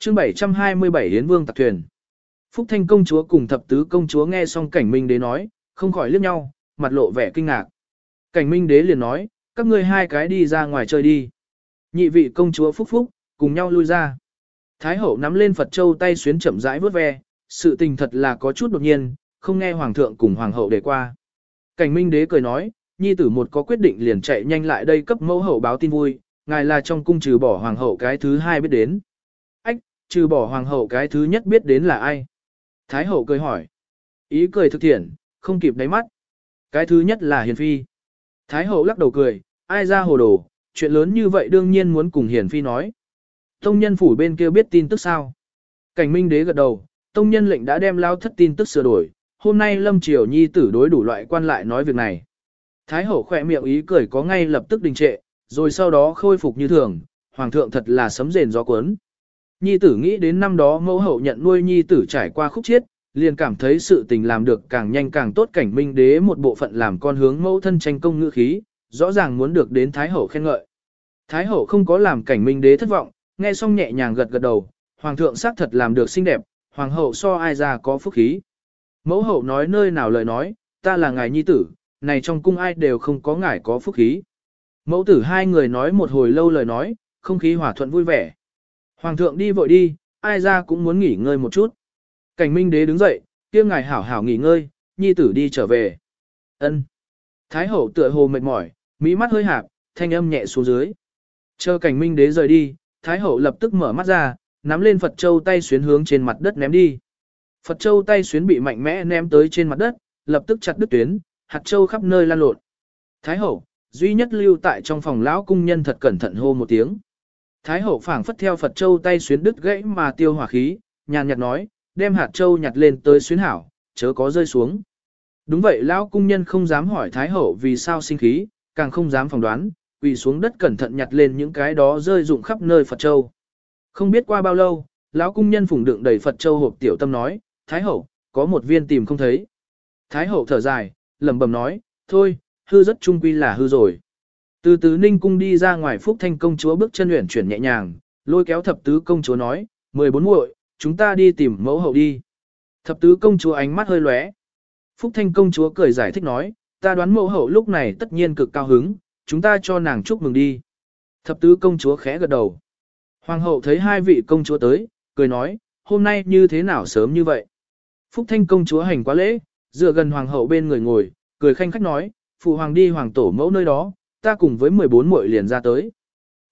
chương 727 Yến Vương tạc thuyền. Phúc Thanh công chúa cùng thập tứ công chúa nghe xong cảnh minh đế nói, không khỏi liếc nhau, mặt lộ vẻ kinh ngạc. Cảnh minh đế liền nói, các ngươi hai cái đi ra ngoài chơi đi. Nhị vị công chúa Phúc Phúc, cùng nhau lui ra. Thái hậu nắm lên Phật Châu tay xuyến chậm rãi vớt ve, sự tình thật là có chút đột nhiên, không nghe hoàng thượng cùng hoàng hậu để qua. Cảnh minh đế cười nói, nhi tử một có quyết định liền chạy nhanh lại đây cấp mẫu hậu báo tin vui, ngài là trong cung trừ bỏ hoàng hậu cái thứ hai biết đến. Trừ bỏ hoàng hậu cái thứ nhất biết đến là ai? Thái hậu cười hỏi. Ý cười thực thiện, không kịp đáy mắt. Cái thứ nhất là hiền phi. Thái hậu lắc đầu cười, ai ra hồ đồ, chuyện lớn như vậy đương nhiên muốn cùng hiền phi nói. Tông nhân phủ bên kia biết tin tức sao? Cảnh minh đế gật đầu, tông nhân lệnh đã đem lao thất tin tức sửa đổi, hôm nay lâm triều nhi tử đối đủ loại quan lại nói việc này. Thái hậu khỏe miệng ý cười có ngay lập tức đình trệ, rồi sau đó khôi phục như thường, hoàng thượng thật là sấm rền gió cuốn. Nhi tử nghĩ đến năm đó mẫu hậu nhận nuôi nhi tử trải qua khúc chiết, liền cảm thấy sự tình làm được càng nhanh càng tốt cảnh minh đế một bộ phận làm con hướng mẫu thân tranh công ngữ khí, rõ ràng muốn được đến Thái hậu khen ngợi. Thái hậu không có làm cảnh minh đế thất vọng, nghe xong nhẹ nhàng gật gật đầu, hoàng thượng xác thật làm được xinh đẹp, hoàng hậu so ai ra có phúc khí. Mẫu hậu nói nơi nào lời nói, ta là ngài nhi tử, này trong cung ai đều không có ngài có phúc khí. Mẫu tử hai người nói một hồi lâu lời nói, không khí hòa thuận vui vẻ. Hoàng thượng đi vội đi, ai ra cũng muốn nghỉ ngơi một chút. Cảnh minh đế đứng dậy, kia ngài hảo hảo nghỉ ngơi, nhi tử đi trở về. ân Thái hậu tựa hồ mệt mỏi, mỹ mắt hơi hạp, thanh âm nhẹ xuống dưới. Chờ cảnh minh đế rời đi, Thái hậu lập tức mở mắt ra, nắm lên Phật Châu tay xuyến hướng trên mặt đất ném đi. Phật Châu tay xuyến bị mạnh mẽ ném tới trên mặt đất, lập tức chặt đứt tuyến, hạt châu khắp nơi lan lộn. Thái hậu, duy nhất lưu tại trong phòng lão cung nhân thật cẩn thận hô một tiếng. Thái hậu phảng phất theo Phật Châu tay xuyến đứt gãy mà tiêu hỏa khí, nhàn nhạt nói, đem hạt châu nhặt lên tới xuyến hảo, chớ có rơi xuống. Đúng vậy lão cung nhân không dám hỏi Thái hậu vì sao sinh khí, càng không dám phỏng đoán, quỳ xuống đất cẩn thận nhặt lên những cái đó rơi rụng khắp nơi Phật Châu. Không biết qua bao lâu, lão cung nhân phủng đựng đầy Phật Châu hộp tiểu tâm nói, Thái hậu, có một viên tìm không thấy. Thái hậu thở dài, lẩm bẩm nói, thôi, hư rất trung quy là hư rồi. Từ từ ninh cung đi ra ngoài phúc thanh công chúa bước chân luyện chuyển nhẹ nhàng, lôi kéo thập tứ công chúa nói, 14 muội, chúng ta đi tìm mẫu hậu đi. Thập tứ công chúa ánh mắt hơi lóe. Phúc thanh công chúa cười giải thích nói, ta đoán mẫu hậu lúc này tất nhiên cực cao hứng, chúng ta cho nàng chúc mừng đi. Thập tứ công chúa khẽ gật đầu. Hoàng hậu thấy hai vị công chúa tới, cười nói, hôm nay như thế nào sớm như vậy. Phúc thanh công chúa hành quá lễ, dựa gần hoàng hậu bên người ngồi, cười khanh khách nói, phụ hoàng đi hoàng tổ mẫu nơi đó, ta cùng với 14 muội liền ra tới.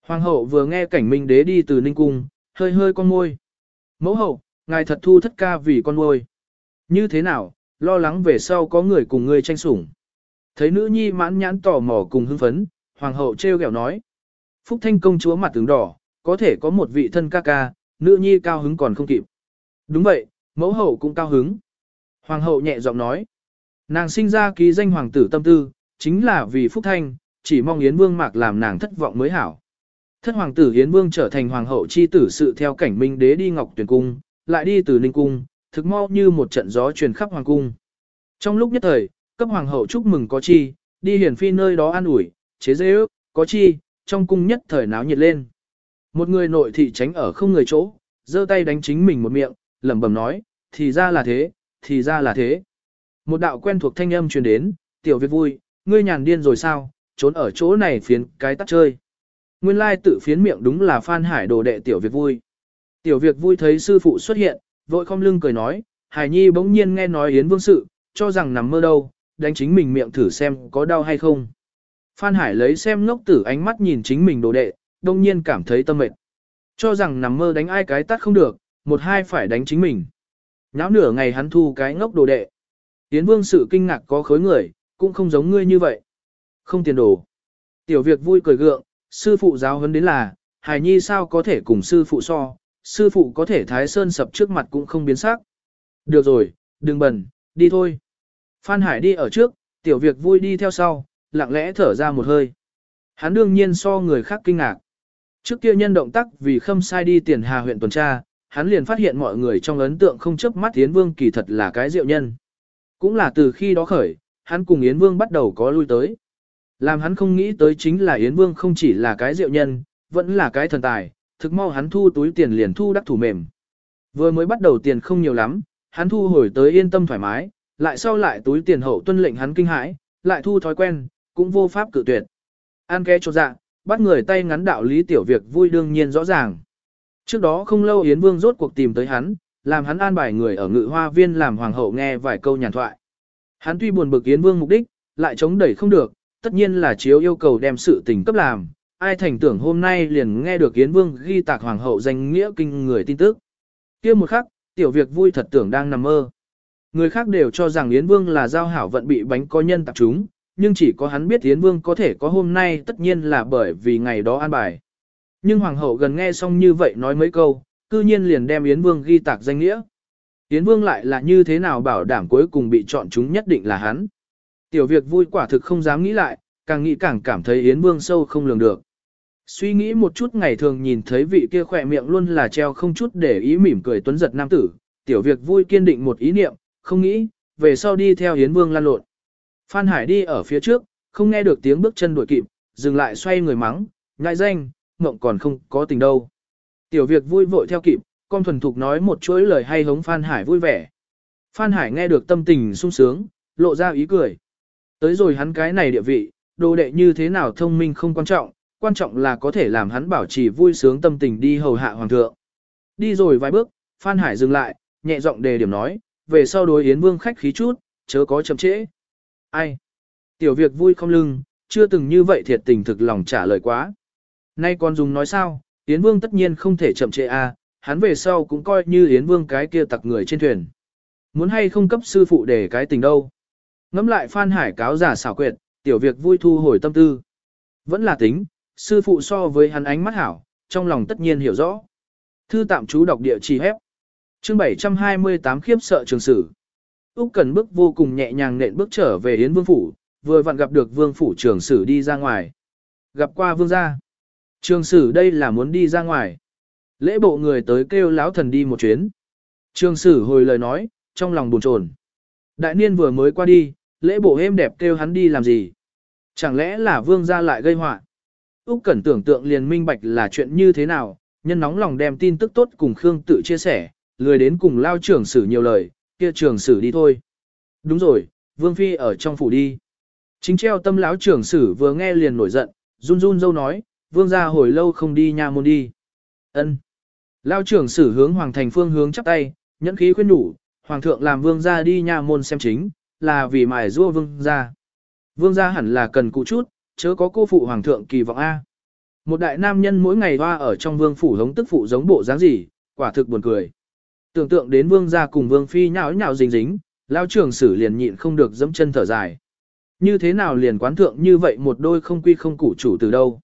Hoàng hậu vừa nghe cảnh minh đế đi từ ninh cung, hơi hơi con môi. Mẫu hậu, ngài thật thu thất ca vì con môi. Như thế nào, lo lắng về sau có người cùng ngươi tranh sủng. Thấy nữ nhi mãn nhãn tò mò cùng hưng phấn, hoàng hậu treo gẹo nói. Phúc thanh công chúa mặt tướng đỏ, có thể có một vị thân ca ca, nữ nhi cao hứng còn không kịp. Đúng vậy, mẫu hậu cũng cao hứng. Hoàng hậu nhẹ giọng nói. Nàng sinh ra ký danh hoàng tử tâm tư, chính là vì Phúc Thanh, chỉ mong Yến Vương mạc làm nàng thất vọng mới hảo. Thất hoàng tử Yến Vương trở thành hoàng hậu chi tử sự theo cảnh minh đế đi Ngọc Tuyển Cung, lại đi từ Ninh Cung, thực mau như một trận gió truyền khắp hoàng cung. Trong lúc nhất thời, cấp hoàng hậu chúc mừng có chi, đi hiển phi nơi đó an ủi, chế dễ ước, có chi, trong cung nhất thời náo nhiệt lên. Một người nội thị tránh ở không người chỗ, giơ tay đánh chính mình một miệng, lẩm bẩm nói, thì ra là thế, thì ra là thế. Một đạo quen thuộc thanh âm truyền đến, tiểu việc vui, ngươi nhàn điên rồi sao, trốn ở chỗ này phiến cái tắt chơi. Nguyên lai tự phiến miệng đúng là Phan Hải đồ đệ tiểu việc vui. Tiểu việc vui thấy sư phụ xuất hiện, vội không lưng cười nói, Hải Nhi bỗng nhiên nghe nói Yến Vương sự, cho rằng nằm mơ đâu, đánh chính mình miệng thử xem có đau hay không. Phan Hải lấy xem ngốc tử ánh mắt nhìn chính mình đồ đệ, đông nhiên cảm thấy tâm mệt. Cho rằng nằm mơ đánh ai cái tắt không được, một hai phải đánh chính mình. náo nửa ngày hắn thu cái ngốc đồ đệ. Yến Vương sự kinh ngạc có khối người, cũng không giống ngươi như vậy. Không tiền đồ. Tiểu việc vui cười gượng, sư phụ giáo huấn đến là, hài nhi sao có thể cùng sư phụ so, sư phụ có thể thái sơn sập trước mặt cũng không biến sắc. Được rồi, đừng bẩn, đi thôi. Phan Hải đi ở trước, tiểu việc vui đi theo sau, lặng lẽ thở ra một hơi. Hắn đương nhiên so người khác kinh ngạc. Trước kia nhân động tác vì khâm sai đi tiền hà huyện tuần tra, hắn liền phát hiện mọi người trong ấn tượng không chấp mắt Yến Vương kỳ thật là cái diệu nhân. Cũng là từ khi đó khởi, hắn cùng Yến Vương bắt đầu có lui tới. Làm hắn không nghĩ tới chính là Yến Vương không chỉ là cái diệu nhân, vẫn là cái thần tài, thực mau hắn thu túi tiền liền thu đắc thủ mềm. Vừa mới bắt đầu tiền không nhiều lắm, hắn thu hồi tới yên tâm thoải mái, lại sau lại túi tiền hậu tuân lệnh hắn kinh hãi, lại thu thói quen, cũng vô pháp cự tuyệt. An kẽ cho dạ, bắt người tay ngắn đạo lý tiểu việc vui đương nhiên rõ ràng. Trước đó không lâu Yến Vương rốt cuộc tìm tới hắn, làm hắn an bài người ở ngự hoa viên làm hoàng hậu nghe vài câu nhàn thoại. Hắn tuy buồn bực Yến Vương mục đích, lại chống đẩy không được, tất nhiên là chiếu yêu cầu đem sự tình cấp làm. Ai thành tưởng hôm nay liền nghe được Yến Vương ghi tạc hoàng hậu danh nghĩa kinh người tin tức. kia một khắc, tiểu việc vui thật tưởng đang nằm mơ. Người khác đều cho rằng Yến Vương là giao hảo vận bị bánh có nhân tạp chúng, nhưng chỉ có hắn biết Yến Vương có thể có hôm nay tất nhiên là bởi vì ngày đó an bài. Nhưng Hoàng hậu gần nghe xong như vậy nói mấy câu, cư nhiên liền đem Yến Vương ghi tạc danh nghĩa. Yến Vương lại là như thế nào bảo đảm cuối cùng bị chọn chúng nhất định là hắn. Tiểu việc vui quả thực không dám nghĩ lại, càng nghĩ càng cảm thấy Yến Vương sâu không lường được. Suy nghĩ một chút ngày thường nhìn thấy vị kia khỏe miệng luôn là treo không chút để ý mỉm cười tuấn giật nam tử, tiểu việc vui kiên định một ý niệm, không nghĩ, về sau đi theo Yến Vương lan lộn. Phan Hải đi ở phía trước, không nghe được tiếng bước chân đuổi kịp, dừng lại xoay người mắng, ngại danh, mộng còn không có tình đâu. Tiểu việc vui vội theo kịp, con thuần thục nói một chuỗi lời hay hống Phan Hải vui vẻ. Phan Hải nghe được tâm tình sung sướng, lộ ra ý cười. Tới rồi hắn cái này địa vị, đồ đệ như thế nào thông minh không quan trọng, quan trọng là có thể làm hắn bảo trì vui sướng tâm tình đi hầu hạ hoàng thượng. Đi rồi vài bước, Phan Hải dừng lại, nhẹ giọng đề điểm nói, về sau đối Yến Vương khách khí chút, chớ có chậm trễ. Ai? Tiểu việc vui không lưng, chưa từng như vậy thiệt tình thực lòng trả lời quá. Nay còn dùng nói sao, Yến Vương tất nhiên không thể chậm trễ a, à, hắn về sau cũng coi như Yến Vương cái kia tặc người trên thuyền. Muốn hay không cấp sư phụ để cái tình đâu. Ngắm lại Phan Hải cáo giả xảo quyệt, tiểu việc vui thu hồi tâm tư. Vẫn là tính, sư phụ so với hắn ánh mắt hảo, trong lòng tất nhiên hiểu rõ. Thư tạm chú đọc địa chỉ hép. Chương 728 khiếp sợ trường sử. Úc Cần bước vô cùng nhẹ nhàng nện bước trở về Yến Vương Phủ, vừa vặn gặp được Vương Phủ trường sử đi ra ngoài. Gặp qua Vương gia. Trường sử đây là muốn đi ra ngoài. Lễ bộ người tới kêu lão thần đi một chuyến. Trường sử hồi lời nói, trong lòng buồn chồn. Đại niên vừa mới qua đi, lễ bộ êm đẹp kêu hắn đi làm gì? Chẳng lẽ là vương gia lại gây họa? Úc Cẩn tưởng tượng liền minh bạch là chuyện như thế nào, nhân nóng lòng đem tin tức tốt cùng Khương tự chia sẻ, lười đến cùng lao trưởng sử nhiều lời, kia trưởng sử đi thôi. Đúng rồi, Vương Phi ở trong phủ đi. Chính treo tâm lão trưởng sử vừa nghe liền nổi giận, run run dâu nói, Vương gia hồi lâu không đi nha môn đi. Ân. Lao trưởng sử hướng Hoàng thành phương hướng chắp tay, nhẫn khí khuyên nhủ, Hoàng thượng làm Vương gia đi nha môn xem chính, là vì mài rua Vương gia. Vương gia hẳn là cần cụ chút, chớ có cô phụ Hoàng thượng kỳ vọng A. Một đại nam nhân mỗi ngày hoa ở trong vương phủ hống tức phụ giống bộ dáng gì, quả thực buồn cười. Tưởng tượng đến vương gia cùng vương phi nhào nhào dính dính, lao trưởng sử liền nhịn không được dẫm chân thở dài. Như thế nào liền quán thượng như vậy một đôi không quy không củ chủ từ đâu.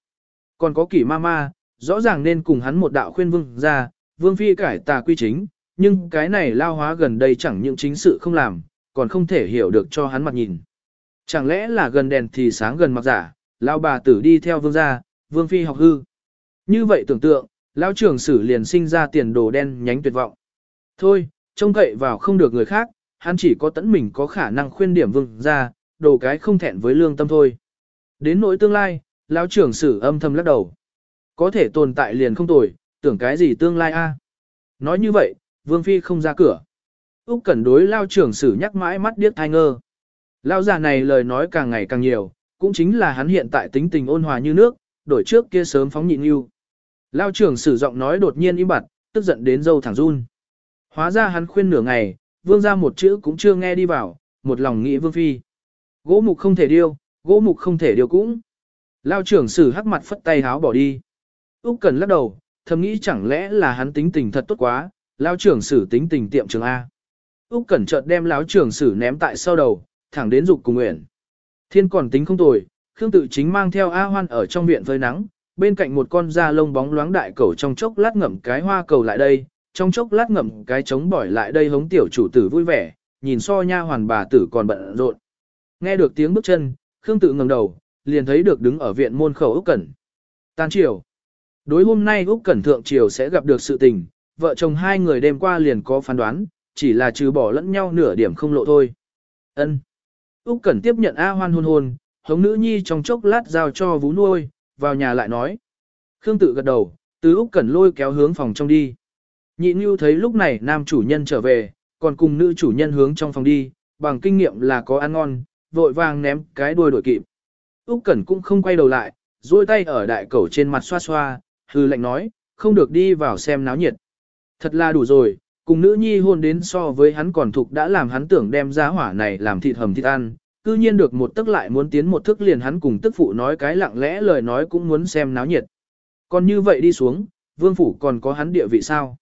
Còn có kỷ ma ma, rõ ràng nên cùng hắn một đạo khuyên vương gia, vương phi cải tà quy chính, nhưng cái này lao hóa gần đây chẳng những chính sự không làm, còn không thể hiểu được cho hắn mặt nhìn. Chẳng lẽ là gần đèn thì sáng gần mặt giả, lão bà tử đi theo vương gia, vương phi học hư. Như vậy tưởng tượng, lão trưởng sử liền sinh ra tiền đồ đen nhánh tuyệt vọng. Thôi, trông cậy vào không được người khác, hắn chỉ có tẫn mình có khả năng khuyên điểm vương gia, đồ cái không thẹn với lương tâm thôi. Đến nỗi tương lai, lão trưởng sử âm thầm lắc đầu. Có thể tồn tại liền không tồi, tưởng cái gì tương lai a? Nói như vậy, vương phi không ra cửa. Úc Cẩn đối lao trưởng sử nhắc mãi mắt điếc tai ngơ. Lao già này lời nói càng ngày càng nhiều, cũng chính là hắn hiện tại tính tình ôn hòa như nước, đổi trước kia sớm phóng nhịn ưu. Lao trưởng sử giọng nói đột nhiên im bặt, tức giận đến dâu thẳng run. Hóa ra hắn khuyên nửa ngày, vương ra một chữ cũng chưa nghe đi vào, một lòng nghĩ vương phi. Gỗ mục không thể điêu, gỗ mục không thể điêu cũng. Lao trưởng sử hắc mặt phất tay háo bỏ đi. Úc Cần lắc đầu, thầm nghĩ chẳng lẽ là hắn tính tình thật tốt quá, lao trưởng sử tính tình tiệm trường A. Úc Cẩn chợt đem lão trưởng sử ném tại sau đầu, thẳng đến dục cùng nguyện. Thiên còn tính không tồi, Khương tự chính mang theo A Hoan ở trong viện phơi nắng, bên cạnh một con da lông bóng loáng đại cầu trong chốc lát ngậm cái hoa cầu lại đây, trong chốc lát ngậm cái trống bỏi lại đây hống tiểu chủ tử vui vẻ, nhìn so nha hoàn bà tử còn bận rộn. Nghe được tiếng bước chân, Khương tự ngẩng đầu, liền thấy được đứng ở viện môn khẩu Úc Cẩn. Tan chiều. Đối hôm nay Úc Cẩn thượng chiều sẽ gặp được sự tình, vợ chồng hai người đêm qua liền có phán đoán, chỉ là trừ bỏ lẫn nhau nửa điểm không lộ thôi. Ân. Úc Cẩn tiếp nhận A Hoan hôn hôn, hống nữ nhi trong chốc lát giao cho vú nuôi, vào nhà lại nói. Khương tự gật đầu, Từ Úc Cẩn lôi kéo hướng phòng trong đi. Nhị Nhu thấy lúc này nam chủ nhân trở về, còn cùng nữ chủ nhân hướng trong phòng đi, bằng kinh nghiệm là có ăn ngon, vội vàng ném cái đuôi đổi kịp. Úc Cẩn cũng không quay đầu lại, duỗi tay ở đại cẩu trên mặt xoa xoa, hư lệnh nói, không được đi vào xem náo nhiệt. Thật là đủ rồi, cùng nữ nhi hôn đến so với hắn còn thục đã làm hắn tưởng đem giá hỏa này làm thịt hầm thịt ăn, cư nhiên được một tức lại muốn tiến một thức liền hắn cùng tức phụ nói cái lặng lẽ lời nói cũng muốn xem náo nhiệt. Còn như vậy đi xuống, vương phủ còn có hắn địa vị sao?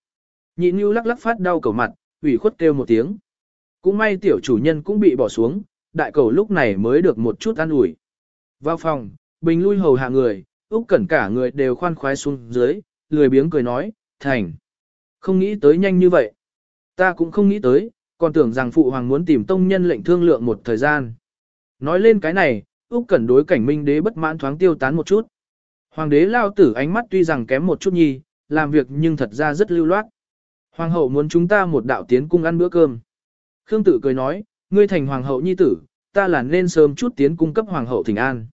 Nhị Nhu lắc lắc phát đau cầu mặt, ủy khuất kêu một tiếng. Cũng may tiểu chủ nhân cũng bị bỏ xuống, đại cầu lúc này mới được một chút an ủi. Vào phòng, bình lui hầu hạ người, Úc Cẩn cả người đều khoan khoái xuống dưới, lười biếng cười nói, thành. Không nghĩ tới nhanh như vậy. Ta cũng không nghĩ tới, còn tưởng rằng phụ hoàng muốn tìm tông nhân lệnh thương lượng một thời gian. Nói lên cái này, Úc Cẩn đối cảnh minh đế bất mãn thoáng tiêu tán một chút. Hoàng đế lao tử ánh mắt tuy rằng kém một chút nhi, làm việc nhưng thật ra rất lưu loát. Hoàng hậu muốn chúng ta một đạo tiến cung ăn bữa cơm. Khương Tử cười nói, ngươi thành hoàng hậu nhi tử, ta là nên sớm chút tiến cung cấp hoàng hậu thỉnh an.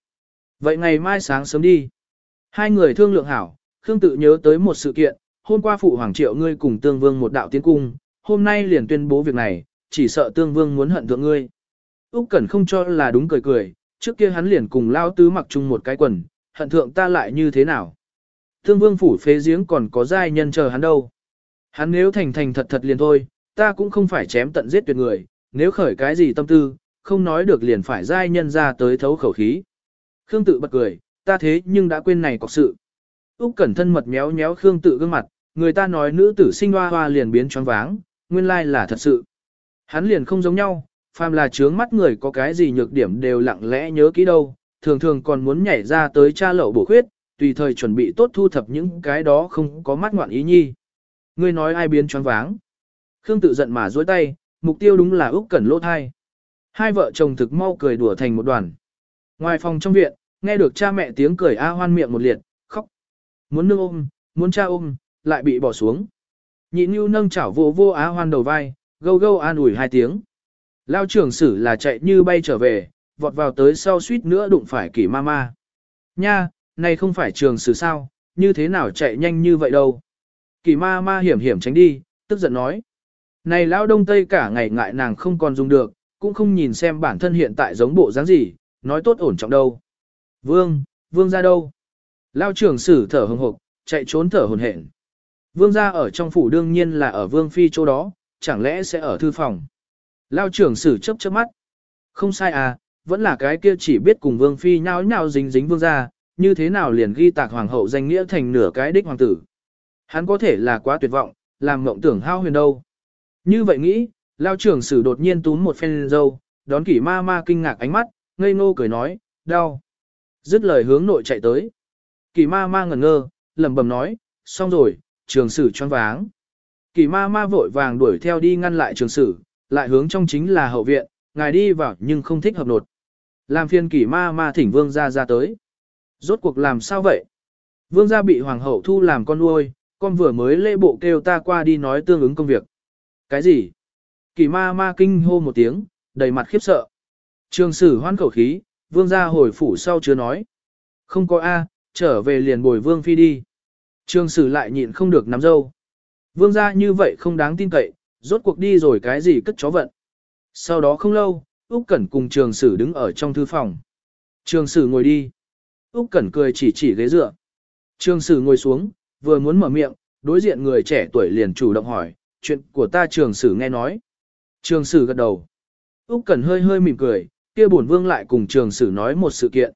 Vậy ngày mai sáng sớm đi. Hai người thương lượng hảo, Khương Tự nhớ tới một sự kiện, hôm qua phụ hoàng triệu ngươi cùng Tương Vương một đạo tiến cung, hôm nay liền tuyên bố việc này, chỉ sợ Tương Vương muốn hận thượng ngươi. Úc Cẩn không cho là đúng cười cười, trước kia hắn liền cùng lao tứ mặc chung một cái quần, hận thượng ta lại như thế nào? Tương Vương phủ phế giếng còn có giai nhân chờ hắn đâu. Hắn nếu thành thành thật thật liền thôi, ta cũng không phải chém tận giết tuyệt người, nếu khởi cái gì tâm tư, không nói được liền phải giai nhân ra tới thấu khẩu khí. Khương tự bật cười, ta thế nhưng đã quên này có sự. Úc Cẩn thân mật méo méo Khương tự gương mặt, người ta nói nữ tử sinh hoa hoa liền biến choáng váng, nguyên lai là thật sự. Hắn liền không giống nhau, phàm là trướng mắt người có cái gì nhược điểm đều lặng lẽ nhớ kỹ đâu, thường thường còn muốn nhảy ra tới tra lậu bổ khuyết, tùy thời chuẩn bị tốt thu thập những cái đó không có mắt ngoạn ý nhi. Ngươi nói ai biến choáng váng? Khương tự giận mà dối tay, mục tiêu đúng là Úc Cẩn lỗ thai. Hai vợ chồng thực mau cười đùa thành một đoàn. Ngoài phòng trong viện, nghe được cha mẹ tiếng cười a hoan miệng một liệt, khóc. Muốn nương ôm, muốn cha ôm, lại bị bỏ xuống. Nhị Nhu nâng chảo vô vô á hoan đầu vai, gâu gâu an ủi hai tiếng. Lao trưởng sử là chạy như bay trở về, vọt vào tới sau suýt nữa đụng phải kỷ ma ma. Nha, này không phải trường sử sao, như thế nào chạy nhanh như vậy đâu. Kỷ ma ma hiểm hiểm tránh đi, tức giận nói. Này lão đông tây cả ngày ngại nàng không còn dùng được, cũng không nhìn xem bản thân hiện tại giống bộ dáng gì, nói tốt ổn trọng đâu. Vương, vương ra đâu? Lao trưởng sử thở hồng hộc, chạy trốn thở hồn hển. Vương gia ở trong phủ đương nhiên là ở vương phi chỗ đó, chẳng lẽ sẽ ở thư phòng. Lao trưởng sử chấp chớp mắt. Không sai à, vẫn là cái kia chỉ biết cùng vương phi nháo nháo dính dính vương gia, như thế nào liền ghi tạc hoàng hậu danh nghĩa thành nửa cái đích hoàng tử. Hắn có thể là quá tuyệt vọng, làm mộng tưởng hao huyền đâu. Như vậy nghĩ, lao trưởng sử đột nhiên túm một phen dâu, đón kỷ ma ma kinh ngạc ánh mắt, ngây ngô cười nói, đau. Dứt lời hướng nội chạy tới. Kỷ ma ma ngẩn ngơ, lẩm bẩm nói, xong rồi, trường sử choáng váng. kỳ ma ma vội vàng đuổi theo đi ngăn lại trường sử, lại hướng trong chính là hậu viện, ngài đi vào nhưng không thích hợp nột. Làm phiên kỳ ma ma thỉnh vương gia ra tới. Rốt cuộc làm sao vậy? Vương gia bị hoàng hậu thu làm con nuôi, con vừa mới lễ bộ kêu ta qua đi nói tương ứng công việc. Cái gì? Kỳ ma ma kinh hô một tiếng, đầy mặt khiếp sợ. Trường sử hoan khẩu khí, vương gia hồi phủ sau chưa nói. Không có A, trở về liền bồi vương phi đi. Trường sử lại nhịn không được nắm dâu. Vương gia như vậy không đáng tin cậy, rốt cuộc đi rồi cái gì cất chó vận. Sau đó không lâu, Úc Cẩn cùng trường sử đứng ở trong thư phòng. Trường sử ngồi đi. Úc Cẩn cười chỉ chỉ ghế dựa. Trường sử ngồi xuống, vừa muốn mở miệng, đối diện người trẻ tuổi liền chủ động hỏi, chuyện của ta trường sử nghe nói. Trường sử gật đầu. Úc Cẩn hơi hơi mỉm cười, kia bổn vương lại cùng trường sử nói một sự kiện.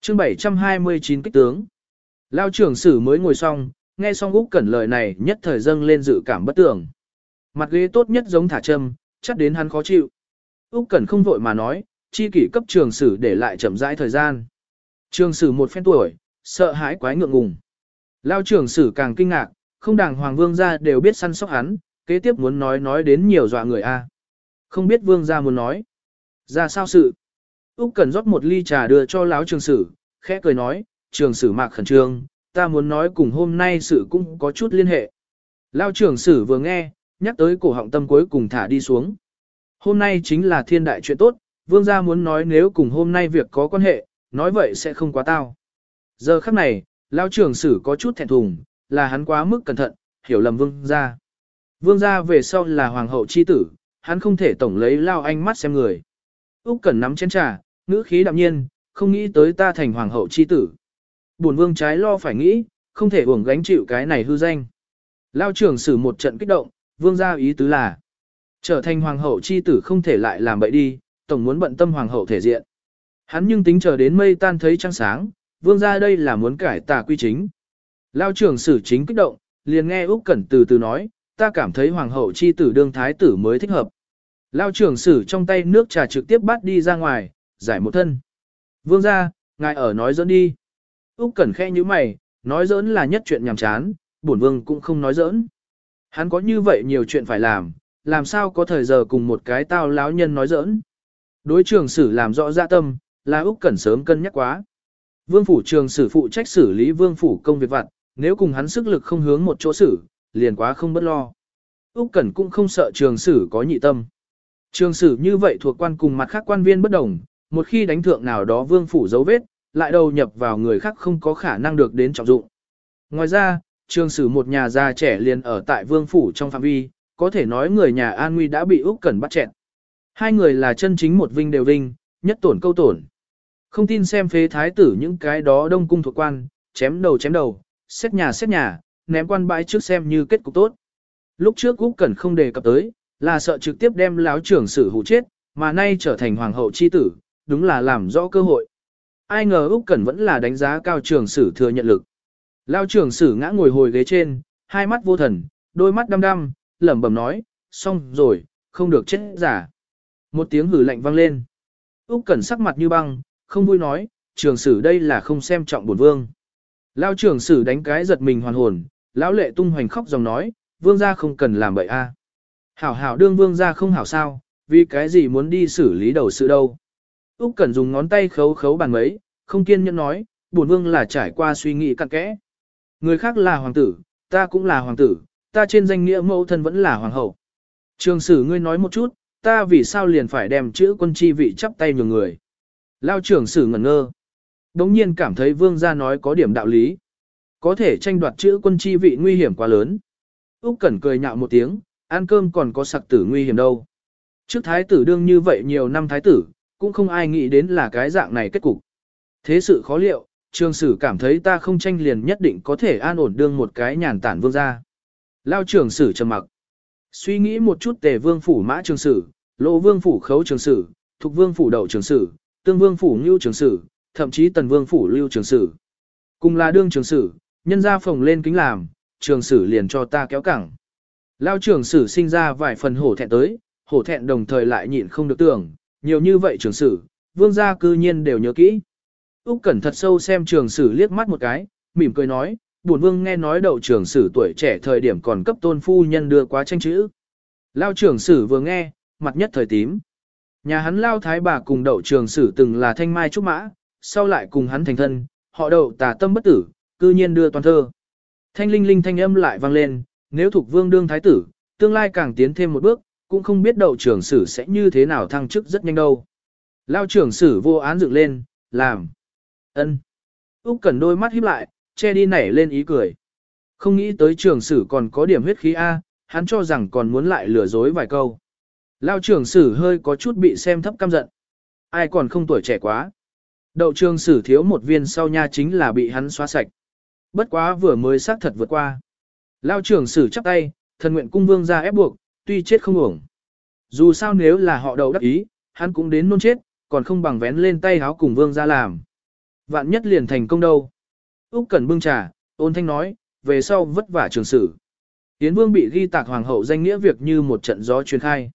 Chương 729 kích tướng. Lao trưởng sử mới ngồi xong, nghe xong Úc Cẩn lời này nhất thời dâng lên dự cảm bất tường. Mặt ghế tốt nhất giống thả châm, chắc đến hắn khó chịu. Úc Cẩn không vội mà nói, chi kỷ cấp trường sử để lại chậm rãi thời gian. Trường sử một phen tuổi, sợ hãi quái ngượng ngùng. Lao trưởng sử càng kinh ngạc, không đàng hoàng vương gia đều biết săn sóc hắn, kế tiếp muốn nói nói đến nhiều dọa người a. À. Không biết vương gia muốn nói. Ra sao sự? Úc Cẩn rót một ly trà đưa cho lão trường sử, khẽ cười nói, trường sử mạc khẩn trương, ta muốn nói cùng hôm nay sự cũng có chút liên hệ. Lao trường sử vừa nghe, nhắc tới cổ họng tâm cuối cùng thả đi xuống. Hôm nay chính là thiên đại chuyện tốt, vương gia muốn nói nếu cùng hôm nay việc có quan hệ, nói vậy sẽ không quá tao. Giờ khắc này, Lao trường sử có chút thẹn thùng, là hắn quá mức cẩn thận, hiểu lầm vương gia. Vương gia về sau là hoàng hậu chi tử, hắn không thể tổng lấy lao anh mắt xem người. Úc cần nắm chén trà, ngữ khí đạm nhiên, không nghĩ tới ta thành hoàng hậu chi tử. Bổn vương trái lo phải nghĩ, không thể uổng gánh chịu cái này hư danh. Lao trưởng sử một trận kích động, vương gia ý tứ là trở thành hoàng hậu chi tử không thể lại làm bậy đi, tổng muốn bận tâm hoàng hậu thể diện. Hắn nhưng tính chờ đến mây tan thấy trăng sáng, vương gia đây là muốn cải tà quy chính. Lao trưởng sử chính kích động, liền nghe Úc Cẩn từ từ nói, ta cảm thấy hoàng hậu chi tử đương thái tử mới thích hợp. Lao trưởng sử trong tay nước trà trực tiếp bắt đi ra ngoài, giải một thân. Vương gia, ngài ở nói dẫn đi. Úc Cẩn khẽ như mày, nói giỡn là nhất chuyện nhàm chán, bổn vương cũng không nói giỡn. Hắn có như vậy nhiều chuyện phải làm, làm sao có thời giờ cùng một cái tao láo nhân nói giỡn. Đối trường sử làm rõ dạ tâm, là Úc Cẩn sớm cân nhắc quá. Vương phủ trường sử phụ trách xử lý vương phủ công việc vặt, nếu cùng hắn sức lực không hướng một chỗ xử, liền quá không bất lo. Úc Cẩn cũng không sợ trường sử có nhị tâm. Trường sử như vậy thuộc quan cùng mặt khác quan viên bất đồng, một khi đánh thượng nào đó vương phủ dấu vết, lại đầu nhập vào người khác không có khả năng được đến trọng dụng. Ngoài ra, trường sử một nhà già trẻ liền ở tại vương phủ trong phạm vi, có thể nói người nhà an nguy đã bị Úc Cẩn bắt chẹn. Hai người là chân chính một vinh đều vinh, nhất tổn câu tổn. Không tin xem phế thái tử những cái đó đông cung thuộc quan, chém đầu chém đầu, xét nhà xét nhà, ném quan bãi trước xem như kết cục tốt. Lúc trước Úc Cẩn không đề cập tới, là sợ trực tiếp đem láo trưởng sử hủ chết, mà nay trở thành hoàng hậu chi tử, đúng là làm rõ cơ hội. Ai ngờ Úc Cẩn vẫn là đánh giá cao trưởng sử thừa nhận lực. Lão trưởng sử ngã ngồi hồi ghế trên, hai mắt vô thần, đôi mắt đăm đăm, lẩm bẩm nói, xong rồi, không được chết giả. Một tiếng hử lạnh vang lên. Úc Cẩn sắc mặt như băng, không vui nói, trường sử đây là không xem trọng bổn vương. Lão trưởng sử đánh cái giật mình hoàn hồn, lão lệ tung hoành khóc dòng nói, vương gia không cần làm bậy a. Hảo hảo đương vương gia không hảo sao, vì cái gì muốn đi xử lý đầu sự đâu. Úc Cẩn dùng ngón tay khấu khấu bàn mấy, không kiên nhẫn nói, bổn vương là trải qua suy nghĩ cặn kẽ. Người khác là hoàng tử, ta cũng là hoàng tử, ta trên danh nghĩa mẫu thân vẫn là hoàng hậu. Trường sử ngươi nói một chút, ta vì sao liền phải đem chữ quân chi vị chắp tay nhường người. Lao trưởng sử ngẩn ngơ. Đống nhiên cảm thấy vương gia nói có điểm đạo lý. Có thể tranh đoạt chữ quân chi vị nguy hiểm quá lớn. Úc Cẩn cười nhạo một tiếng, ăn cơm còn có sặc tử nguy hiểm đâu. Trước thái tử đương như vậy nhiều năm thái tử, cũng không ai nghĩ đến là cái dạng này kết cục. Thế sự khó liệu, trường sử cảm thấy ta không tranh liền nhất định có thể an ổn đương một cái nhàn tản vương gia. Lao trường sử trầm mặc. Suy nghĩ một chút tề vương phủ mã trường sử, lộ vương phủ khấu trường sử, thục vương phủ đậu trường sử, tương vương phủ ngưu trường sử, thậm chí tần vương phủ lưu trường sử. Cùng là đương trường sử, nhân ra phồng lên kính làm, trường sử liền cho ta kéo cẳng. Lao trường sử sinh ra vài phần hổ thẹn tới, hổ thẹn đồng thời lại nhịn không được tưởng, nhiều như vậy trường sử, vương gia cư nhiên đều nhớ kỹ. Úc Cẩn thật sâu xem trường sử liếc mắt một cái, mỉm cười nói, buồn vương nghe nói đậu trường sử tuổi trẻ thời điểm còn cấp tôn phu nhân đưa quá tranh chữ. Lao trường sử vừa nghe, mặt nhất thời tím. Nhà hắn Lao Thái bà cùng đậu trường sử từng là thanh mai trúc mã, sau lại cùng hắn thành thân, họ đậu tà tâm bất tử, cư nhiên đưa toàn thơ. Thanh linh linh thanh âm lại vang lên, nếu thuộc vương đương thái tử, tương lai càng tiến thêm một bước, cũng không biết đậu trưởng sử sẽ như thế nào thăng chức rất nhanh đâu. Lao trưởng sử vô án dựng lên, làm. ân. Úc Cẩn đôi mắt híp lại, che đi nảy lên ý cười. Không nghĩ tới trưởng sử còn có điểm huyết khí A, hắn cho rằng còn muốn lại lừa dối vài câu. Lao trưởng sử hơi có chút bị xem thấp căm giận. Ai còn không tuổi trẻ quá. Đậu trường sử thiếu một viên sau nha chính là bị hắn xóa sạch. Bất quá vừa mới xác thật vượt qua. Lao trưởng sử chắp tay, thần nguyện cung vương ra ép buộc, tuy chết không ổng. Dù sao nếu là họ đầu đắc ý, hắn cũng đến nôn chết, còn không bằng vén lên tay háo cùng vương ra làm. Vạn nhất liền thành công đâu. Úc Cẩn bưng trà, ôn thanh nói, về sau vất vả trường sử. Yến Vương bị ghi tạc hoàng hậu danh nghĩa việc như một trận gió truyền khai.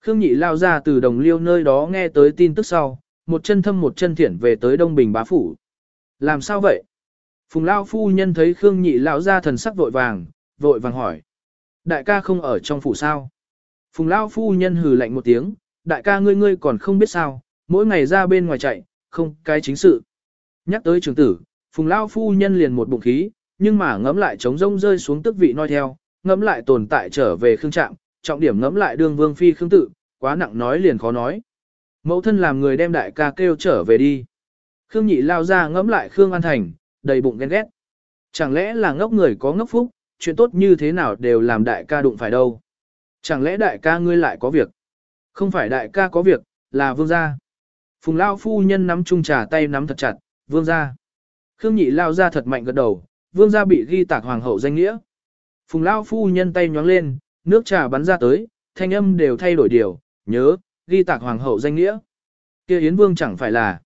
Khương Nhị lao ra từ đồng liêu nơi đó nghe tới tin tức sau, một chân thâm một chân thiển về tới Đông Bình bá phủ. Làm sao vậy? Phùng Lao phu nhân thấy Khương Nhị lão ra thần sắc vội vàng, vội vàng hỏi. Đại ca không ở trong phủ sao? Phùng Lão phu nhân hừ lạnh một tiếng, đại ca ngươi ngươi còn không biết sao, mỗi ngày ra bên ngoài chạy, không cái chính sự. Nhắc tới trường tử, Phùng Lão phu nhân liền một bụng khí, nhưng mà ngấm lại trống rông rơi xuống tức vị nói theo, ngấm lại tồn tại trở về khương trạm, trọng điểm ngấm lại đương vương phi khương tự, quá nặng nói liền khó nói. Mẫu thân làm người đem đại ca kêu trở về đi. Khương nhị lao ra ngẫm lại Khương An Thành, đầy bụng ghen ghét. Chẳng lẽ là ngốc người có ngốc phúc, chuyện tốt như thế nào đều làm đại ca đụng phải đâu. Chẳng lẽ đại ca ngươi lại có việc? Không phải đại ca có việc, là vương gia. Phùng lao phu nhân nắm chung trà tay nắm thật chặt, vương gia. Khương nhị lao ra thật mạnh gật đầu, vương gia bị ghi tạc hoàng hậu danh nghĩa. Phùng lao phu nhân tay nhoáng lên, nước trà bắn ra tới, thanh âm đều thay đổi điều, nhớ, ghi tạc hoàng hậu danh nghĩa. kia Yến Vương chẳng phải là.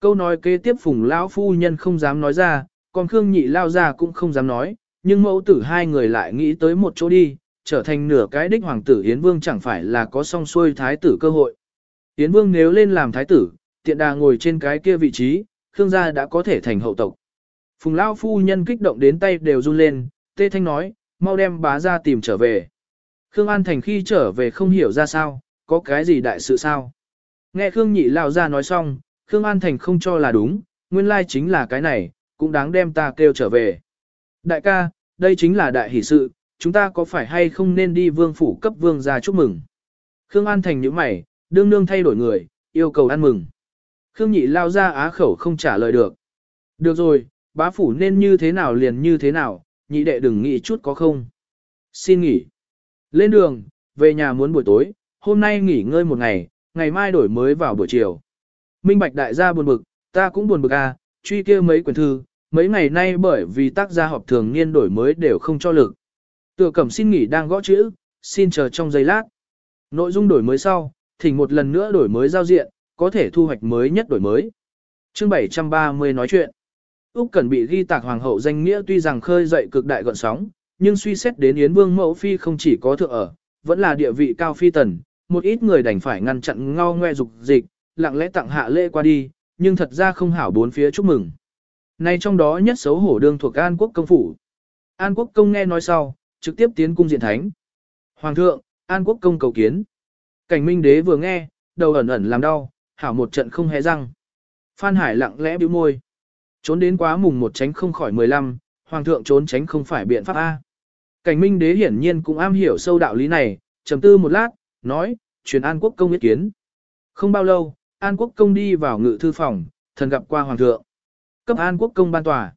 Câu nói kế tiếp phùng lão phu nhân không dám nói ra, còn Khương nhị lao ra cũng không dám nói, nhưng mẫu tử hai người lại nghĩ tới một chỗ đi, trở thành nửa cái đích hoàng tử Yến Vương chẳng phải là có song xuôi thái tử cơ hội. Yến Vương nếu lên làm thái tử, tiện đà ngồi trên cái kia vị trí, Khương gia đã có thể thành hậu tộc. Phùng Lao phu nhân kích động đến tay đều run lên, Tê Thanh nói, mau đem bá ra tìm trở về. Khương An Thành khi trở về không hiểu ra sao, có cái gì đại sự sao. Nghe Khương Nhị Lao ra nói xong, Khương An Thành không cho là đúng, nguyên lai chính là cái này, cũng đáng đem ta kêu trở về. Đại ca, đây chính là đại hỷ sự, chúng ta có phải hay không nên đi vương phủ cấp vương ra chúc mừng. Khương An Thành những mày, đương nương thay đổi người, yêu cầu ăn mừng. Khương Nhị Lao ra á khẩu không trả lời được. Được rồi, bá phủ nên như thế nào liền như thế nào, nhị đệ đừng nghĩ chút có không. Xin nghỉ. Lên đường, về nhà muốn buổi tối, hôm nay nghỉ ngơi một ngày, ngày mai đổi mới vào buổi chiều. Minh Bạch đại gia buồn bực, ta cũng buồn bực à, truy kia mấy quyển thư, mấy ngày nay bởi vì tác gia họp thường niên đổi mới đều không cho lực. Tựa cẩm xin nghỉ đang gõ chữ, xin chờ trong giây lát. Nội dung đổi mới sau, thỉnh một lần nữa đổi mới giao diện, có thể thu hoạch mới nhất đổi mới. Chương 730 nói chuyện. Úc Cẩn bị ghi tạc hoàng hậu danh nghĩa tuy rằng khơi dậy cực đại gợn sóng, nhưng suy xét đến Yến Vương mẫu phi không chỉ có thượng ở, vẫn là địa vị cao phi tần, một ít người đành phải ngăn chặn ngao ngoe dục dịch, lặng lẽ tặng hạ lễ qua đi, nhưng thật ra không hảo bốn phía chúc mừng. Nay trong đó nhất xấu hổ đương thuộc An Quốc công phủ. An Quốc công nghe nói sau, trực tiếp tiến cung diện thánh. Hoàng thượng, An Quốc công cầu kiến. Cảnh Minh đế vừa nghe, đầu ẩn ẩn làm đau, hảo một trận không hé răng. Phan Hải lặng lẽ bĩu môi. Trốn đến quá mùng một tránh không khỏi 15, hoàng thượng trốn tránh không phải biện pháp A. Cảnh minh đế hiển nhiên cũng am hiểu sâu đạo lý này, trầm tư một lát, nói, truyền An Quốc công ý kiến. Không bao lâu, An Quốc công đi vào ngự thư phòng, thần gặp qua hoàng thượng. Cấp An Quốc công ban tòa.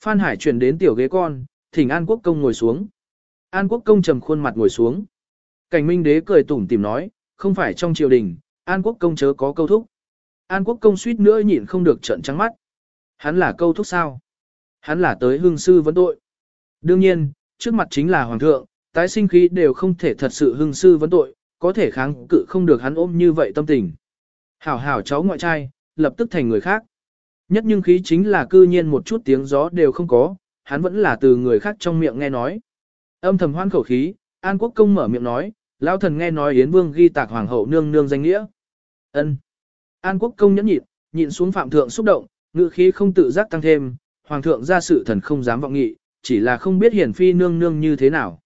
Phan Hải chuyển đến tiểu ghế con, thỉnh An Quốc công ngồi xuống. An Quốc công trầm khuôn mặt ngồi xuống. Cảnh minh đế cười tủm tỉm nói, không phải trong triều đình, An Quốc công chớ có câu thúc. An Quốc công suýt nữa nhịn không được trợn trắng mắt. Hắn là câu thúc sao? Hắn là tới hương sư vấn tội. Đương nhiên, trước mặt chính là hoàng thượng, tái sinh khí đều không thể thật sự hương sư vấn tội, có thể kháng cự không được hắn ôm như vậy tâm tình. Hảo hảo cháu ngoại trai, lập tức thành người khác. Nhất nhưng khí chính là cư nhiên một chút tiếng gió đều không có, hắn vẫn là từ người khác trong miệng nghe nói. Âm thầm hoan khẩu khí, An Quốc công mở miệng nói, lão thần nghe nói Yến Vương ghi tạc hoàng hậu nương nương danh nghĩa. Ân. An Quốc công nhẫn nhịn, nhịn xuống phạm thượng xúc động, ngữ khí không tự giác tăng thêm, hoàng thượng ra sự thần không dám vọng nghị, chỉ là không biết hiền phi nương nương như thế nào.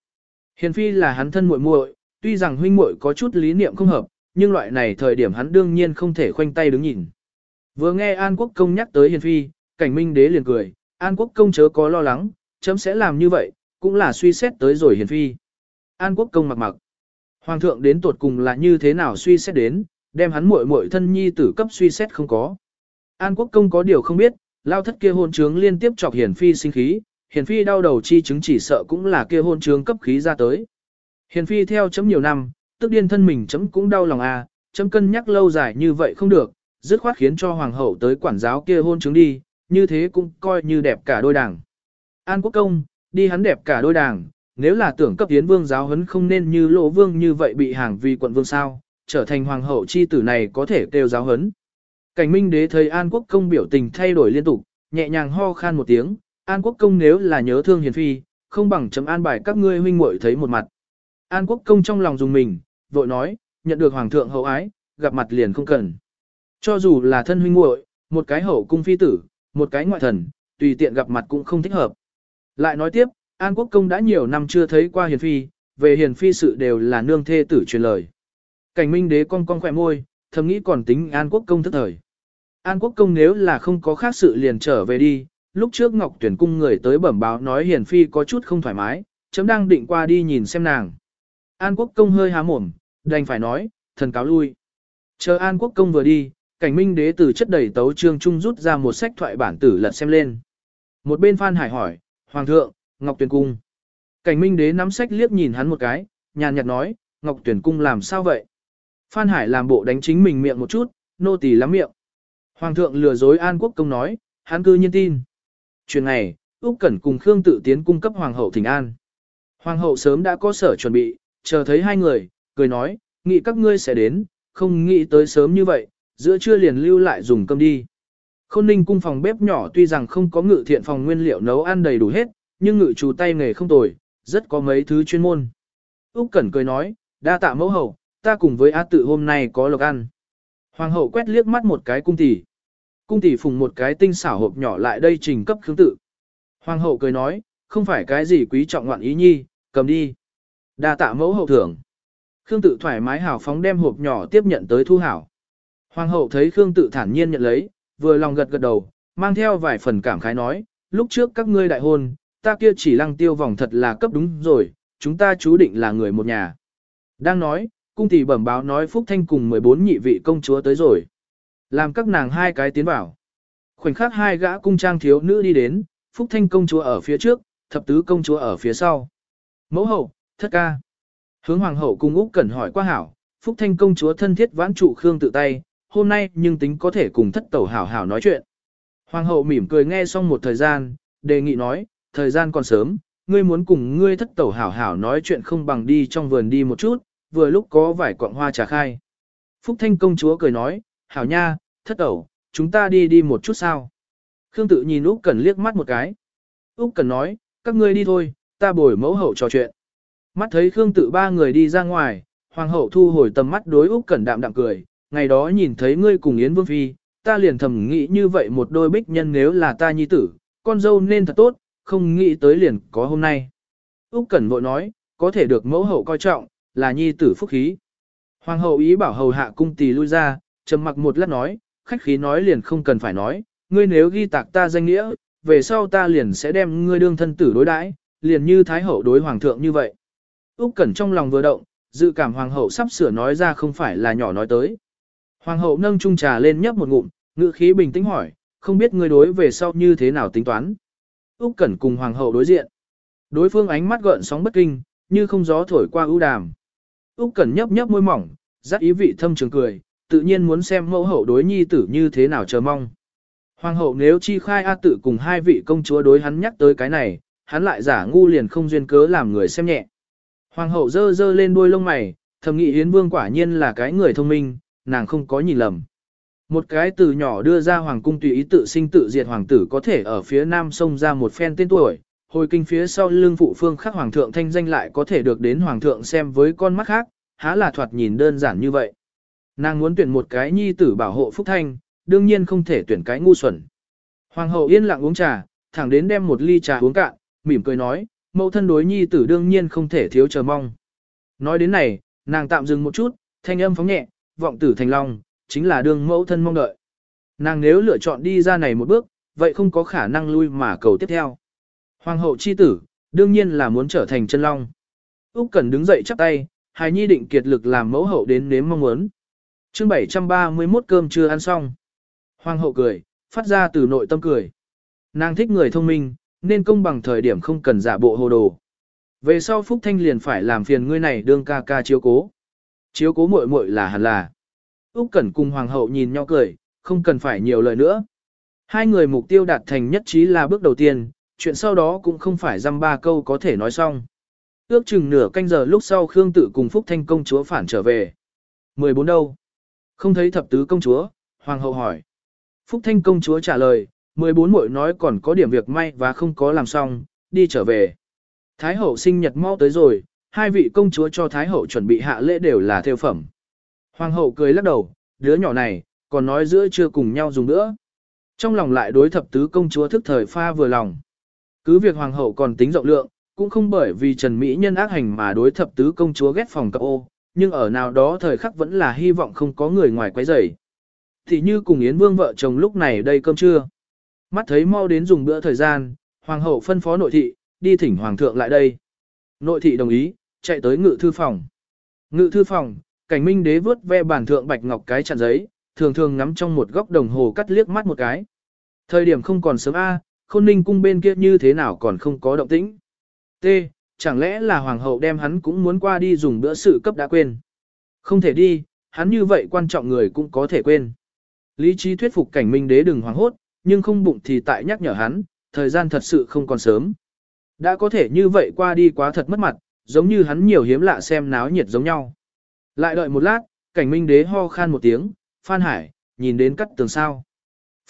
Hiền phi là hắn thân muội muội, tuy rằng huynh muội có chút lý niệm không hợp, nhưng loại này thời điểm hắn đương nhiên không thể khoanh tay đứng nhìn. Vừa nghe An Quốc công nhắc tới hiền phi, cảnh minh đế liền cười, An Quốc công chớ có lo lắng, chấm sẽ làm như vậy, cũng là suy xét tới rồi hiền phi. An Quốc công mặc mặc. Hoàng thượng đến tuột cùng là như thế nào suy xét đến, đem hắn muội muội thân nhi tử cấp suy xét không có. An quốc công có điều không biết, lao thất kia hôn trướng liên tiếp chọc hiền phi sinh khí, hiền phi đau đầu chi chứng chỉ sợ cũng là kia hôn trướng cấp khí ra tới. hiền phi theo chấm nhiều năm, tức điên thân mình chấm cũng đau lòng à, chấm cân nhắc lâu dài như vậy không được, dứt khoát khiến cho hoàng hậu tới quản giáo kia hôn chứng đi, như thế cũng coi như đẹp cả đôi đảng. An quốc công, đi hắn đẹp cả đôi đảng, nếu là tưởng cấp tiến vương giáo huấn không nên như lỗ vương như vậy bị hàng vì quận vương sao, trở thành hoàng hậu chi tử này có thể kêu giáo huấn. Cảnh minh đế thấy An Quốc công biểu tình thay đổi liên tục, nhẹ nhàng ho khan một tiếng, An Quốc công nếu là nhớ thương hiền phi, không bằng chấm an bài các ngươi huynh muội thấy một mặt. An Quốc công trong lòng dùng mình, vội nói, nhận được hoàng thượng hậu ái, gặp mặt liền không cần. Cho dù là thân huynh muội, một cái hậu cung phi tử, một cái ngoại thần, tùy tiện gặp mặt cũng không thích hợp. Lại nói tiếp, An Quốc công đã nhiều năm chưa thấy qua hiền phi, về hiền phi sự đều là nương thê tử truyền lời. Cảnh minh đế cong cong khỏe môi, thầm nghĩ còn tính An Quốc công thức thời. An Quốc công nếu là không có khác sự liền trở về đi, lúc trước Ngọc Tuyển cung người tới bẩm báo nói Hiền Phi có chút không thoải mái, chấm đang định qua đi nhìn xem nàng. An Quốc công hơi há mồm, đành phải nói, thần cáo lui. Chờ An Quốc công vừa đi, cảnh minh đế từ chất đầy tấu trương trung rút ra một sách thoại bản tử lật xem lên. Một bên Phan Hải hỏi, Hoàng thượng, Ngọc Tuyền Cung. Cảnh Minh Đế nắm sách liếc nhìn hắn một cái, nhàn nhạt nói, Ngọc Tuyền Cung làm sao vậy? Phan Hải làm bộ đánh chính mình miệng một chút, nô tỳ lắm miệng. Hoàng thượng lừa dối An Quốc Công nói, hắn cư nhiên tin. Chuyện này, Úc Cẩn cùng Khương tự tiến cung cấp Hoàng hậu thỉnh an. Hoàng hậu sớm đã có sở chuẩn bị, chờ thấy hai người, cười nói, nghĩ các ngươi sẽ đến, không nghĩ tới sớm như vậy, giữa trưa liền lưu lại dùng cơm đi. Khôn ninh cung phòng bếp nhỏ tuy rằng không có ngự thiện phòng nguyên liệu nấu ăn đầy đủ hết, nhưng ngự chủ tay nghề không tồi, rất có mấy thứ chuyên môn. Úc Cẩn cười nói, đa tạ mẫu hậu, ta cùng với A tự hôm nay có lộc ăn. Hoàng hậu quét liếc mắt một cái cung tỷ. Cung tỷ phùng một cái tinh xảo hộp nhỏ lại đây trình cấp khương tự. Hoàng hậu cười nói, không phải cái gì quý trọng ngoạn ý nhi, cầm đi. Đa tạ mẫu hậu thưởng. Khương tự thoải mái hào phóng đem hộp nhỏ tiếp nhận tới thu hảo. Hoàng hậu thấy Khương tự thản nhiên nhận lấy, vừa lòng gật gật đầu, mang theo vài phần cảm khái nói, lúc trước các ngươi đại hôn, ta kia chỉ lăng tiêu vòng thật là cấp đúng rồi, chúng ta chú định là người một nhà. Đang nói, cung tỷ bẩm báo nói Phúc Thanh cùng 14 nhị vị công chúa tới rồi. Làm các nàng hai cái tiến vào. Khoảnh khắc hai gã cung trang thiếu nữ đi đến, Phúc Thanh công chúa ở phía trước, thập tứ công chúa ở phía sau. Mẫu hậu, thất ca. Hướng hoàng hậu cung Úc Cẩn hỏi qua hảo, Phúc Thanh công chúa thân thiết vãn trụ Khương tự tay, hôm nay nhưng tính có thể cùng thất tẩu hảo hảo nói chuyện. Hoàng hậu mỉm cười nghe xong một thời gian, đề nghị nói, thời gian còn sớm, ngươi muốn cùng ngươi thất tẩu hảo hảo nói chuyện không bằng đi trong vườn đi một chút, vừa lúc có vài quạng hoa trà khai. Phúc Thanh công chúa cười nói, hảo nha, thất tẩu, chúng ta đi đi một chút sao. Khương tự nhìn Úc Cần liếc mắt một cái. Úc Cần nói, các ngươi đi thôi, ta bồi mẫu hậu trò chuyện. Mắt thấy Khương tự ba người đi ra ngoài, hoàng hậu thu hồi tầm mắt đối Úc Cẩn đạm đạm cười, ngày đó nhìn thấy ngươi cùng Yến Vương Phi, ta liền thầm nghĩ như vậy một đôi bích nhân nếu là ta nhi tử, con dâu nên thật tốt, không nghĩ tới liền có hôm nay. Úc Cẩn vội nói, có thể được mẫu hậu coi trọng, là nhi tử phúc khí. Hoàng hậu ý bảo hầu hạ cung tỳ lui ra, trầm mặc một lát nói, khách khí nói liền không cần phải nói, ngươi nếu ghi tạc ta danh nghĩa, về sau ta liền sẽ đem ngươi đương thân tử đối đãi, liền như thái hậu đối hoàng thượng như vậy. Úc Cẩn trong lòng vừa động, dự cảm hoàng hậu sắp sửa nói ra không phải là nhỏ nói tới. Hoàng hậu nâng chung trà lên nhấp một ngụm, ngữ khí bình tĩnh hỏi, không biết ngươi đối về sau như thế nào tính toán. Úc Cẩn cùng hoàng hậu đối diện. Đối phương ánh mắt gợn sóng bất kinh, như không gió thổi qua ưu đàm. Úc Cẩn nhấp nhấp môi mỏng, rất ý vị thâm trường cười, tự nhiên muốn xem mẫu hậu đối nhi tử như thế nào chờ mong. Hoàng hậu nếu chi khai A tử cùng hai vị công chúa đối hắn nhắc tới cái này, hắn lại giả ngu liền không duyên cớ làm người xem nhẹ. Hoàng hậu dơ dơ lên đuôi lông mày, thầm nghĩ Yến Vương quả nhiên là cái người thông minh, nàng không có nhìn lầm. Một cái từ nhỏ đưa ra hoàng cung tùy ý tự sinh tự diệt hoàng tử có thể ở phía nam sông ra một phen tên tuổi, hồi kinh phía sau lưng phụ phương khắc hoàng thượng thanh danh lại có thể được đến hoàng thượng xem với con mắt khác, há là thoạt nhìn đơn giản như vậy. Nàng muốn tuyển một cái nhi tử bảo hộ phúc thanh, đương nhiên không thể tuyển cái ngu xuẩn. Hoàng hậu yên lặng uống trà, thẳng đến đem một ly trà uống cạn, mỉm cười nói, mẫu thân đối nhi tử đương nhiên không thể thiếu chờ mong. Nói đến này, nàng tạm dừng một chút, thanh âm phóng nhẹ, vọng tử thành long, chính là đương mẫu thân mong đợi. Nàng nếu lựa chọn đi ra này một bước, vậy không có khả năng lui mà cầu tiếp theo. Hoàng hậu chi tử, đương nhiên là muốn trở thành chân long. Úc Cẩn đứng dậy chắp tay, hài nhi định kiệt lực làm mẫu hậu đến nếm mong muốn. Chương 731 cơm chưa ăn xong. Hoàng hậu cười, phát ra từ nội tâm cười. Nàng thích người thông minh, nên công bằng thời điểm không cần giả bộ hồ đồ. Về sau Phúc Thanh liền phải làm phiền ngươi này đương ca ca chiếu cố. Chiếu cố muội muội là hẳn là. Úc Cẩn cùng hoàng hậu nhìn nhau cười, không cần phải nhiều lời nữa. Hai người mục tiêu đạt thành nhất trí là bước đầu tiên, chuyện sau đó cũng không phải dăm ba câu có thể nói xong. Ước chừng nửa canh giờ lúc sau Khương Tự cùng Phúc Thanh công chúa phản trở về. 14 đâu? Không thấy thập tứ công chúa, hoàng hậu hỏi. Phúc Thanh công chúa trả lời, 14 muội nói còn có điểm việc may và không có làm xong, đi trở về. Thái hậu sinh nhật mau tới rồi, hai vị công chúa cho Thái hậu chuẩn bị hạ lễ đều là theo phẩm. Hoàng hậu cười lắc đầu, đứa nhỏ này, còn nói giữa chưa cùng nhau dùng nữa. Trong lòng lại đối thập tứ công chúa thức thời pha vừa lòng. Cứ việc hoàng hậu còn tính rộng lượng, cũng không bởi vì Trần Mỹ nhân ác hành mà đối thập tứ công chúa ghét phòng cập ô, nhưng ở nào đó thời khắc vẫn là hy vọng không có người ngoài quấy rầy. Thì như cùng Yến Vương vợ chồng lúc này đây cơm trưa. Mắt thấy mau đến dùng bữa thời gian, hoàng hậu phân phó nội thị, đi thỉnh hoàng thượng lại đây. Nội thị đồng ý, chạy tới ngự thư phòng. Ngự thư phòng, cảnh minh đế vớt ve bản thượng bạch ngọc cái chặn giấy, thường thường ngắm trong một góc đồng hồ cắt liếc mắt một cái. Thời điểm không còn sớm A, khôn ninh cung bên kia như thế nào còn không có động tĩnh. T. Chẳng lẽ là hoàng hậu đem hắn cũng muốn qua đi dùng bữa sự cấp đã quên. Không thể đi, hắn như vậy quan trọng người cũng có thể quên. Lý trí thuyết phục cảnh minh đế đừng hoảng hốt, nhưng không bụng thì tại nhắc nhở hắn, thời gian thật sự không còn sớm. Đã có thể như vậy qua đi quá thật mất mặt, giống như hắn nhiều hiếm lạ xem náo nhiệt giống nhau. Lại đợi một lát, cảnh minh đế ho khan một tiếng, Phan Hải, nhìn đến cắt tường sao.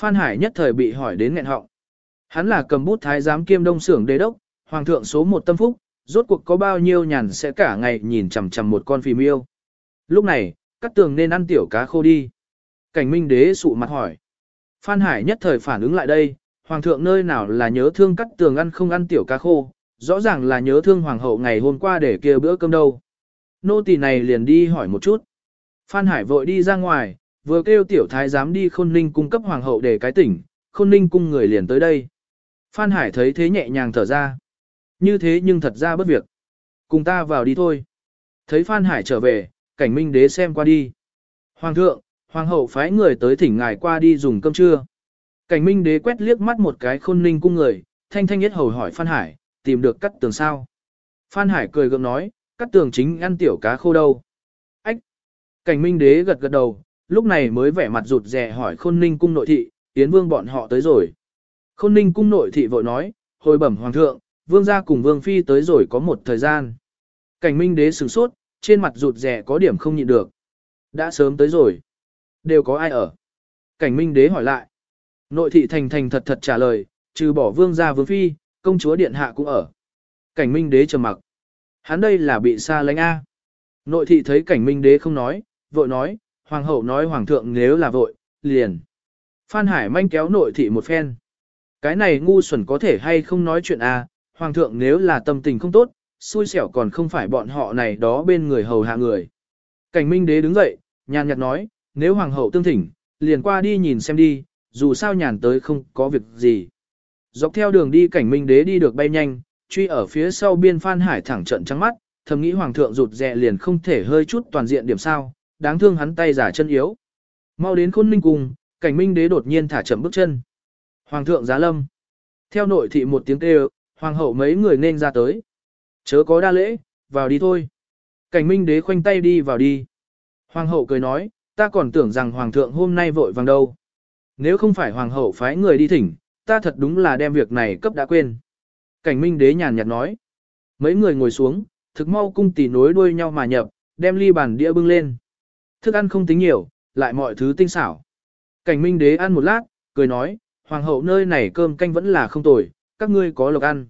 Phan Hải nhất thời bị hỏi đến nghẹn họng. Hắn là cầm bút thái giám kiêm đông sưởng đế đốc, hoàng thượng số một tâm phúc, rốt cuộc có bao nhiêu nhàn sẽ cả ngày nhìn chằm chằm một con phì miêu. Lúc này, cắt tường nên ăn tiểu cá khô đi. Cảnh minh đế sụ mặt hỏi. Phan Hải nhất thời phản ứng lại đây, hoàng thượng nơi nào là nhớ thương cắt tường ăn không ăn tiểu cá khô, rõ ràng là nhớ thương hoàng hậu ngày hôm qua để kia bữa cơm đâu. Nô tỳ này liền đi hỏi một chút. Phan Hải vội đi ra ngoài, vừa kêu tiểu thái giám đi khôn ninh cung cấp hoàng hậu để cái tỉnh, khôn ninh cung người liền tới đây. Phan Hải thấy thế nhẹ nhàng thở ra. Như thế nhưng thật ra bất việc. Cùng ta vào đi thôi. Thấy Phan Hải trở về, cảnh minh đế xem qua đi. Hoàng thượng, hoàng hậu phái người tới thỉnh ngài qua đi dùng cơm trưa. Cảnh minh đế quét liếc mắt một cái khôn ninh cung người, thanh thanh nhất hầu hỏi Phan Hải, tìm được cắt tường sao. Phan Hải cười gượng nói, cắt tường chính ăn tiểu cá khô đâu. Ách! Cảnh minh đế gật gật đầu, lúc này mới vẻ mặt rụt rè hỏi khôn ninh cung nội thị, tiến vương bọn họ tới rồi. Khôn ninh cung nội thị vội nói, hồi bẩm hoàng thượng, vương gia cùng vương phi tới rồi có một thời gian. Cảnh minh đế sửng sốt, trên mặt rụt rè có điểm không nhịn được. Đã sớm tới rồi. Đều có ai ở? Cảnh minh đế hỏi lại. Nội thị thành thành thật thật trả lời, trừ bỏ vương gia vương phi, công chúa điện hạ cũng ở. Cảnh minh đế trầm mặc. Hắn đây là bị xa lánh A. Nội thị thấy cảnh minh đế không nói, vội nói, hoàng hậu nói hoàng thượng nếu là vội, liền. Phan Hải manh kéo nội thị một phen. Cái này ngu xuẩn có thể hay không nói chuyện A, hoàng thượng nếu là tâm tình không tốt, xui xẻo còn không phải bọn họ này đó bên người hầu hạ người. Cảnh minh đế đứng dậy, nhàn nhạt nói, nếu hoàng hậu tương thỉnh, liền qua đi nhìn xem đi, dù sao nhàn tới không có việc gì. Dọc theo đường đi cảnh minh đế đi được bay nhanh, truy ở phía sau biên Phan Hải thẳng trận trắng mắt, thầm nghĩ hoàng thượng rụt rè liền không thể hơi chút toàn diện điểm sao, đáng thương hắn tay giả chân yếu. Mau đến khôn ninh cùng, cảnh minh đế đột nhiên thả chậm bước chân. Hoàng thượng giá lâm. Theo nội thị một tiếng kêu, hoàng hậu mấy người nên ra tới. Chớ có đa lễ, vào đi thôi. Cảnh minh đế khoanh tay đi vào đi. Hoàng hậu cười nói, ta còn tưởng rằng hoàng thượng hôm nay vội vàng đâu. Nếu không phải hoàng hậu phái người đi thỉnh, ta thật đúng là đem việc này cấp đã quên. Cảnh minh đế nhàn nhạt nói. Mấy người ngồi xuống, thực mau cung tỷ nối đuôi nhau mà nhập, đem ly bàn đĩa bưng lên. Thức ăn không tính nhiều, lại mọi thứ tinh xảo. Cảnh minh đế ăn một lát, cười nói, hoàng hậu nơi này cơm canh vẫn là không tồi, các ngươi có lộc ăn.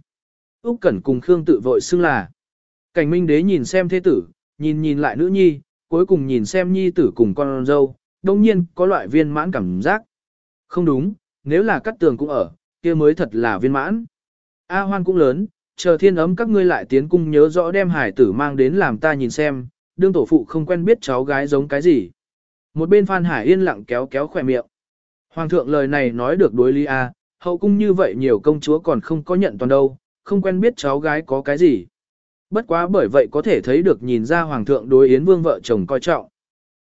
Úc Cẩn cùng Khương tự vội xưng là. Cảnh minh đế nhìn xem thế tử, nhìn nhìn lại nữ nhi, cuối cùng nhìn xem nhi tử cùng con dâu, đồng nhiên có loại viên mãn cảm giác. Không đúng, nếu là cắt tường cũng ở, kia mới thật là viên mãn. A hoan cũng lớn, chờ thiên ấm các ngươi lại tiến cung nhớ rõ đem hải tử mang đến làm ta nhìn xem, đương tổ phụ không quen biết cháu gái giống cái gì. Một bên Phan Hải yên lặng kéo kéo khỏe miệng. Hoàng thượng lời này nói được đối lý A, hậu cung như vậy nhiều công chúa còn không có nhận toàn đâu, không quen biết cháu gái có cái gì. Bất quá bởi vậy có thể thấy được nhìn ra hoàng thượng đối Yến Vương vợ chồng coi trọng.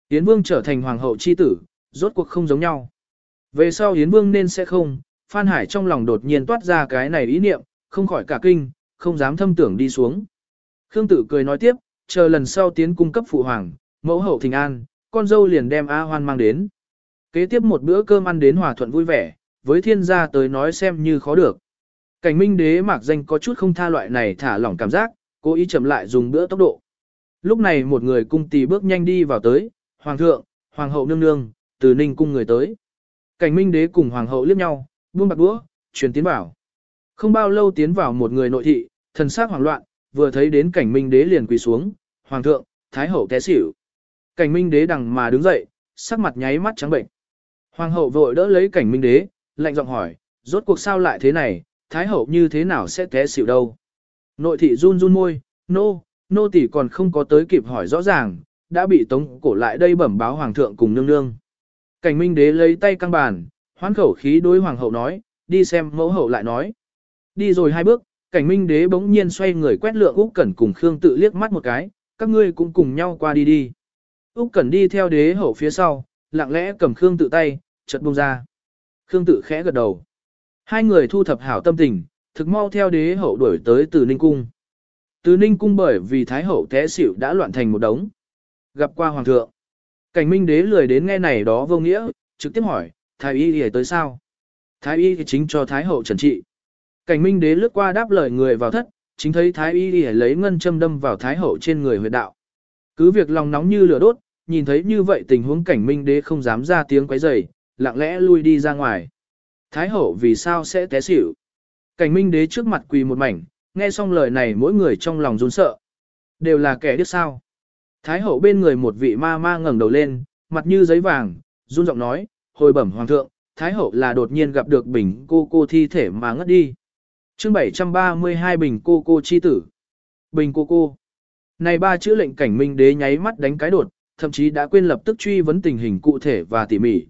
Yến Vương trở thành hoàng hậu chi tử, rốt cuộc không giống nhau. Về sau Yến Vương nên sẽ không, Phan Hải trong lòng đột nhiên toát ra cái này ý niệm, không khỏi cả kinh, không dám thâm tưởng đi xuống. Khương Tử cười nói tiếp, chờ lần sau tiến cung cấp phụ hoàng, mẫu hậu thình an, con dâu liền đem A Hoan mang đến. Kế tiếp một bữa cơm ăn đến hòa thuận vui vẻ, với thiên gia tới nói xem như khó được. Cảnh minh đế mạc danh có chút không tha loại này thả lỏng cảm giác, cố ý chậm lại dùng bữa tốc độ. Lúc này một người cung tỳ bước nhanh đi vào tới, hoàng thượng, hoàng hậu nương nương, từ ninh cung người tới. Cảnh minh đế cùng hoàng hậu liếc nhau, buông bạc đũa, truyền tiến vào. Không bao lâu tiến vào một người nội thị, thần sắc hoảng loạn, vừa thấy đến cảnh minh đế liền quỳ xuống, hoàng thượng, thái hậu té xỉu. Cảnh minh đế đằng mà đứng dậy, sắc mặt nháy mắt trắng bệnh. Hoàng hậu vội đỡ lấy cảnh minh đế, lạnh giọng hỏi, rốt cuộc sao lại thế này, thái hậu như thế nào sẽ té xỉu đâu. Nội thị run run môi, nô, nô tỷ còn không có tới kịp hỏi rõ ràng, đã bị tống cổ lại đây bẩm báo hoàng thượng cùng nương nương. Cảnh minh đế lấy tay căng bàn, hoán khẩu khí đối hoàng hậu nói, đi xem mẫu hậu lại nói. Đi rồi hai bước, cảnh minh đế bỗng nhiên xoay người quét lượng Úc Cẩn cùng Khương tự liếc mắt một cái, các ngươi cũng cùng nhau qua đi đi. Úc Cẩn đi theo đế hậu phía sau, lặng lẽ cầm Khương tự tay, chợt buông ra. Khương tự khẽ gật đầu. Hai người thu thập hảo tâm tình, thực mau theo đế hậu đuổi tới từ Ninh Cung. Từ Ninh Cung bởi vì Thái hậu té xỉu đã loạn thành một đống. Gặp qua Hoàng thượng. Cảnh Minh đế lười đến nghe này đó vô nghĩa, trực tiếp hỏi, Thái y thì tới sao? Thái y thì chính cho Thái hậu trần trị. Cảnh Minh đế lướt qua đáp lời người vào thất, chính thấy Thái y thì lấy ngân châm đâm vào Thái hậu trên người huyệt đạo. Cứ việc lòng nóng như lửa đốt, nhìn thấy như vậy tình huống cảnh Minh đế không dám ra tiếng quấy rầy, lặng lẽ lui đi ra ngoài. Thái hậu vì sao sẽ té xỉu? Cảnh Minh đế trước mặt quỳ một mảnh, nghe xong lời này mỗi người trong lòng run sợ. Đều là kẻ điếc sao. Thái hậu bên người một vị ma ma ngẩng đầu lên, mặt như giấy vàng, run giọng nói, hồi bẩm hoàng thượng, Thái hậu là đột nhiên gặp được bình cô cô thi thể mà ngất đi. chương 732 bình cô cô chi tử. Bình cô cô. Này ba chữ lệnh cảnh minh đế nháy mắt đánh cái đột, thậm chí đã quên lập tức truy vấn tình hình cụ thể và tỉ mỉ.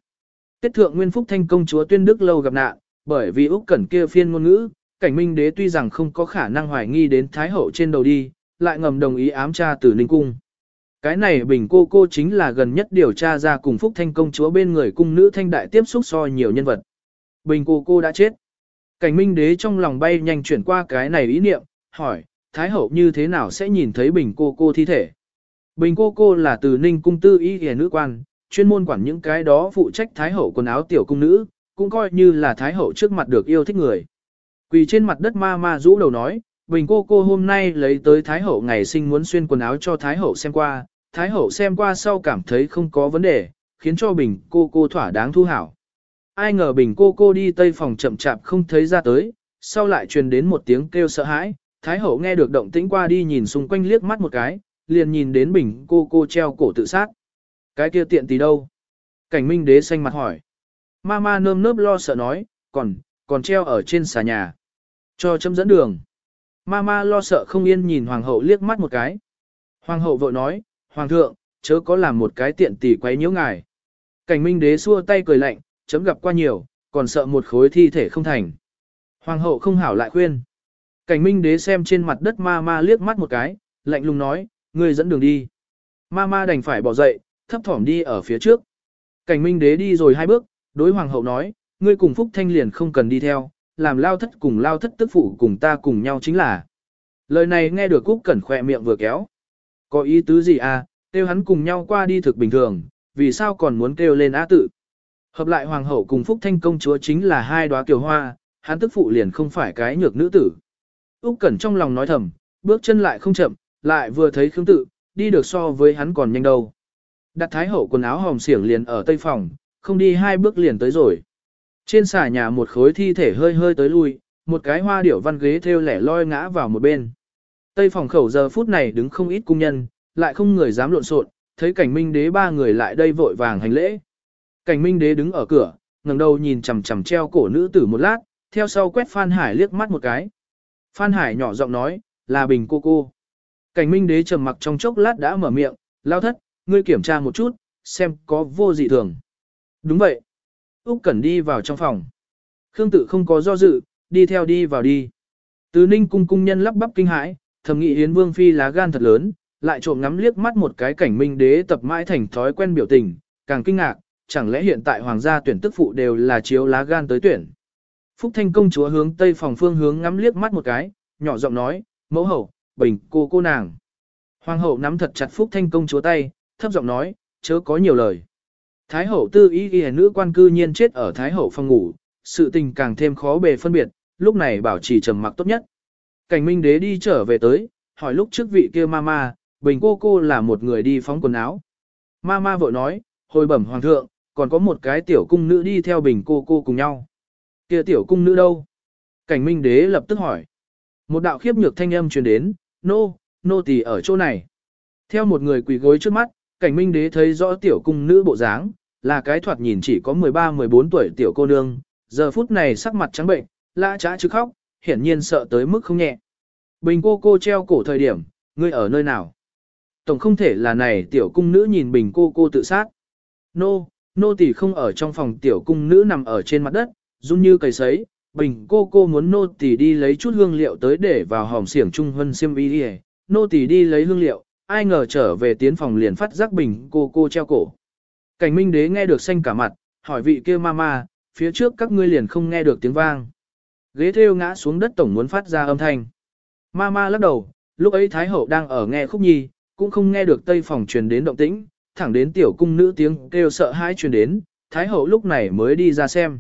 Tiết thượng nguyên phúc thanh công chúa tuyên đức lâu gặp nạn, bởi vì Úc Cẩn kia phiên ngôn ngữ, cảnh minh đế tuy rằng không có khả năng hoài nghi đến Thái hậu trên đầu đi, lại ngầm đồng ý ám tra từ Ninh Cung. Cái này bình cô cô chính là gần nhất điều tra ra cùng Phúc Thanh công chúa bên người cung nữ thanh đại tiếp xúc so nhiều nhân vật. Bình cô cô đã chết. Cảnh minh đế trong lòng bay nhanh chuyển qua cái này ý niệm, hỏi, Thái hậu như thế nào sẽ nhìn thấy bình cô cô thi thể? Bình cô cô là từ ninh cung tư y hề nữ quan, chuyên môn quản những cái đó phụ trách Thái hậu quần áo tiểu cung nữ, cũng coi như là Thái hậu trước mặt được yêu thích người. Quỳ trên mặt đất ma ma rũ đầu nói, Bình cô cô hôm nay lấy tới Thái hậu ngày sinh muốn xuyên quần áo cho Thái hậu xem qua, Thái hậu xem qua sau cảm thấy không có vấn đề, khiến cho Bình cô cô thỏa đáng thu hảo. Ai ngờ Bình cô cô đi tây phòng chậm chạp không thấy ra tới, sau lại truyền đến một tiếng kêu sợ hãi, Thái hậu nghe được động tĩnh qua đi nhìn xung quanh liếc mắt một cái, liền nhìn đến Bình cô cô treo cổ tự sát. Cái kia tiện tí đâu? Cảnh minh đế xanh mặt hỏi. Mama nơm nớp lo sợ nói, còn, còn treo ở trên xà nhà. Cho chấm dẫn đường. Mama lo sợ không yên nhìn hoàng hậu liếc mắt một cái. Hoàng hậu vội nói, hoàng thượng, chớ có làm một cái tiện tỷ quấy nhiễu ngài. Cảnh minh đế xua tay cười lạnh, chấm gặp qua nhiều, còn sợ một khối thi thể không thành. Hoàng hậu không hảo lại khuyên. Cảnh minh đế xem trên mặt đất ma ma liếc mắt một cái, lạnh lùng nói, ngươi dẫn đường đi. Ma ma đành phải bỏ dậy, thấp thỏm đi ở phía trước. Cảnh minh đế đi rồi hai bước, đối hoàng hậu nói, ngươi cùng Phúc Thanh liền không cần đi theo, làm lao thất cùng lao thất tức phụ cùng ta cùng nhau chính là. Lời này nghe được Cúc Cẩn khỏe miệng vừa kéo. Có ý tứ gì à, kêu hắn cùng nhau qua đi thực bình thường, vì sao còn muốn kêu lên á tự. Hợp lại hoàng hậu cùng Phúc Thanh công chúa chính là hai đóa kiều hoa, hắn tức phụ liền không phải cái nhược nữ tử. Úc Cẩn trong lòng nói thầm, bước chân lại không chậm, lại vừa thấy Khương Tự, đi được so với hắn còn nhanh đâu. Đặt thái hậu quần áo hồng xiển liền ở tây phòng, không đi hai bước liền tới rồi. Trên xà nhà một khối thi thể hơi hơi tới lui, một cái hoa điểu văn ghế theo lẻ loi ngã vào một bên. Tây phòng khẩu giờ phút này đứng không ít cung nhân, lại không người dám lộn xộn, thấy cảnh minh đế ba người lại đây vội vàng hành lễ. Cảnh minh đế đứng ở cửa, ngẩng đầu nhìn chằm chằm treo cổ nữ tử một lát, theo sau quét Phan Hải liếc mắt một cái. Phan Hải nhỏ giọng nói, là bình cô cô. Cảnh minh đế trầm mặc trong chốc lát đã mở miệng, lao thất, ngươi kiểm tra một chút, xem có vô dị thường. Đúng vậy. Úc Cẩn đi vào trong phòng. Khương Tự không có do dự, đi theo đi vào đi. Từ Ninh cung cung nhân lắp bắp kinh hãi, thầm nghĩ Yến Vương phi lá gan thật lớn, lại trộm ngắm liếc mắt một cái cảnh minh đế tập mãi thành thói quen biểu tình, càng kinh ngạc, chẳng lẽ hiện tại hoàng gia tuyển tức phụ đều là chiếu lá gan tới tuyển. Phúc Thanh công chúa hướng tây phòng phương hướng ngắm liếc mắt một cái, nhỏ giọng nói, mẫu hậu, bình cô cô nàng. Hoàng hậu nắm thật chặt Phúc Thanh công chúa tay, thấp giọng nói, chớ có nhiều lời. Thái hậu tư ý ghi nữ quan cư nhiên chết ở Thái hậu phòng ngủ, sự tình càng thêm khó bề phân biệt, lúc này bảo trì trầm mặc tốt nhất. Cảnh minh đế đi trở về tới, hỏi lúc trước vị kia mama, bình cô cô là một người đi phóng quần áo. Mama vội nói, hồi bẩm hoàng thượng, còn có một cái tiểu cung nữ đi theo bình cô cô cùng nhau. Kia tiểu cung nữ đâu? Cảnh minh đế lập tức hỏi. Một đạo khiếp nhược thanh âm truyền đến, nô, nô tỳ ở chỗ này. Theo một người quỳ gối trước mắt, cảnh minh đế thấy rõ tiểu cung nữ bộ dáng, là cái thoạt nhìn chỉ có 13-14 tuổi tiểu cô nương, giờ phút này sắc mặt trắng bệnh, lã trá chứ khóc, hiển nhiên sợ tới mức không nhẹ. Bình cô cô treo cổ thời điểm, ngươi ở nơi nào? Tổng không thể là này tiểu cung nữ nhìn bình cô cô tự sát. Nô, nô tỷ không ở trong phòng tiểu cung nữ nằm ở trên mặt đất, run như cầy sấy. Bình cô cô muốn nô tỷ đi lấy chút hương liệu tới để vào hòm xiển trung hân xiêm y đi Nô tỷ đi lấy hương liệu, ai ngờ trở về tiến phòng liền phát giác bình cô cô treo cổ. Cảnh minh đế nghe được xanh cả mặt, hỏi vị kia mama, phía trước các ngươi liền không nghe được tiếng vang. Ghế thêu ngã xuống đất tổng muốn phát ra âm thanh. Ma ma lắc đầu, lúc ấy Thái Hậu đang ở nghe khúc nhi, cũng không nghe được tây phòng truyền đến động tĩnh, thẳng đến tiểu cung nữ tiếng kêu sợ hãi truyền đến, Thái Hậu lúc này mới đi ra xem.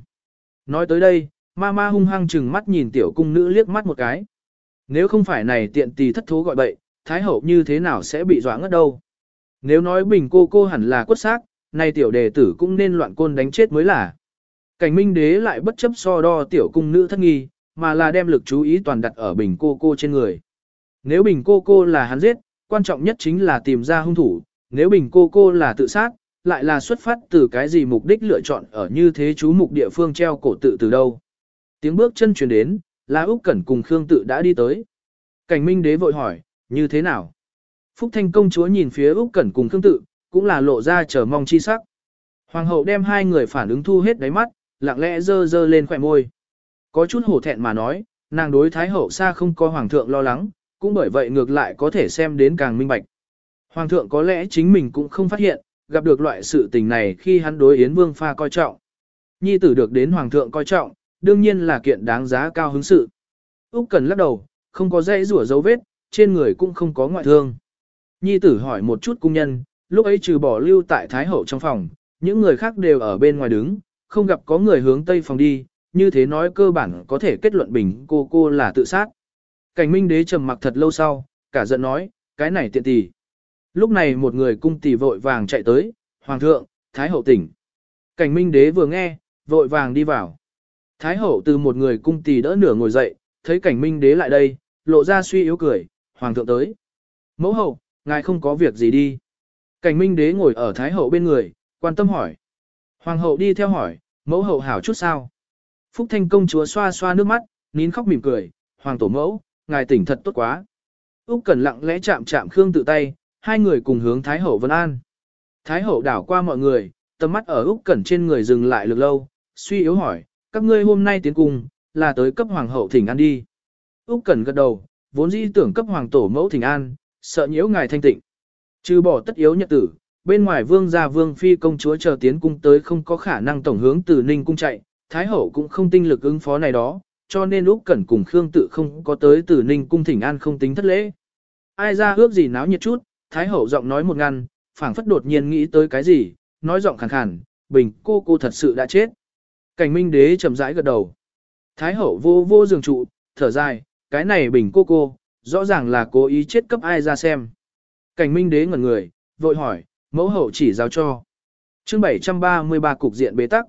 Nói tới đây, ma ma hung hăng chừng mắt nhìn tiểu cung nữ liếc mắt một cái. Nếu không phải này tiện tì thất thố gọi bậy, Thái Hậu như thế nào sẽ bị dọa ngất đâu. Nếu nói bình cô cô hẳn là quất xác, nay tiểu đề tử cũng nên loạn côn đánh chết mới là. Cảnh minh đế lại bất chấp so đo tiểu cung nữ thất nghi, mà là đem lực chú ý toàn đặt ở bình cô cô trên người. Nếu bình cô cô là hắn giết, quan trọng nhất chính là tìm ra hung thủ, nếu bình cô cô là tự sát, lại là xuất phát từ cái gì mục đích lựa chọn ở như thế chú mục địa phương treo cổ tự từ đâu. Tiếng bước chân truyền đến, là Úc Cẩn cùng Khương tự đã đi tới. Cảnh Minh Đế vội hỏi, như thế nào? Phúc Thanh công chúa nhìn phía Úc Cẩn cùng Khương tự, cũng là lộ ra chờ mong chi sắc. Hoàng hậu đem hai người phản ứng thu hết đáy mắt, lặng lẽ dơ dơ lên khỏe môi. Có chút hổ thẹn mà nói, nàng đối thái hậu xa không có hoàng thượng lo lắng, cũng bởi vậy ngược lại có thể xem đến càng minh bạch. Hoàng thượng có lẽ chính mình cũng không phát hiện, gặp được loại sự tình này khi hắn đối Yến Vương pha coi trọng. Nhi tử được đến Hoàng thượng coi trọng, đương nhiên là kiện đáng giá cao hứng sự. Úc Cần lắc đầu, không có dây rủa dấu vết, trên người cũng không có ngoại thương. Nhi tử hỏi một chút cung nhân, lúc ấy trừ bỏ lưu tại Thái Hậu trong phòng, những người khác đều ở bên ngoài đứng, không gặp có người hướng Tây phòng đi, như thế nói cơ bản có thể kết luận bình cô cô là tự sát. Cảnh minh đế trầm mặc thật lâu sau, cả giận nói, cái này tiện tỷ. Lúc này một người cung tỷ vội vàng chạy tới, Hoàng thượng, Thái hậu tỉnh. Cảnh minh đế vừa nghe, vội vàng đi vào. Thái hậu từ một người cung tỷ đỡ nửa ngồi dậy, thấy cảnh minh đế lại đây, lộ ra suy yếu cười, Hoàng thượng tới. Mẫu hậu, ngài không có việc gì đi. Cảnh minh đế ngồi ở Thái hậu bên người, quan tâm hỏi. Hoàng hậu đi theo hỏi, mẫu hậu hảo chút sao. Phúc Thanh công chúa xoa xoa nước mắt, nín khóc mỉm cười, Hoàng tổ mẫu, ngài tỉnh thật tốt quá. Úc Cẩn lặng lẽ chạm chạm Khương tự tay, hai người cùng hướng Thái Hậu Vân An. Thái Hậu đảo qua mọi người, tầm mắt ở Úc Cẩn trên người dừng lại lực lâu, suy yếu hỏi, các ngươi hôm nay tiến cùng, là tới cấp Hoàng hậu thỉnh an đi. Úc Cẩn gật đầu, vốn dĩ tưởng cấp Hoàng tổ mẫu thỉnh an, sợ nhiễu ngài thanh tịnh. Trừ bỏ tất yếu nhật tử, bên ngoài vương gia vương phi công chúa chờ tiến cung tới không có khả năng tổng hướng từ Ninh cung chạy, Thái Hậu cũng không tinh lực ứng phó này đó, cho nên Úc Cẩn cùng Khương Tự không có tới Tử Ninh cung thỉnh an không tính thất lễ. Ai ra ước gì náo nhiệt chút, Thái hậu giọng nói một ngăn, phảng phất đột nhiên nghĩ tới cái gì, nói giọng khàn khàn, "Bình, cô cô thật sự đã chết." Cảnh Minh đế chậm rãi gật đầu. Thái hậu vô vô giường trụ, thở dài, "Cái này Bình cô cô, rõ ràng là cố ý chết cấp ai ra xem." Cảnh Minh đế ngẩn người, vội hỏi, "Mẫu hậu chỉ giao cho?" Chương 733 cục diện bế tắc.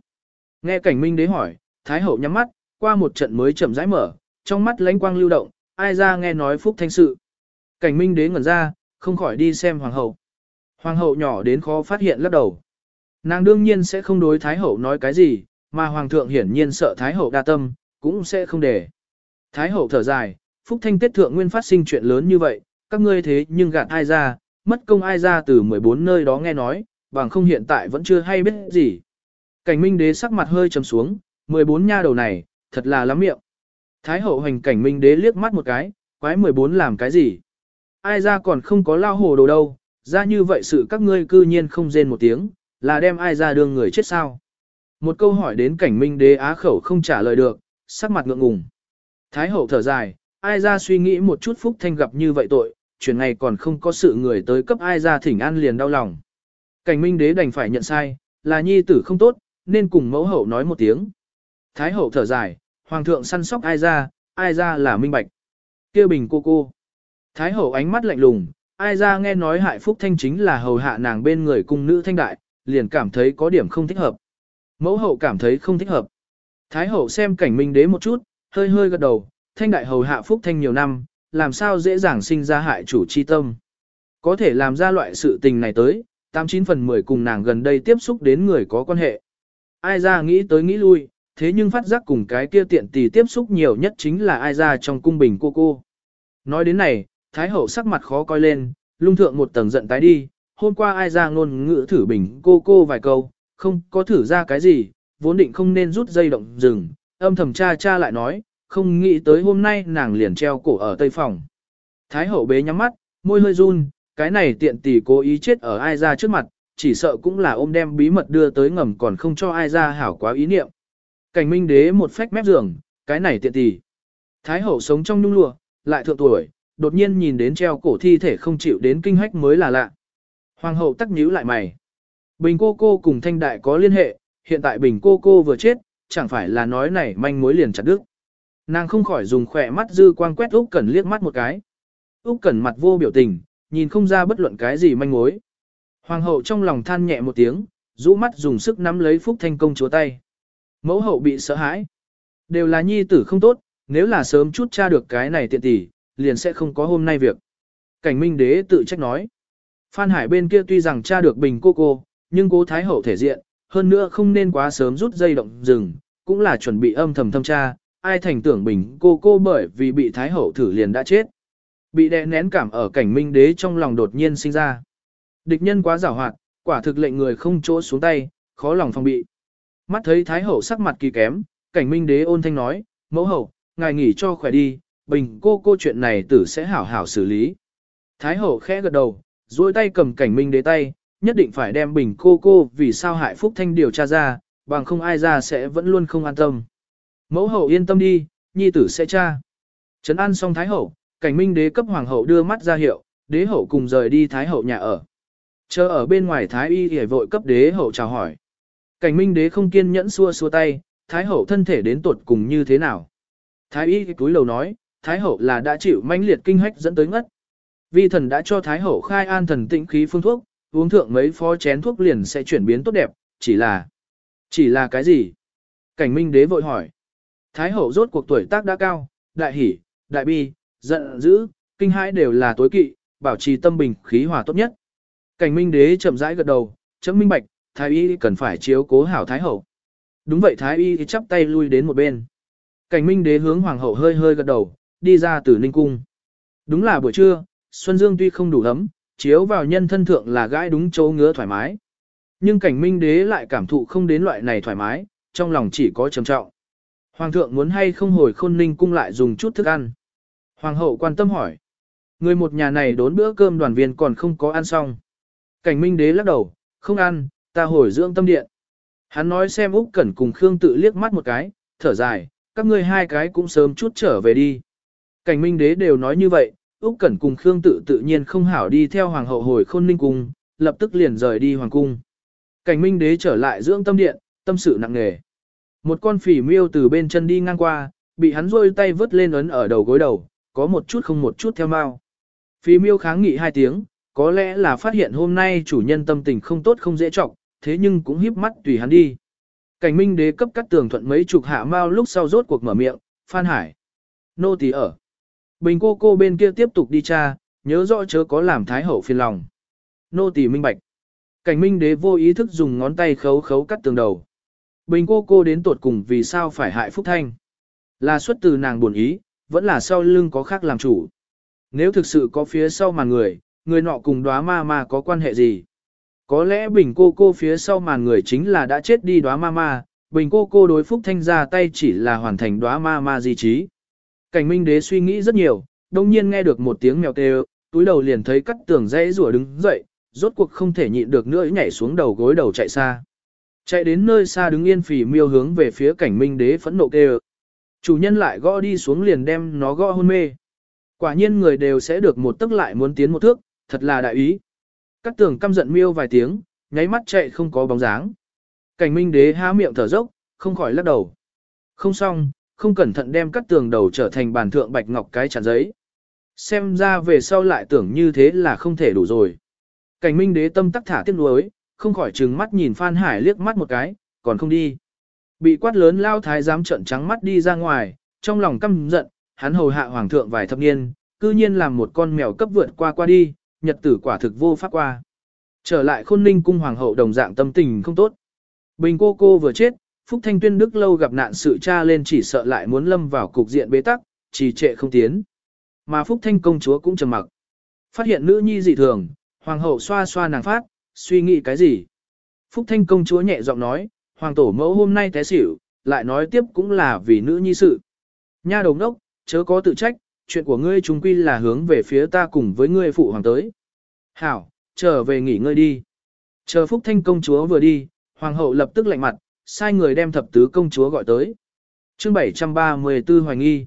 Nghe Cảnh Minh đế hỏi, Thái hậu nhắm mắt, qua một trận mới chậm rãi mở, trong mắt lánh quang lưu động, ai ra nghe nói phúc thanh sự. Cảnh minh đế ngẩn ra, không khỏi đi xem hoàng hậu. Hoàng hậu nhỏ đến khó phát hiện lắc đầu. Nàng đương nhiên sẽ không đối thái hậu nói cái gì, mà hoàng thượng hiển nhiên sợ thái hậu đa tâm, cũng sẽ không để. Thái hậu thở dài, phúc thanh tiết thượng nguyên phát sinh chuyện lớn như vậy, các ngươi thế nhưng gạt ai ra, mất công ai ra từ 14 nơi đó nghe nói, bằng không hiện tại vẫn chưa hay biết gì. Cảnh minh đế sắc mặt hơi trầm xuống, 14 nha đầu này, thật là lắm miệng. Thái hậu hành cảnh minh đế liếc mắt một cái, quái 14 làm cái gì? Ai ra còn không có lao hồ đồ đâu, ra như vậy sự các ngươi cư nhiên không rên một tiếng, là đem ai ra đương người chết sao? Một câu hỏi đến cảnh minh đế á khẩu không trả lời được, sắc mặt ngượng ngùng. Thái hậu thở dài, ai ra suy nghĩ một chút phúc thanh gặp như vậy tội, chuyện này còn không có sự người tới cấp ai ra thỉnh an liền đau lòng. Cảnh minh đế đành phải nhận sai, là nhi tử không tốt, nên cùng mẫu hậu nói một tiếng. Thái hậu thở dài, Hoàng thượng săn sóc ai ra, ai ra là minh bạch. Kêu bình cô cô. Thái hậu ánh mắt lạnh lùng, ai ra nghe nói hại phúc thanh chính là hầu hạ nàng bên người cung nữ thanh đại, liền cảm thấy có điểm không thích hợp. Mẫu hậu cảm thấy không thích hợp. Thái hậu xem cảnh minh đế một chút, hơi hơi gật đầu, thanh đại hầu hạ phúc thanh nhiều năm, làm sao dễ dàng sinh ra hại chủ chi tâm. Có thể làm ra loại sự tình này tới, 89 phần 10 cùng nàng gần đây tiếp xúc đến người có quan hệ. Ai ra nghĩ tới nghĩ lui, thế nhưng phát giác cùng cái kia tiện tỷ tiếp xúc nhiều nhất chính là ai ra trong cung bình cô cô. Nói đến này, Thái hậu sắc mặt khó coi lên, lung thượng một tầng giận tái đi, hôm qua ai ra ngôn ngữ thử bình cô cô vài câu, không có thử ra cái gì, vốn định không nên rút dây động rừng, âm thầm cha cha lại nói, không nghĩ tới hôm nay nàng liền treo cổ ở tây phòng. Thái hậu bế nhắm mắt, môi hơi run, cái này tiện tỷ cố ý chết ở ai ra trước mặt, chỉ sợ cũng là ôm đem bí mật đưa tới ngầm còn không cho ai ra hảo quá ý niệm. Cảnh minh đế một phách mép giường, cái này tiện tỷ. Thái hậu sống trong nhung lụa, lại thượng tuổi, đột nhiên nhìn đến treo cổ thi thể không chịu đến kinh hách mới là lạ. Hoàng hậu tắc nhíu lại mày. Bình cô cô cùng thanh đại có liên hệ, hiện tại bình cô cô vừa chết, chẳng phải là nói này manh mối liền chặt đứt. Nàng không khỏi dùng khỏe mắt dư quang quét Úc Cẩn liếc mắt một cái. Úc Cẩn mặt vô biểu tình, nhìn không ra bất luận cái gì manh mối. Hoàng hậu trong lòng than nhẹ một tiếng, rũ mắt dùng sức nắm lấy Phúc Thanh công chúa tay. Mẫu hậu bị sợ hãi. Đều là nhi tử không tốt, nếu là sớm chút tra được cái này tiện tỷ, liền sẽ không có hôm nay việc. Cảnh Minh Đế tự trách nói. Phan Hải bên kia tuy rằng tra được bình cô cô, nhưng cố Thái Hậu thể diện, hơn nữa không nên quá sớm rút dây động rừng, cũng là chuẩn bị âm thầm thâm tra, ai thành tưởng bình cô cô bởi vì bị Thái Hậu thử liền đã chết. Bị đè nén cảm ở cảnh Minh Đế trong lòng đột nhiên sinh ra. Địch nhân quá giàu hoạt, quả thực lệnh người không chỗ xuống tay, khó lòng phòng bị. Mắt thấy Thái Hậu sắc mặt kỳ kém, cảnh Minh Đế ôn thanh nói, mẫu hậu, ngài nghỉ cho khỏe đi, bình cô cô chuyện này tử sẽ hảo hảo xử lý. Thái hậu khẽ gật đầu, duỗi tay cầm cảnh minh đế tay, nhất định phải đem bình cô cô vì sao hại Phúc Thanh điều tra ra, bằng không ai ra sẽ vẫn luôn không an tâm. Mẫu hậu yên tâm đi, nhi tử sẽ tra. Trấn an xong Thái hậu, cảnh minh đế cấp hoàng hậu đưa mắt ra hiệu, đế hậu cùng rời đi Thái hậu nhà ở. Chờ ở bên ngoài Thái y hề vội cấp đế hậu chào hỏi. Cảnh minh đế không kiên nhẫn xua xua tay, Thái hậu thân thể đến tuột cùng như thế nào. Thái y cúi đầu nói, Thái hậu là đã chịu mãnh liệt kinh hách dẫn tới ngất. Vi thần đã cho Thái hậu khai an thần tĩnh khí phương thuốc, uống thượng mấy phó chén thuốc liền sẽ chuyển biến tốt đẹp, chỉ là... Chỉ là cái gì? Cảnh minh đế vội hỏi. Thái hậu rốt cuộc tuổi tác đã cao, đại hỷ, đại bi, giận dữ, kinh hãi đều là tối kỵ, bảo trì tâm bình khí hòa tốt nhất. Cảnh minh đế chậm rãi gật đầu, chấm minh bạch, thái y cần phải chiếu cố hảo thái hậu. Đúng vậy thái y chắp tay lui đến một bên. Cảnh minh đế hướng hoàng hậu hơi hơi gật đầu, đi ra từ ninh cung. Đúng là buổi trưa, Xuân Dương tuy không đủ ấm, chiếu vào nhân thân thượng là gãi đúng chỗ ngứa thoải mái. Nhưng cảnh minh đế lại cảm thụ không đến loại này thoải mái, trong lòng chỉ có trầm trọng. Hoàng thượng muốn hay không hồi khôn ninh cung lại dùng chút thức ăn. Hoàng hậu quan tâm hỏi. Người một nhà này đốn bữa cơm đoàn viên còn không có ăn xong. Cảnh minh đế lắc đầu, không ăn, ta hồi dưỡng tâm điện. Hắn nói xem Úc Cẩn cùng Khương tự liếc mắt một cái, thở dài, các ngươi hai cái cũng sớm chút trở về đi. Cảnh minh đế đều nói như vậy, Úc Cẩn cùng Khương tự tự nhiên không hảo đi theo hoàng hậu hồi khôn ninh cung, lập tức liền rời đi hoàng cung. Cảnh minh đế trở lại dưỡng tâm điện, tâm sự nặng nề. Một con phỉ miêu từ bên chân đi ngang qua, bị hắn rôi tay vớt lên ấn ở đầu gối đầu, có một chút không một chút theo mau. Phỉ miêu kháng nghị hai tiếng, có lẽ là phát hiện hôm nay chủ nhân tâm tình không tốt không dễ trọng, thế nhưng cũng híp mắt tùy hắn đi. Cảnh minh đế cấp cắt tường thuận mấy chục hạ mao lúc sau rốt cuộc mở miệng, Phan Hải. Nô tỳ ở. Bình cô cô bên kia tiếp tục đi tra, nhớ rõ chớ có làm thái hậu phiền lòng. Nô tỳ minh bạch. Cảnh minh đế vô ý thức dùng ngón tay khấu khấu cắt tường đầu. Bình cô cô đến tuột cùng vì sao phải hại Phúc Thanh. Là xuất từ nàng buồn ý, vẫn là sau lưng có khác làm chủ. Nếu thực sự có phía sau màn người, người nọ cùng đóa ma ma có quan hệ gì? Có lẽ bình cô cô phía sau màn người chính là đã chết đi đóa ma ma, bình cô cô đối Phúc Thanh ra tay chỉ là hoàn thành đóa ma ma di trí. Cảnh minh đế suy nghĩ rất nhiều, đồng nhiên nghe được một tiếng mèo kêu, túi đầu liền thấy cắt tường dãy rủa đứng dậy, rốt cuộc không thể nhịn được nữa nhảy xuống đầu gối đầu chạy xa. Chạy đến nơi xa đứng yên phì miêu hướng về phía cảnh minh đế phẫn nộ kêu. Chủ nhân lại gõ đi xuống liền đem nó gõ hôn mê. Quả nhiên người đều sẽ được một tức lại muốn tiến một thước, thật là đại ý. Cắt tường căm giận miêu vài tiếng, nháy mắt chạy không có bóng dáng. Cảnh minh đế há miệng thở dốc, không khỏi lắc đầu. Không xong, không cẩn thận đem cắt tường đầu trở thành bàn thượng bạch ngọc cái chặn giấy. Xem ra về sau lại tưởng như thế là không thể đủ rồi. Cảnh minh đế tâm tắc thả tiếc nuối, không khỏi trừng mắt nhìn Phan Hải liếc mắt một cái, còn không đi. Bị quát lớn lao thái giám trận trắng mắt đi ra ngoài, trong lòng căm giận, hắn hầu hạ hoàng thượng vài thập niên, cư nhiên làm một con mèo cấp vượt qua qua đi, nhật tử quả thực vô pháp qua. Trở lại khôn ninh cung hoàng hậu đồng dạng tâm tình không tốt. Bình cô cô vừa chết, Phúc Thanh Tuyên Đức lâu gặp nạn sự cha lên chỉ sợ lại muốn lâm vào cục diện bế tắc, trì trệ không tiến. Mà Phúc Thanh công chúa cũng trầm mặc. Phát hiện nữ nhi dị thường, hoàng hậu xoa xoa nàng phát, suy nghĩ cái gì. Phúc Thanh công chúa nhẹ giọng nói, hoàng tổ mẫu hôm nay té xỉu, lại nói tiếp cũng là vì nữ nhi sự. Nha đồng đốc, chớ có tự trách, chuyện của ngươi chúng quy là hướng về phía ta cùng với ngươi phụ hoàng tới. Hảo, trở về nghỉ ngơi đi. Chờ Phúc Thanh công chúa vừa đi, hoàng hậu lập tức lạnh mặt, sai người đem thập tứ công chúa gọi tới. chương 734 hoài nghi.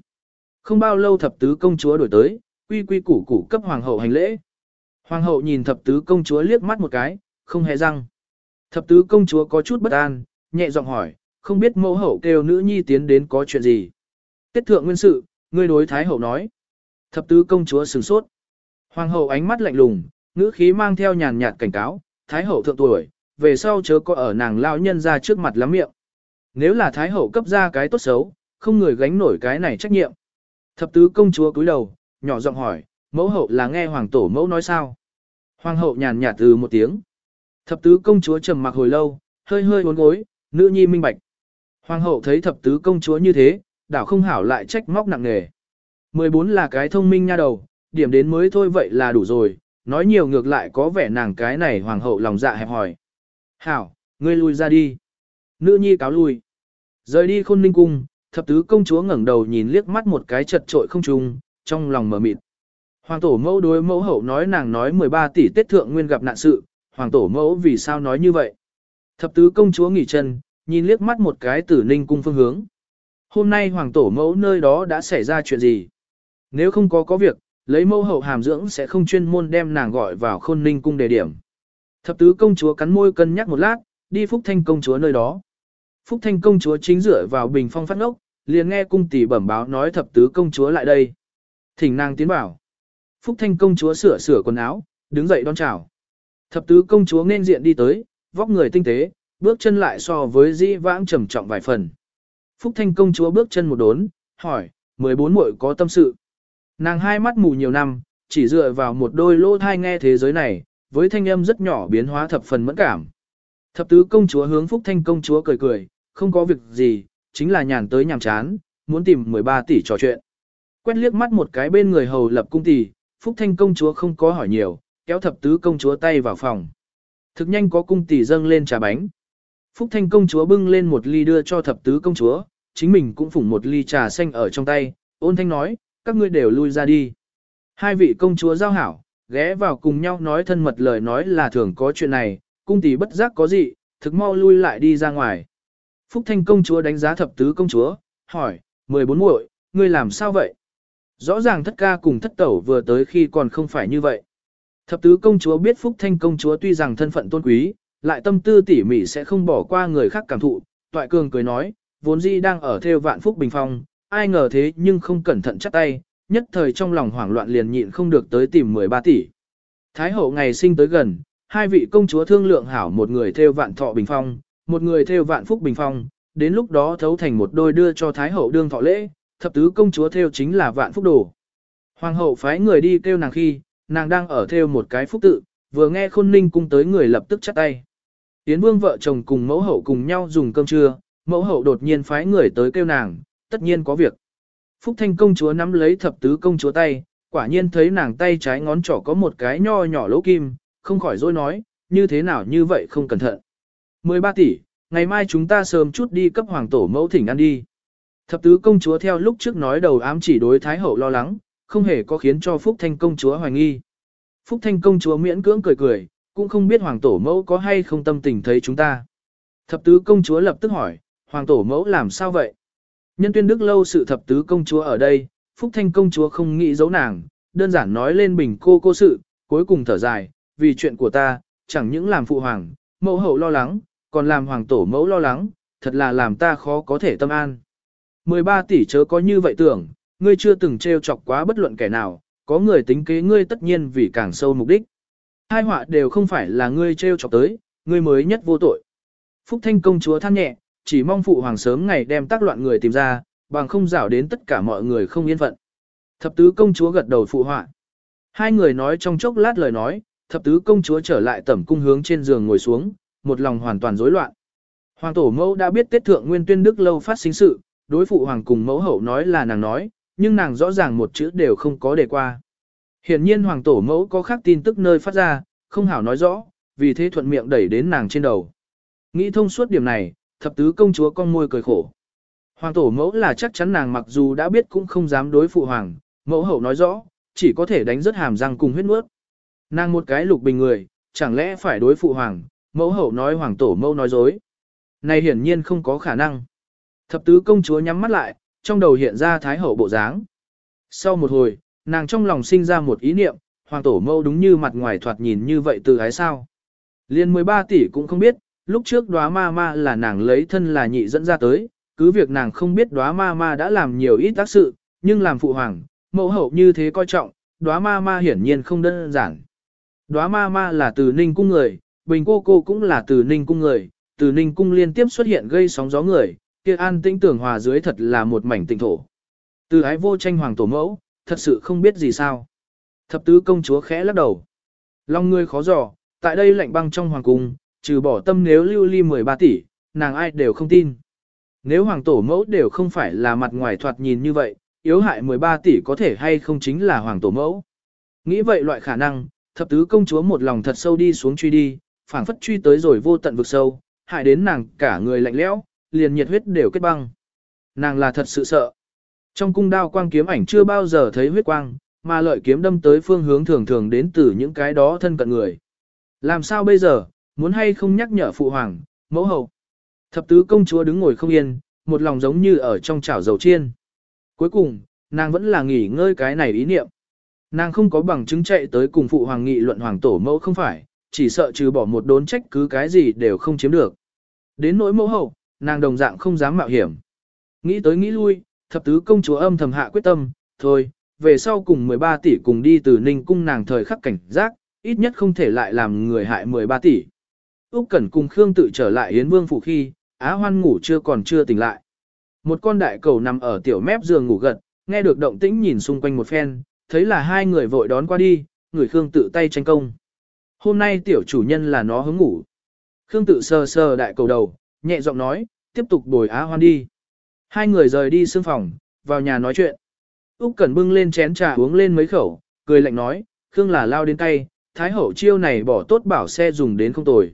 Không bao lâu thập tứ công chúa đổi tới, quy quy củ củ cấp hoàng hậu hành lễ. Hoàng hậu nhìn thập tứ công chúa liếc mắt một cái, không hề răng. Thập tứ công chúa có chút bất an, nhẹ giọng hỏi, không biết mẫu hậu kêu nữ nhi tiến đến có chuyện gì. Tiết thượng nguyên sự, ngươi đối thái hậu nói. Thập tứ công chúa sửng sốt. Hoàng hậu ánh mắt lạnh lùng, ngữ khí mang theo nhàn nhạt cảnh cáo, thái hậu thượng tuổi, về sau chớ có ở nàng lao nhân ra trước mặt lắm miệng. Nếu là thái hậu cấp ra cái tốt xấu, không người gánh nổi cái này trách nhiệm. Thập tứ công chúa cúi đầu, nhỏ giọng hỏi, mẫu hậu là nghe hoàng tổ mẫu nói sao? Hoàng hậu nhàn nhạt từ một tiếng. Thập tứ công chúa trầm mặc hồi lâu, hơi hơi uốn gối, nữ nhi minh bạch. Hoàng hậu thấy thập tứ công chúa như thế, đảo không hảo lại trách móc nặng nề. 14 là cái thông minh nha đầu, điểm đến mới thôi vậy là đủ rồi, nói nhiều ngược lại có vẻ nàng cái này hoàng hậu lòng dạ hẹp hỏi. Hảo, ngươi lui ra đi. Nữ nhi cáo lui. Rời đi khôn ninh cung, thập tứ công chúa ngẩng đầu nhìn liếc mắt một cái chật trội không trùng, trong lòng mở mịt. Hoàng tổ mẫu đối mẫu hậu nói nàng nói 13 tỷ tết thượng nguyên gặp nạn sự, hoàng tổ mẫu vì sao nói như vậy. Thập tứ công chúa nghỉ chân, nhìn liếc mắt một cái tử ninh cung phương hướng. Hôm nay hoàng tổ mẫu nơi đó đã xảy ra chuyện gì? Nếu không có có việc, lấy mẫu hậu hàm dưỡng sẽ không chuyên môn đem nàng gọi vào khôn ninh cung đề điểm. Thập tứ công chúa cắn môi cân nhắc một lát, đi Phúc Thanh công chúa nơi đó. Phúc Thanh công chúa chính dựa vào bình phong phát ngốc, liền nghe cung tỷ bẩm báo nói thập tứ công chúa lại đây. Thỉnh nàng tiến bảo. Phúc Thanh công chúa sửa sửa quần áo, đứng dậy đón chào. Thập tứ công chúa nên diện đi tới, vóc người tinh tế, bước chân lại so với dĩ vãng trầm trọng vài phần. Phúc Thanh công chúa bước chân một đốn, hỏi, 14 muội có tâm sự. Nàng hai mắt mù nhiều năm, chỉ dựa vào một đôi lỗ thai nghe thế giới này, với thanh âm rất nhỏ biến hóa thập phần mẫn cảm. Thập tứ công chúa hướng Phúc Thanh công chúa cười cười, không có việc gì, chính là nhàn tới nhàm chán, muốn tìm 13 tỷ trò chuyện. Quét liếc mắt một cái bên người hầu lập cung tỷ, Phúc Thanh công chúa không có hỏi nhiều, kéo thập tứ công chúa tay vào phòng. Thực nhanh có cung tỷ dâng lên trà bánh. Phúc Thanh công chúa bưng lên một ly đưa cho thập tứ công chúa, chính mình cũng phủng một ly trà xanh ở trong tay, ôn thanh nói, các ngươi đều lui ra đi. Hai vị công chúa giao hảo, ghé vào cùng nhau nói thân mật lời nói là thường có chuyện này, cung tỷ bất giác có gì, thực mau lui lại đi ra ngoài. Phúc Thanh công chúa đánh giá thập tứ công chúa, hỏi, 14 muội, ngươi làm sao vậy? Rõ ràng thất ca cùng thất tẩu vừa tới khi còn không phải như vậy. Thập tứ công chúa biết Phúc Thanh công chúa tuy rằng thân phận tôn quý, lại tâm tư tỉ mỉ sẽ không bỏ qua người khác cảm thụ. Toại cường cười nói, vốn di đang ở theo vạn Phúc Bình Phong, ai ngờ thế nhưng không cẩn thận chắc tay, nhất thời trong lòng hoảng loạn liền nhịn không được tới tìm 13 tỷ. Thái hậu ngày sinh tới gần, hai vị công chúa thương lượng hảo một người theo vạn thọ bình phong, một người theo vạn phúc bình phong, đến lúc đó thấu thành một đôi đưa cho Thái hậu đương thọ lễ, thập tứ công chúa theo chính là vạn phúc đồ. Hoàng hậu phái người đi kêu nàng khi, nàng đang ở theo một cái phúc tự, vừa nghe khôn ninh cung tới người lập tức chắt tay. Tiến vương vợ chồng cùng mẫu hậu cùng nhau dùng cơm trưa, mẫu hậu đột nhiên phái người tới kêu nàng, tất nhiên có việc. Phúc Thanh công chúa nắm lấy thập tứ công chúa tay, quả nhiên thấy nàng tay trái ngón trỏ có một cái nho nhỏ lỗ kim, không khỏi dối nói, như thế nào như vậy không cẩn thận. 13 tỷ, ngày mai chúng ta sớm chút đi cấp hoàng tổ mẫu thỉnh ăn đi. Thập tứ công chúa theo lúc trước nói đầu ám chỉ đối thái hậu lo lắng, không hề có khiến cho Phúc Thanh công chúa hoài nghi. Phúc Thanh công chúa miễn cưỡng cười cười, cũng không biết hoàng tổ mẫu có hay không tâm tình thấy chúng ta. Thập tứ công chúa lập tức hỏi, hoàng tổ mẫu làm sao vậy? Nhân tuyên đức lâu sự thập tứ công chúa ở đây, Phúc Thanh công chúa không nghĩ giấu nàng, đơn giản nói lên bình cô cô sự, cuối cùng thở dài, vì chuyện của ta, chẳng những làm phụ hoàng, mẫu hậu lo lắng, còn làm hoàng tổ mẫu lo lắng, thật là làm ta khó có thể tâm an. 13 tỷ chớ có như vậy tưởng, ngươi chưa từng trêu chọc quá bất luận kẻ nào, có người tính kế ngươi tất nhiên vì càng sâu mục đích. Hai họa đều không phải là ngươi trêu chọc tới, ngươi mới nhất vô tội. Phúc Thanh công chúa than nhẹ, chỉ mong phụ hoàng sớm ngày đem tác loạn người tìm ra, bằng không rảo đến tất cả mọi người không yên phận. Thập tứ công chúa gật đầu phụ họa. Hai người nói trong chốc lát lời nói, thập tứ công chúa trở lại tẩm cung hướng trên giường ngồi xuống, một lòng hoàn toàn rối loạn. Hoàng tổ mẫu đã biết tiết thượng nguyên tuyên đức lâu phát sinh sự, đối phụ hoàng cùng mẫu hậu nói là nàng nói, nhưng nàng rõ ràng một chữ đều không có đề qua. Hiển nhiên hoàng tổ mẫu có khác tin tức nơi phát ra, không hảo nói rõ, vì thế thuận miệng đẩy đến nàng trên đầu. Nghĩ thông suốt điểm này, thập tứ công chúa con môi cười khổ. Hoàng tổ mẫu là chắc chắn nàng mặc dù đã biết cũng không dám đối phụ hoàng, mẫu hậu nói rõ, chỉ có thể đánh rất hàm răng cùng huyết nuốt. Nàng một cái lục bình người, chẳng lẽ phải đối phụ hoàng, mẫu hậu nói hoàng tổ mẫu nói dối. Này hiển nhiên không có khả năng. Thập tứ công chúa nhắm mắt lại, trong đầu hiện ra thái hậu bộ dáng. Sau một hồi, nàng trong lòng sinh ra một ý niệm, hoàng tổ mâu đúng như mặt ngoài thoạt nhìn như vậy từ ái sao. Liên 13 tỷ cũng không biết, lúc trước đóa ma ma là nàng lấy thân là nhị dẫn ra tới, cứ việc nàng không biết đóa ma ma đã làm nhiều ít tác sự, nhưng làm phụ hoàng, mẫu hậu như thế coi trọng, đóa ma ma hiển nhiên không đơn giản. Đóa ma ma là từ ninh cung người, bình cô cô cũng là từ ninh cung người, từ ninh cung liên tiếp xuất hiện gây sóng gió người, kia an tĩnh tưởng hòa dưới thật là một mảnh tịnh thổ. Từ ái vô tranh hoàng tổ mẫu, thật sự không biết gì sao. Thập tứ công chúa khẽ lắc đầu. Long ngươi khó dò, tại đây lạnh băng trong hoàng cung, trừ bỏ tâm nếu lưu ly 13 tỷ, nàng ai đều không tin. Nếu hoàng tổ mẫu đều không phải là mặt ngoài thoạt nhìn như vậy, yếu hại 13 tỷ có thể hay không chính là hoàng tổ mẫu. Nghĩ vậy loại khả năng, thập tứ công chúa một lòng thật sâu đi xuống truy đi, phảng phất truy tới rồi vô tận vực sâu, hại đến nàng cả người lạnh lẽo, liền nhiệt huyết đều kết băng. Nàng là thật sự sợ. Trong cung đao quang kiếm ảnh chưa bao giờ thấy huyết quang, mà lợi kiếm đâm tới phương hướng thường thường đến từ những cái đó thân cận người. Làm sao bây giờ, muốn hay không nhắc nhở phụ hoàng, mẫu hậu. Thập tứ công chúa đứng ngồi không yên, một lòng giống như ở trong chảo dầu chiên. Cuối cùng, nàng vẫn là nghỉ ngơi cái này ý niệm. Nàng không có bằng chứng chạy tới cùng phụ hoàng nghị luận hoàng tổ mẫu không phải, chỉ sợ trừ bỏ một đốn trách cứ cái gì đều không chiếm được. Đến nỗi mẫu hậu, nàng đồng dạng không dám mạo hiểm. Nghĩ tới nghĩ lui, thập tứ công chúa âm thầm hạ quyết tâm, thôi, về sau cùng 13 tỷ cùng đi từ Ninh cung nàng thời khắc cảnh giác, ít nhất không thể lại làm người hại 13 tỷ. Úc Cẩn cùng Khương tự trở lại Yến Vương phủ khi, Á Hoan ngủ chưa còn chưa tỉnh lại. Một con đại cầu nằm ở tiểu mép giường ngủ gật, nghe được động tĩnh nhìn xung quanh một phen, thấy là hai người vội đón qua đi, người Khương tự tay tranh công. Hôm nay tiểu chủ nhân là nó hứng ngủ. Khương tự sờ sờ đại cầu đầu, nhẹ giọng nói, tiếp tục bồi Á Hoan đi. Hai người rời đi sương phòng, vào nhà nói chuyện. Úc Cẩn bưng lên chén trà uống lên mấy khẩu, cười lạnh nói, Khương là lao đến tay, Thái hậu chiêu này bỏ tốt bảo xe dùng đến không tồi.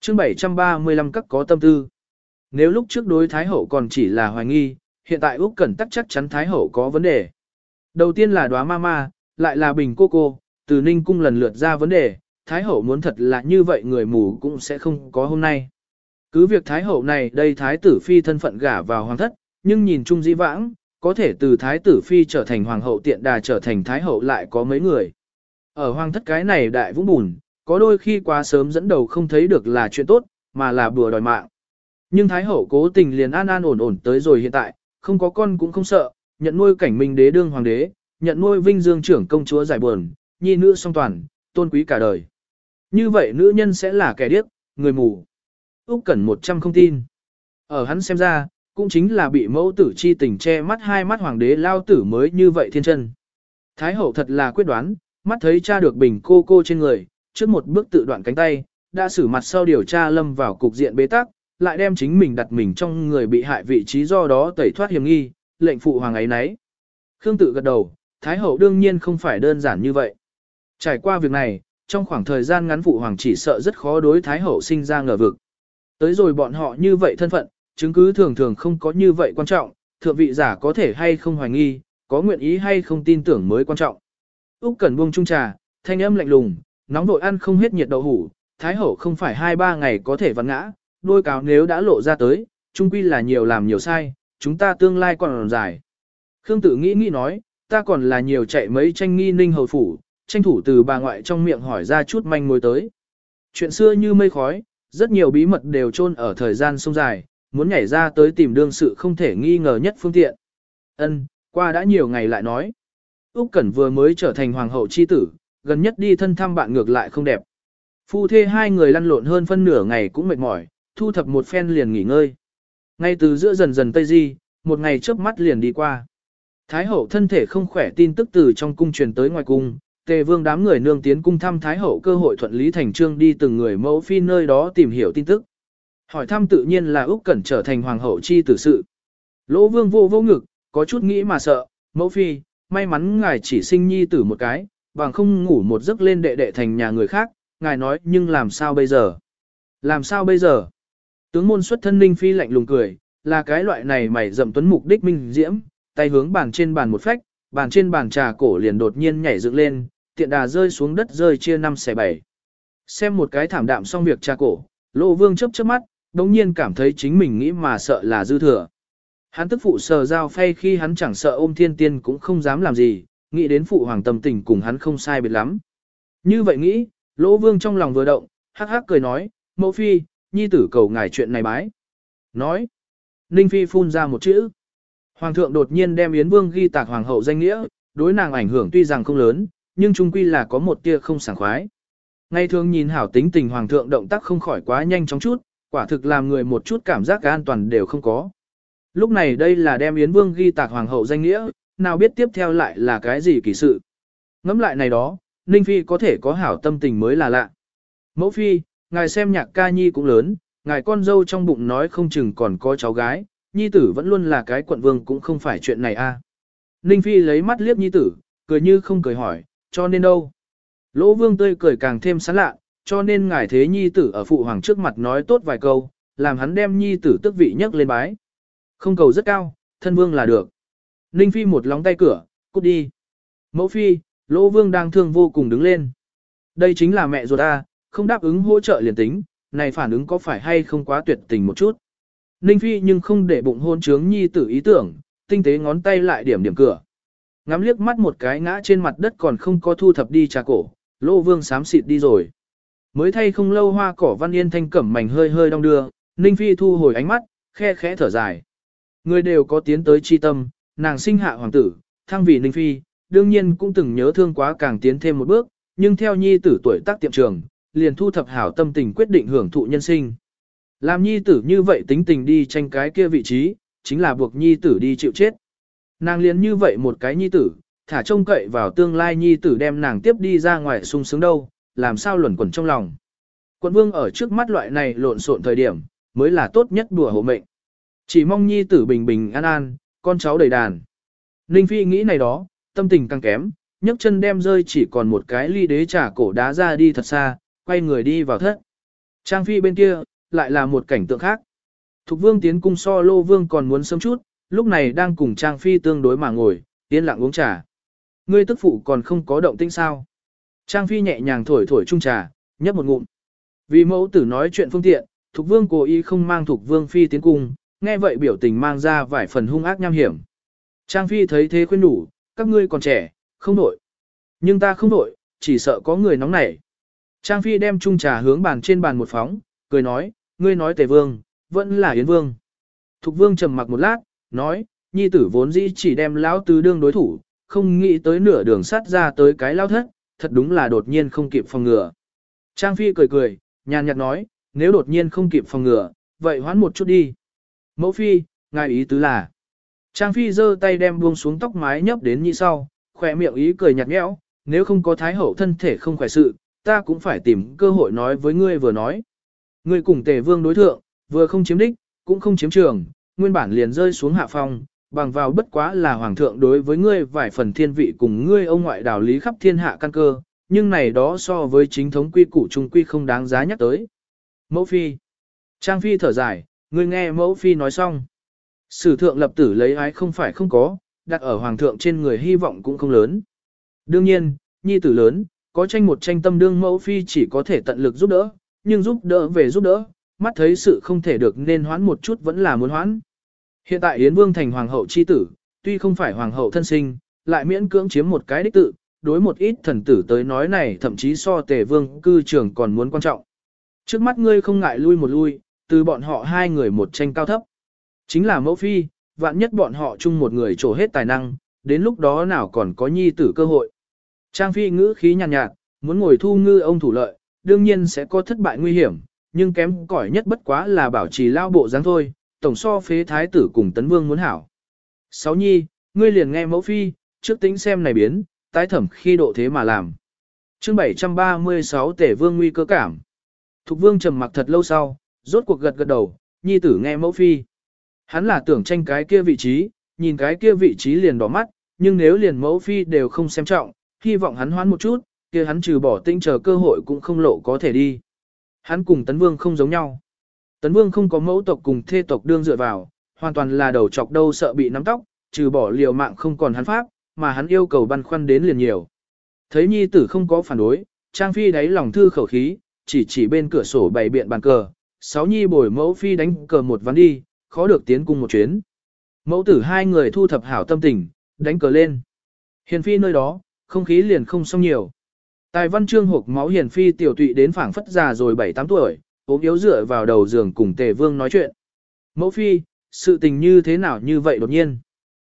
Chương 735 các có tâm tư. Nếu lúc trước đối Thái hậu còn chỉ là hoài nghi, hiện tại Úc Cẩn tắc chắc chắn Thái hậu có vấn đề. Đầu tiên là đóa ma ma, lại là bình cô cô, từ Ninh cung lần lượt ra vấn đề, Thái hậu muốn thật là như vậy người mù cũng sẽ không có hôm nay. Cứ việc Thái hậu này đây Thái tử phi thân phận gả vào hoàng thất, nhưng nhìn chung dĩ vãng, có thể từ Thái tử phi trở thành hoàng hậu tiện đà trở thành Thái hậu lại có mấy người. Ở hoàng thất cái này đại vũng bùn, có đôi khi quá sớm dẫn đầu không thấy được là chuyện tốt, mà là bừa đòi mạng. Nhưng Thái hậu cố tình liền an an ổn ổn tới rồi hiện tại, không có con cũng không sợ, nhận nuôi cảnh minh đế đương hoàng đế, nhận nuôi vinh dương trưởng công chúa giải buồn, nhi nữ song toàn, tôn quý cả đời. Như vậy nữ nhân sẽ là kẻ điếc, người mù. Úc Cẩn một trăm không tin. Ở hắn xem ra, cũng chính là bị mẫu tử chi tình che mắt hai mắt hoàng đế lao tử mới như vậy thiên chân. Thái hậu thật là quyết đoán, mắt thấy cha được bình cô cô trên người, trước một bước tự đoạn cánh tay, đã xử mặt sau điều tra lâm vào cục diện bế tắc, lại đem chính mình đặt mình trong người bị hại vị trí do đó tẩy thoát hiểm nghi, lệnh phụ hoàng ấy nấy. Khương tự gật đầu, Thái hậu đương nhiên không phải đơn giản như vậy. Trải qua việc này, trong khoảng thời gian ngắn phụ hoàng chỉ sợ rất khó đối Thái hậu sinh ra ngờ vực. Tới rồi bọn họ như vậy thân phận, chứng cứ thường thường không có như vậy quan trọng, thượng vị giả có thể hay không hoài nghi, có nguyện ý hay không tin tưởng mới quan trọng. Úc Cẩn buông chung trà, thanh âm lạnh lùng, nóng vội ăn không hết nhiệt đậu hủ, thái hậu không phải 2 3 ngày có thể vặn ngã, đôi cáo nếu đã lộ ra tới, chung quy là nhiều làm nhiều sai, chúng ta tương lai còn dài. Khương Tử nghĩ nghĩ nói, ta còn là nhiều chạy mấy tranh nghi ninh hầu phủ, tranh thủ từ bà ngoại trong miệng hỏi ra chút manh mối tới. Chuyện xưa như mây khói, rất nhiều bí mật đều chôn ở thời gian sông dài, muốn nhảy ra tới tìm đương sự không thể nghi ngờ nhất phương tiện. Ân, qua đã nhiều ngày lại nói. Úc Cẩn vừa mới trở thành hoàng hậu chi tử, gần nhất đi thân thăm bạn ngược lại không đẹp. Phu thê hai người lăn lộn hơn phân nửa ngày cũng mệt mỏi, thu thập một phen liền nghỉ ngơi. Ngay từ giữa dần dần tây di, một ngày chớp mắt liền đi qua. Thái hậu thân thể không khỏe tin tức từ trong cung truyền tới ngoài cung, Tề Vương đám người nương tiến cung thăm Thái hậu cơ hội thuận lý thành trương đi từng người mẫu phi nơi đó tìm hiểu tin tức. Hỏi thăm tự nhiên là Úc Cẩn trở thành hoàng hậu chi tử sự. Lỗ Vương vô vô ngực, có chút nghĩ mà sợ, mẫu phi, may mắn ngài chỉ sinh nhi tử một cái, bằng không ngủ một giấc lên đệ đệ thành nhà người khác, ngài nói nhưng làm sao bây giờ? Làm sao bây giờ? Tướng môn xuất thân Ninh Phi lạnh lùng cười, là cái loại này mày dậm tuấn mục đích minh diễm, tay hướng bàn trên bàn một phách, bàn trên bàn trà cổ liền đột nhiên nhảy dựng lên, tiện đà rơi xuống đất rơi chia năm xẻ bảy. Xem một cái thảm đạm xong việc trà cổ, Lô Vương chớp chớp mắt, đống nhiên cảm thấy chính mình nghĩ mà sợ là dư thừa. Hắn tức phụ sờ dao phay khi hắn chẳng sợ ôm thiên tiên cũng không dám làm gì, nghĩ đến phụ hoàng tâm tình cùng hắn không sai biệt lắm. Như vậy nghĩ, lỗ vương trong lòng vừa động, hắc hắc cười nói, mẫu phi, nhi tử cầu ngài chuyện này bái. Nói, Ninh Phi phun ra một chữ. Hoàng thượng đột nhiên đem Yến Vương ghi tạc hoàng hậu danh nghĩa, đối nàng ảnh hưởng tuy rằng không lớn, nhưng trung quy là có một tia không sảng khoái. Ngày thường nhìn hảo tính tình hoàng thượng động tác không khỏi quá nhanh chóng chút, quả thực làm người một chút cảm giác an toàn đều không có. Lúc này đây là đem Yến Vương ghi tạc hoàng hậu danh nghĩa, nào biết tiếp theo lại là cái gì kỳ sự. Ngẫm lại này đó, Ninh Phi có thể có hảo tâm tình mới là lạ. Mẫu Phi, ngài xem nhạc ca nhi cũng lớn, ngài con dâu trong bụng nói không chừng còn có cháu gái, nhi tử vẫn luôn là cái quận vương cũng không phải chuyện này a. Ninh Phi lấy mắt liếc nhi tử, cười như không cười hỏi, cho nên đâu. Lỗ vương tươi cười càng thêm sán lạ, cho nên ngài thế nhi tử ở phụ hoàng trước mặt nói tốt vài câu, làm hắn đem nhi tử tức vị nhấc lên bái. Không cầu rất cao, thân vương là được. Ninh Phi một lóng tay cửa, cút đi. Mẫu Phi, Lỗ Vương đang thương vô cùng đứng lên. Đây chính là mẹ ruột ta, không đáp ứng hỗ trợ liền tính, này phản ứng có phải hay không quá tuyệt tình một chút. Ninh Phi nhưng không để bụng hôn trướng nhi tử ý tưởng, tinh tế ngón tay lại điểm điểm cửa. Ngắm liếc mắt một cái ngã trên mặt đất còn không có thu thập đi trà cổ, Lô Vương sám xịt đi rồi. Mới thay không lâu hoa cỏ văn yên thanh cẩm mảnh hơi hơi đong đưa, Ninh Phi thu hồi ánh mắt, khe khẽ thở dài. Người đều có tiến tới chi tâm, nàng sinh hạ hoàng tử, thăng vì Ninh Phi, đương nhiên cũng từng nhớ thương quá càng tiến thêm một bước, nhưng theo nhi tử tuổi tác tiệm trường, liền thu thập hảo tâm tình quyết định hưởng thụ nhân sinh. Làm nhi tử như vậy tính tình đi tranh cái kia vị trí, chính là buộc nhi tử đi chịu chết. Nàng liền như vậy một cái nhi tử, thả trông cậy vào tương lai nhi tử đem nàng tiếp đi ra ngoài sung sướng đâu, làm sao luẩn quẩn trong lòng. Quận vương ở trước mắt loại này lộn xộn thời điểm, mới là tốt nhất đùa hộ mệnh. Chỉ mong nhi tử bình bình an an, con cháu đầy đàn. Ninh Phi nghĩ này đó, tâm tình càng kém, nhấc chân đem rơi chỉ còn một cái ly đế trà cổ đá ra đi thật xa, quay người đi vào thất. Trang Phi bên kia, lại là một cảnh tượng khác. Thục vương tiến cung so lô vương còn muốn sớm chút, lúc này đang cùng Trang Phi tương đối mà ngồi, yên lặng uống trà. Ngươi tức phụ còn không có động tĩnh sao. Trang Phi nhẹ nhàng thổi thổi chung trà, nhấp một ngụm. Vì mẫu tử nói chuyện phương tiện, Thục Vương cố ý không mang Thục Vương Phi tiến cung, nghe vậy biểu tình mang ra vài phần hung ác nham hiểm. Trang Phi thấy thế khuyên đủ, các ngươi còn trẻ, không nổi. Nhưng ta không nổi, chỉ sợ có người nóng nảy. Trang Phi đem chung trà hướng bàn trên bàn một phóng, cười nói, ngươi nói tề vương, vẫn là yến vương. Thục vương trầm mặc một lát, nói, nhi tử vốn dĩ chỉ đem lão tứ đương đối thủ, không nghĩ tới nửa đường sát ra tới cái lao thất, thật đúng là đột nhiên không kịp phòng ngừa. Trang Phi cười cười, nhàn nhạt nói, nếu đột nhiên không kịp phòng ngừa, vậy hoán một chút đi. Mẫu Phi, ngài ý tứ là. Trang Phi giơ tay đem buông xuống tóc mái nhấp đến như sau, khỏe miệng ý cười nhạt nhẽo, nếu không có thái hậu thân thể không khỏe sự, ta cũng phải tìm cơ hội nói với ngươi vừa nói. Ngươi cùng tề vương đối thượng, vừa không chiếm đích, cũng không chiếm trường, nguyên bản liền rơi xuống hạ phong, bằng vào bất quá là hoàng thượng đối với ngươi vài phần thiên vị cùng ngươi ông ngoại đảo lý khắp thiên hạ căn cơ, nhưng này đó so với chính thống quy củ trung quy không đáng giá nhắc tới. Mẫu phi. Trang phi thở dài, ngươi nghe mẫu phi nói xong. Sử thượng lập tử lấy ái không phải không có, đặt ở hoàng thượng trên người hy vọng cũng không lớn. Đương nhiên, nhi tử lớn, có tranh một tranh tâm đương mẫu phi chỉ có thể tận lực giúp đỡ, nhưng giúp đỡ về giúp đỡ, mắt thấy sự không thể được nên hoãn một chút vẫn là muốn hoãn. Hiện tại Yến Vương thành hoàng hậu chi tử, tuy không phải hoàng hậu thân sinh, lại miễn cưỡng chiếm một cái đích tự, đối một ít thần tử tới nói này thậm chí so tề vương cư trưởng còn muốn quan trọng. Trước mắt ngươi không ngại lui một lui, từ bọn họ hai người một tranh cao thấp. Chính là mẫu phi, vạn nhất bọn họ chung một người trổ hết tài năng, đến lúc đó nào còn có nhi tử cơ hội. Trang phi ngữ khí nhàn nhạt, nhạt, muốn ngồi thu ngư ông thủ lợi, đương nhiên sẽ có thất bại nguy hiểm, nhưng kém cỏi nhất bất quá là bảo trì lao bộ dáng thôi, tổng so phế thái tử cùng tấn vương muốn hảo. Sáu nhi, ngươi liền nghe mẫu phi, trước tính xem này biến, tái thẩm khi độ thế mà làm. chương 736 tể vương nguy cơ cảm. Thục vương trầm mặc thật lâu sau, rốt cuộc gật gật đầu, nhi tử nghe mẫu phi. Hắn là tưởng tranh cái kia vị trí, nhìn cái kia vị trí liền đỏ mắt, nhưng nếu liền mẫu phi đều không xem trọng, hy vọng hắn hoán một chút, kia hắn trừ bỏ tinh chờ cơ hội cũng không lộ có thể đi. Hắn cùng Tấn Vương không giống nhau. Tấn Vương không có mẫu tộc cùng thê tộc đương dựa vào, hoàn toàn là đầu chọc đâu sợ bị nắm tóc, trừ bỏ liều mạng không còn hắn pháp, mà hắn yêu cầu băn khoăn đến liền nhiều. Thấy nhi tử không có phản đối, Trang Phi đáy lòng thư khẩu khí, chỉ chỉ bên cửa sổ bày biện bàn cờ, sáu nhi bồi mẫu phi đánh cờ một ván đi, khó được tiến cung một chuyến. Mẫu tử hai người thu thập hảo tâm tình, đánh cờ lên. Hiền phi nơi đó, không khí liền không xong nhiều. Tài văn chương hộp máu hiền phi tiểu tụy đến phảng phất già rồi 7-8 tuổi, ốm yếu dựa vào đầu giường cùng tề vương nói chuyện. Mẫu phi, sự tình như thế nào như vậy đột nhiên.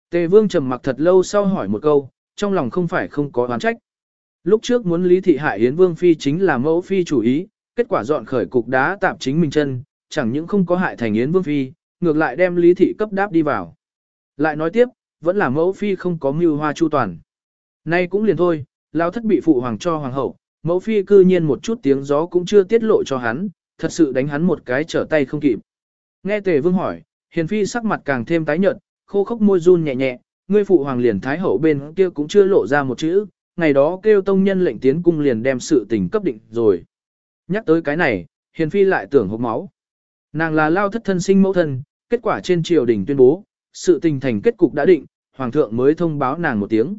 Tề vương trầm mặc thật lâu sau hỏi một câu, trong lòng không phải không có oán trách. Lúc trước muốn lý thị hại Yến Vương Phi chính là mẫu Phi chủ ý, kết quả dọn khởi cục đá tạp chính mình chân, chẳng những không có hại thành Yến Vương Phi, ngược lại đem lý thị cấp đáp đi vào. Lại nói tiếp, vẫn là mẫu Phi không có mưu hoa chu toàn. Nay cũng liền thôi, lao thất bị phụ hoàng cho hoàng hậu, mẫu Phi cư nhiên một chút tiếng gió cũng chưa tiết lộ cho hắn, thật sự đánh hắn một cái trở tay không kịp. Nghe Tề Vương hỏi, Hiền Phi sắc mặt càng thêm tái nhợt, khô khốc môi run nhẹ nhẹ, ngươi phụ hoàng liền thái hậu bên kia cũng chưa lộ ra một chữ, ngày đó kêu tông nhân lệnh tiến cung liền đem sự tình cấp định rồi. Nhắc tới cái này, Hiền Phi lại tưởng hộp máu. Nàng là lao thất thân sinh mẫu thân, kết quả trên triều đình tuyên bố, sự tình thành kết cục đã định, hoàng thượng mới thông báo nàng một tiếng.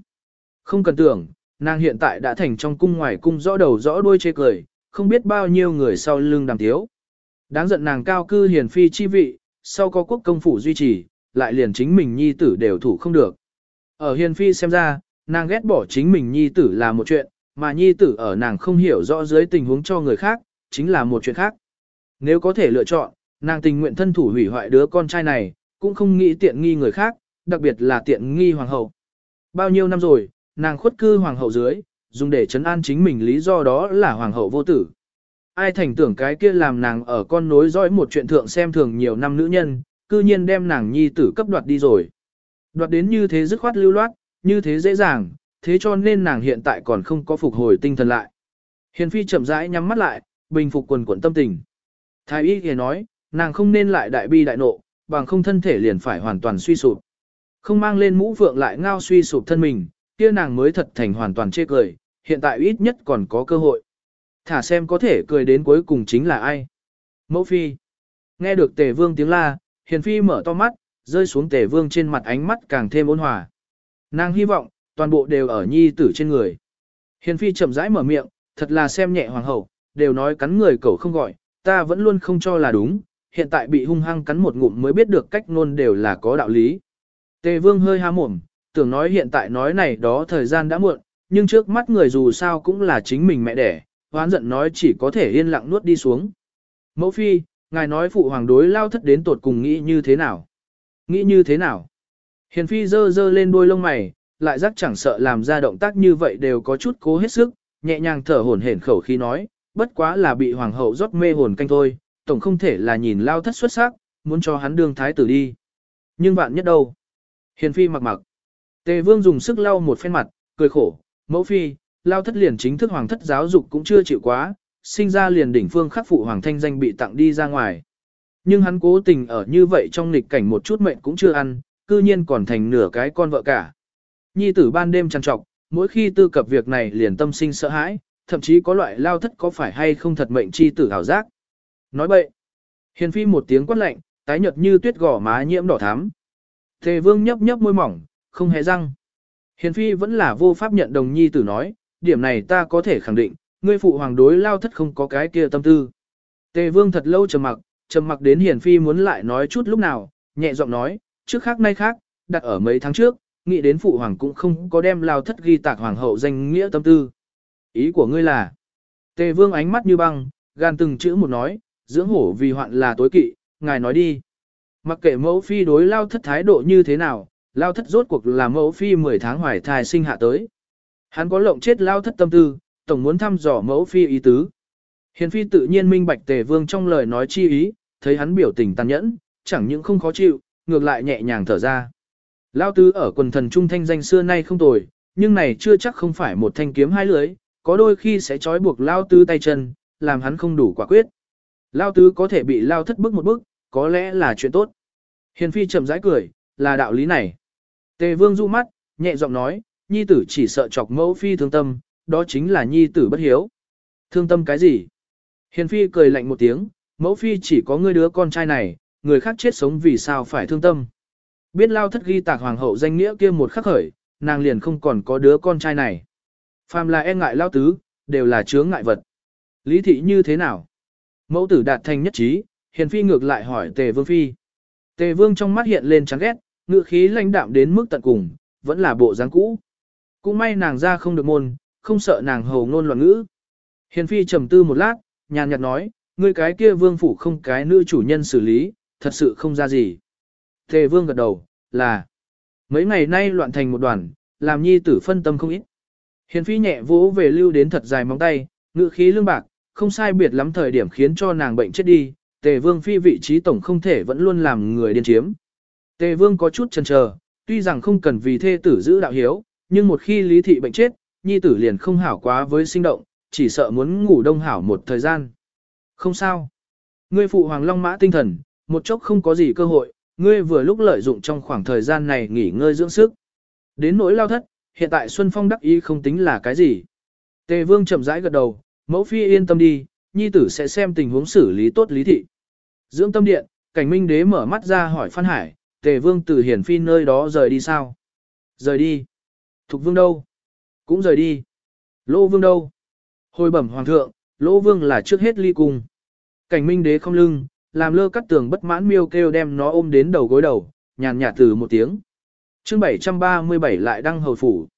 Không cần tưởng, nàng hiện tại đã thành trong cung ngoài cung rõ đầu rõ đuôi chê cười, không biết bao nhiêu người sau lưng đàm thiếu. Đáng giận nàng cao cư hiền phi chi vị, sau có quốc công phủ duy trì, lại liền chính mình nhi tử đều thủ không được. Ở hiền phi xem ra, nàng ghét bỏ chính mình nhi tử là một chuyện, mà nhi tử ở nàng không hiểu rõ dưới tình huống cho người khác, chính là một chuyện khác. Nếu có thể lựa chọn, nàng tình nguyện thân thủ hủy hoại đứa con trai này, cũng không nghĩ tiện nghi người khác, đặc biệt là tiện nghi hoàng hậu. Bao nhiêu năm rồi, nàng khuất cư hoàng hậu dưới, dùng để chấn an chính mình lý do đó là hoàng hậu vô tử. Ai thành tưởng cái kia làm nàng ở con nối dõi một chuyện thượng xem thường nhiều năm nữ nhân, cư nhiên đem nàng nhi tử cấp đoạt đi rồi. Đoạt đến như thế dứt khoát lưu loát, như thế dễ dàng, thế cho nên nàng hiện tại còn không có phục hồi tinh thần lại. Hiền phi chậm rãi nhắm mắt lại, bình phục quần quần tâm tình. Thái y kia nói, nàng không nên lại đại bi đại nộ, bằng không thân thể liền phải hoàn toàn suy sụp. Không mang lên mũ vượng lại ngao suy sụp thân mình, kia nàng mới thật thành hoàn toàn chê cười, hiện tại ít nhất còn có cơ hội. Thả xem có thể cười đến cuối cùng chính là ai. Mẫu phi. Nghe được tề vương tiếng la, hiền phi mở to mắt, rơi xuống tề vương trên mặt ánh mắt càng thêm ôn hòa. Nàng hy vọng, toàn bộ đều ở nhi tử trên người. Hiền phi chậm rãi mở miệng, thật là xem nhẹ hoàng hậu, đều nói cắn người cậu không gọi, ta vẫn luôn không cho là đúng, hiện tại bị hung hăng cắn một ngụm mới biết được cách nôn đều là có đạo lý. Tề vương hơi há mồm, tưởng nói hiện tại nói này đó thời gian đã muộn, nhưng trước mắt người dù sao cũng là chính mình mẹ đẻ, hoán giận nói chỉ có thể yên lặng nuốt đi xuống. Mẫu phi, ngài nói phụ hoàng đối lao thất đến tột cùng nghĩ như thế nào? Nghĩ như thế nào? Hiền phi dơ dơ lên đôi lông mày, lại rắc chẳng sợ làm ra động tác như vậy đều có chút cố hết sức, nhẹ nhàng thở hổn hển khẩu khi nói, bất quá là bị hoàng hậu rót mê hồn canh thôi, tổng không thể là nhìn lao thất xuất sắc, muốn cho hắn đương thái tử đi. Nhưng bạn nhất đâu? Hiền phi mặc mặc. Tề vương dùng sức lau một phen mặt, cười khổ, mẫu phi, lao thất liền chính thức hoàng thất giáo dục cũng chưa chịu quá, sinh ra liền đỉnh phương khắc phụ hoàng thanh danh bị tặng đi ra ngoài. Nhưng hắn cố tình ở như vậy trong nghịch cảnh một chút mệnh cũng chưa ăn, cư nhiên còn thành nửa cái con vợ cả. Nhi tử ban đêm trằn trọc, mỗi khi tư cập việc này liền tâm sinh sợ hãi, thậm chí có loại lao thất có phải hay không thật mệnh chi tử hào giác. Nói bậy. Hiền phi một tiếng quát lạnh, tái nhợt như tuyết gò má nhiễm đỏ thắm. Thề vương nhấp nhấp môi mỏng, không hề răng. Hiền phi vẫn là vô pháp nhận đồng nhi tử nói, điểm này ta có thể khẳng định, ngươi phụ hoàng đối lao thất không có cái kia tâm tư. Tề vương thật lâu trầm mặc, trầm mặc đến hiền phi muốn lại nói chút lúc nào, nhẹ giọng nói, trước khác nay khác, đặt ở mấy tháng trước, nghĩ đến phụ hoàng cũng không có đem lao thất ghi tạc hoàng hậu danh nghĩa tâm tư. Ý của ngươi là, tề vương ánh mắt như băng, gan từng chữ một nói, dưỡng hổ vì hoạn là tối kỵ, ngài nói đi. Mặc kệ mẫu phi đối lao thất thái độ như thế nào, lao thất rốt cuộc là mẫu phi 10 tháng hoài thai sinh hạ tới. Hắn có lộng chết lao thất tâm tư, tổng muốn thăm dò mẫu phi ý tứ. Hiền phi tự nhiên minh bạch tề vương trong lời nói chi ý, thấy hắn biểu tình tàn nhẫn, chẳng những không khó chịu, ngược lại nhẹ nhàng thở ra. Lao tứ ở quần thần trung thanh danh xưa nay không tồi, nhưng này chưa chắc không phải một thanh kiếm hai lưới, có đôi khi sẽ trói buộc Lao tứ tay chân, làm hắn không đủ quả quyết. Lao tứ có thể bị Lao thất bước một bước, có lẽ là chuyện tốt. Hiền phi chậm rãi cười, là đạo lý này. Tề vương du mắt, nhẹ giọng nói, nhi tử chỉ sợ chọc mẫu phi thương tâm, đó chính là nhi tử bất hiếu. Thương tâm cái gì? Hiền phi cười lạnh một tiếng, mẫu phi chỉ có ngươi đứa con trai này, người khác chết sống vì sao phải thương tâm. Biết lao thất ghi tạc hoàng hậu danh nghĩa kia một khắc khởi, nàng liền không còn có đứa con trai này. Phàm là e ngại lao tứ, đều là chướng ngại vật. Lý thị như thế nào? Mẫu tử đạt thành nhất trí, hiền phi ngược lại hỏi tề vương phi. Tề vương trong mắt hiện lên chán ghét, ngựa khí lãnh đạm đến mức tận cùng, vẫn là bộ dáng cũ. Cũng may nàng ra không được môn, không sợ nàng hầu ngôn loạn ngữ. Hiền phi trầm tư một lát, nhàn nhạt nói, ngươi cái kia vương phủ không cái nữ chủ nhân xử lý, thật sự không ra gì. Tề vương gật đầu, là, mấy ngày nay loạn thành một đoàn, làm nhi tử phân tâm không ít. Hiền phi nhẹ vỗ về lưu đến thật dài móng tay, ngự khí lương bạc, không sai biệt lắm thời điểm khiến cho nàng bệnh chết đi, tề vương phi vị trí tổng không thể vẫn luôn làm người điên chiếm. Tề vương có chút chần chờ, tuy rằng không cần vì thê tử giữ đạo hiếu, nhưng một khi lý thị bệnh chết, nhi tử liền không hảo quá với sinh động, chỉ sợ muốn ngủ đông hảo một thời gian. Không sao. Ngươi phụ hoàng long mã tinh thần, một chốc không có gì cơ hội, ngươi vừa lúc lợi dụng trong khoảng thời gian này nghỉ ngơi dưỡng sức. Đến nỗi lao thất, hiện tại Xuân Phong đắc ý không tính là cái gì. Tề vương chậm rãi gật đầu, mẫu phi yên tâm đi, nhi tử sẽ xem tình huống xử lý tốt lý thị. Dưỡng tâm điện, cảnh minh đế mở mắt ra hỏi Phan Hải, tề vương từ hiển phi nơi đó rời đi sao? Rời đi. Thục vương đâu? Cũng rời đi. Lô vương đâu? Hồi bẩm hoàng thượng, lô vương là trước hết ly cung. Cảnh minh đế không lưng, làm lơ cắt tường bất mãn miêu kêu đem nó ôm đến đầu gối đầu, nhàn nhạt từ một tiếng. chương 737 lại đăng hầu phủ.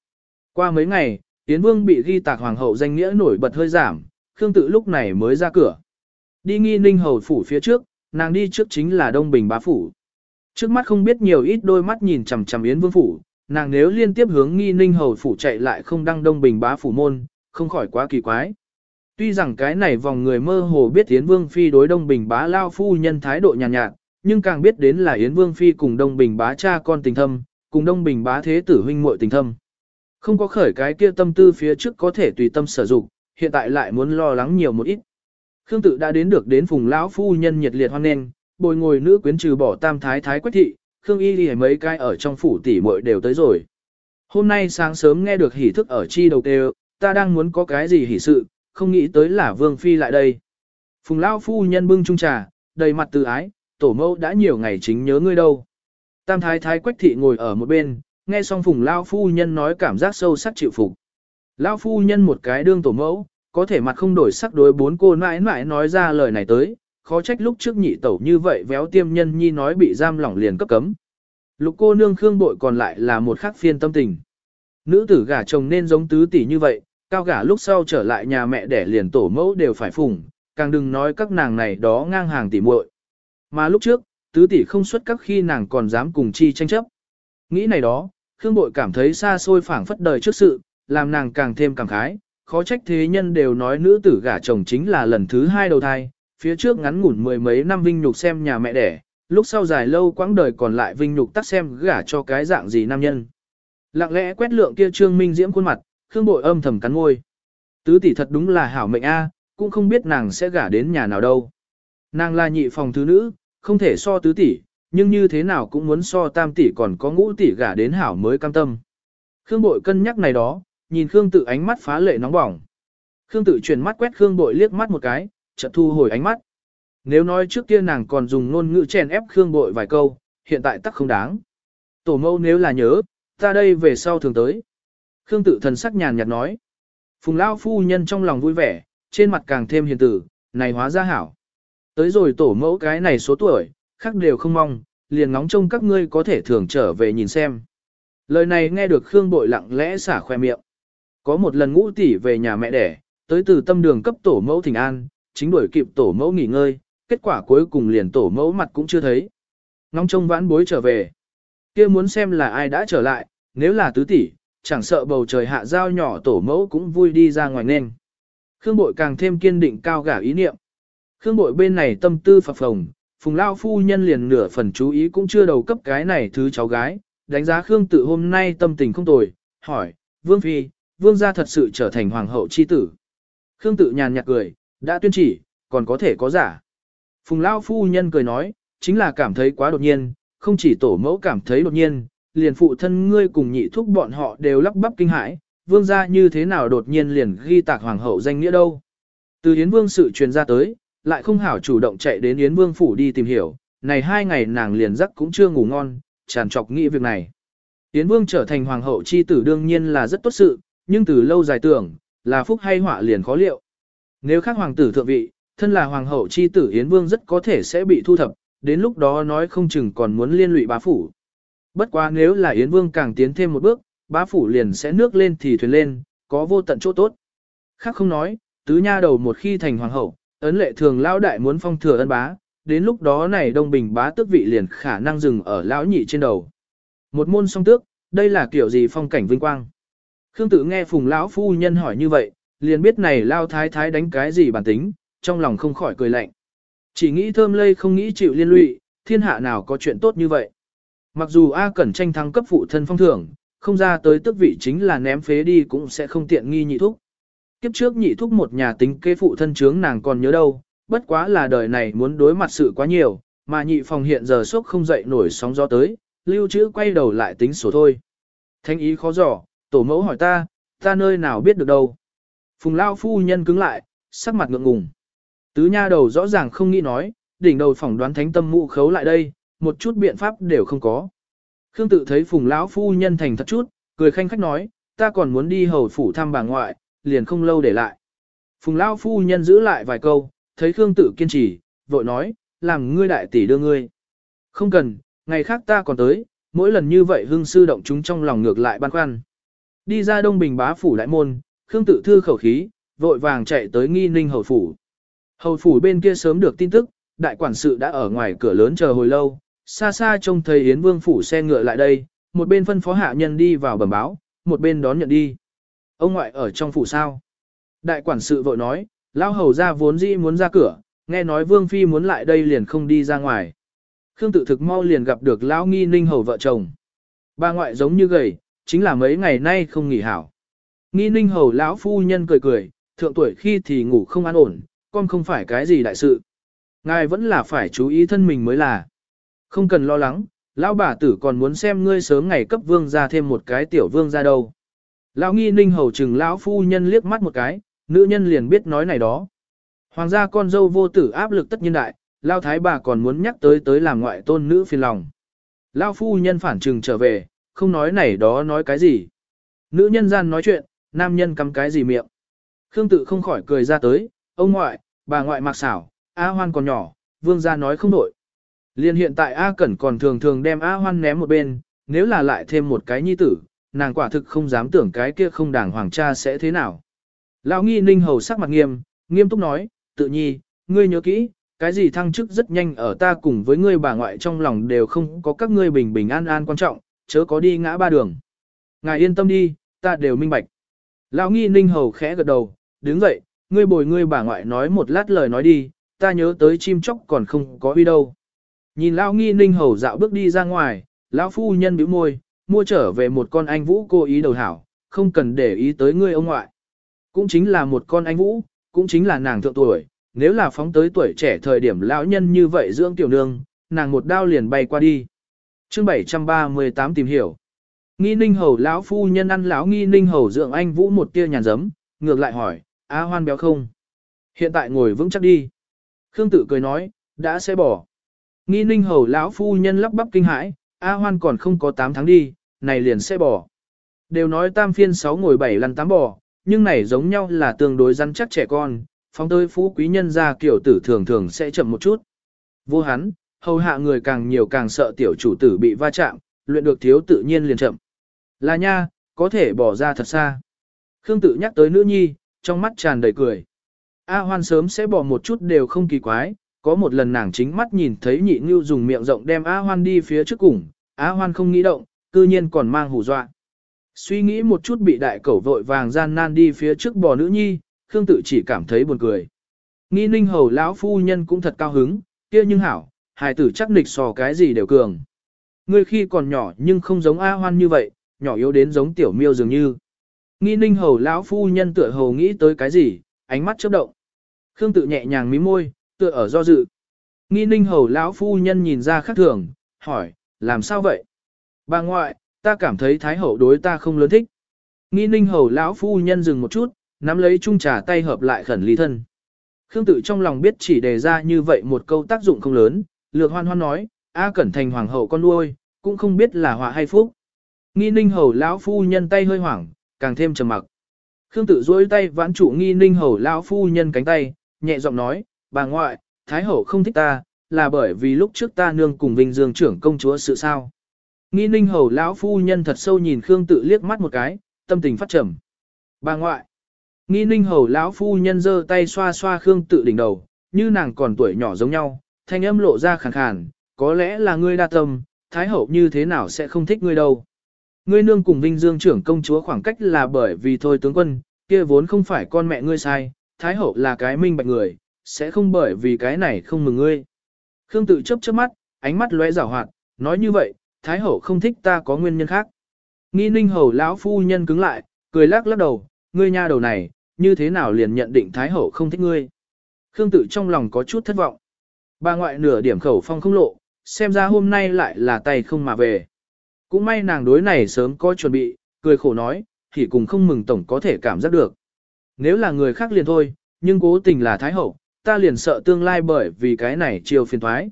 Qua mấy ngày, Tiến Vương bị ghi tạc hoàng hậu danh nghĩa nổi bật hơi giảm, Khương Tự lúc này mới ra cửa. Đi nghi ninh hầu phủ phía trước, nàng đi trước chính là Đông Bình bá phủ. Trước mắt không biết nhiều ít đôi mắt nhìn chằm chằm Yến Vương phủ, nàng nếu liên tiếp hướng nghi ninh hầu phủ chạy lại không đăng Đông Bình bá phủ môn, không khỏi quá kỳ quái. Tuy rằng cái này vòng người mơ hồ biết Yến Vương Phi đối Đông Bình bá lao phu nhân thái độ nhàn nhạt, nhạt, nhưng càng biết đến là Yến Vương Phi cùng Đông Bình bá cha con tình thâm, cùng Đông Bình bá thế tử huynh muội tình thâm. Không có khởi cái kia tâm tư phía trước có thể tùy tâm sử dụng, hiện tại lại muốn lo lắng nhiều một ít. Khương tự đã đến được đến phùng lão phu nhân nhiệt liệt hoan nghênh, bồi ngồi nữ quyến trừ bỏ tam thái thái quách thị, Khương y đi mấy cái ở trong phủ tỷ muội đều tới rồi. Hôm nay sáng sớm nghe được hỉ thức ở chi đầu kêu, ta đang muốn có cái gì hỉ sự, không nghĩ tới là vương phi lại đây. Phùng lão phu nhân bưng chung trà, đầy mặt từ ái, tổ mẫu đã nhiều ngày chính nhớ ngươi đâu. Tam thái thái quách thị ngồi ở một bên, nghe xong phùng lao phu nhân nói cảm giác sâu sắc chịu phục. Lao phu nhân một cái đương tổ mẫu, có thể mặt không đổi sắc đối bốn cô mãi mãi nói ra lời này tới, khó trách lúc trước nhị tẩu như vậy véo tiêm nhân nhi nói bị giam lỏng liền cấp cấm. Lục cô nương khương bội còn lại là một khắc phiên tâm tình. Nữ tử gả chồng nên giống tứ tỷ như vậy, cao gả lúc sau trở lại nhà mẹ để liền tổ mẫu đều phải phùng, càng đừng nói các nàng này đó ngang hàng tỷ muội. Mà lúc trước, tứ tỷ không xuất các khi nàng còn dám cùng chi tranh chấp. Nghĩ này đó, Khương Bội cảm thấy xa xôi phảng phất đời trước sự, làm nàng càng thêm cảm khái, khó trách thế nhân đều nói nữ tử gả chồng chính là lần thứ hai đầu thai, phía trước ngắn ngủn mười mấy năm vinh nhục xem nhà mẹ đẻ, lúc sau dài lâu quãng đời còn lại vinh nhục tắt xem gả cho cái dạng gì nam nhân. Lặng lẽ quét lượng kia trương minh diễm khuôn mặt, Khương Bội âm thầm cắn môi. Tứ tỷ thật đúng là hảo mệnh a, cũng không biết nàng sẽ gả đến nhà nào đâu. Nàng là nhị phòng thứ nữ, không thể so tứ tỷ, nhưng như thế nào cũng muốn so tam tỷ còn có ngũ tỷ gả đến hảo mới cam tâm. Khương Bội cân nhắc này đó, nhìn Khương Tự ánh mắt phá lệ nóng bỏng. Khương Tự chuyển mắt quét Khương Bội liếc mắt một cái, chợt thu hồi ánh mắt. Nếu nói trước kia nàng còn dùng ngôn ngữ chèn ép Khương Bội vài câu, hiện tại tắc không đáng. Tổ mẫu nếu là nhớ, ta đây về sau thường tới. Khương Tự thần sắc nhàn nhạt nói. Phùng Lao phu nhân trong lòng vui vẻ, trên mặt càng thêm hiền tử, này hóa ra hảo. Tới rồi tổ mẫu cái này số tuổi, khác đều không mong, liền ngóng trông các ngươi có thể thường trở về nhìn xem. Lời này nghe được Khương Bội lặng lẽ xả khoe miệng. Có một lần ngũ tỷ về nhà mẹ đẻ, tới từ tâm đường cấp tổ mẫu thỉnh an, chính đuổi kịp tổ mẫu nghỉ ngơi, kết quả cuối cùng liền tổ mẫu mặt cũng chưa thấy. Ngóng trông vãn bối trở về. kia muốn xem là ai đã trở lại, nếu là tứ tỷ, chẳng sợ bầu trời hạ giao nhỏ tổ mẫu cũng vui đi ra ngoài nên. Khương Bội càng thêm kiên định cao gả ý niệm. Khương Bội bên này tâm tư phập phồng, Phùng Lao phu nhân liền nửa phần chú ý cũng chưa đầu cấp cái này thứ cháu gái, đánh giá Khương tự hôm nay tâm tình không tồi, hỏi, Vương Phi, Vương gia thật sự trở thành hoàng hậu chi tử. Khương tự nhàn nhạt cười, đã tuyên chỉ, còn có thể có giả. Phùng Lao phu nhân cười nói, chính là cảm thấy quá đột nhiên, không chỉ tổ mẫu cảm thấy đột nhiên, liền phụ thân ngươi cùng nhị thúc bọn họ đều lắp bắp kinh hãi, vương gia như thế nào đột nhiên liền ghi tạc hoàng hậu danh nghĩa đâu. Từ yến Vương sự truyền ra tới, lại không hảo chủ động chạy đến Yến Vương Phủ đi tìm hiểu, này hai ngày nàng liền giấc cũng chưa ngủ ngon, tràn trọc nghĩ việc này. Yến Vương trở thành hoàng hậu chi tử đương nhiên là rất tốt sự, nhưng từ lâu dài tưởng, là phúc hay họa liền khó liệu. Nếu khác hoàng tử thượng vị, thân là hoàng hậu chi tử Yến Vương rất có thể sẽ bị thu thập, đến lúc đó nói không chừng còn muốn liên lụy bá phủ. Bất quá nếu là Yến Vương càng tiến thêm một bước, bá phủ liền sẽ nước lên thì thuyền lên, có vô tận chỗ tốt. Khác không nói, tứ nha đầu một khi thành hoàng hậu, ấn lệ thường lão đại muốn phong thừa ân bá, đến lúc đó này đông bình bá tước vị liền khả năng dừng ở lão nhị trên đầu. Một môn song tước, đây là kiểu gì phong cảnh vinh quang. Khương tự nghe phùng lão phu nhân hỏi như vậy, liền biết này lao thái thái đánh cái gì bản tính, trong lòng không khỏi cười lạnh. Chỉ nghĩ thơm lây không nghĩ chịu liên lụy, thiên hạ nào có chuyện tốt như vậy. Mặc dù A Cẩn tranh thắng cấp phụ thân phong thưởng, không ra tới tức vị chính là ném phế đi cũng sẽ không tiện nghi nhị thúc. Kiếp trước nhị thúc một nhà tính kế phụ thân chướng nàng còn nhớ đâu, bất quá là đời này muốn đối mặt sự quá nhiều, mà nhị phòng hiện giờ sốc không dậy nổi sóng gió tới, lưu trữ quay đầu lại tính sổ thôi. Thanh ý khó dò, tổ mẫu hỏi ta, ta nơi nào biết được đâu. Phùng lao phu nhân cứng lại, sắc mặt ngượng ngùng. Tứ nha đầu rõ ràng không nghĩ nói, đỉnh đầu phỏng đoán thánh tâm mụ khấu lại đây, một chút biện pháp đều không có. Khương tự thấy phùng lão phu nhân thành thật chút, cười khanh khách nói, ta còn muốn đi hầu phủ thăm bà ngoại, liền không lâu để lại. Phùng lão phu nhân giữ lại vài câu, thấy Khương tự kiên trì, vội nói, làm ngươi đại tỷ đưa ngươi. Không cần, ngày khác ta còn tới, mỗi lần như vậy hương sư động chúng trong lòng ngược lại băn khoăn. Đi ra đông bình bá phủ đại môn, Khương tự thư khẩu khí, vội vàng chạy tới nghi ninh hầu phủ. Hầu phủ bên kia sớm được tin tức, đại quản sự đã ở ngoài cửa lớn chờ hồi lâu, xa xa trông thấy Yến Vương phủ xe ngựa lại đây, một bên phân phó hạ nhân đi vào bẩm báo, một bên đón nhận đi. Ông ngoại ở trong phủ sao? Đại quản sự vội nói, Lão hầu gia vốn dĩ muốn ra cửa, nghe nói Vương Phi muốn lại đây liền không đi ra ngoài. Khương tự thực mau liền gặp được lão nghi ninh hầu vợ chồng. Ba ngoại giống như gầy, chính là mấy ngày nay không nghỉ hảo. Nghi ninh hầu lão phu nhân cười cười, thượng tuổi khi thì ngủ không an ổn, con không phải cái gì đại sự. Ngài vẫn là phải chú ý thân mình mới là. Không cần lo lắng, lão bà tử còn muốn xem ngươi sớm ngày cấp vương ra thêm một cái tiểu vương ra đâu. Lão nghi ninh hầu chừng lão phu nhân liếc mắt một cái, nữ nhân liền biết nói này đó. Hoàng gia con dâu vô tử áp lực tất nhiên đại, lao thái bà còn muốn nhắc tới tới làm ngoại tôn nữ phiền lòng. Lao phu nhân phản trừng trở về, không nói này đó nói cái gì. Nữ nhân gian nói chuyện, nam nhân cắm cái gì miệng. Khương tự không khỏi cười ra tới, ông ngoại, bà ngoại mặc xảo, A hoan còn nhỏ, vương gia nói không đổi. Liên hiện tại A Cẩn còn thường thường đem A hoan ném một bên, nếu là lại thêm một cái nhi tử, nàng quả thực không dám tưởng cái kia không đàng hoàng cha sẽ thế nào. Lão nghi ninh hầu sắc mặt nghiêm, nghiêm túc nói, tự nhi, ngươi nhớ kỹ, cái gì thăng chức rất nhanh ở ta cùng với ngươi bà ngoại trong lòng đều không có các ngươi bình bình an an quan trọng, chớ có đi ngã ba đường. Ngài yên tâm đi, ta đều minh bạch. Lão nghi ninh hầu khẽ gật đầu, đứng dậy, ngươi bồi ngươi bà ngoại nói một lát lời nói đi, ta nhớ tới chim chóc còn không có uy đâu. Nhìn lão nghi ninh hầu dạo bước đi ra ngoài, lão phu nhân bĩu môi, mua trở về một con anh vũ cô ý đầu hảo, không cần để ý tới ngươi ông ngoại. Cũng chính là một con anh vũ, cũng chính là nàng thượng tuổi, nếu là phóng tới tuổi trẻ thời điểm lão nhân như vậy dưỡng tiểu nương, nàng một đao liền bay qua đi. Chương 738 tìm hiểu. Nghi Ninh Hầu lão phu nhân ăn lão Nghi Ninh Hầu dưỡng anh Vũ một tia nhàn giấm, ngược lại hỏi, "A Hoan béo không?" Hiện tại ngồi vững chắc đi. Khương Tự cười nói, "Đã sẽ bỏ." Nghi Ninh Hầu lão phu nhân lắp bắp kinh hãi, "A Hoan còn không có 8 tháng đi, này liền sẽ bỏ." Đều nói tam phiên 6 ngồi 7 lần 8 bỏ, nhưng này giống nhau là tương đối rắn chắc trẻ con, phóng tới phú quý nhân gia kiểu tử thường thường sẽ chậm một chút. Vô hắn, hầu hạ người càng nhiều càng sợ tiểu chủ tử bị va chạm, luyện được thiếu tự nhiên liền chậm. Là nha, có thể bỏ ra thật xa. Khương tự nhắc tới nữ nhi, trong mắt tràn đầy cười. A hoan sớm sẽ bỏ một chút đều không kỳ quái, có một lần nàng chính mắt nhìn thấy nhị ngưu dùng miệng rộng đem A hoan đi phía trước cùng, A hoan không nghĩ động, cư nhiên còn mang hù dọa. Suy nghĩ một chút bị đại cẩu vội vàng gian nan đi phía trước bò nữ nhi, Khương tự chỉ cảm thấy buồn cười. Nghi ninh hầu lão phu nhân cũng thật cao hứng, kia nhưng hảo, hài tử chắc nịch sò cái gì đều cường. Ngươi khi còn nhỏ nhưng không giống A hoan như vậy, nhỏ yếu đến giống tiểu miêu dường như. Nghi ninh hầu lão phu nhân tựa hầu nghĩ tới cái gì, ánh mắt chớp động. Khương tự nhẹ nhàng mí môi, tựa ở do dự. Nghi ninh hầu lão phu nhân nhìn ra khác thường, hỏi, làm sao vậy? Bà ngoại, ta cảm thấy thái hậu đối ta không lớn thích. Nghi ninh hầu lão phu nhân dừng một chút, nắm lấy chung trà tay hợp lại khẩn lý thân. Khương tự trong lòng biết chỉ đề ra như vậy một câu tác dụng không lớn, lược hoan hoan nói, A cẩn thành hoàng hậu con nuôi, cũng không biết là họa hay phúc. Nghi ninh hầu lão phu nhân tay hơi hoảng, càng thêm trầm mặc. Khương tự duỗi tay vãn trụ nghi ninh hầu lão phu nhân cánh tay, nhẹ giọng nói, bà ngoại, thái hậu không thích ta, là bởi vì lúc trước ta nương cùng vinh dương trưởng công chúa sự sao. Nghi ninh hầu lão phu nhân thật sâu nhìn Khương tự liếc mắt một cái, tâm tình phát trầm. Bà ngoại. Nghi ninh hầu lão phu nhân giơ tay xoa xoa Khương tự đỉnh đầu, như nàng còn tuổi nhỏ giống nhau, thanh âm lộ ra khàn khàn, có lẽ là ngươi đa tâm, thái hậu như thế nào sẽ không thích ngươi đâu. Ngươi nương cùng Vinh Dương trưởng công chúa khoảng cách là bởi vì thôi tướng quân, kia vốn không phải con mẹ ngươi sai, thái hậu là cái minh bạch người, sẽ không bởi vì cái này không mừng ngươi. Khương tự chớp chớp mắt, ánh mắt lóe rảo hoạt, nói như vậy, thái hậu không thích ta có nguyên nhân khác. Nghi ninh hầu lão phu nhân cứng lại, cười lắc lắc đầu, ngươi nha đầu này, như thế nào liền nhận định thái hậu không thích ngươi. Khương tự trong lòng có chút thất vọng. Bà ngoại nửa điểm khẩu phong không lộ, xem ra hôm nay lại là tay không mà về. Cũng may nàng đối này sớm có chuẩn bị, cười khổ nói, thì cùng không mừng tổng có thể cảm giác được. Nếu là người khác liền thôi, nhưng cố tình là thái hậu, ta liền sợ tương lai bởi vì cái này chiều phiền thoái.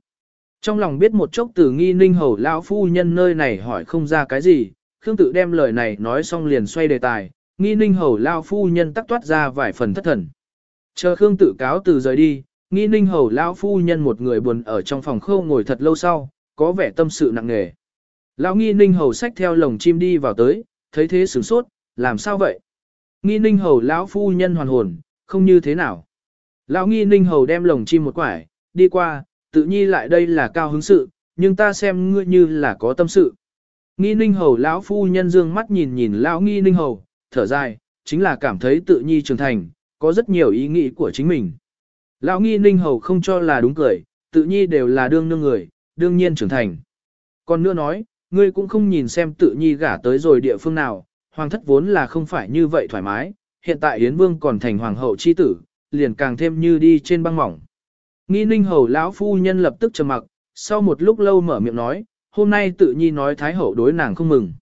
Trong lòng biết một chốc từ nghi ninh hầu lão phu nhân nơi này hỏi không ra cái gì, Khương tự đem lời này nói xong liền xoay đề tài, nghi ninh hầu lão phu nhân tắc toát ra vài phần thất thần. Chờ Khương tự cáo từ rời đi, nghi ninh hầu lão phu nhân một người buồn ở trong phòng khâu ngồi thật lâu sau, có vẻ tâm sự nặng nề. Lão nghi ninh hầu xách theo lồng chim đi vào tới, thấy thế sửng sốt, làm sao vậy? Nghi ninh hầu lão phu nhân hoàn hồn, không như thế nào. Lão nghi ninh hầu đem lồng chim một quải, đi qua, tự nhi lại đây là cao hứng sự, nhưng ta xem ngươi như là có tâm sự. Nghi ninh hầu lão phu nhân dương mắt nhìn nhìn lão nghi ninh hầu, thở dài, chính là cảm thấy tự nhi trưởng thành, có rất nhiều ý nghĩ của chính mình. Lão nghi ninh hầu không cho là đúng cười, tự nhi đều là đương nương người, đương nhiên trưởng thành. Còn nữa nói, ngươi cũng không nhìn xem tự nhi gả tới rồi địa phương nào, hoàng thất vốn là không phải như vậy thoải mái, hiện tại Yến Vương còn thành hoàng hậu chi tử, liền càng thêm như đi trên băng mỏng. Nghi ninh hầu lão phu nhân lập tức trầm mặc, sau một lúc lâu mở miệng nói, hôm nay tự nhi nói thái hậu đối nàng không mừng.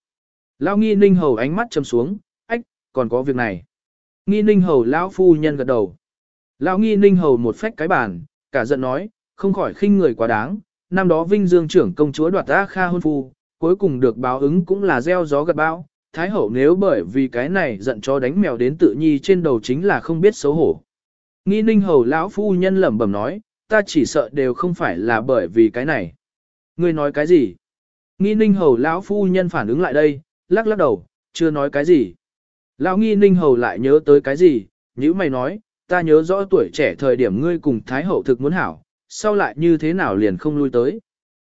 Lão nghi ninh hầu ánh mắt trầm xuống, ách, còn có việc này. Nghi ninh hầu lão phu nhân gật đầu. Lão nghi ninh hầu một phách cái bàn, cả giận nói, không khỏi khinh người quá đáng, năm đó vinh dương trưởng công chúa đoạt A Kha hôn phu, cuối cùng được báo ứng cũng là gieo gió gặt bão. Thái hậu nếu bởi vì cái này giận cho đánh mèo đến tự nhi trên đầu chính là không biết xấu hổ. Nghi ninh hầu lão phu nhân lẩm bẩm nói, ta chỉ sợ đều không phải là bởi vì cái này. Ngươi nói cái gì? Nghi ninh hầu lão phu nhân phản ứng lại đây, lắc lắc đầu, chưa nói cái gì. Lão nghi ninh hầu lại nhớ tới cái gì, như mày nói, ta nhớ rõ tuổi trẻ thời điểm ngươi cùng Thái hậu thực muốn hảo, sau lại như thế nào liền không lui tới.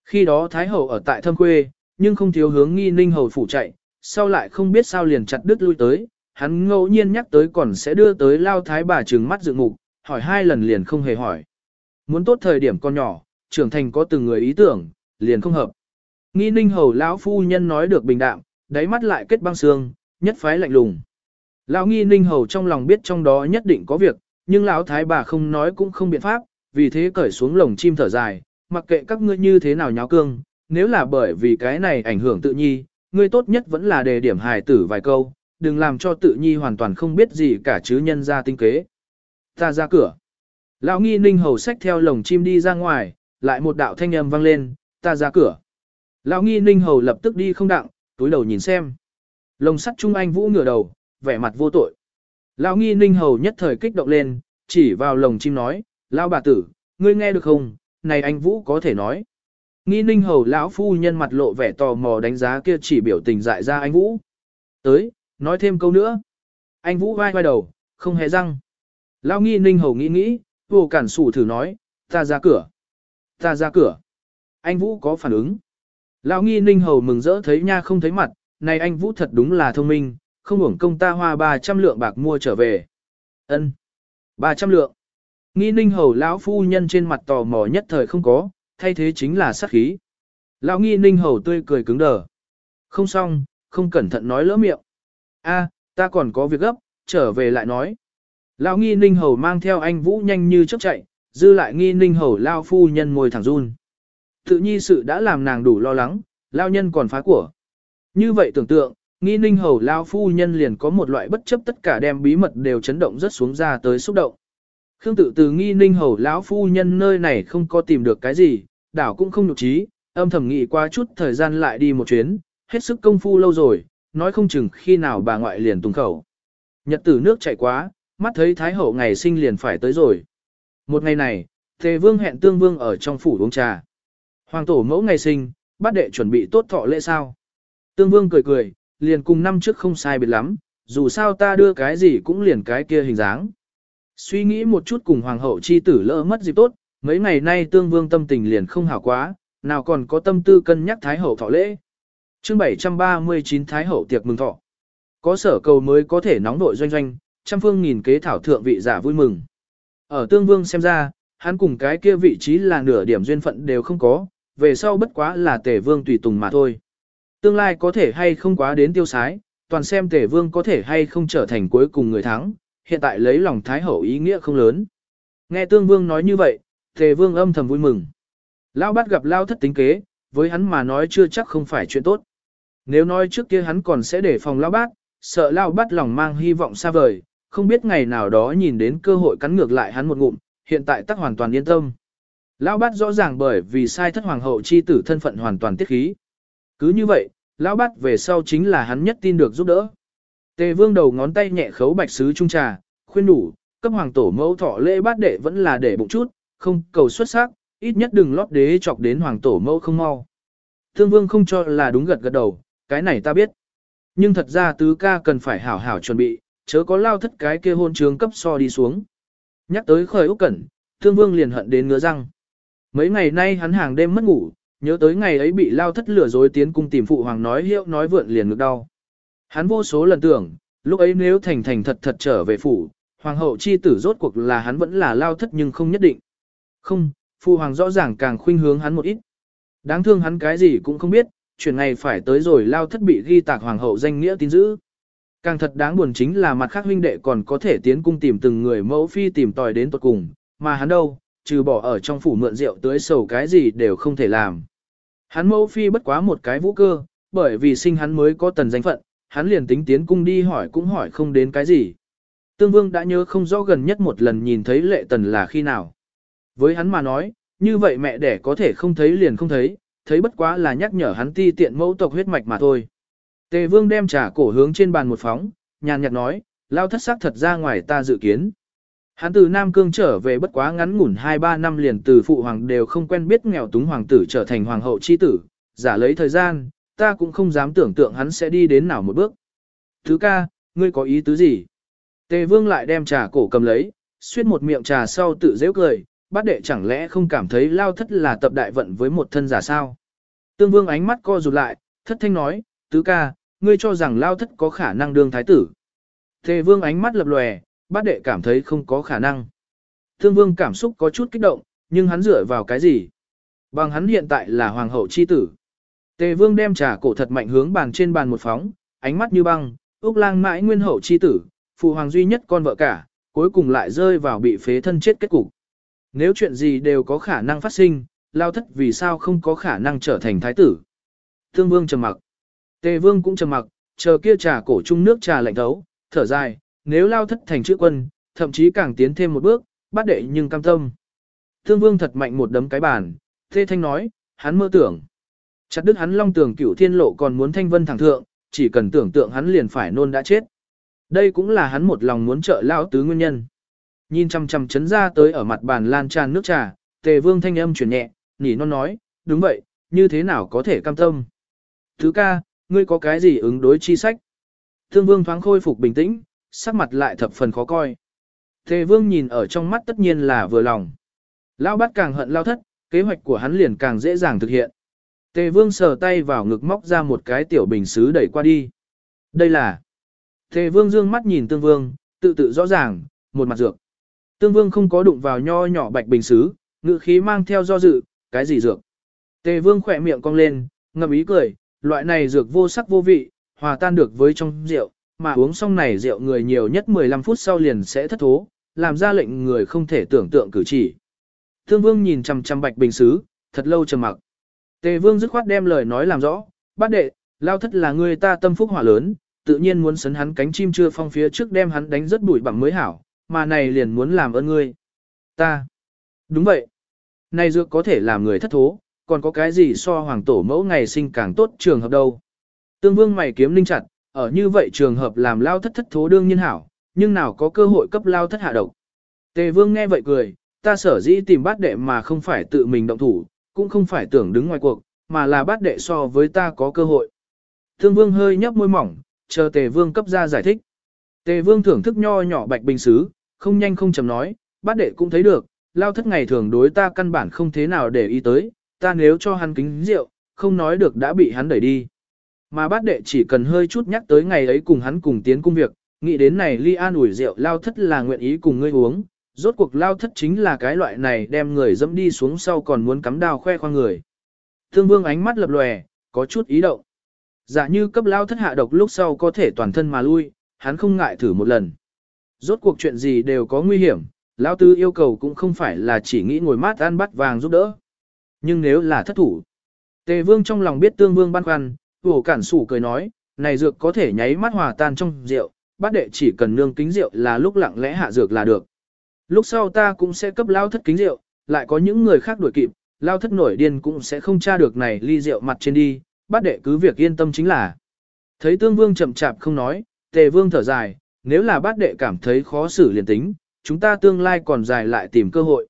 Khi đó Thái hậu ở tại thâm quê, nhưng không thiếu hướng nghi ninh hầu phủ chạy, sau lại không biết sao liền chặt đứt lui tới, hắn ngẫu nhiên nhắc tới còn sẽ đưa tới lao thái bà trừng mắt dựng mục, hỏi hai lần liền không hề hỏi. Muốn tốt thời điểm con nhỏ, trưởng thành có từng người ý tưởng, liền không hợp. Nghi ninh hầu lão phu nhân nói được bình đạm, đáy mắt lại kết băng xương, nhất phái lạnh lùng. Lão nghi ninh hầu trong lòng biết trong đó nhất định có việc, nhưng lão thái bà không nói cũng không biện pháp, vì thế cởi xuống lồng chim thở dài, mặc kệ các ngươi như thế nào nháo cương, nếu là bởi vì cái này ảnh hưởng tự nhi, ngươi tốt nhất vẫn là đề điểm hài tử vài câu, đừng làm cho tự nhi hoàn toàn không biết gì cả chứ nhân ra tinh kế. Ta ra cửa. Lão nghi ninh hầu sách theo lồng chim đi ra ngoài, lại một đạo thanh âm vang lên, ta ra cửa. Lão nghi ninh hầu lập tức đi không đặng, túi đầu nhìn xem. Lồng sắt trung anh vũ ngửa đầu, vẻ mặt vô tội. Lão nghi ninh hầu nhất thời kích động lên, chỉ vào lồng chim nói, lão bà tử, ngươi nghe được không, này anh vũ có thể nói. Nghi ninh hầu lão phu nhân mặt lộ vẻ tò mò đánh giá kia chỉ biểu tình dại ra anh vũ. Tới, nói thêm câu nữa. Anh vũ vai vai đầu, không hề răng. Lão nghi ninh hầu nghĩ nghĩ, vô cản sủ thử nói, ta ra cửa. Ta ra cửa. Anh Vũ có phản ứng. Lão nghi ninh hầu mừng rỡ thấy nha không thấy mặt, này anh Vũ thật đúng là thông minh, không hưởng công ta hoa 300 lượng bạc mua trở về. ân 300 lượng. Nghi ninh hầu lão phu nhân trên mặt tò mò nhất thời không có, thay thế chính là sát khí. Lão nghi ninh hầu tươi cười cứng đờ. Không xong, không cẩn thận nói lỡ miệng. A, ta còn có việc gấp, trở về lại nói. Lão nghi ninh hầu mang theo anh Vũ nhanh như chớp chạy, dư lại nghi ninh hầu lao phu nhân ngồi thẳng run. Tự nhi sự đã làm nàng đủ lo lắng, lao nhân còn phá của. Như vậy tưởng tượng, nghi ninh hầu lao phu nhân liền có một loại bất chấp tất cả đem bí mật đều chấn động rất xuống ra tới xúc động. Khương tự từ nghi ninh hầu lão phu nhân nơi này không có tìm được cái gì, đảo cũng không nhục trí, âm thầm nghĩ qua chút thời gian lại đi một chuyến, hết sức công phu lâu rồi, nói không chừng khi nào bà ngoại liền tung khẩu. Nhật tử nước chạy quá, mắt thấy Thái Hậu ngày sinh liền phải tới rồi. Một ngày này, Tề Vương hẹn Tương Vương ở trong phủ uống trà. Hoàng tổ mẫu ngày sinh, bát đệ chuẩn bị tốt thọ lễ sao. Tương vương cười cười, liền cùng năm trước không sai biệt lắm, dù sao ta đưa cái gì cũng liền cái kia hình dáng. Suy nghĩ một chút cùng hoàng hậu chi tử lỡ mất dịp tốt, mấy ngày nay tương vương tâm tình liền không hảo quá, nào còn có tâm tư cân nhắc thái hậu thọ lễ. Chương 739 thái hậu tiệc mừng thọ. Có sở cầu mới có thể nóng nội doanh doanh, trăm phương nghìn kế thảo thượng vị giả vui mừng. Ở tương vương xem ra, hắn cùng cái kia vị trí là nửa điểm duyên phận đều không có, về sau bất quá là tể vương tùy tùng mà thôi. Tương lai có thể hay không quá đến tiêu sái, toàn xem tể vương có thể hay không trở thành cuối cùng người thắng, hiện tại lấy lòng thái hậu ý nghĩa không lớn. Nghe tương vương nói như vậy, tề vương âm thầm vui mừng. Lao bát gặp lao thất tính kế, với hắn mà nói chưa chắc không phải chuyện tốt. Nếu nói trước kia hắn còn sẽ để phòng lao bát, sợ lao bát lòng mang hy vọng xa vời, không biết ngày nào đó nhìn đến cơ hội cắn ngược lại hắn một ngụm, hiện tại tắc hoàn toàn yên tâm. Lão bát rõ ràng bởi vì sai thất hoàng hậu chi tử thân phận hoàn toàn tiết khí. Cứ như vậy, lão bát về sau chính là hắn nhất tin được giúp đỡ. Tề vương đầu ngón tay nhẹ khấu bạch sứ trung trà, khuyên đủ, cấp hoàng tổ mẫu thọ lễ bát đệ vẫn là để bụng chút, không cầu xuất sắc, ít nhất đừng lót đế chọc đến hoàng tổ mẫu không mau. Thương vương không cho là đúng gật gật đầu, cái này ta biết. Nhưng thật ra tứ ca cần phải hảo hảo chuẩn bị, chớ có lao thất cái kia hôn trường cấp so đi xuống. Nhắc tới khởi Úc Cẩn, Thương Vương liền hận đến ngứa răng. Mấy ngày nay hắn hàng đêm mất ngủ, nhớ tới ngày ấy bị lao thất lửa dối tiến cung tìm phụ hoàng nói hiệu nói vượn liền ngực đau. Hắn vô số lần tưởng, lúc ấy nếu thành thành thật thật trở về phủ, hoàng hậu chi tử rốt cuộc là hắn vẫn là lao thất nhưng không nhất định. Không, phụ hoàng rõ ràng càng khuynh hướng hắn một ít. Đáng thương hắn cái gì cũng không biết, chuyện này phải tới rồi lao thất bị ghi tạc hoàng hậu danh nghĩa tín giữ. Càng thật đáng buồn chính là mặt khác huynh đệ còn có thể tiến cung tìm từng người mẫu phi tìm tòi đến tuật cùng, mà hắn đâu, trừ bỏ ở trong phủ mượn rượu tới sầu cái gì đều không thể làm. Hắn mẫu phi bất quá một cái vũ cơ, bởi vì sinh hắn mới có tần danh phận, hắn liền tính tiến cung đi hỏi cũng hỏi không đến cái gì. Tương Vương đã nhớ không rõ gần nhất một lần nhìn thấy lệ tần là khi nào. Với hắn mà nói, như vậy mẹ đẻ có thể không thấy liền không thấy, thấy bất quá là nhắc nhở hắn ti tiện mẫu tộc huyết mạch mà thôi. Tề Vương đem trà cổ hướng trên bàn một phóng, nhàn nhạt nói, lao thất sắc thật ra ngoài ta dự kiến. Hắn từ Nam Cương trở về bất quá ngắn ngủn 2-3 năm liền từ phụ hoàng đều không quen biết nghèo túng hoàng tử trở thành hoàng hậu chi tử, giả lấy thời gian, ta cũng không dám tưởng tượng hắn sẽ đi đến nào một bước. Thứ ca, ngươi có ý tứ gì? Tề vương lại đem trà cổ cầm lấy, suýt một miệng trà sau tự dễ cười, bát đệ chẳng lẽ không cảm thấy lao thất là tập đại vận với một thân giả sao? Tương vương ánh mắt co rụt lại, thất thanh nói, tứ ca, ngươi cho rằng lao thất có khả năng đương thái tử. Tề vương ánh mắt lập lòe, bát đệ cảm thấy không có khả năng. Thương vương cảm xúc có chút kích động, nhưng hắn dựa vào cái gì? Bằng hắn hiện tại là hoàng hậu chi tử. Tề vương đem trà cổ thật mạnh hướng bàn trên bàn một phóng, ánh mắt như băng, Úc lang mãi nguyên hậu chi tử, phụ hoàng duy nhất con vợ cả, cuối cùng lại rơi vào bị phế thân chết kết cục. Nếu chuyện gì đều có khả năng phát sinh, lao thất vì sao không có khả năng trở thành thái tử. Thương vương trầm mặc. Tề vương cũng trầm mặc, chờ kia trà cổ chung nước trà lạnh thấu, thở dài, nếu lao thất thành chữ quân, thậm chí càng tiến thêm một bước, bắt đệ nhưng cam tâm. Thương vương thật mạnh một đấm cái bàn, thê thanh nói, hắn mơ tưởng. Chặt đứt hắn long tưởng cửu thiên lộ còn muốn thanh vân thẳng thượng, chỉ cần tưởng tượng hắn liền phải nôn đã chết. Đây cũng là hắn một lòng muốn trợ lão tứ nguyên nhân. Nhìn chăm chăm chấn ra tới ở mặt bàn lan tràn nước trà, tề vương thanh âm chuyển nhẹ, nỉ non nói, đúng vậy, như thế nào có thể cam tâm. Thứ ca, ngươi có cái gì ứng đối chi sách? Thương vương thoáng khôi phục bình tĩnh, sắc mặt lại thập phần khó coi. Tề vương nhìn ở trong mắt tất nhiên là vừa lòng. Lao bắt càng hận lao thất, kế hoạch của hắn liền càng dễ dàng thực hiện. Tề vương sờ tay vào ngực móc ra một cái tiểu bình xứ đẩy qua đi. Đây là... Tề vương dương mắt nhìn tương vương, tự tự rõ ràng, một mặt dược. Tương vương không có đụng vào nho nhỏ bạch bình xứ, ngự khí mang theo do dự, cái gì dược. Tề vương khỏe miệng cong lên, ngậm ý cười, loại này dược vô sắc vô vị, hòa tan được với trong rượu, mà uống xong này rượu người nhiều nhất 15 phút sau liền sẽ thất thố, làm ra lệnh người không thể tưởng tượng cử chỉ. Tương vương nhìn chằm chằm bạch bình xứ, thật lâu trầm mặc. Tề vương dứt khoát đem lời nói làm rõ, bát đệ, lao thất là người ta tâm phúc hỏa lớn, tự nhiên muốn sấn hắn cánh chim chưa phong phía trước đem hắn đánh rất bụi bằng mới hảo, mà này liền muốn làm ơn ngươi. Ta. Đúng vậy. Này dược có thể làm người thất thố, còn có cái gì so hoàng tổ mẫu ngày sinh càng tốt trường hợp đâu. Tương vương mày kiếm linh chặt, ở như vậy trường hợp làm lao thất thất thố đương nhiên hảo, nhưng nào có cơ hội cấp lao thất hạ độc. Tề vương nghe vậy cười, ta sở dĩ tìm bát đệ mà không phải tự mình động thủ, cũng không phải tưởng đứng ngoài cuộc, mà là bát đệ so với ta có cơ hội. Thương vương hơi nhấp môi mỏng, chờ tề vương cấp ra giải thích. Tề vương thưởng thức nho nhỏ bạch bình xứ, không nhanh không chậm nói, bát đệ cũng thấy được, lao thất ngày thường đối ta căn bản không thế nào để ý tới, ta nếu cho hắn kính rượu, không nói được đã bị hắn đẩy đi. Mà bát đệ chỉ cần hơi chút nhắc tới ngày ấy cùng hắn cùng tiến công việc, nghĩ đến này ly an ủi rượu lao thất là nguyện ý cùng ngươi uống, rốt cuộc lao thất chính là cái loại này đem người dẫm đi xuống sau còn muốn cắm đao khoe khoang người. Thương vương ánh mắt lập lòe, có chút ý động. Giả dạ như cấp lao thất hạ độc lúc sau có thể toàn thân mà lui, hắn không ngại thử một lần. Rốt cuộc chuyện gì đều có nguy hiểm, lao tư yêu cầu cũng không phải là chỉ nghĩ ngồi mát ăn bắt vàng giúp đỡ. Nhưng nếu là thất thủ, tề vương trong lòng biết tương vương băn khoăn, vổ cản sủ cười nói, này dược có thể nháy mắt hòa tan trong rượu, bát đệ chỉ cần nương kính rượu là lúc lặng lẽ hạ dược là được. Lúc sau ta cũng sẽ cấp lao thất kính rượu, lại có những người khác đuổi kịp, lao thất nổi điên cũng sẽ không tra được này ly rượu mặt trên đi, bát đệ cứ việc yên tâm chính là. Thấy tương vương chậm chạp không nói, tề vương thở dài, nếu là bát đệ cảm thấy khó xử liền tính, chúng ta tương lai còn dài lại tìm cơ hội.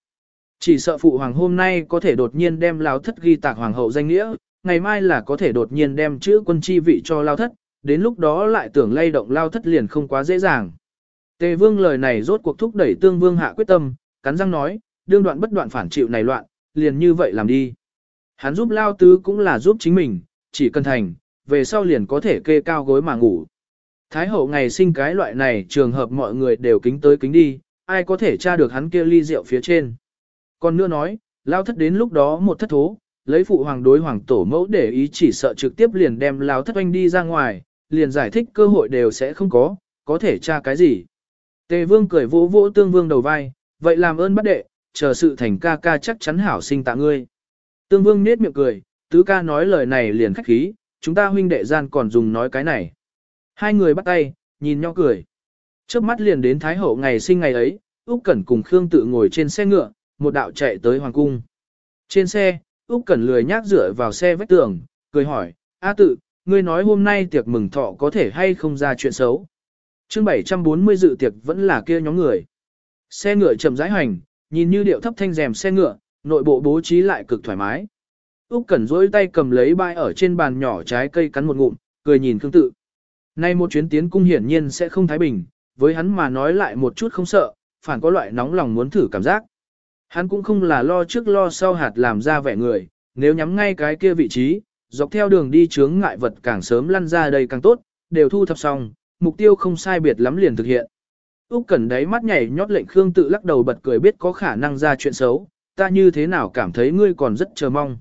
Chỉ sợ phụ hoàng hôm nay có thể đột nhiên đem lao thất ghi tạc hoàng hậu danh nghĩa, ngày mai là có thể đột nhiên đem chữ quân chi vị cho lao thất, đến lúc đó lại tưởng lay động lao thất liền không quá dễ dàng. Tề vương lời này rốt cuộc thúc đẩy tương vương hạ quyết tâm, cắn răng nói, đương đoạn bất đoạn phản chịu này loạn, liền như vậy làm đi. Hắn giúp lao tứ cũng là giúp chính mình, chỉ cần thành, về sau liền có thể kê cao gối mà ngủ. Thái hậu ngày sinh cái loại này trường hợp mọi người đều kính tới kính đi, ai có thể tra được hắn kia ly rượu phía trên. Còn nữa nói, lao thất đến lúc đó một thất thố, lấy phụ hoàng đối hoàng tổ mẫu để ý chỉ sợ trực tiếp liền đem lao thất oanh đi ra ngoài, liền giải thích cơ hội đều sẽ không có, có thể tra cái gì. Tề vương cười vỗ vỗ tương vương đầu vai, vậy làm ơn bắt đệ, chờ sự thành ca ca chắc chắn hảo sinh tạ ngươi. Tương vương nết miệng cười, tứ ca nói lời này liền khách khí, chúng ta huynh đệ gian còn dùng nói cái này. Hai người bắt tay, nhìn nhau cười. Trước mắt liền đến Thái Hậu ngày sinh ngày ấy, Úc Cẩn cùng Khương tự ngồi trên xe ngựa, một đạo chạy tới Hoàng Cung. Trên xe, Úc Cẩn lười nhác dựa vào xe vách tường, cười hỏi, A tự, ngươi nói hôm nay tiệc mừng thọ có thể hay không ra chuyện xấu. Chương 740 dự tiệc vẫn là kia nhóm người. Xe ngựa chậm rãi hành, nhìn như điệu thấp thanh rèm xe ngựa, nội bộ bố trí lại cực thoải mái. Úc Cẩn rỗi tay cầm lấy bai ở trên bàn nhỏ trái cây cắn một ngụm, cười nhìn Khương Tự. Nay một chuyến tiến cung hiển nhiên sẽ không thái bình, với hắn mà nói lại một chút không sợ, phản có loại nóng lòng muốn thử cảm giác. Hắn cũng không là lo trước lo sau hạt làm ra vẻ người, nếu nhắm ngay cái kia vị trí, dọc theo đường đi chướng ngại vật càng sớm lăn ra đây càng tốt, đều thu thập xong, mục tiêu không sai biệt lắm liền thực hiện. Úc Cẩn đáy mắt nhảy nhót lệnh Khương tự lắc đầu bật cười biết có khả năng ra chuyện xấu, ta như thế nào cảm thấy ngươi còn rất chờ mong.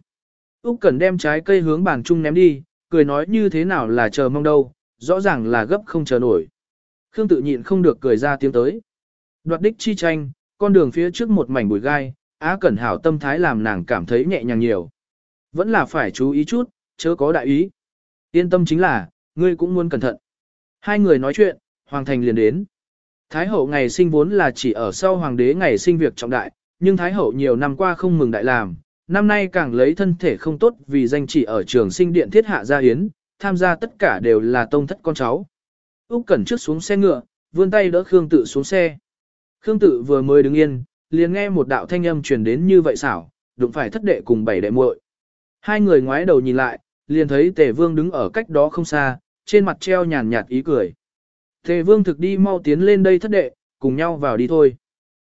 Úc Cẩn đem trái cây hướng bàn chung ném đi, cười nói như thế nào là chờ mong đâu, rõ ràng là gấp không chờ nổi. Khương tự nhịn không được cười ra tiếng tới. Đoạt đích chi tranh, con đường phía trước một mảnh bụi gai, Á Cẩn hảo tâm thái làm nàng cảm thấy nhẹ nhàng nhiều. Vẫn là phải chú ý chút, chớ có đại ý. Yên tâm chính là, ngươi cũng muốn cẩn thận. Hai người nói chuyện, Hoàng Thành liền đến. Thái hậu ngày sinh vốn là chỉ ở sau Hoàng đế ngày sinh việc trọng đại, nhưng Thái hậu nhiều năm qua không mừng đại làm, năm nay càng lấy thân thể không tốt vì danh chỉ ở trường sinh điện thiết hạ gia hiến, tham gia tất cả đều là tông thất con cháu. Úc Cẩn trước xuống xe ngựa, vươn tay đỡ Khương Tự xuống xe. Khương Tự vừa mới đứng yên, liền nghe một đạo thanh âm truyền đến như vậy xảo, đụng phải thất đệ cùng bảy đệ muội. Hai người ngoái đầu nhìn lại, liền thấy Tề Vương đứng ở cách đó không xa, trên mặt treo nhàn nhạt ý cười. Tề Vương thực đi mau tiến lên đây thất đệ, cùng nhau vào đi thôi.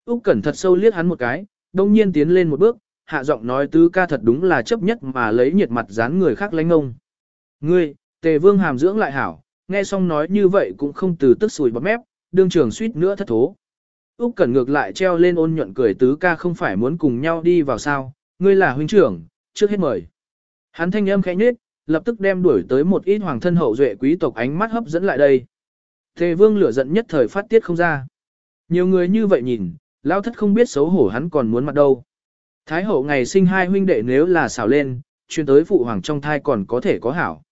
Úc Cẩn thật sâu liếc hắn một cái, đông nhiên tiến lên một bước, hạ giọng nói tứ ca thật đúng là chấp nhất mà lấy nhiệt mặt dán người khác lánh ngông. Ngươi, Tề Vương hàm dưỡng lại hảo, nghe xong nói như vậy cũng không từ tức sùi bọt mép, đương trường suýt nữa thất thố. Úc Cẩn ngược lại treo lên ôn nhuận cười tứ ca không phải muốn cùng nhau đi vào sao, ngươi là huynh trưởng, trước hết mời. Hắn thanh âm khẽ nhếch, lập tức đem đuổi tới một ít hoàng thân hậu duệ quý tộc ánh mắt hấp dẫn lại đây. Tề vương lửa giận nhất thời phát tiết không ra. Nhiều người như vậy nhìn, lao thất không biết xấu hổ hắn còn muốn mặt đâu. Thái hậu ngày sinh hai huynh đệ nếu là xảo lên, chuyên tới phụ hoàng trong thai còn có thể có hảo.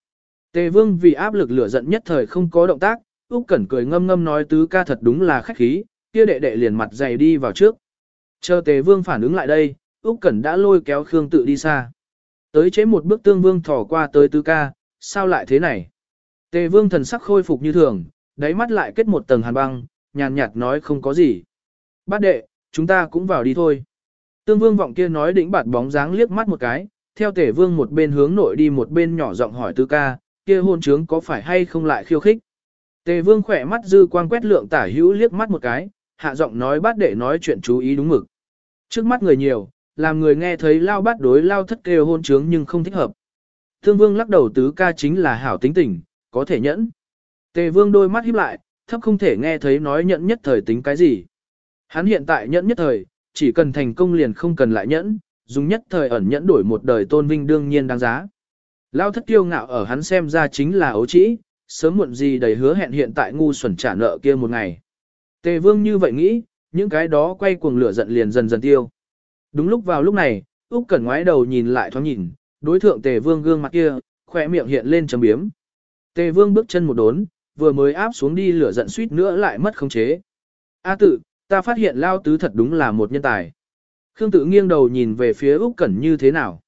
Tề vương vì áp lực lửa giận nhất thời không có động tác, Úc Cẩn cười ngâm ngâm nói tứ ca thật đúng là khách khí, kia đệ đệ liền mặt dày đi vào trước. Chờ Tề vương phản ứng lại đây, Úc Cẩn đã lôi kéo Khương tự đi xa. Tới chế một bước tương vương thỏ qua tới tứ ca, sao lại thế này? Tề vương thần sắc khôi phục như thường, đáy mắt lại kết một tầng hàn băng, nhàn nhạt nói không có gì. Bát đệ, chúng ta cũng vào đi thôi. Tương vương vọng kia nói đỉnh bạt bóng dáng liếc mắt một cái, theo tể vương một bên hướng nội đi một bên nhỏ giọng hỏi tứ ca, kia hôn trướng có phải hay không lại khiêu khích. Tề vương khỏe mắt dư quang quét lượng tả hữu liếc mắt một cái, hạ giọng nói bát đệ nói chuyện chú ý đúng mực. Trước mắt người nhiều, làm người nghe thấy lao bát đối lao thất kêu hôn trướng nhưng không thích hợp. Thương vương lắc đầu tứ ca chính là hảo tính tình, có thể nhẫn. Tề vương đôi mắt híp lại, thấp không thể nghe thấy nói nhẫn nhất thời tính cái gì. Hắn hiện tại nhẫn nhất thời, chỉ cần thành công liền không cần lại nhẫn, dùng nhất thời ẩn nhẫn đổi một đời tôn vinh đương nhiên đáng giá. Lao thất kiêu ngạo ở hắn xem ra chính là ấu trĩ, sớm muộn gì đầy hứa hẹn hiện tại ngu xuẩn trả nợ kia một ngày. Tề vương như vậy nghĩ, những cái đó quay cuồng lửa giận liền dần dần tiêu. Đúng lúc vào lúc này, Úc Cẩn ngoái đầu nhìn lại thoáng nhìn, đối thượng Tề Vương gương mặt kia, khóe miệng hiện lên trầm biếm. Tề Vương bước chân một đốn, vừa mới áp xuống đi lửa giận suýt nữa lại mất khống chế. A tự, ta phát hiện lao tứ thật đúng là một nhân tài. Khương tự nghiêng đầu nhìn về phía Úc Cẩn như thế nào.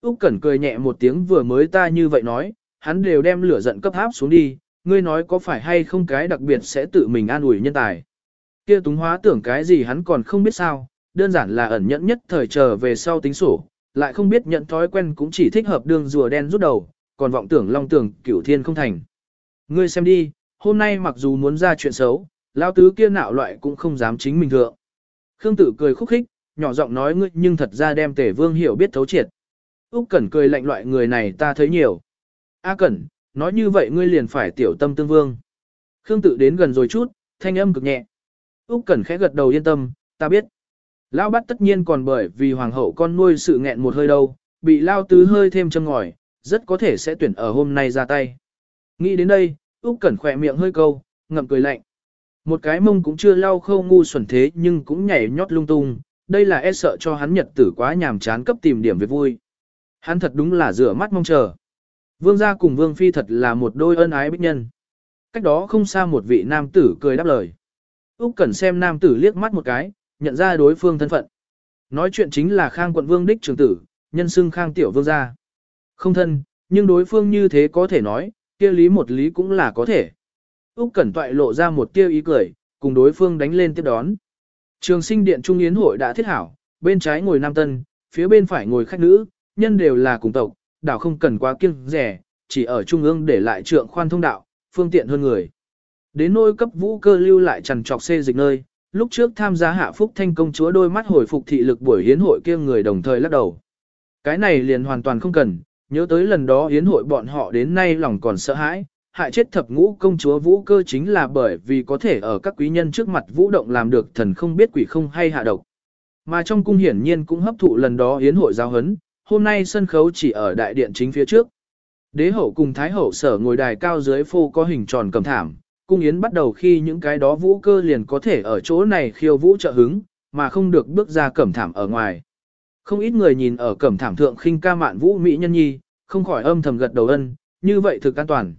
Úc Cẩn cười nhẹ một tiếng vừa mới ta như vậy nói, hắn đều đem lửa giận cấp áp xuống đi, ngươi nói có phải hay không cái đặc biệt sẽ tự mình an ủi nhân tài. Kia túng hóa tưởng cái gì hắn còn không biết sao, đơn giản là ẩn nhẫn nhất thời chờ về sau tính sổ, lại không biết nhận thói quen cũng chỉ thích hợp đường rùa đen rút đầu, còn vọng tưởng long tưởng cửu thiên không thành. Ngươi xem đi, hôm nay mặc dù muốn ra chuyện xấu, lao tứ kia nạo loại cũng không dám chính mình thượng. Khương tử cười khúc khích, nhỏ giọng nói ngươi nhưng thật ra đem tể vương hiểu biết thấu triệt. Úc Cẩn cười lạnh loại người này ta thấy nhiều. A Cẩn, nói như vậy ngươi liền phải tiểu tâm tương vương. Khương tự đến gần rồi chút, thanh âm cực nhẹ. Úc Cẩn khẽ gật đầu yên tâm, ta biết. Lão bắt tất nhiên còn bởi vì hoàng hậu con nuôi sự nghẹn một hơi đâu, bị lao tứ hơi thêm châm ngòi, rất có thể sẽ tuyển ở hôm nay ra tay. Nghĩ đến đây, Úc Cẩn khỏe miệng hơi câu, ngậm cười lạnh. Một cái mông cũng chưa lau khâu ngu xuẩn thế nhưng cũng nhảy nhót lung tung, đây là e sợ cho hắn nhật tử quá nhàm chán cấp tìm điểm việc vui. Hắn thật đúng là rửa mắt mong chờ. Vương gia cùng Vương Phi thật là một đôi ân ái bích nhân. Cách đó không xa một vị nam tử cười đáp lời. Úc Cẩn xem nam tử liếc mắt một cái, nhận ra đối phương thân phận. Nói chuyện chính là Khang quận Vương đích trưởng tử, nhân xưng Khang tiểu vương gia. Không thân, nhưng đối phương như thế có thể nói, kia lý một lý cũng là có thể. Úc Cẩn toại lộ ra một tia ý cười, cùng đối phương đánh lên tiếp đón. Trường sinh điện trung yến hội đã thiết hảo, bên trái ngồi nam tân, phía bên phải ngồi khách nữ, nhân đều là cùng tộc, đảo không cần quá kiêng rẻ, chỉ ở trung ương để lại trượng khoan thông đạo, phương tiện hơn người. Đến nôi cấp vũ cơ lưu lại trần trọc xê dịch nơi, lúc trước tham gia hạ phúc thanh công chúa đôi mắt hồi phục thị lực buổi hiến hội kia người đồng thời lắc đầu. Cái này liền hoàn toàn không cần, nhớ tới lần đó hiến hội bọn họ đến nay lòng còn sợ hãi, hại chết thập ngũ công chúa vũ cơ chính là bởi vì có thể ở các quý nhân trước mặt vũ động làm được thần không biết quỷ không hay hạ độc. Mà trong cung hiển nhiên cũng hấp thụ lần đó hiến hội giao hấn, hôm nay sân khấu chỉ ở đại điện chính phía trước. Đế hậu cùng thái hậu sở ngồi đài cao dưới phô có hình tròn cầm thảm, cung yến bắt đầu khi những cái đó vũ cơ liền có thể ở chỗ này khiêu vũ trợ hứng, mà không được bước ra cẩm thảm ở ngoài. Không ít người nhìn ở cẩm thảm thượng khinh ca mạn vũ mỹ nhân nhi, không khỏi âm thầm gật đầu ân, như vậy thực an toàn.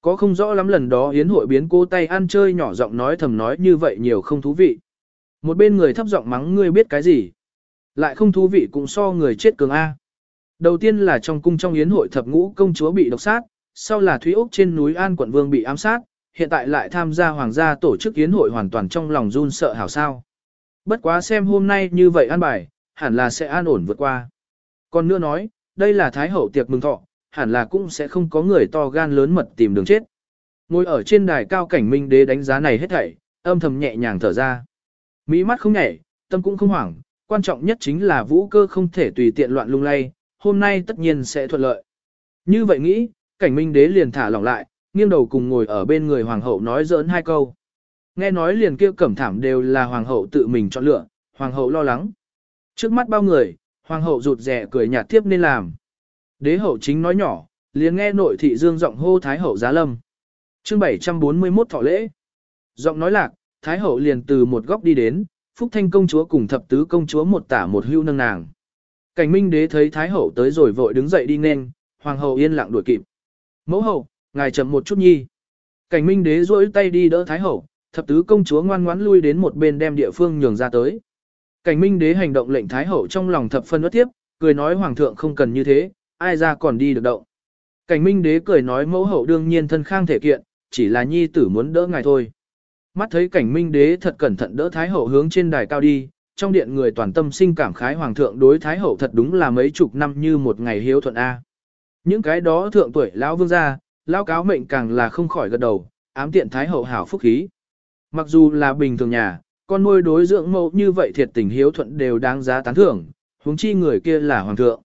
Có không rõ lắm lần đó yến hội biến cô tay ăn chơi nhỏ giọng nói thầm nói như vậy nhiều không thú vị. Một bên người thấp giọng mắng ngươi biết cái gì. Lại không thú vị cũng so người chết cường A. Đầu tiên là trong cung trong yến hội thập ngũ công chúa bị độc sát, sau là Thúy Úc trên núi An quận vương bị ám sát, hiện tại lại tham gia hoàng gia tổ chức yến hội hoàn toàn trong lòng run sợ hảo sao. Bất quá xem hôm nay như vậy an bài, hẳn là sẽ an ổn vượt qua. Còn nữa nói, đây là thái hậu tiệc mừng thọ, hẳn là cũng sẽ không có người to gan lớn mật tìm đường chết. Ngồi ở trên đài cao cảnh minh đế đánh giá này hết thảy, âm thầm nhẹ nhàng thở ra. Mỹ mắt không nhảy, tâm cũng không hoảng, quan trọng nhất chính là vũ cơ không thể tùy tiện loạn lung lay, hôm nay tất nhiên sẽ thuận lợi. Như vậy nghĩ, cảnh minh đế liền thả lỏng lại, nghiêng đầu cùng ngồi ở bên người hoàng hậu nói giỡn hai câu. Nghe nói liền kêu cẩm thảm đều là hoàng hậu tự mình chọn lựa, hoàng hậu lo lắng. Trước mắt bao người, hoàng hậu rụt rẻ cười nhạt tiếp nên làm. Đế hậu chính nói nhỏ, liền nghe nội thị dương giọng hô thái hậu giá lâm. Chương 741 thọ lễ. Giọng nói lạc, thái hậu liền từ một góc đi đến, phúc thanh công chúa cùng thập tứ công chúa một tả một hưu nâng nàng. Cảnh minh đế thấy thái hậu tới rồi vội đứng dậy đi nên, hoàng hậu yên lặng đuổi kịp. Mẫu hậu, ngài chậm một chút nhi. Cảnh minh đế duỗi tay đi đỡ thái hậu, thập tứ công chúa ngoan ngoãn lui đến một bên đem địa phương nhường ra tới. Cảnh minh đế hành động lệnh thái hậu trong lòng thập phân uất tiếp, cười nói hoàng thượng không cần như thế, ai ra còn đi được động. Cảnh minh đế cười nói mẫu hậu đương nhiên thân khang thể kiện, chỉ là nhi tử muốn đỡ ngài thôi. Mắt thấy cảnh minh đế thật cẩn thận đỡ thái hậu hướng trên đài cao đi, trong điện người toàn tâm sinh cảm khái hoàng thượng đối thái hậu thật đúng là mấy chục năm như một ngày hiếu thuận A. Những cái đó thượng tuổi lão vương gia, lão cáo mệnh càng là không khỏi gật đầu, ám tiện thái hậu hảo phúc khí. Mặc dù là bình thường nhà, con nuôi đối dưỡng mẫu như vậy thiệt tình hiếu thuận đều đáng giá tán thưởng, huống chi người kia là hoàng thượng.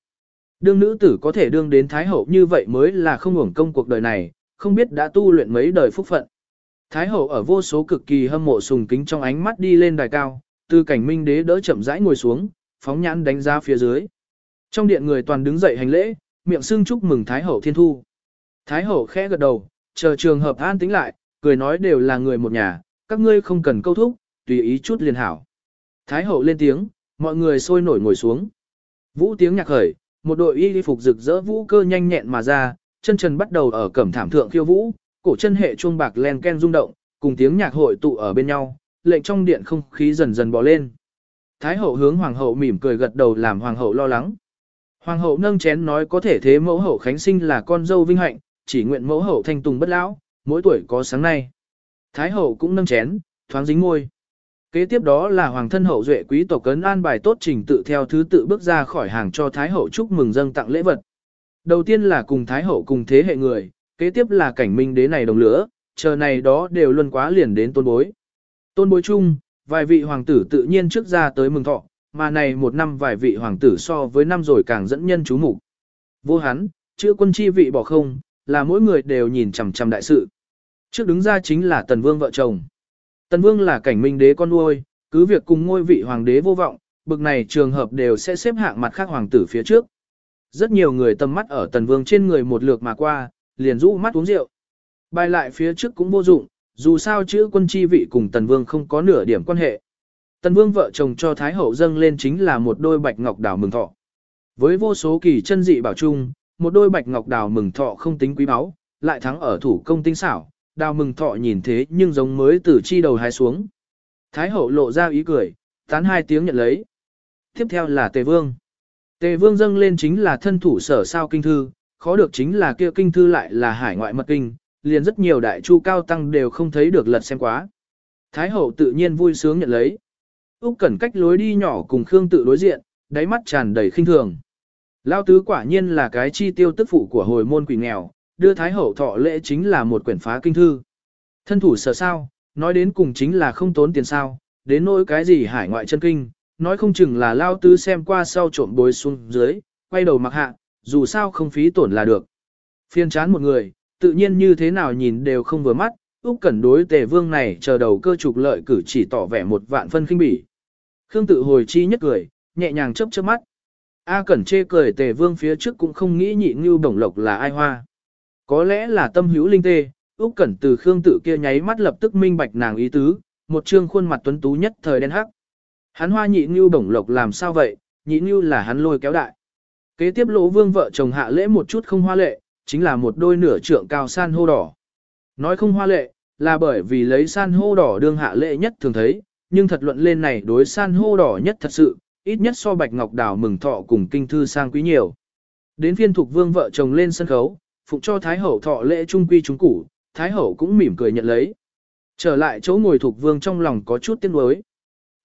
Đương nữ tử có thể đương đến thái hậu như vậy mới là không hưởng công cuộc đời này, không biết đã tu luyện mấy đời phúc phận. Thái hậu ở vô số cực kỳ hâm mộ sùng kính trong ánh mắt đi lên đài cao, từ cảnh minh đế đỡ chậm rãi ngồi xuống, phóng nhãn đánh ra phía dưới. Trong điện người toàn đứng dậy hành lễ, miệng xưng chúc mừng Thái hậu thiên thu. Thái hậu khẽ gật đầu, chờ trường hợp an tính lại, cười nói đều là người một nhà, các ngươi không cần câu thúc, tùy ý chút liền hảo. Thái hậu lên tiếng, mọi người sôi nổi ngồi xuống. Vũ tiếng nhạc khởi, một đội y phục rực rỡ vũ cơ nhanh nhẹn mà ra, chân trần bắt đầu ở cẩm thảm thượng khiêu vũ, cổ chân hệ chuông bạc len ken rung động, cùng tiếng nhạc hội tụ ở bên nhau, lệnh trong điện không khí dần dần bò lên. Thái hậu hướng hoàng hậu mỉm cười gật đầu làm hoàng hậu lo lắng. Hoàng hậu nâng chén nói có thể thế mẫu hậu khánh sinh là con dâu vinh hạnh, chỉ nguyện mẫu hậu thanh tùng bất lão, mỗi tuổi có sáng nay. Thái hậu cũng nâng chén, thoáng dính môi. Kế tiếp đó là hoàng thân hậu duệ quý tộc cấn an bài tốt trình tự theo thứ tự bước ra khỏi hàng cho Thái hậu chúc mừng dâng tặng lễ vật. Đầu tiên là cùng Thái hậu cùng thế hệ người, kế tiếp là cảnh minh đế này đồng lửa, chờ này đó đều luân quá liền đến tôn bối. Tôn bối chung, vài vị hoàng tử tự nhiên trước ra tới mừng thọ, mà này một năm vài vị hoàng tử so với năm rồi càng dẫn nhân chú mục Vô hắn, chữa quân chi vị bỏ không, là mỗi người đều nhìn chằm chằm đại sự. Trước đứng ra chính là Tần Vương vợ chồng. Tần Vương là cảnh minh đế con nuôi, cứ việc cùng ngôi vị hoàng đế vô vọng, bực này trường hợp đều sẽ xếp hạng mặt khác hoàng tử phía trước. Rất nhiều người tầm mắt ở Tần Vương trên người một lượt mà qua, liền rũ mắt uống rượu. Bài lại phía trước cũng vô dụng, dù sao chữ quân chi vị cùng Tần Vương không có nửa điểm quan hệ. Tần Vương vợ chồng cho Thái Hậu dâng lên chính là một đôi bạch ngọc đảo mừng thọ. Với vô số kỳ chân dị bảo chung, một đôi bạch ngọc đào mừng thọ không tính quý báu, lại thắng ở thủ công tinh xảo, đào mừng thọ nhìn thế nhưng giống mới từ chi đầu hai xuống. Thái Hậu lộ ra ý cười, tán hai tiếng nhận lấy. Tiếp theo là Tề Vương. Tề Vương dâng lên chính là thân thủ sở sao kinh thư, khó được chính là kia kinh thư lại là hải ngoại mật kinh, liền rất nhiều đại chu cao tăng đều không thấy được lật xem quá. Thái hậu tự nhiên vui sướng nhận lấy. Úc Cẩn cách lối đi nhỏ cùng Khương tự đối diện, đáy mắt tràn đầy khinh thường. Lao tứ quả nhiên là cái chi tiêu tức phụ của hồi môn quỷ nghèo, đưa Thái hậu thọ lễ chính là một quyển phá kinh thư. Thân thủ sở sao, nói đến cùng chính là không tốn tiền sao, đến nỗi cái gì hải ngoại chân kinh, nói không chừng là Lao tứ xem qua sau trộm bối xuống dưới, quay đầu mặc hạ, dù sao không phí tổn là được. Phiên chán một người, tự nhiên như thế nào nhìn đều không vừa mắt, Úc Cẩn đối Tề Vương này chờ đầu cơ trục lợi cử chỉ tỏ vẻ một vạn phân khinh bỉ. Khương tự hồi chi nhất cười, nhẹ nhàng chớp chớp mắt. A Cẩn chê cười Tề Vương phía trước cũng không nghĩ nhị Nưu bổng Lộc là ai hoa. Có lẽ là tâm hữu linh tê, Úc Cẩn từ Khương tử kia nháy mắt lập tức minh bạch nàng ý tứ, một trương khuôn mặt tuấn tú nhất thời đen hắc. Hắn hoa nhị Nưu bổng Lộc làm sao vậy? Nhị Nưu là hắn lôi kéo đại. Kế tiếp Lỗ Vương vợ chồng hạ lễ một chút không hoa lệ, chính là một đôi nửa trượng cao san hô đỏ. Nói không hoa lệ, là bởi vì lấy san hô đỏ đương hạ lệ nhất thường thấy, nhưng thật luận lên này đối san hô đỏ nhất thật sự, ít nhất so bạch ngọc đào mừng thọ cùng kinh thư sang quý nhiều. Đến phiên thuộc vương vợ chồng lên sân khấu, phụng cho Thái Hậu thọ lễ trung quy trung củ, Thái Hậu cũng mỉm cười nhận lấy. Trở lại chỗ ngồi thuộc vương trong lòng có chút tiếc nuối.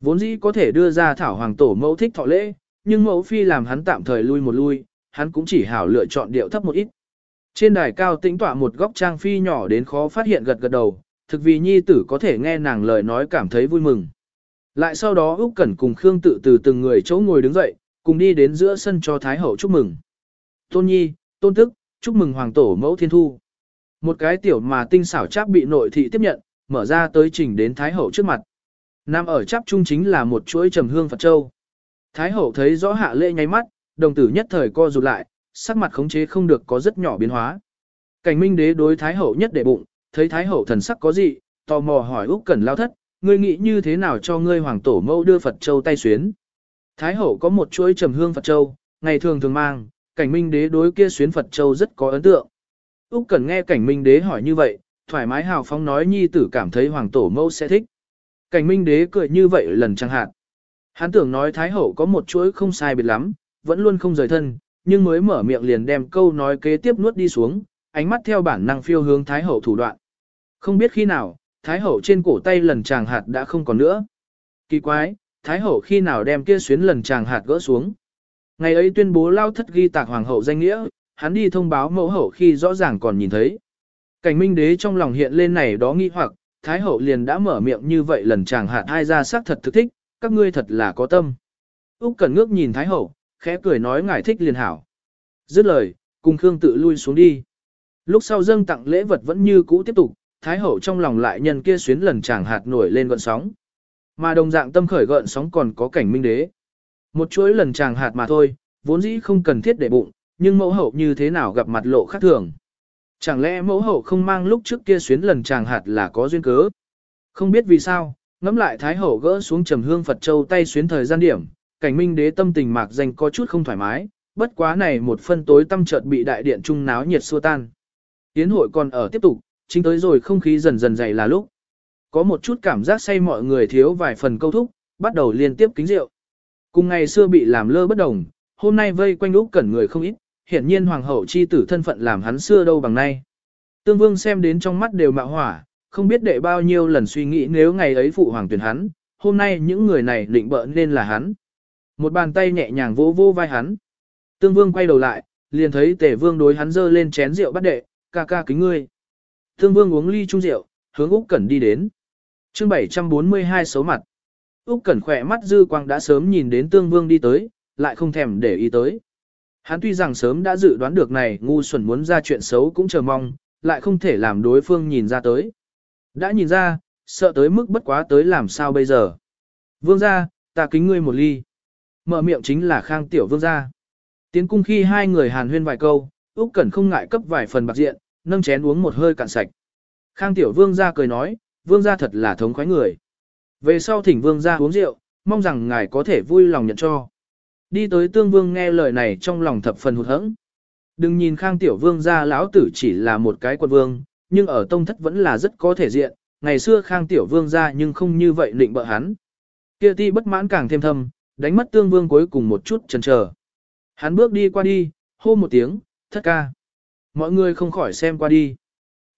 Vốn dĩ có thể đưa ra thảo hoàng tổ mẫu thích thọ lễ, nhưng mẫu phi làm hắn tạm thời lui một lui, hắn cũng chỉ hảo lựa chọn điệu thấp một ít. Trên đài cao tĩnh tọa một góc trang phi nhỏ đến khó phát hiện gật gật đầu, thực vì nhi tử có thể nghe nàng lời nói cảm thấy vui mừng. Lại sau đó Úc Cẩn cùng Khương tự từ từng người chỗ ngồi đứng dậy, cùng đi đến giữa sân cho Thái Hậu chúc mừng. Tôn Nhi, Tôn Tức, chúc mừng Hoàng Tổ mẫu thiên thu. Một cái tiểu mà tinh xảo cháp bị nội thị tiếp nhận, mở ra tới trình đến Thái Hậu trước mặt. Nam ở cháp trung chính là một chuỗi trầm hương Phật Châu. Thái Hậu thấy rõ hạ lễ nháy mắt, đồng tử nhất thời co rụt lại, sắc mặt khống chế không được có rất nhỏ biến hóa. Cảnh Minh Đế đối Thái hậu nhất để bụng, thấy Thái hậu thần sắc có gì, tò mò hỏi Úc Cẩn lao thất, ngươi nghĩ như thế nào cho ngươi hoàng tổ mẫu đưa Phật châu tay xuyến? Thái hậu có một chuỗi trầm hương Phật châu, ngày thường thường mang, Cảnh Minh Đế đối kia xuyến Phật châu rất có ấn tượng. Úc cần nghe Cảnh Minh Đế hỏi như vậy, thoải mái hào phóng nói nhi tử cảm thấy hoàng tổ mẫu sẽ thích. Cảnh Minh Đế cười như vậy lần chẳng hạn. Hắn tưởng nói Thái hậu có một chuỗi không sai biệt lắm, vẫn luôn không rời thân, nhưng mới mở miệng liền đem câu nói kế tiếp nuốt đi xuống, ánh mắt theo bản năng phiêu hướng Thái Hậu thủ đoạn. Không biết khi nào, Thái Hậu trên cổ tay lần chàng hạt đã không còn nữa. Kỳ quái, Thái hậu khi nào đem kia xuyến lần chàng hạt gỡ xuống. Ngày ấy tuyên bố lao thất ghi tạc hoàng hậu danh nghĩa, hắn đi thông báo mẫu hậu khi rõ ràng còn nhìn thấy. Cảnh minh đế trong lòng hiện lên này đó nghi hoặc, Thái hậu liền đã mở miệng như vậy lần chàng hạt hai ra sắc thật thực thích, các ngươi thật là có tâm. Úc Cẩn ngước nhìn Thái hậu, khẽ cười nói ngài thích liền hảo. Dứt lời, cùng Khương tự lui xuống đi. Lúc sau dâng tặng lễ vật vẫn như cũ tiếp tục, Thái hậu trong lòng lại nhân kia xuyến lần chàng hạt nổi lên gợn sóng. Mà đồng dạng tâm khởi gợn sóng còn có cảnh minh đế. Một chuỗi lần chàng hạt mà thôi, vốn dĩ không cần thiết để bụng, nhưng mẫu hậu như thế nào gặp mặt lộ khác thường. Chẳng lẽ mẫu hậu không mang lúc trước kia xuyến lần chàng hạt là có duyên cớ? Không biết vì sao, ngắm lại Thái hậu gỡ xuống trầm hương Phật Châu tay xuyến thời gian điểm, cảnh minh đế tâm tình mạc danh có chút không thoải mái, bất quá này một phân tối tâm chợt bị đại điện trung náo nhiệt xua tan. Tiến hội còn ở tiếp tục, chính tới rồi không khí dần dần dày là lúc. Có một chút cảm giác say mọi người thiếu vài phần câu thúc, bắt đầu liên tiếp kính rượu. Cùng ngày xưa bị làm lơ bất đồng, hôm nay vây quanh Úc Cẩn người không ít, hiển nhiên hoàng hậu chi tử thân phận làm hắn xưa đâu bằng nay. Tương Vương xem đến trong mắt đều mạo hỏa, không biết đệ bao nhiêu lần suy nghĩ nếu ngày ấy phụ hoàng tuyển hắn, hôm nay những người này định bợ nên là hắn. Một bàn tay nhẹ nhàng vỗ vỗ vai hắn. Tương Vương quay đầu lại, liền thấy Tề Vương đối hắn dơ lên chén rượu bắt đệ, ca ca kính ngươi. Thương Vương uống ly chung rượu, hướng Úc Cẩn đi đến. Chương 742 xấu mặt. Úc Cẩn khỏe mắt dư quang đã sớm nhìn đến Tương Vương đi tới, lại không thèm để ý tới. Hắn tuy rằng sớm đã dự đoán được này ngu xuẩn muốn ra chuyện xấu cũng chờ mong, lại không thể làm đối phương nhìn ra tới. Đã nhìn ra, sợ tới mức bất quá tới làm sao bây giờ. Vương gia, ta kính ngươi một ly. Mở miệng chính là Khang Tiểu Vương gia. Tiến cung khi hai người hàn huyên vài câu, Úc Cẩn không ngại cấp vài phần bạc diện, nâng chén uống một hơi cạn sạch. Khang Tiểu Vương gia cười nói, Vương gia thật là thống khoái người. Về sau thỉnh Vương gia uống rượu, mong rằng ngài có thể vui lòng nhận cho. Đi tới Tương Vương nghe lời này trong lòng thập phần hụt hẫng. Đừng nhìn Khang Tiểu Vương gia lão tử chỉ là một cái quân vương, nhưng ở tông thất vẫn là rất có thể diện, ngày xưa Khang Tiểu Vương gia nhưng không như vậy định bợ hắn. Kia ti bất mãn càng thêm thâm, đánh mất Tương Vương cuối cùng một chút chần chờ. Hắn bước đi qua đi, hô một tiếng, thất ca. Mọi người không khỏi xem qua đi.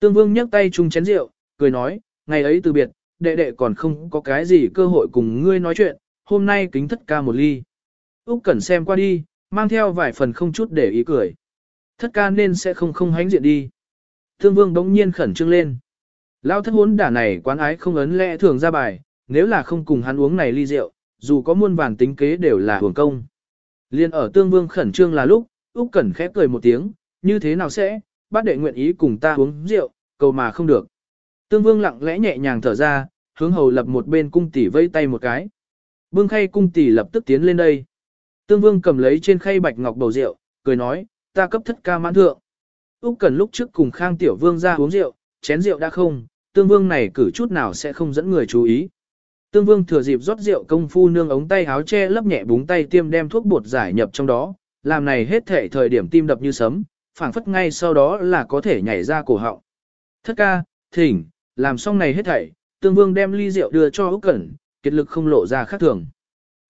Tương Vương nhấc tay chung chén rượu, cười nói, ngày ấy từ biệt, đệ đệ còn không có cái gì cơ hội cùng ngươi nói chuyện, hôm nay kính thất ca một ly. Úc Cẩn xem qua đi, mang theo vài phần không chút để ý cười. Thất ca nên sẽ không không hánh diện đi. tương Vương đống nhiên khẩn trương lên. Lao thất huấn đả này quán ái không ấn lẽ thường ra bài, nếu là không cùng hắn uống này ly rượu, dù có muôn vàn tính kế đều là hưởng công. Liên ở Tương Vương khẩn trương là lúc, Úc Cẩn khép cười một tiếng, như thế nào sẽ, bát đệ nguyện ý cùng ta uống rượu, cầu mà không được. Tương Vương lặng lẽ nhẹ nhàng thở ra, hướng hầu lập một bên cung tỷ vây tay một cái. Bương khay cung tỷ lập tức tiến lên đây. Tương Vương cầm lấy trên khay bạch ngọc bầu rượu, cười nói, ta cấp thất ca mãn thượng. Úc Cần lúc trước cùng Khang Tiểu Vương ra uống rượu, chén rượu đã không, Tương Vương này cử chút nào sẽ không dẫn người chú ý. Tương Vương thừa dịp rót rượu công phu nương ống tay áo che lấp nhẹ búng tay tiêm đem thuốc bột giải nhập trong đó, làm này hết thể thời điểm tim đập như sấm, phảng phất ngay sau đó là có thể nhảy ra cổ họng. Thất ca, thỉnh, làm xong này hết thảy, Tương Vương đem ly rượu đưa cho Úc Cẩn, kiệt lực không lộ ra khác thường.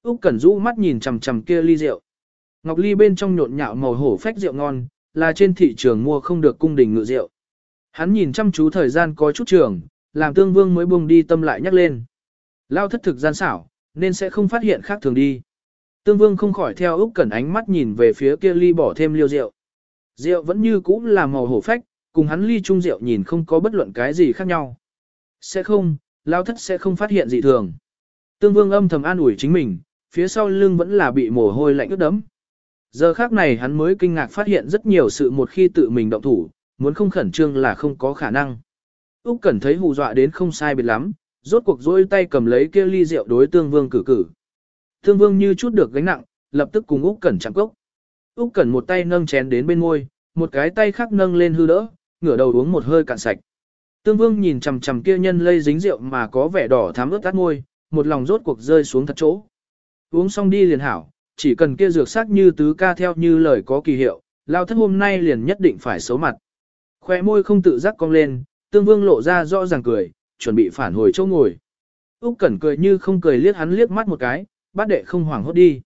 Úc Cẩn rũ mắt nhìn chằm chằm kia ly rượu. Ngọc ly bên trong nhộn nhạo màu hổ phách rượu ngon, là trên thị trường mua không được cung đình ngự rượu. Hắn nhìn chăm chú thời gian có chút trường, làm Tương Vương mới buông đi tâm lại nhắc lên. Lao thất thực gian xảo, nên sẽ không phát hiện khác thường đi. Tương Vương không khỏi theo Úc Cẩn ánh mắt nhìn về phía kia ly bỏ thêm liêu rượu. Rượu vẫn như cũ là màu hổ phách, cùng hắn ly chung rượu nhìn không có bất luận cái gì khác nhau. Sẽ không, Lao thất sẽ không phát hiện gì thường. Tương Vương âm thầm an ủi chính mình, phía sau lưng vẫn là bị mồ hôi lạnh ướt đẫm. Giờ khác này hắn mới kinh ngạc phát hiện rất nhiều sự một khi tự mình động thủ, muốn không khẩn trương là không có khả năng. Úc Cẩn thấy hù dọa đến không sai biệt lắm, rốt cuộc dỗi tay cầm lấy kia ly rượu đối Tương Vương cử cử. Tương Vương như chút được gánh nặng, lập tức cùng Úc Cẩn chạm cốc. Úc Cẩn một tay nâng chén đến bên môi, một cái tay khác nâng lên hư đỡ, ngửa đầu uống một hơi cạn sạch. Tương Vương nhìn chằm chằm kia nhân lây dính rượu mà có vẻ đỏ thắm ướt át môi, một lòng rốt cuộc rơi xuống thật chỗ. Uống xong đi liền hảo, chỉ cần kia dược sắc như tứ ca theo như lời có kỳ hiệu, lao thất hôm nay liền nhất định phải xấu mặt. Khoe môi không tự giác cong lên, Tương Vương lộ ra rõ ràng cười, chuẩn bị phản hồi chỗ ngồi. Úc Cẩn cười như không cười liếc hắn liếc mắt một cái, bát đệ không hoảng hốt đi.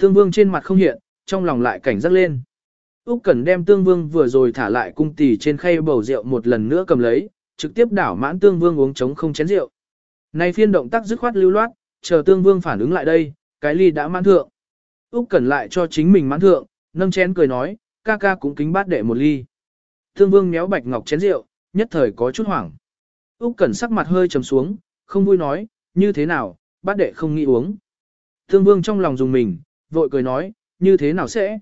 Tương Vương trên mặt không hiện, trong lòng lại cảnh giác lên. Úc Cẩn đem Tương Vương vừa rồi thả lại cung tỷ trên khay bầu rượu một lần nữa cầm lấy, trực tiếp đảo mãn Tương Vương uống trống không chén rượu. Này phiên động tác dứt khoát lưu loát, chờ tương vương phản ứng lại đây, cái ly đã mãn thượng. Úc Cẩn lại cho chính mình mãn thượng, nâng chén cười nói, ca ca cũng kính bát đệ một ly. Tương vương méo bạch ngọc chén rượu, nhất thời có chút hoảng. Úc Cẩn sắc mặt hơi trầm xuống, không vui nói, như thế nào, bát đệ không nghĩ uống. Tương vương trong lòng dùng mình, vội cười nói, như thế nào sẽ?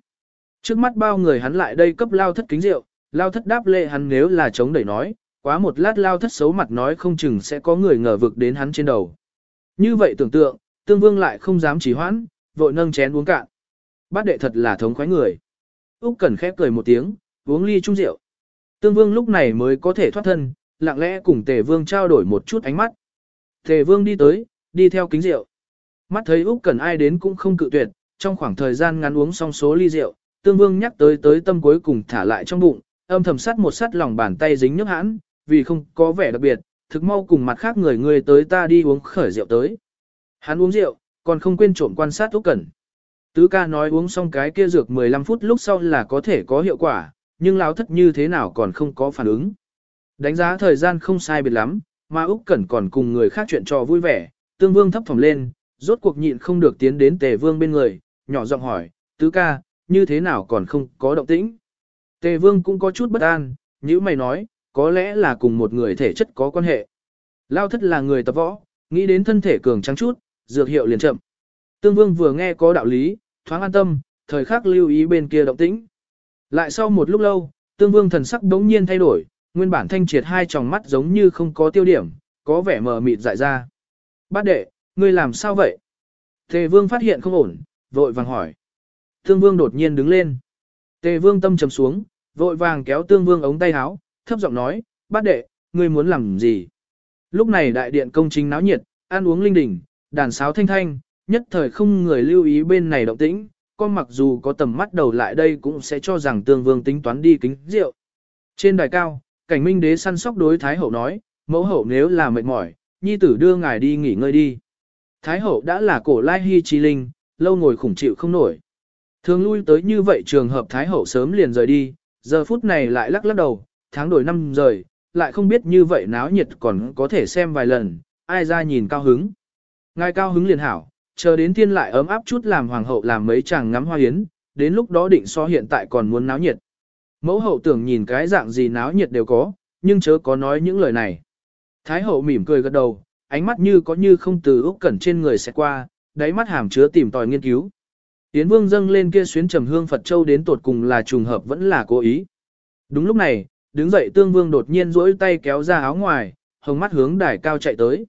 Trước mắt bao người hắn lại đây cấp lao thất kính rượu, lao thất đáp lệ hắn nếu là chống đẩy nói, quá một lát lao thất xấu mặt nói không chừng sẽ có người ngờ vực đến hắn trên đầu. Như vậy tưởng tượng, tương vương lại không dám chỉ hoãn, vội nâng chén uống cạn. Bát đệ thật là thống khoái người. Úc Cẩn khép cười một tiếng, uống ly chung rượu. Tương vương lúc này mới có thể thoát thân, lặng lẽ cùng tề vương trao đổi một chút ánh mắt. Tề vương đi tới, đi theo kính rượu. Mắt thấy Úc Cẩn ai đến cũng không cự tuyệt, trong khoảng thời gian ngắn uống xong số ly rượu, Tương Vương nhắc tới tới tâm cuối cùng thả lại trong bụng, âm thầm sát một sát lòng bàn tay dính nước hãn, vì không có vẻ đặc biệt, thực mau cùng mặt khác người người tới ta đi uống khởi rượu tới. Hắn uống rượu, còn không quên trộm quan sát Úc Cẩn. Tứ ca nói uống xong cái kia dược 15 phút lúc sau là có thể có hiệu quả, nhưng lão thất như thế nào còn không có phản ứng. Đánh giá thời gian không sai biệt lắm, mà Úc Cẩn còn cùng người khác chuyện trò vui vẻ, Tương Vương thấp thỏm lên, rốt cuộc nhịn không được tiến đến Tề Vương bên người, nhỏ giọng hỏi, "Tứ ca, như thế nào còn không có động tĩnh?" Tề Vương cũng có chút bất an, như mày nói, có lẽ là cùng một người thể chất có quan hệ. Lao thất là người tập võ, nghĩ đến thân thể cường trắng chút, dược hiệu liền chậm. Tương Vương vừa nghe có đạo lý, thoáng an tâm, thời khắc lưu ý bên kia động tĩnh. Lại sau một lúc lâu, Tương Vương thần sắc đống nhiên thay đổi, nguyên bản thanh triệt hai tròng mắt giống như không có tiêu điểm, có vẻ mờ mịt dại ra. Bát đệ, ngươi làm sao vậy? Tề Vương phát hiện không ổn, vội vàng hỏi. Tương Vương đột nhiên đứng lên. Tề Vương tâm trầm xuống, vội vàng kéo Tương Vương ống tay áo, thấp giọng nói, bát đệ, ngươi muốn làm gì? Lúc này đại điện công chính náo nhiệt, ăn uống linh đình, đàn sáo thanh thanh, nhất thời không người lưu ý bên này động tĩnh, con mặc dù có tầm mắt đầu lại đây cũng sẽ cho rằng tương vương tính toán đi kính rượu. Trên đài cao, cảnh minh đế săn sóc đối Thái Hậu nói, mẫu hậu nếu là mệt mỏi, nhi tử đưa ngài đi nghỉ ngơi đi. Thái Hậu đã là cổ lai hy chi linh, lâu ngồi khủng chịu không nổi. Thường lui tới như vậy trường hợp Thái Hậu sớm liền rời đi, giờ phút này lại lắc lắc đầu, tháng đổi năm rời, lại không biết như vậy náo nhiệt còn có thể xem vài lần, ai ra nhìn cao hứng. Ngài cao hứng liền hảo, chờ đến thiên lại ấm áp chút làm hoàng hậu làm mấy chàng ngắm hoa yến, đến lúc đó định so hiện tại còn muốn náo nhiệt. Mẫu hậu tưởng nhìn cái dạng gì náo nhiệt đều có, nhưng chớ có nói những lời này. Thái hậu mỉm cười gật đầu, ánh mắt như có như không từ úc cẩn trên người sẽ qua, đáy mắt hàm chứa tìm tòi nghiên cứu. Tiến vương dâng lên kia xuyến trầm hương Phật Châu đến tột cùng là trùng hợp vẫn là cố ý. Đúng lúc này, đứng dậy tương vương đột nhiên duỗi tay kéo ra áo ngoài, hồng mắt hướng đài cao chạy tới.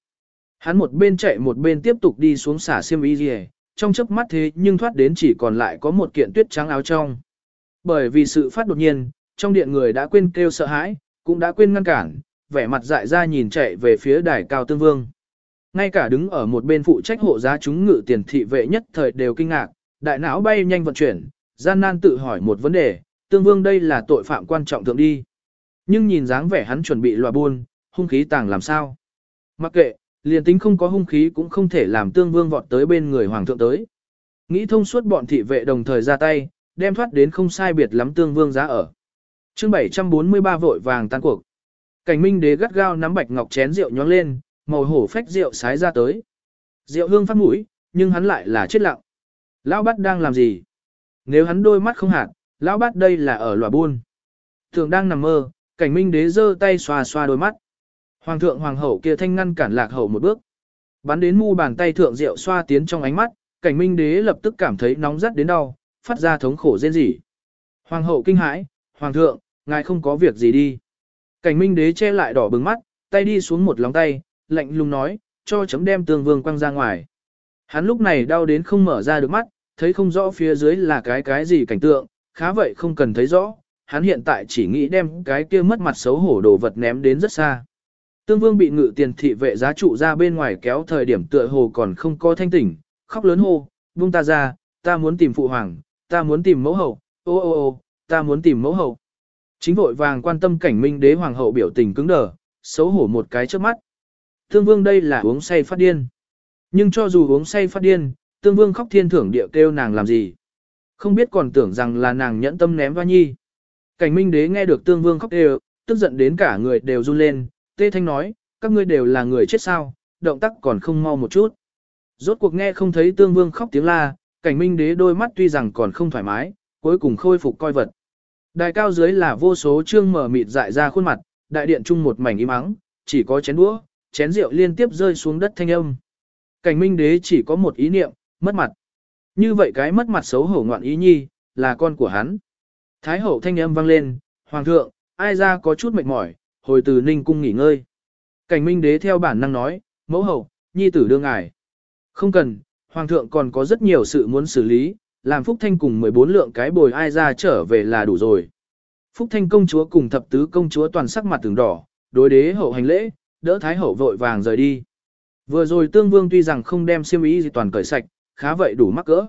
Hắn một bên chạy một bên tiếp tục đi xuống xả xiêm y rìa, trong chớp mắt thế nhưng thoát đến chỉ còn lại có một kiện tuyết trắng áo trong. Bởi vì sự phát đột nhiên, trong điện người đã quên kêu sợ hãi, cũng đã quên ngăn cản, vẻ mặt dại ra nhìn chạy về phía đài cao tương vương. Ngay cả đứng ở một bên phụ trách hộ giá chúng ngự tiền thị vệ nhất thời đều kinh ngạc, đại não bay nhanh vận chuyển, gian nan tự hỏi một vấn đề, tương vương đây là tội phạm quan trọng thượng đi. Nhưng nhìn dáng vẻ hắn chuẩn bị lòa buôn, hung khí tàng làm sao. Mặc kệ, liền tính không có hung khí cũng không thể làm tương vương vọt tới bên người hoàng thượng tới. Nghĩ thông suốt bọn thị vệ đồng thời ra tay, đem thoát đến không sai biệt lắm tương vương giá ở. chương 743 vội vàng tan cuộc. Cảnh minh đế gắt gao nắm bạch ngọc chén rượu nhón lên, màu hổ phách rượu sái ra tới. Rượu hương phát mũi, nhưng hắn lại là chết lặng. Lão bát đang làm gì? Nếu hắn đôi mắt không hạt, lão bát đây là ở lòa buôn. Thường đang nằm mơ, cảnh minh đế giơ tay xoa xoa đôi mắt. Hoàng thượng hoàng hậu kia thanh ngăn cản lạc hậu một bước. Bắn đến mu bàn tay thượng rượu xoa tiến trong ánh mắt, cảnh minh đế lập tức cảm thấy nóng rất đến đau, phát ra thống khổ rên rỉ. Hoàng hậu kinh hãi, hoàng thượng, ngài không có việc gì đi. Cảnh minh đế che lại đỏ bừng mắt, tay đi xuống một lòng tay, lạnh lùng nói, cho chấm đem tương vương quăng ra ngoài. Hắn lúc này đau đến không mở ra được mắt, thấy không rõ phía dưới là cái cái gì cảnh tượng, khá vậy không cần thấy rõ, hắn hiện tại chỉ nghĩ đem cái kia mất mặt xấu hổ đồ vật ném đến rất xa. Tương Vương bị ngự tiền thị vệ giá trụ ra bên ngoài kéo thời điểm tựa hồ còn không có thanh tỉnh, khóc lớn hô, buông ta ra, ta muốn tìm phụ hoàng, ta muốn tìm mẫu hậu, ô ô ô, ta muốn tìm mẫu hậu. Chính vội vàng quan tâm cảnh minh đế hoàng hậu biểu tình cứng đờ, xấu hổ một cái trước mắt. Tương Vương đây là uống say phát điên. Nhưng cho dù uống say phát điên, Tương Vương khóc thiên thưởng địa kêu nàng làm gì. Không biết còn tưởng rằng là nàng nhẫn tâm ném hoa nhi. Cảnh minh đế nghe được Tương Vương khóc đều, tức giận đến cả người đều run lên, Tê Thanh nói, các ngươi đều là người chết sao, động tác còn không mau một chút. Rốt cuộc nghe không thấy tương vương khóc tiếng la, cảnh minh đế đôi mắt tuy rằng còn không thoải mái, cuối cùng khôi phục coi vật. Đài cao dưới là vô số trương mở mịt dại ra khuôn mặt, đại điện chung một mảnh im ắng, chỉ có chén đũa, chén rượu liên tiếp rơi xuống đất thanh âm. Cảnh minh đế chỉ có một ý niệm, mất mặt. Như vậy cái mất mặt xấu hổ ngoạn ý nhi, là con của hắn. Thái hậu thanh âm vang lên, Hoàng thượng, ai ra có chút mệt mỏi, hồi từ ninh cung nghỉ ngơi. Cảnh minh đế theo bản năng nói, mẫu hậu, nhi tử đương ngài. Không cần, Hoàng thượng còn có rất nhiều sự muốn xử lý, làm Phúc Thanh cùng 14 lượng cái bồi ai ra trở về là đủ rồi. Phúc Thanh công chúa cùng thập tứ công chúa toàn sắc mặt từng đỏ, đối đế hậu hành lễ, đỡ thái hậu vội vàng rời đi. Vừa rồi tương vương tuy rằng không đem xiêm ý gì toàn cởi sạch, khá vậy đủ mắc cỡ.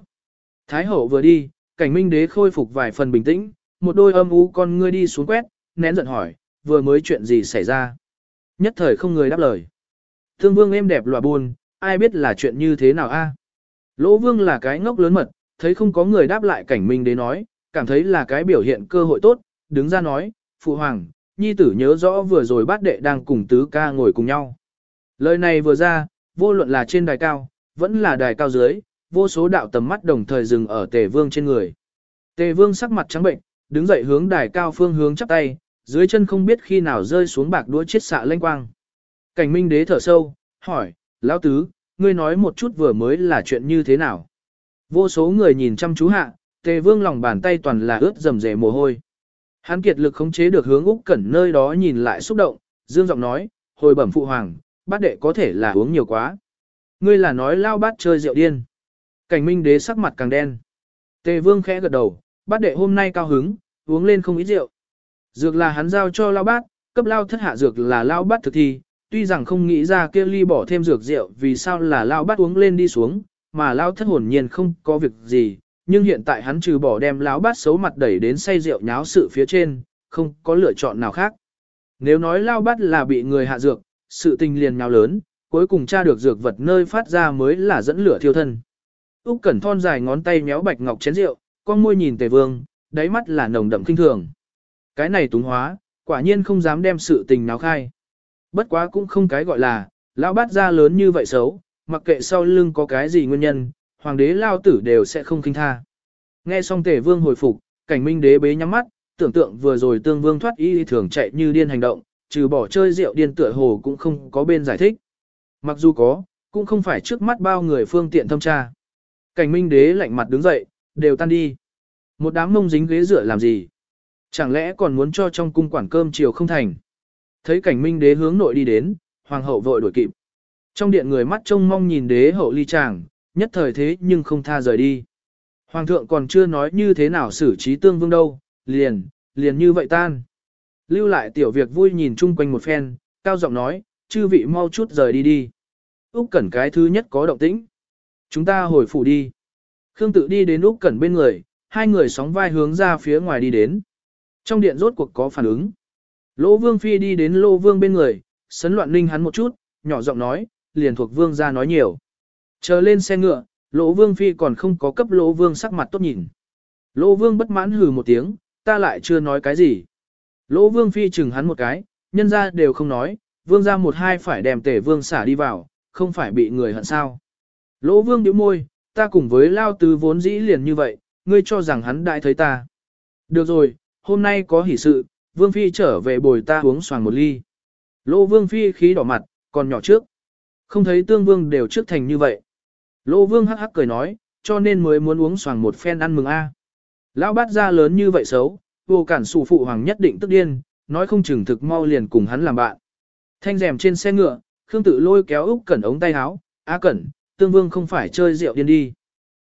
Thái hậu vừa đi, cảnh minh đế khôi phục vài phần bình tĩnh, một đôi âm u con ngươi đi xuống quét, nén giận hỏi, vừa mới chuyện gì xảy ra. Nhất thời không người đáp lời. Thương vương êm đẹp lòa buồn, ai biết là chuyện như thế nào a? Lỗ vương là cái ngốc lớn mật, thấy không có người đáp lại cảnh minh đế nói, cảm thấy là cái biểu hiện cơ hội tốt, đứng ra nói, phụ hoàng, nhi tử nhớ rõ vừa rồi bát đệ đang cùng tứ ca ngồi cùng nhau. Lời này vừa ra, vô luận là trên đài cao, vẫn là đài cao dưới, vô số đạo tầm mắt đồng thời dừng ở tề vương trên người. Tề vương sắc mặt trắng bệnh, đứng dậy hướng đài cao phương hướng chắp tay, dưới chân không biết khi nào rơi xuống bạc đũa chiết xạ lanh quang. Cảnh minh đế thở sâu, hỏi, lão tứ, ngươi nói một chút vừa mới là chuyện như thế nào. Vô số người nhìn chăm chú hạ, tề vương lòng bàn tay toàn là ướt rầm rề mồ hôi. Hắn kiệt lực khống chế được hướng Úc Cẩn nơi đó nhìn lại xúc động, dương giọng nói, hồi bẩm phụ hoàng, bát đệ có thể là uống nhiều quá. Ngươi là nói lao bát chơi rượu điên. Cảnh minh đế sắc mặt càng đen. Tề vương khẽ gật đầu, bát đệ hôm nay cao hứng, uống lên không ít rượu. Dược là hắn giao cho lao bát, cấp lao thất hạ dược là lao bát thực thi, tuy rằng không nghĩ ra kia ly bỏ thêm dược rượu vì sao là lao bát uống lên đi xuống, mà lao thất hồn nhiên không có việc gì, nhưng hiện tại hắn trừ bỏ đem lão bát xấu mặt đẩy đến say rượu nháo sự phía trên, không có lựa chọn nào khác. Nếu nói lao bát là bị người hạ dược, sự tình liền nháo lớn, cuối cùng tra được dược vật nơi phát ra mới là dẫn lửa thiêu thân. Úc Cẩn thon dài ngón tay méo bạch ngọc chén rượu, con môi nhìn Tề Vương, đáy mắt là nồng đậm kinh thường. Cái này túng hóa, quả nhiên không dám đem sự tình náo khai. Bất quá cũng không cái gọi là, lão bát ra lớn như vậy xấu, mặc kệ sau lưng có cái gì nguyên nhân, hoàng đế lao tử đều sẽ không kinh tha. Nghe xong Tề Vương hồi phục, cảnh minh đế bế nhắm mắt, tưởng tượng vừa rồi tương vương thoát y thường chạy như điên hành động, trừ bỏ chơi rượu điên tựa hồ cũng không có bên giải thích. Mặc dù có, cũng không phải trước mắt bao người phương tiện thâm tra. Cảnh minh đế lạnh mặt đứng dậy, đều tan đi. Một đám mông dính ghế rửa làm gì? Chẳng lẽ còn muốn cho trong cung quản cơm chiều không thành? Thấy cảnh minh đế hướng nội đi đến, hoàng hậu vội đuổi kịp. Trong điện người mắt trông mong nhìn đế hậu ly chàng, nhất thời thế nhưng không tha rời đi. Hoàng thượng còn chưa nói như thế nào xử trí tương vương đâu, liền, liền như vậy tan. Lưu lại tiểu việc vui nhìn chung quanh một phen, cao giọng nói, chư vị mau chút rời đi đi. Úc Cẩn cái thứ nhất có động tĩnh. Chúng ta hồi phủ đi. Khương tự đi đến Úc Cẩn bên người, hai người sóng vai hướng ra phía ngoài đi đến. Trong điện rốt cuộc có phản ứng. Lỗ Vương Phi đi đến Lô Vương bên người, sấn loạn ninh hắn một chút, nhỏ giọng nói, liền thuộc Vương ra nói nhiều. Chờ lên xe ngựa, Lỗ Vương Phi còn không có cấp Lỗ Vương sắc mặt tốt nhìn. Lỗ Vương bất mãn hừ một tiếng, ta lại chưa nói cái gì. Lỗ Vương Phi chừng hắn một cái, nhân ra đều không nói, Vương ra một hai phải đem tể Vương xả đi vào, không phải bị người hận sao. Lỗ Vương nhíu môi, ta cùng với Lao Tứ vốn dĩ liền như vậy, ngươi cho rằng hắn đại thấy ta. Được rồi, hôm nay có hỷ sự, Vương Phi trở về bồi ta uống xoàng một ly. Lỗ Vương Phi khí đỏ mặt, còn nhỏ trước. Không thấy tương vương đều trước thành như vậy. Lô Vương hắc hắc cười nói, cho nên mới muốn uống xoàng một phen ăn mừng a. Lão bát ra lớn như vậy xấu, vô cản sủ phụ hoàng nhất định tức điên, nói không chừng thực mau liền cùng hắn làm bạn. Thanh rèm trên xe ngựa, Khương tự lôi kéo Úc Cẩn ống tay áo, "A Cẩn, Tương Vương không phải chơi rượu điên đi."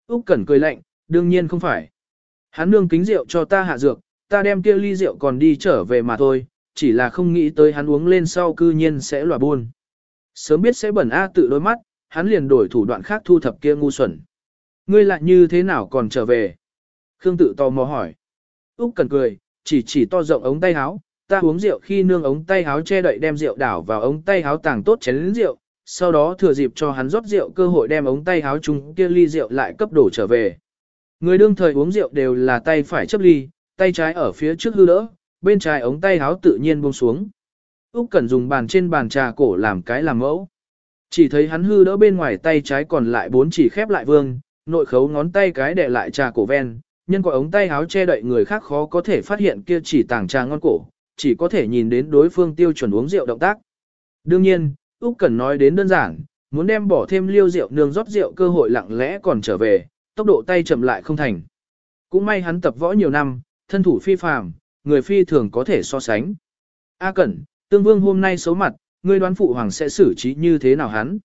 Úc Cẩn cười lạnh, "Đương nhiên không phải. Hắn nương kính rượu cho ta hạ dược, ta đem kia ly rượu còn đi trở về mà thôi, chỉ là không nghĩ tới hắn uống lên sau cư nhiên sẽ lòa buồn. Sớm biết sẽ bẩn A tự đôi mắt, hắn liền đổi thủ đoạn khác thu thập kia ngu xuẩn. Ngươi lại như thế nào còn trở về? Khương tự tò mò hỏi. Úc cần cười, chỉ chỉ to rộng ống tay áo, ta uống rượu khi nương ống tay áo che đậy đem rượu đảo vào ống tay áo tàng tốt chén rượu, sau đó thừa dịp cho hắn rót rượu cơ hội đem ống tay áo chung kia ly rượu lại cấp đổ trở về. Người đương thời uống rượu đều là tay phải chấp ly, tay trái ở phía trước hư đỡ, bên trái ống tay áo tự nhiên buông xuống. Úc Cẩn dùng bàn trên bàn trà cổ làm cái làm mẫu. Chỉ thấy hắn hư đỡ bên ngoài tay trái còn lại bốn chỉ khép lại vương, nội khấu ngón tay cái để lại trà cổ ven, nhân có ống tay áo che đậy người khác khó có thể phát hiện kia chỉ tàng trà ngon cổ, chỉ có thể nhìn đến đối phương tiêu chuẩn uống rượu động tác. Đương nhiên, Úc Cẩn nói đến đơn giản, muốn đem bỏ thêm liêu rượu nương rót rượu cơ hội lặng lẽ còn trở về, tốc độ tay chậm lại không thành. Cũng may hắn tập võ nhiều năm, thân thủ phi phàm, người phi thường có thể so sánh. A Cẩn, Tương Vương hôm nay xấu mặt, ngươi đoán phụ hoàng sẽ xử trí như thế nào hắn?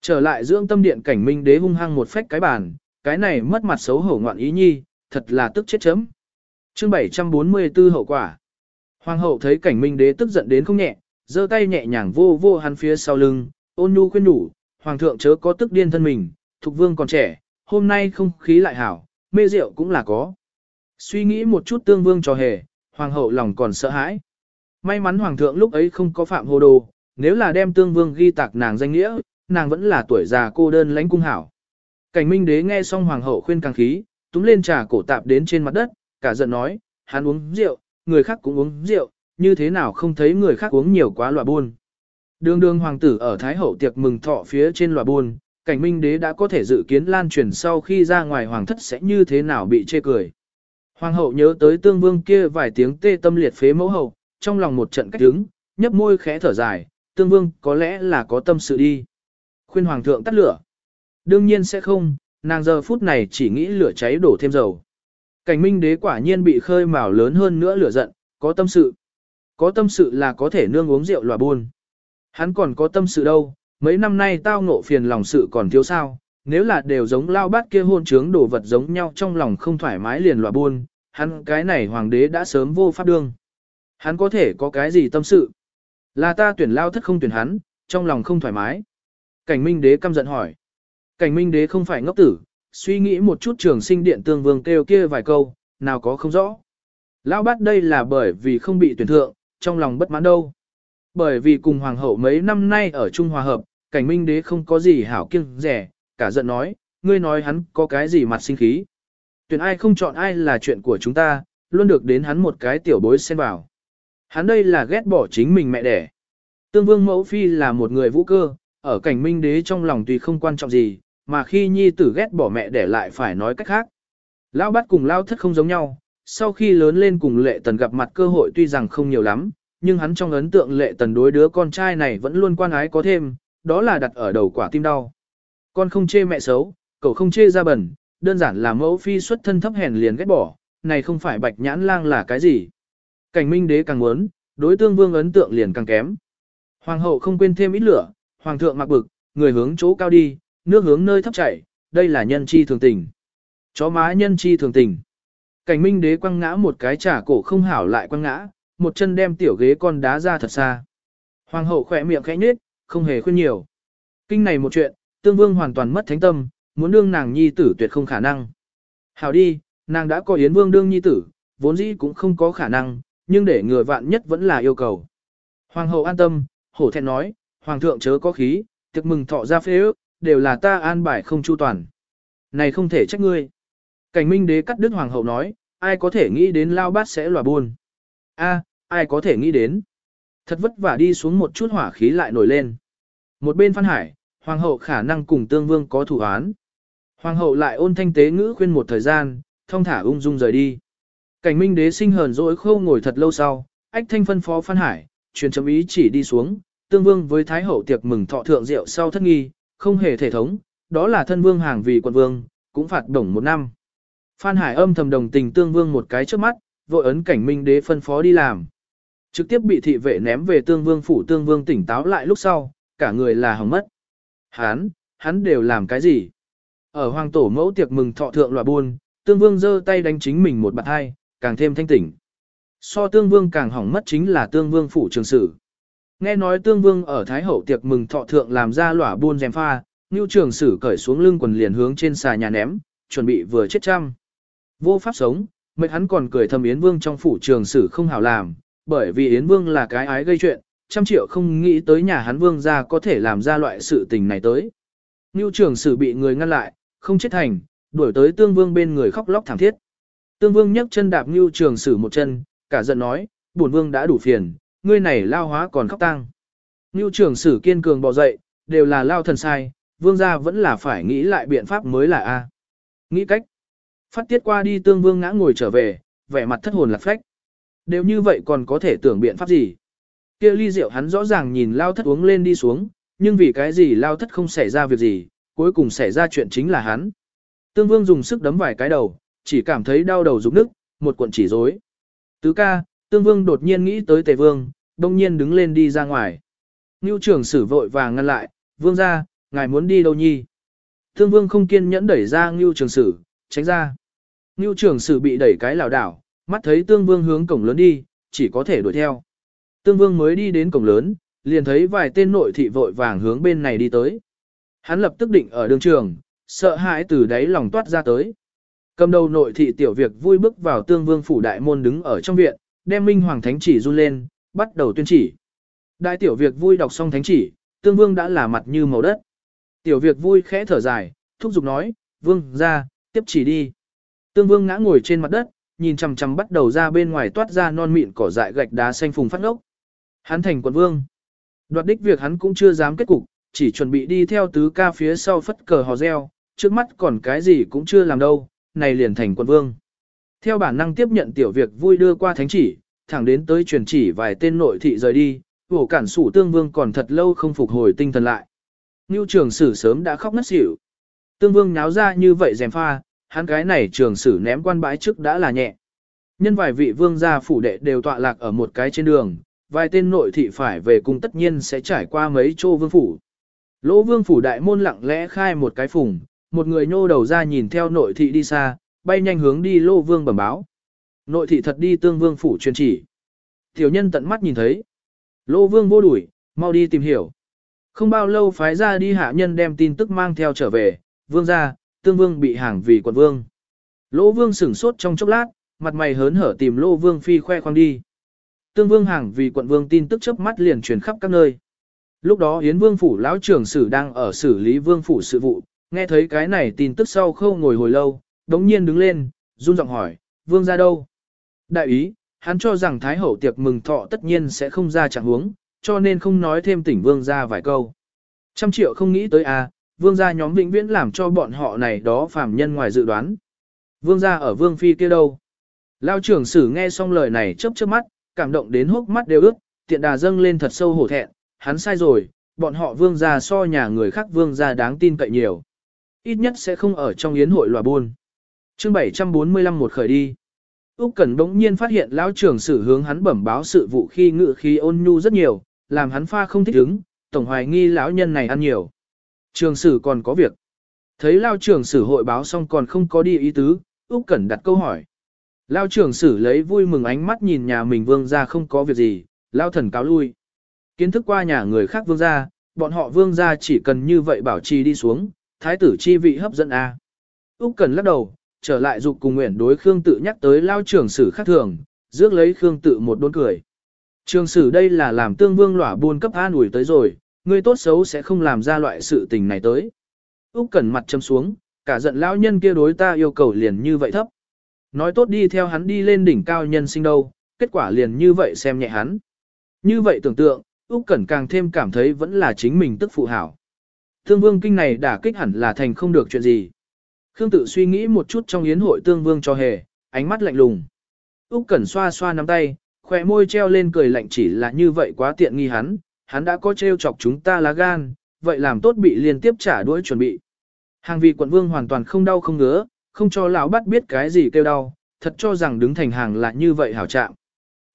Trở lại dưỡng tâm điện cảnh minh đế hung hăng một phách cái bàn, cái này mất mặt xấu hổ ngoạn ý nhi, thật là tức chết chấm. Chương 744 hậu quả. Hoàng hậu thấy cảnh minh đế tức giận đến không nhẹ, giơ tay nhẹ nhàng vô vô hắn phía sau lưng, ôn nhu khuyên nhủ, hoàng thượng chớ có tức điên thân mình, thục vương còn trẻ, hôm nay không khí lại hảo, mê rượu cũng là có. Suy nghĩ một chút tương vương cho hề, hoàng hậu lòng còn sợ hãi. May mắn hoàng thượng lúc ấy không có phạm hồ đồ, nếu là đem tương vương ghi tạc nàng danh nghĩa, nàng vẫn là tuổi già cô đơn lãnh cung hảo. Cảnh minh đế nghe xong hoàng hậu khuyên càng khí, túm lên trà cổ tạp đến trên mặt đất, cả giận nói, hắn uống rượu, người khác cũng uống rượu, như thế nào không thấy người khác uống nhiều quá loại buôn. Đường đường hoàng tử ở Thái Hậu tiệc mừng thọ phía trên loại buôn, cảnh minh đế đã có thể dự kiến lan truyền sau khi ra ngoài hoàng thất sẽ như thế nào bị chê cười. Hoàng hậu nhớ tới tương vương kia vài tiếng tê tâm liệt phế mẫu hậu, trong lòng một trận cách đứng, nhấp môi khẽ thở dài, tương vương có lẽ là có tâm sự đi. Khuyên hoàng thượng tắt lửa. Đương nhiên sẽ không, nàng giờ phút này chỉ nghĩ lửa cháy đổ thêm dầu. Cảnh minh đế quả nhiên bị khơi mào lớn hơn nữa lửa giận, có tâm sự. Có tâm sự là có thể nương uống rượu lòa buôn. Hắn còn có tâm sự đâu, mấy năm nay tao ngộ phiền lòng sự còn thiếu sao, nếu là đều giống lao bát kia hôn trướng đồ vật giống nhau trong lòng không thoải mái liền lòa buôn, hắn cái này hoàng đế đã sớm vô pháp đương. Hắn có thể có cái gì tâm sự? Là ta tuyển lao thất không tuyển hắn, trong lòng không thoải mái. Cảnh minh đế căm giận hỏi. Cảnh minh đế không phải ngốc tử, suy nghĩ một chút trường sinh điện tương vương kêu kia vài câu, nào có không rõ. Lão bát đây là bởi vì không bị tuyển thượng, trong lòng bất mãn đâu. Bởi vì cùng hoàng hậu mấy năm nay ở Trung Hòa Hợp, cảnh minh đế không có gì hảo kiêng rẻ, cả giận nói, ngươi nói hắn có cái gì mặt sinh khí. Tuyển ai không chọn ai là chuyện của chúng ta, luôn được đến hắn một cái tiểu bối xen vào. Hắn đây là ghét bỏ chính mình mẹ đẻ. Tương vương mẫu phi là một người vũ cơ, ở cảnh minh đế trong lòng tùy không quan trọng gì, mà khi nhi tử ghét bỏ mẹ đẻ lại phải nói cách khác. Lão bắt cùng lao thất không giống nhau, sau khi lớn lên cùng lệ tần gặp mặt cơ hội tuy rằng không nhiều lắm, nhưng hắn trong ấn tượng lệ tần đối đứa con trai này vẫn luôn quan ái có thêm, đó là đặt ở đầu quả tim đau. Con không chê mẹ xấu, cậu không chê ra bẩn, đơn giản là mẫu phi xuất thân thấp hèn liền ghét bỏ, này không phải bạch nhãn lang là cái gì. Cảnh minh đế càng muốn, đối tương vương ấn tượng liền càng kém. Hoàng hậu không quên thêm ít lửa, hoàng thượng mặc bực, người hướng chỗ cao đi, nước hướng nơi thấp chảy, đây là nhân chi thường tình. Chó má nhân chi thường tình. Cảnh minh đế quăng ngã một cái trả cổ không hảo lại quăng ngã, một chân đem tiểu ghế con đá ra thật xa. Hoàng hậu khỏe miệng khẽ nhếch, không hề khuyên nhiều. Kinh này một chuyện, tương vương hoàn toàn mất thánh tâm, muốn đương nàng nhi tử tuyệt không khả năng. Hảo đi, nàng đã có yến vương đương nhi tử, vốn dĩ cũng không có khả năng, nhưng để ngừa vạn nhất vẫn là yêu cầu. Hoàng hậu an tâm, hổ thẹn nói, hoàng thượng chớ có khí, tiệc mừng thọ ra phế ước, đều là ta an bài không chu toàn. Này không thể trách ngươi. Cảnh minh đế cắt đứt hoàng hậu nói, ai có thể nghĩ đến lao bát sẽ lòa buồn. A, ai có thể nghĩ đến. Thật vất vả đi xuống một chút hỏa khí lại nổi lên. Một bên Phan Hải, hoàng hậu khả năng cùng tương vương có thủ án. Hoàng hậu lại ôn thanh tế ngữ khuyên một thời gian, thông thả ung dung rời đi. Cảnh minh đế sinh hờn dỗi khâu ngồi thật lâu sau, ách thanh phân phó Phan Hải, truyền chấm ý chỉ đi xuống, tương vương với thái hậu tiệc mừng thọ thượng rượu sau thất nghi, không hề thể thống, đó là thân vương hàng vì quận vương, cũng phạt đồng một năm. Phan Hải âm thầm đồng tình tương vương một cái trước mắt, vội ấn cảnh minh đế phân phó đi làm. Trực tiếp bị thị vệ ném về tương vương phủ tương vương tỉnh táo lại lúc sau, cả người là hỏng mất. Hán, hắn đều làm cái gì? Ở hoàng tổ mẫu tiệc mừng thọ thượng loại buôn, tương vương giơ tay đánh chính mình một bạt hai, càng thêm thanh tỉnh. So tương vương càng hỏng mất chính là tương vương phủ trường sử. Nghe nói tương vương ở Thái Hậu tiệc mừng thọ thượng làm ra lỏa buôn dèm pha, Ngưu trường sử cởi xuống lưng quần liền hướng trên xà nhà ném, chuẩn bị vừa chết trăm. Vô pháp sống, mệt hắn còn cười thầm Yến Vương trong phủ trường sử không hảo làm, bởi vì Yến Vương là cái ái gây chuyện, trăm triệu không nghĩ tới nhà hắn Vương ra có thể làm ra loại sự tình này tới. Ngưu trường sử bị người ngăn lại, không chết thành, đuổi tới tương vương bên người khóc lóc thảm thiết. Tương vương nhấc chân đạp Nưu trường sử một chân, cả giận nói, bổn vương đã đủ phiền, ngươi này lao hóa còn khóc tang." Nưu trường sử kiên cường bò dậy, đều là lao thần sai, vương gia vẫn là phải nghĩ lại biện pháp mới là A. Nghĩ cách. Phát tiết qua đi tương vương ngã ngồi trở về, vẻ mặt thất hồn lạc phách. Đều như vậy còn có thể tưởng biện pháp gì? kia ly rượu hắn rõ ràng nhìn lao thất uống lên đi xuống, nhưng vì cái gì lao thất không xảy ra việc gì, cuối cùng xảy ra chuyện chính là hắn. Tương vương dùng sức đấm vài cái đầu, chỉ cảm thấy đau đầu rụng nức, một cuộn chỉ rối. Tứ ca, tương vương đột nhiên nghĩ tới tề vương, đông nhiên đứng lên đi ra ngoài. Ngưu trưởng sử vội vàng ngăn lại, vương ra, ngài muốn đi đâu nhi? Tương vương không kiên nhẫn đẩy ra ngưu trường sử, tránh ra. Ngưu trưởng sử bị đẩy cái lảo đảo, mắt thấy tương vương hướng cổng lớn đi, chỉ có thể đuổi theo. Tương vương mới đi đến cổng lớn, liền thấy vài tên nội thị vội vàng hướng bên này đi tới. Hắn lập tức định ở đường trường, sợ hãi từ đáy lòng toát ra tới. Cầm đầu nội thị tiểu việc vui bước vào tương vương phủ đại môn đứng ở trong viện, đem minh hoàng thánh chỉ run lên, bắt đầu tuyên chỉ. Đại tiểu việc vui đọc xong thánh chỉ, tương vương đã là mặt như màu đất. Tiểu việc vui khẽ thở dài, thúc giục nói, vương ra, tiếp chỉ đi. Tương vương ngã ngồi trên mặt đất, nhìn chằm chằm bắt đầu ra bên ngoài toát ra non mịn cỏ dại gạch đá xanh phùng phát ngốc. Hắn thành quận vương. Đoạt đích việc hắn cũng chưa dám kết cục, chỉ chuẩn bị đi theo tứ ca phía sau phất cờ hò reo, trước mắt còn cái gì cũng chưa làm đâu, này liền thành quận vương. Theo bản năng tiếp nhận tiểu việc vui đưa qua thánh chỉ, thẳng đến tới truyền chỉ vài tên nội thị rời đi, hổ cản sủ tương vương còn thật lâu không phục hồi tinh thần lại. Ngưu trường sử sớm đã khóc ngất xỉu. Tương vương nháo ra như vậy dèm pha, hắn cái này trường sử ném quan bãi trước đã là nhẹ. Nhân vài vị vương gia phủ đệ đều tọa lạc ở một cái trên đường, vài tên nội thị phải về cùng tất nhiên sẽ trải qua mấy chỗ vương phủ. Lỗ vương phủ đại môn lặng lẽ khai một cái phùng, một người nhô đầu ra nhìn theo nội thị đi xa, bay nhanh hướng đi lô vương bẩm báo. Nội thị thật đi tương vương phủ truyền chỉ. Tiểu nhân tận mắt nhìn thấy. Lô vương vô đuổi, mau đi tìm hiểu. Không bao lâu phái ra đi hạ nhân đem tin tức mang theo trở về, vương ra, tương vương bị hàng vì quận vương. lô vương sửng sốt trong chốc lát, mặt mày hớn hở tìm lô vương phi khoe khoang đi. Tương vương hàng vì quận vương tin tức chớp mắt liền truyền khắp các nơi. Lúc đó Yến Vương phủ lão trưởng sử đang ở xử lý Vương phủ sự vụ, nghe thấy cái này tin tức sau khâu ngồi hồi lâu, đống nhiên đứng lên, run giọng hỏi, Vương ra đâu? Đại ý, hắn cho rằng Thái hậu tiệc mừng thọ tất nhiên sẽ không ra chẳng huống, cho nên không nói thêm tỉnh Vương ra vài câu. Trăm triệu không nghĩ tới à, Vương gia nhóm vĩnh viễn làm cho bọn họ này đó phàm nhân ngoài dự đoán. Vương gia ở Vương Phi kia đâu? Lao trưởng sử nghe xong lời này chớp chớp mắt, cảm động đến hốc mắt đều ướt, tiện đà dâng lên thật sâu hổ thẹn, hắn sai rồi, bọn họ vương gia so nhà người khác vương gia đáng tin cậy nhiều. Ít nhất sẽ không ở trong yến hội lòa buôn. chương 745 một khởi đi. Úc Cẩn đống nhiên phát hiện lão trưởng sử hướng hắn bẩm báo sự vụ khi ngự khí ôn nhu rất nhiều, làm hắn pha không thích ứng, tổng hoài nghi lão nhân này ăn nhiều. Trường sử còn có việc. Thấy lão trưởng sử hội báo xong còn không có đi ý tứ, Úc Cẩn đặt câu hỏi. Lão trưởng sử lấy vui mừng ánh mắt nhìn nhà mình vương gia không có việc gì, lão thần cáo lui. Kiến thức qua nhà người khác vương gia, bọn họ vương gia chỉ cần như vậy bảo trì đi xuống, thái tử chi vị hấp dẫn a. Úc Cần lắc đầu, trở lại dục cùng nguyện đối Khương tự nhắc tới lao trưởng sử khác thường, rước lấy Khương tự một đốn cười. Trường sử đây là làm tương vương lỏa buôn cấp an ủi tới rồi, người tốt xấu sẽ không làm ra loại sự tình này tới. Úc Cẩn mặt châm xuống, cả giận lão nhân kia đối ta yêu cầu liền như vậy thấp. Nói tốt đi theo hắn đi lên đỉnh cao nhân sinh đâu, kết quả liền như vậy xem nhẹ hắn. Như vậy tưởng tượng, Úc Cẩn càng thêm cảm thấy vẫn là chính mình tức phụ hảo. Tương Vương kinh này đã kích hẳn là thành không được chuyện gì. Khương tự suy nghĩ một chút trong yến hội Tương Vương cho hề, ánh mắt lạnh lùng. Úc Cẩn xoa xoa nắm tay, khóe môi treo lên cười lạnh chỉ là như vậy quá tiện nghi hắn, hắn đã có trêu chọc chúng ta lá gan, vậy làm tốt bị liên tiếp trả đuổi chuẩn bị. Hàng vị quận vương hoàn toàn không đau không ngứa, không cho lão bắt biết cái gì kêu đau, thật cho rằng đứng thành hàng là như vậy hảo trạng.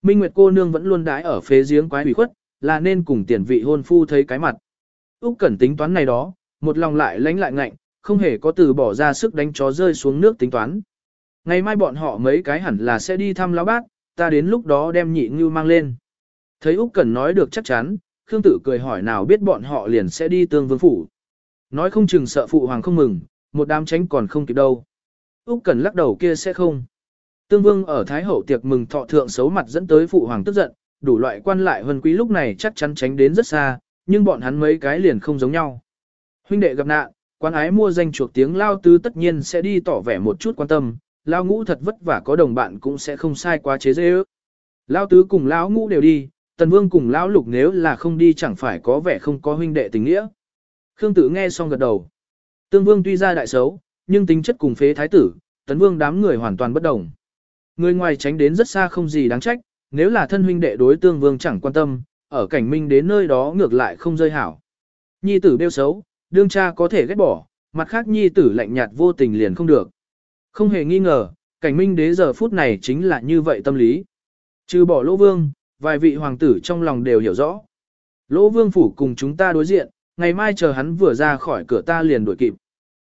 Minh Nguyệt cô nương vẫn luôn đái ở phế giếng quái ủy khuất, là nên cùng tiền vị hôn phu thấy cái mặt. Úc Cẩn tính toán này đó, một lòng lại lánh lại ngạnh, không hề có từ bỏ ra sức đánh chó rơi xuống nước tính toán. Ngày mai bọn họ mấy cái hẳn là sẽ đi thăm lão bác, ta đến lúc đó đem nhị ngưu mang lên. Thấy Úc Cẩn nói được chắc chắn, Khương Tử cười hỏi nào biết bọn họ liền sẽ đi tương vương phủ. Nói không chừng sợ phụ hoàng không mừng, một đám tránh còn không kịp đâu. Úc Cẩn lắc đầu kia sẽ không. Tương Vương ở Thái Hậu tiệc mừng thọ thượng xấu mặt dẫn tới phụ hoàng tức giận, đủ loại quan lại huân quý lúc này chắc chắn tránh đến rất xa, nhưng bọn hắn mấy cái liền không giống nhau. Huynh đệ gặp nạn, quan ái mua danh chuộc tiếng lao tứ tất nhiên sẽ đi tỏ vẻ một chút quan tâm, lao ngũ thật vất vả có đồng bạn cũng sẽ không sai quá chế dễ ước. Lao tứ cùng lão ngũ đều đi, tần vương cùng lão lục nếu là không đi chẳng phải có vẻ không có huynh đệ tình nghĩa. Khương Tử nghe xong gật đầu. Tương Vương tuy ra đại xấu, nhưng tính chất cùng phế thái tử, Tấn Vương đám người hoàn toàn bất đồng. Người ngoài tránh đến rất xa không gì đáng trách, nếu là thân huynh đệ đối Tương Vương chẳng quan tâm, ở cảnh minh đến nơi đó ngược lại không rơi hảo. Nhi tử bêu xấu, đương cha có thể ghét bỏ, mặt khác nhi tử lạnh nhạt vô tình liền không được. Không hề nghi ngờ, cảnh minh đế giờ phút này chính là như vậy tâm lý. Trừ bỏ lỗ vương, vài vị hoàng tử trong lòng đều hiểu rõ. Lỗ vương phủ cùng chúng ta đối diện, ngày mai chờ hắn vừa ra khỏi cửa ta liền đuổi kịp.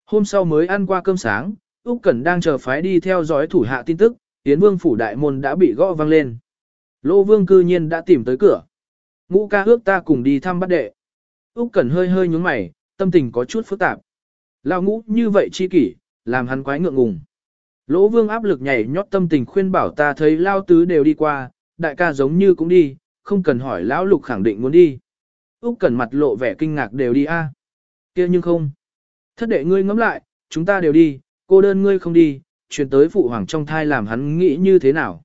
Hôm sau mới ăn qua cơm sáng, Úc Cẩn đang chờ phái đi theo dõi thủ hạ tin tức, Yến Vương phủ đại môn đã bị gõ vang lên. Lỗ Vương cư nhiên đã tìm tới cửa. Ngũ ca ước ta cùng đi thăm bắt đệ. Úc Cẩn hơi hơi nhướng mày, tâm tình có chút phức tạp. Lão ngũ như vậy chi kỷ, làm hắn quái ngượng ngùng. Lỗ Vương áp lực nhảy nhót tâm tình khuyên bảo ta thấy lao tứ đều đi qua, đại ca giống như cũng đi, không cần hỏi lão lục khẳng định muốn đi. Úc Cẩn mặt lộ vẻ kinh ngạc đều đi a. Kia nhưng không. Thất đệ ngươi ngẫm lại, chúng ta đều đi, cô đơn ngươi không đi, truyền tới phụ hoàng trong thai làm hắn nghĩ như thế nào.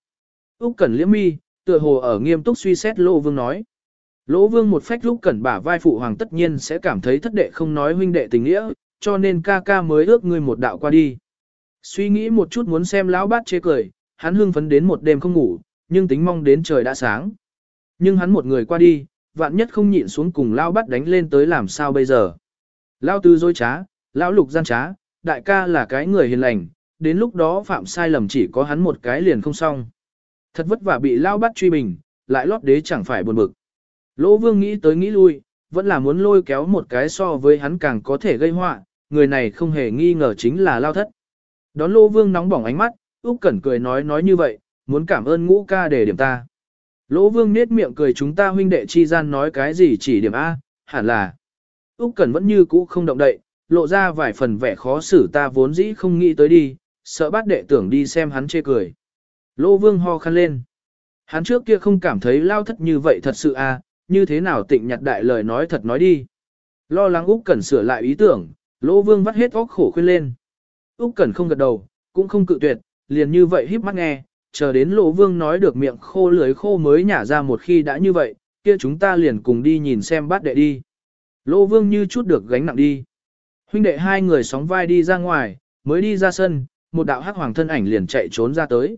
Úc Cẩn liễm mi, tựa hồ ở nghiêm túc suy xét Lỗ Vương nói. Lỗ Vương một phách lúc Cẩn bả vai phụ hoàng tất nhiên sẽ cảm thấy thất đệ không nói huynh đệ tình nghĩa, cho nên ca ca mới ước ngươi một đạo qua đi. Suy nghĩ một chút muốn xem lão bát chế cười, hắn hưng phấn đến một đêm không ngủ, nhưng tính mong đến trời đã sáng. Nhưng hắn một người qua đi, vạn nhất không nhịn xuống cùng lão bát đánh lên tới làm sao bây giờ. Lão tư dối trá, lão lục gian trá, đại ca là cái người hiền lành, đến lúc đó phạm sai lầm chỉ có hắn một cái liền không xong. Thật vất vả bị lão Bát truy bình, lại lót đế chẳng phải buồn bực. Lỗ vương nghĩ tới nghĩ lui, vẫn là muốn lôi kéo một cái so với hắn càng có thể gây họa, người này không hề nghi ngờ chính là lao thất. Đón lỗ vương nóng bỏng ánh mắt, Úc Cẩn cười nói nói như vậy, muốn cảm ơn ngũ ca để điểm ta. Lỗ vương nết miệng cười chúng ta huynh đệ chi gian nói cái gì chỉ điểm A, hẳn là. Úc Cẩn vẫn như cũ không động đậy, lộ ra vài phần vẻ khó xử ta vốn dĩ không nghĩ tới đi, sợ bát đệ tưởng đi xem hắn chê cười. Lỗ vương ho khăn lên. Hắn trước kia không cảm thấy lao thất như vậy thật sự a, như thế nào tịnh nhặt đại lời nói thật nói đi. Lo lắng Úc Cẩn sửa lại ý tưởng, Lỗ Vương vắt hết óc khổ khuyên lên. Úc Cẩn không gật đầu, cũng không cự tuyệt, liền như vậy híp mắt nghe, chờ đến Lỗ Vương nói được miệng khô lưỡi khô mới nhả ra một khi đã như vậy, kia chúng ta liền cùng đi nhìn xem bát đệ đi. Lỗ Vương như chút được gánh nặng đi. Huynh đệ hai người sóng vai đi ra ngoài, mới đi ra sân, một đạo hắc hoàng thân ảnh liền chạy trốn ra tới.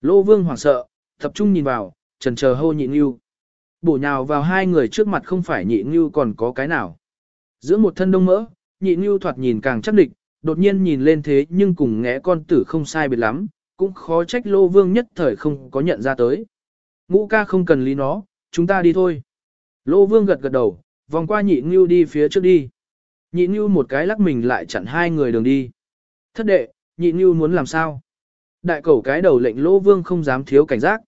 Lỗ Vương hoảng sợ, tập trung nhìn vào, trần chờ hô nhịn ưu. Bổ nhào vào hai người trước mặt không phải nhị ngưu còn có cái nào. Giữa một thân đông mỡ, nhị ngưu thoạt nhìn càng chắc địch, đột nhiên nhìn lên thế nhưng cùng ngẽ con tử không sai biệt lắm, cũng khó trách lô vương nhất thời không có nhận ra tới. Ngũ ca không cần lý nó, chúng ta đi thôi. Lô vương gật gật đầu, vòng qua nhị ngưu đi phía trước đi. Nhị ngưu một cái lắc mình lại chặn hai người đường đi. Thất đệ, nhị ngưu muốn làm sao? Đại cẩu cái đầu lệnh lô vương không dám thiếu cảnh giác.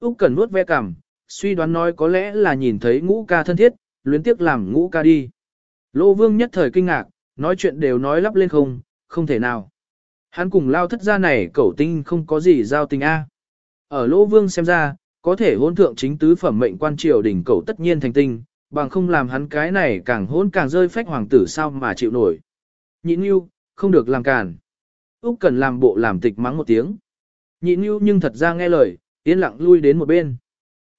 Úc cần nuốt ve cằm, suy đoán nói có lẽ là nhìn thấy ngũ ca thân thiết, luyến tiếc làm ngũ ca đi. Lô vương nhất thời kinh ngạc, nói chuyện đều nói lắp lên không, không thể nào. Hắn cùng lao thất gia này cẩu tinh không có gì giao tình a. Ở lô vương xem ra, có thể hôn thượng chính tứ phẩm mệnh quan triều đỉnh cẩu tất nhiên thành tinh, bằng không làm hắn cái này càng hôn càng rơi phách hoàng tử sao mà chịu nổi. Nhịn yêu, không được làm cản. Úc cần làm bộ làm tịch mắng một tiếng. Nhịn yêu nhưng thật ra nghe lời, yên lặng lui đến một bên.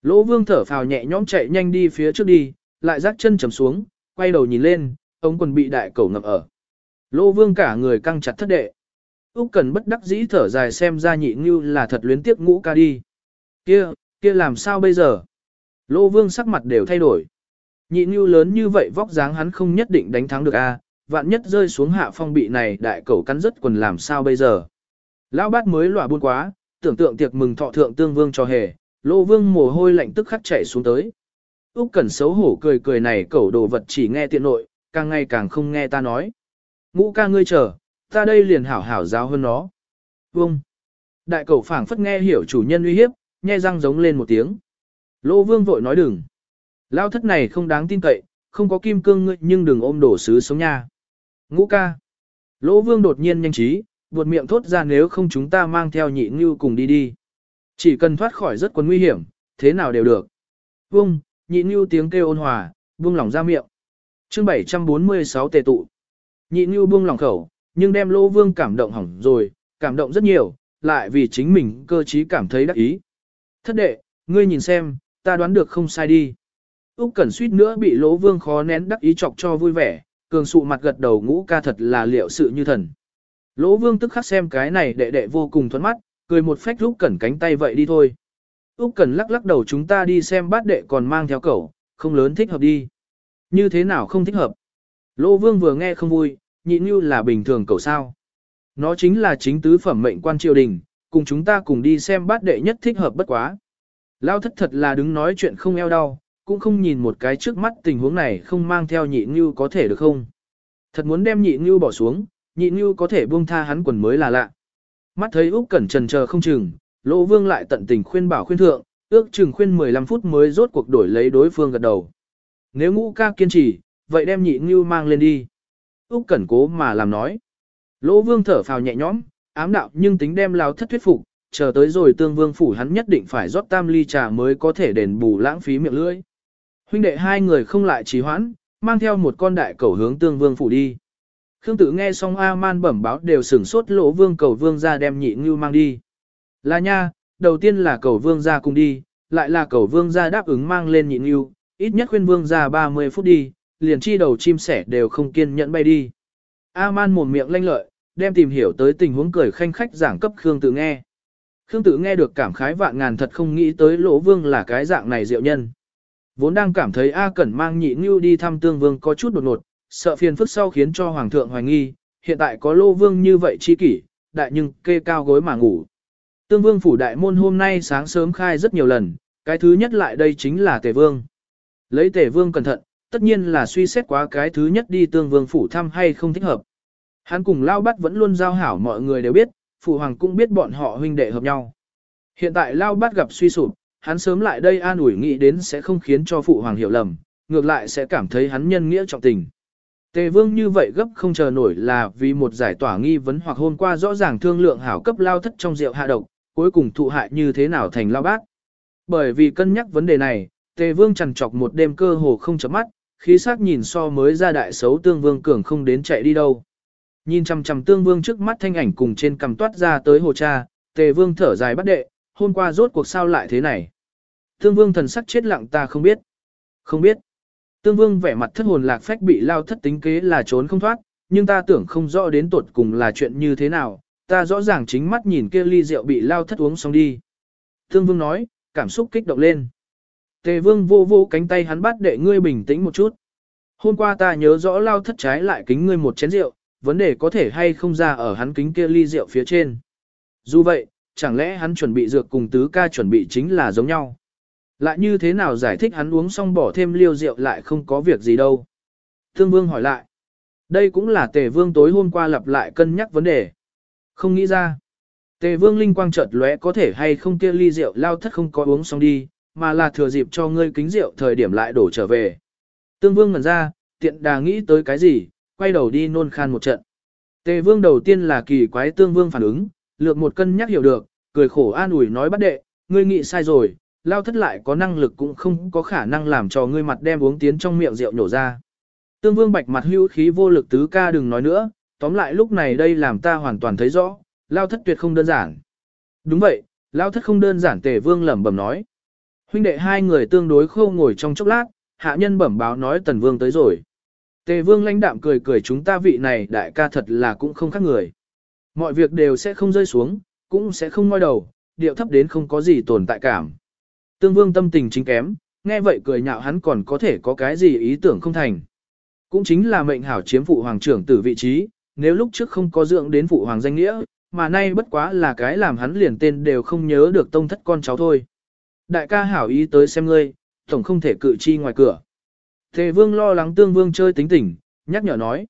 Lỗ vương thở phào nhẹ nhõm chạy nhanh đi phía trước đi, lại rắc chân chầm xuống, quay đầu nhìn lên, ông quần bị đại cầu ngập ở. Lỗ vương cả người căng chặt thất đệ. Úc cần bất đắc dĩ thở dài xem ra nhị như là thật luyến tiếc ngũ ca đi. Kia, kia làm sao bây giờ? Lỗ vương sắc mặt đều thay đổi. Nhị như lớn như vậy vóc dáng hắn không nhất định đánh thắng được a, vạn nhất rơi xuống hạ phong bị này đại cầu cắn rất quần làm sao bây giờ? Lão bát mới lỏa buôn quá, tưởng tượng tiệc mừng thọ thượng tương vương cho hề, Lô vương mồ hôi lạnh tức khắc chảy xuống tới. Úc Cẩn xấu hổ cười cười này cẩu đồ vật chỉ nghe tiện nội, càng ngày càng không nghe ta nói. Ngũ ca ngươi chờ, ta đây liền hảo hảo giáo hơn nó. Vương. Đại cẩu phảng phất nghe hiểu chủ nhân uy hiếp, nhe răng giống lên một tiếng. Lô vương vội nói đừng. Lao thất này không đáng tin cậy, không có kim cương ngươi nhưng đừng ôm đổ sứ sống nha. Ngũ ca. Lỗ vương đột nhiên nhanh trí, buột miệng thốt ra nếu không chúng ta mang theo nhị ngưu cùng đi đi. Chỉ cần thoát khỏi rất quần nguy hiểm, thế nào đều được. Vung, nhị như tiếng kêu ôn hòa, buông lỏng ra miệng. chương 746 tề tụ. Nhị như buông lỏng khẩu, nhưng đem lô vương cảm động hỏng rồi, cảm động rất nhiều, lại vì chính mình cơ trí cảm thấy đắc ý. Thất đệ, ngươi nhìn xem, ta đoán được không sai đi. Úc Cẩn suýt nữa bị lỗ vương khó nén đắc ý chọc cho vui vẻ, cường sụ mặt gật đầu ngũ ca thật là liệu sự như thần. Lỗ vương tức khắc xem cái này đệ đệ vô cùng thuẫn mắt, cười một phách úc cẩn cánh tay vậy đi thôi. Úc Cần lắc lắc đầu chúng ta đi xem bát đệ còn mang theo cậu, không lớn thích hợp đi. Như thế nào không thích hợp? lô Vương vừa nghe không vui, nhị như là bình thường cậu sao. Nó chính là chính tứ phẩm mệnh quan triều đình, cùng chúng ta cùng đi xem bát đệ nhất thích hợp bất quá. Lao thất thật là đứng nói chuyện không eo đau, cũng không nhìn một cái trước mắt tình huống này không mang theo nhị như có thể được không. Thật muốn đem nhị như bỏ xuống, nhị như có thể buông tha hắn quần mới là lạ. Mắt thấy Úc Cẩn trần chờ không chừng, Lỗ Vương lại tận tình khuyên bảo khuyên thượng, ước chừng khuyên 15 phút mới rốt cuộc đổi lấy đối phương gật đầu. Nếu ngũ ca kiên trì, vậy đem nhị ngưu mang lên đi. Úc Cẩn cố mà làm nói. Lỗ Vương thở phào nhẹ nhõm, ám đạo nhưng tính đem lão thất thuyết phục, chờ tới rồi tương vương phủ hắn nhất định phải rót tam ly trà mới có thể đền bù lãng phí miệng lưỡi. Huynh đệ hai người không lại trì hoãn, mang theo một con đại cẩu hướng tương vương phủ đi. Khương Tử nghe xong A-man bẩm báo đều sửng sốt lỗ vương cầu vương ra đem nhị ngưu mang đi. Là nha, đầu tiên là cầu vương ra cùng đi, lại là cầu vương ra đáp ứng mang lên nhị ngưu, ít nhất khuyên vương ra 30 phút đi, liền chi đầu chim sẻ đều không kiên nhẫn bay đi. A-man mồm miệng lanh lợi, đem tìm hiểu tới tình huống cười khanh khách giảng cấp Khương Tử nghe. Khương Tử nghe được cảm khái vạn ngàn thật không nghĩ tới lỗ vương là cái dạng này diệu nhân. Vốn đang cảm thấy A Cẩn mang nhị ngưu đi thăm tương vương có chút đột ngột, sợ phiền phức sau khiến cho hoàng thượng hoài nghi, hiện tại có lô vương như vậy chi kỷ, đại nhưng kê cao gối mà ngủ. Tương vương phủ đại môn hôm nay sáng sớm khai rất nhiều lần, cái thứ nhất lại đây chính là tề vương. Lấy tề vương cẩn thận, tất nhiên là suy xét quá cái thứ nhất đi tương vương phủ thăm hay không thích hợp. Hắn cùng Lao Bát vẫn luôn giao hảo mọi người đều biết, phụ hoàng cũng biết bọn họ huynh đệ hợp nhau. Hiện tại Lao Bát gặp suy sụp, hắn sớm lại đây an ủi nghĩ đến sẽ không khiến cho phụ hoàng hiểu lầm, ngược lại sẽ cảm thấy hắn nhân nghĩa trọng tình. Tề vương như vậy gấp không chờ nổi là vì một giải tỏa nghi vấn hoặc hôm qua rõ ràng thương lượng hảo cấp lao thất trong rượu hạ độc, cuối cùng thụ hại như thế nào thành lao bác. Bởi vì cân nhắc vấn đề này, tề vương trằn trọc một đêm cơ hồ không chấm mắt, khí sắc nhìn so mới ra đại xấu tương vương cường không đến chạy đi đâu. Nhìn chằm chằm tương vương trước mắt thanh ảnh cùng trên cầm toát ra tới hồ cha, tề vương thở dài bắt đệ, hôm qua rốt cuộc sao lại thế này. Tương vương thần sắc chết lặng ta không biết. Không biết. Tương vương vẻ mặt thất hồn lạc phách bị lao thất tính kế là trốn không thoát, nhưng ta tưởng không rõ đến tuột cùng là chuyện như thế nào, ta rõ ràng chính mắt nhìn kia ly rượu bị lao thất uống xong đi. Tương vương nói, cảm xúc kích động lên. Tề vương vô vô cánh tay hắn bắt để ngươi bình tĩnh một chút. Hôm qua ta nhớ rõ lao thất trái lại kính ngươi một chén rượu, vấn đề có thể hay không ra ở hắn kính kia ly rượu phía trên. Dù vậy, chẳng lẽ hắn chuẩn bị dược cùng tứ ca chuẩn bị chính là giống nhau. Lại như thế nào giải thích hắn uống xong bỏ thêm liêu rượu lại không có việc gì đâu. Thương vương hỏi lại. Đây cũng là tề vương tối hôm qua lặp lại cân nhắc vấn đề. Không nghĩ ra. Tề vương linh quang chợt lóe có thể hay không kia ly rượu lao thất không có uống xong đi, mà là thừa dịp cho ngươi kính rượu thời điểm lại đổ trở về. Tương vương ngẩn ra, tiện đà nghĩ tới cái gì, quay đầu đi nôn khan một trận. Tề vương đầu tiên là kỳ quái tương vương phản ứng, lược một cân nhắc hiểu được, cười khổ an ủi nói bắt đệ, ngươi nghĩ sai rồi, lao thất lại có năng lực cũng không có khả năng làm cho ngươi mặt đem uống tiến trong miệng rượu nhổ ra. Tương vương bạch mặt hưu khí vô lực tứ ca đừng nói nữa, tóm lại lúc này đây làm ta hoàn toàn thấy rõ, lao thất tuyệt không đơn giản. Đúng vậy, lao thất không đơn giản tề vương lẩm bẩm nói. Huynh đệ hai người tương đối khâu ngồi trong chốc lát, hạ nhân bẩm báo nói tần vương tới rồi. Tề vương lãnh đạm cười cười chúng ta vị này đại ca thật là cũng không khác người. Mọi việc đều sẽ không rơi xuống, cũng sẽ không ngoi đầu, điệu thấp đến không có gì tồn tại cảm. Tương vương tâm tình chính kém, nghe vậy cười nhạo hắn còn có thể có cái gì ý tưởng không thành. Cũng chính là mệnh hảo chiếm phụ hoàng trưởng tử vị trí, nếu lúc trước không có dưỡng đến phụ hoàng danh nghĩa, mà nay bất quá là cái làm hắn liền tên đều không nhớ được tông thất con cháu thôi. Đại ca hảo ý tới xem ngươi, tổng không thể cự chi ngoài cửa. Thề vương lo lắng tương vương chơi tính tình, nhắc nhở nói.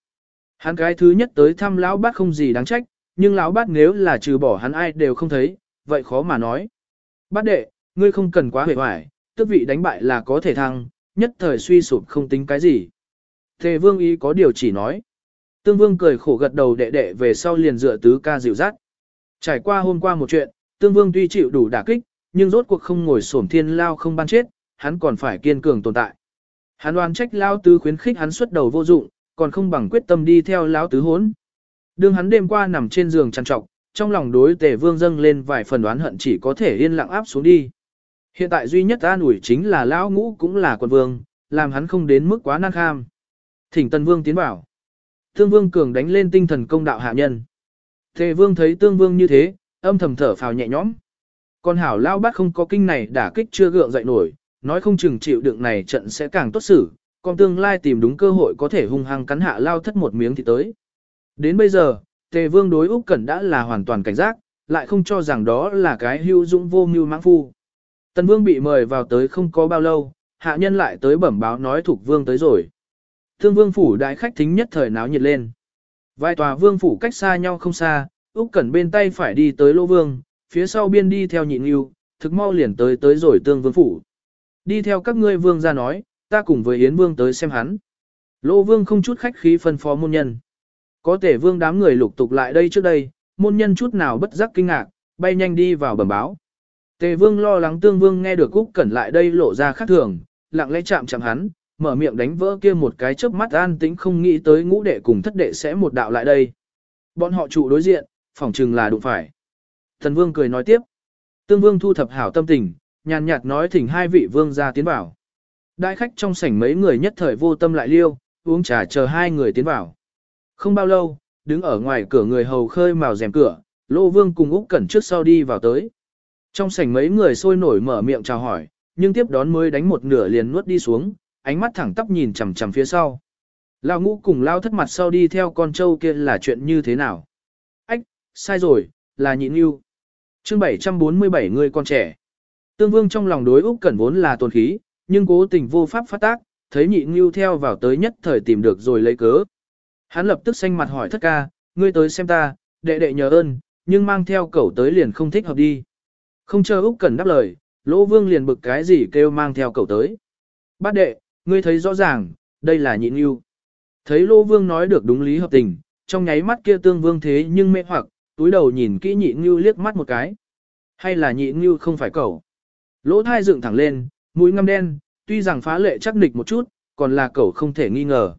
Hắn cái thứ nhất tới thăm lão bát không gì đáng trách, nhưng lão bát nếu là trừ bỏ hắn ai đều không thấy, vậy khó mà nói. Bát đệ, Ngươi không cần quá hề hoài, tước vị đánh bại là có thể thăng, nhất thời suy sụp không tính cái gì. Thề vương ý có điều chỉ nói. Tương vương cười khổ gật đầu đệ đệ về sau liền dựa tứ ca dịu dắt. Trải qua hôm qua một chuyện, tương vương tuy chịu đủ đả kích, nhưng rốt cuộc không ngồi sổm thiên lao không ban chết, hắn còn phải kiên cường tồn tại. Hắn đoán trách lao tứ khuyến khích hắn xuất đầu vô dụng, còn không bằng quyết tâm đi theo lão tứ hốn. Đương hắn đêm qua nằm trên giường trằn trọc, trong lòng đối tề vương dâng lên vài phần oán hận chỉ có thể yên lặng áp xuống đi. Hiện tại duy nhất an ủi chính là lão ngũ cũng là quận vương, làm hắn không đến mức quá nan kham. Thỉnh tân vương tiến bảo. Tương Vương cường đánh lên tinh thần công đạo hạ nhân. Tề Vương thấy Tương Vương như thế, âm thầm thở phào nhẹ nhõm. Còn hảo lao bát không có kinh này đả kích chưa gượng dậy nổi, nói không chừng chịu đựng này trận sẽ càng tốt xử, còn tương lai tìm đúng cơ hội có thể hung hăng cắn hạ lao thất một miếng thì tới. Đến bây giờ, Tề Vương đối Úc Cẩn đã là hoàn toàn cảnh giác, lại không cho rằng đó là cái hưu dũng vô mưu mãng phu. Tần Vương bị mời vào tới không có bao lâu, hạ nhân lại tới bẩm báo nói thuộc Vương tới rồi. Thương Vương phủ đại khách thính nhất thời náo nhiệt lên. Vài tòa Vương phủ cách xa nhau không xa, Úc Cẩn bên tay phải đi tới Lô Vương, phía sau biên đi theo nhịn Nưu, thực mau liền tới tới rồi Tương Vương phủ. Đi theo các ngươi vương gia nói, ta cùng với Yến Vương tới xem hắn. Lô Vương không chút khách khí phân phó môn nhân. Có thể vương đám người lục tục lại đây trước đây, môn nhân chút nào bất giác kinh ngạc, bay nhanh đi vào bẩm báo. Tề vương lo lắng tương vương nghe được Úc Cẩn lại đây lộ ra khác thường, lặng lẽ chạm chạm hắn, mở miệng đánh vỡ kia một cái chớp mắt an tĩnh không nghĩ tới ngũ đệ cùng thất đệ sẽ một đạo lại đây. Bọn họ trụ đối diện, phỏng chừng là đụng phải. Thần vương cười nói tiếp. Tương vương thu thập hảo tâm tình, nhàn nhạt nói thỉnh hai vị vương ra tiến vào. Đại khách trong sảnh mấy người nhất thời vô tâm lại liêu, uống trà chờ hai người tiến vào. Không bao lâu, đứng ở ngoài cửa người hầu khơi màu rèm cửa, Lô Vương cùng Úc Cẩn trước sau đi vào tới. Trong sảnh mấy người sôi nổi mở miệng chào hỏi, nhưng tiếp đón mới đánh một nửa liền nuốt đi xuống, ánh mắt thẳng tắp nhìn chằm chằm phía sau. Lão ngũ cùng lao thất mặt sau đi theo con trâu kia là chuyện như thế nào? Ách, sai rồi, là nhịn yêu. Chương 747 người con trẻ. Tương Vương trong lòng đối Úc Cẩn vốn là tồn khí, nhưng cố tình vô pháp phát tác, thấy nhị ngưu theo vào tới nhất thời tìm được rồi lấy cớ. Hắn lập tức xanh mặt hỏi thất ca, ngươi tới xem ta, đệ đệ nhờ ơn, nhưng mang theo cẩu tới liền không thích hợp đi. Không chờ Úc Cẩn đáp lời, Lỗ Vương liền bực cái gì kêu mang theo cậu tới. Bát đệ, ngươi thấy rõ ràng, đây là nhị ngưu. Thấy Lỗ Vương nói được đúng lý hợp tình, trong nháy mắt kia tương vương thế nhưng mê hoặc, túi đầu nhìn kỹ nhị ngưu liếc mắt một cái. Hay là nhị ngưu không phải cậu? Lỗ thai dựng thẳng lên, mũi ngăm đen, tuy rằng phá lệ chắc nịch một chút, còn là cậu không thể nghi ngờ.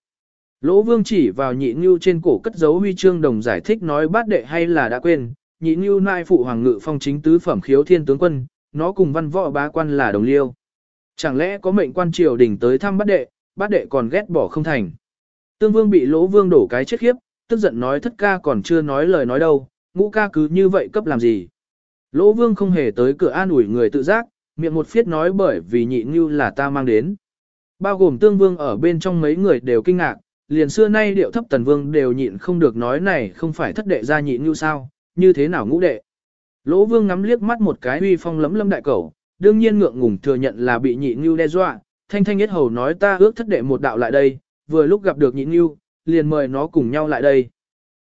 Lỗ vương chỉ vào nhị ngưu trên cổ cất dấu huy chương đồng giải thích nói bát đệ hay là đã quên, nhị như nai phụ hoàng ngự phong chính tứ phẩm khiếu thiên tướng quân, nó cùng văn võ bá quan là đồng liêu. Chẳng lẽ có mệnh quan triều đình tới thăm bát đệ, bát đệ còn ghét bỏ không thành. Tương vương bị lỗ vương đổ cái chết khiếp, tức giận nói thất ca còn chưa nói lời nói đâu, ngũ ca cứ như vậy cấp làm gì. Lỗ vương không hề tới cửa an ủi người tự giác, miệng một phiết nói bởi vì nhị như là ta mang đến. Bao gồm tương vương ở bên trong mấy người đều kinh ngạc, liền xưa nay điệu thấp tần vương đều nhịn không được nói này không phải thất đệ ra nhị như sao, như thế nào ngũ đệ. Lỗ vương ngắm liếc mắt một cái uy phong lấm lâm đại cầu, đương nhiên ngượng ngùng thừa nhận là bị nhị như đe dọa, thanh thanh nhất hầu nói ta ước thất đệ một đạo lại đây, vừa lúc gặp được nhị như, liền mời nó cùng nhau lại đây.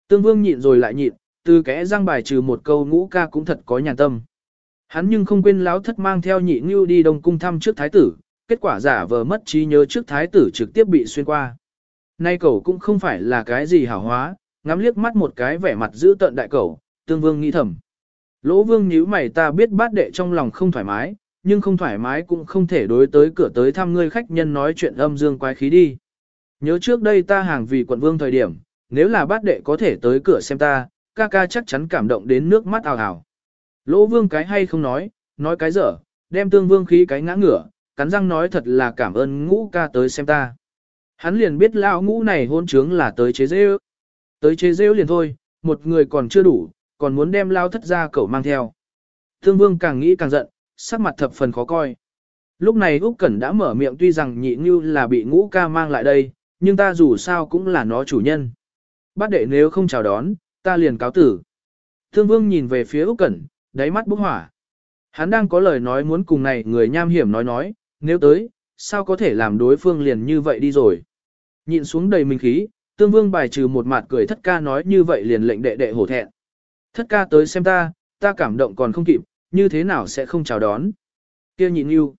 Tương vương nhịn rồi lại nhịn, từ kẽ răng bài trừ một câu ngũ ca cũng thật có nhàn tâm. Hắn nhưng không quên láo thất mang theo nhị như đi đông cung thăm trước thái tử, kết quả giả vờ mất trí nhớ trước thái tử trực tiếp bị xuyên qua. Nay cầu cũng không phải là cái gì hảo hóa, ngắm liếc mắt một cái vẻ mặt giữ tận đại cầu tương vương nghĩ thầm. Lỗ vương nhíu mày ta biết bát đệ trong lòng không thoải mái, nhưng không thoải mái cũng không thể đối tới cửa tới thăm ngươi khách nhân nói chuyện âm dương quái khí đi. Nhớ trước đây ta hàng vì quận vương thời điểm, nếu là bát đệ có thể tới cửa xem ta, ca ca chắc chắn cảm động đến nước mắt ào ào. Lỗ vương cái hay không nói, nói cái dở, đem tương vương khí cái ngã ngửa, cắn răng nói thật là cảm ơn ngũ ca tới xem ta. Hắn liền biết lão ngũ này hôn trướng là tới chế dễ Tới chế dễ liền thôi, một người còn chưa đủ, còn muốn đem lao thất ra cậu mang theo. Thương vương càng nghĩ càng giận, sắc mặt thập phần khó coi. Lúc này Úc Cẩn đã mở miệng tuy rằng nhị như là bị ngũ ca mang lại đây, nhưng ta dù sao cũng là nó chủ nhân. Bát đệ nếu không chào đón, ta liền cáo tử. Thương vương nhìn về phía Úc Cẩn, đáy mắt bốc hỏa. Hắn đang có lời nói muốn cùng này người nham hiểm nói nói, nếu tới, sao có thể làm đối phương liền như vậy đi rồi. Nhịn xuống đầy mình khí, tương vương bài trừ một mặt cười thất ca nói như vậy liền lệnh đệ đệ hổ thẹn. Thất ca tới xem ta, ta cảm động còn không kịp, như thế nào sẽ không chào đón. kia nhịn yêu.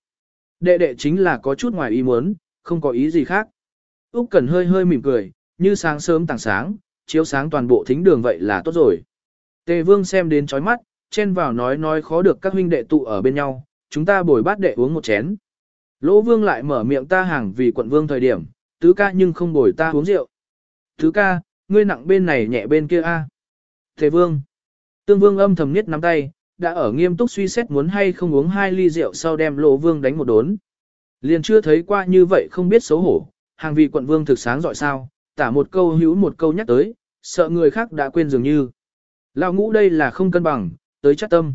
Đệ đệ chính là có chút ngoài ý muốn, không có ý gì khác. Úc Cẩn hơi hơi mỉm cười, như sáng sớm tảng sáng, chiếu sáng toàn bộ thính đường vậy là tốt rồi. Tề Vương xem đến chói mắt, chen vào nói nói khó được các huynh đệ tụ ở bên nhau, chúng ta bồi bát đệ uống một chén. Lỗ Vương lại mở miệng ta hàng vì quận vương thời điểm, tứ ca nhưng không bồi ta uống rượu. Tứ ca, ngươi nặng bên này nhẹ bên kia a. tề vương. Tương vương âm thầm niết nắm tay, đã ở nghiêm túc suy xét muốn hay không uống hai ly rượu sau đem lỗ vương đánh một đốn. Liền chưa thấy qua như vậy không biết xấu hổ, hàng vị quận vương thực sáng giỏi sao, tả một câu hữu một câu nhắc tới, sợ người khác đã quên dường như. Lão ngũ đây là không cân bằng, tới chắc tâm.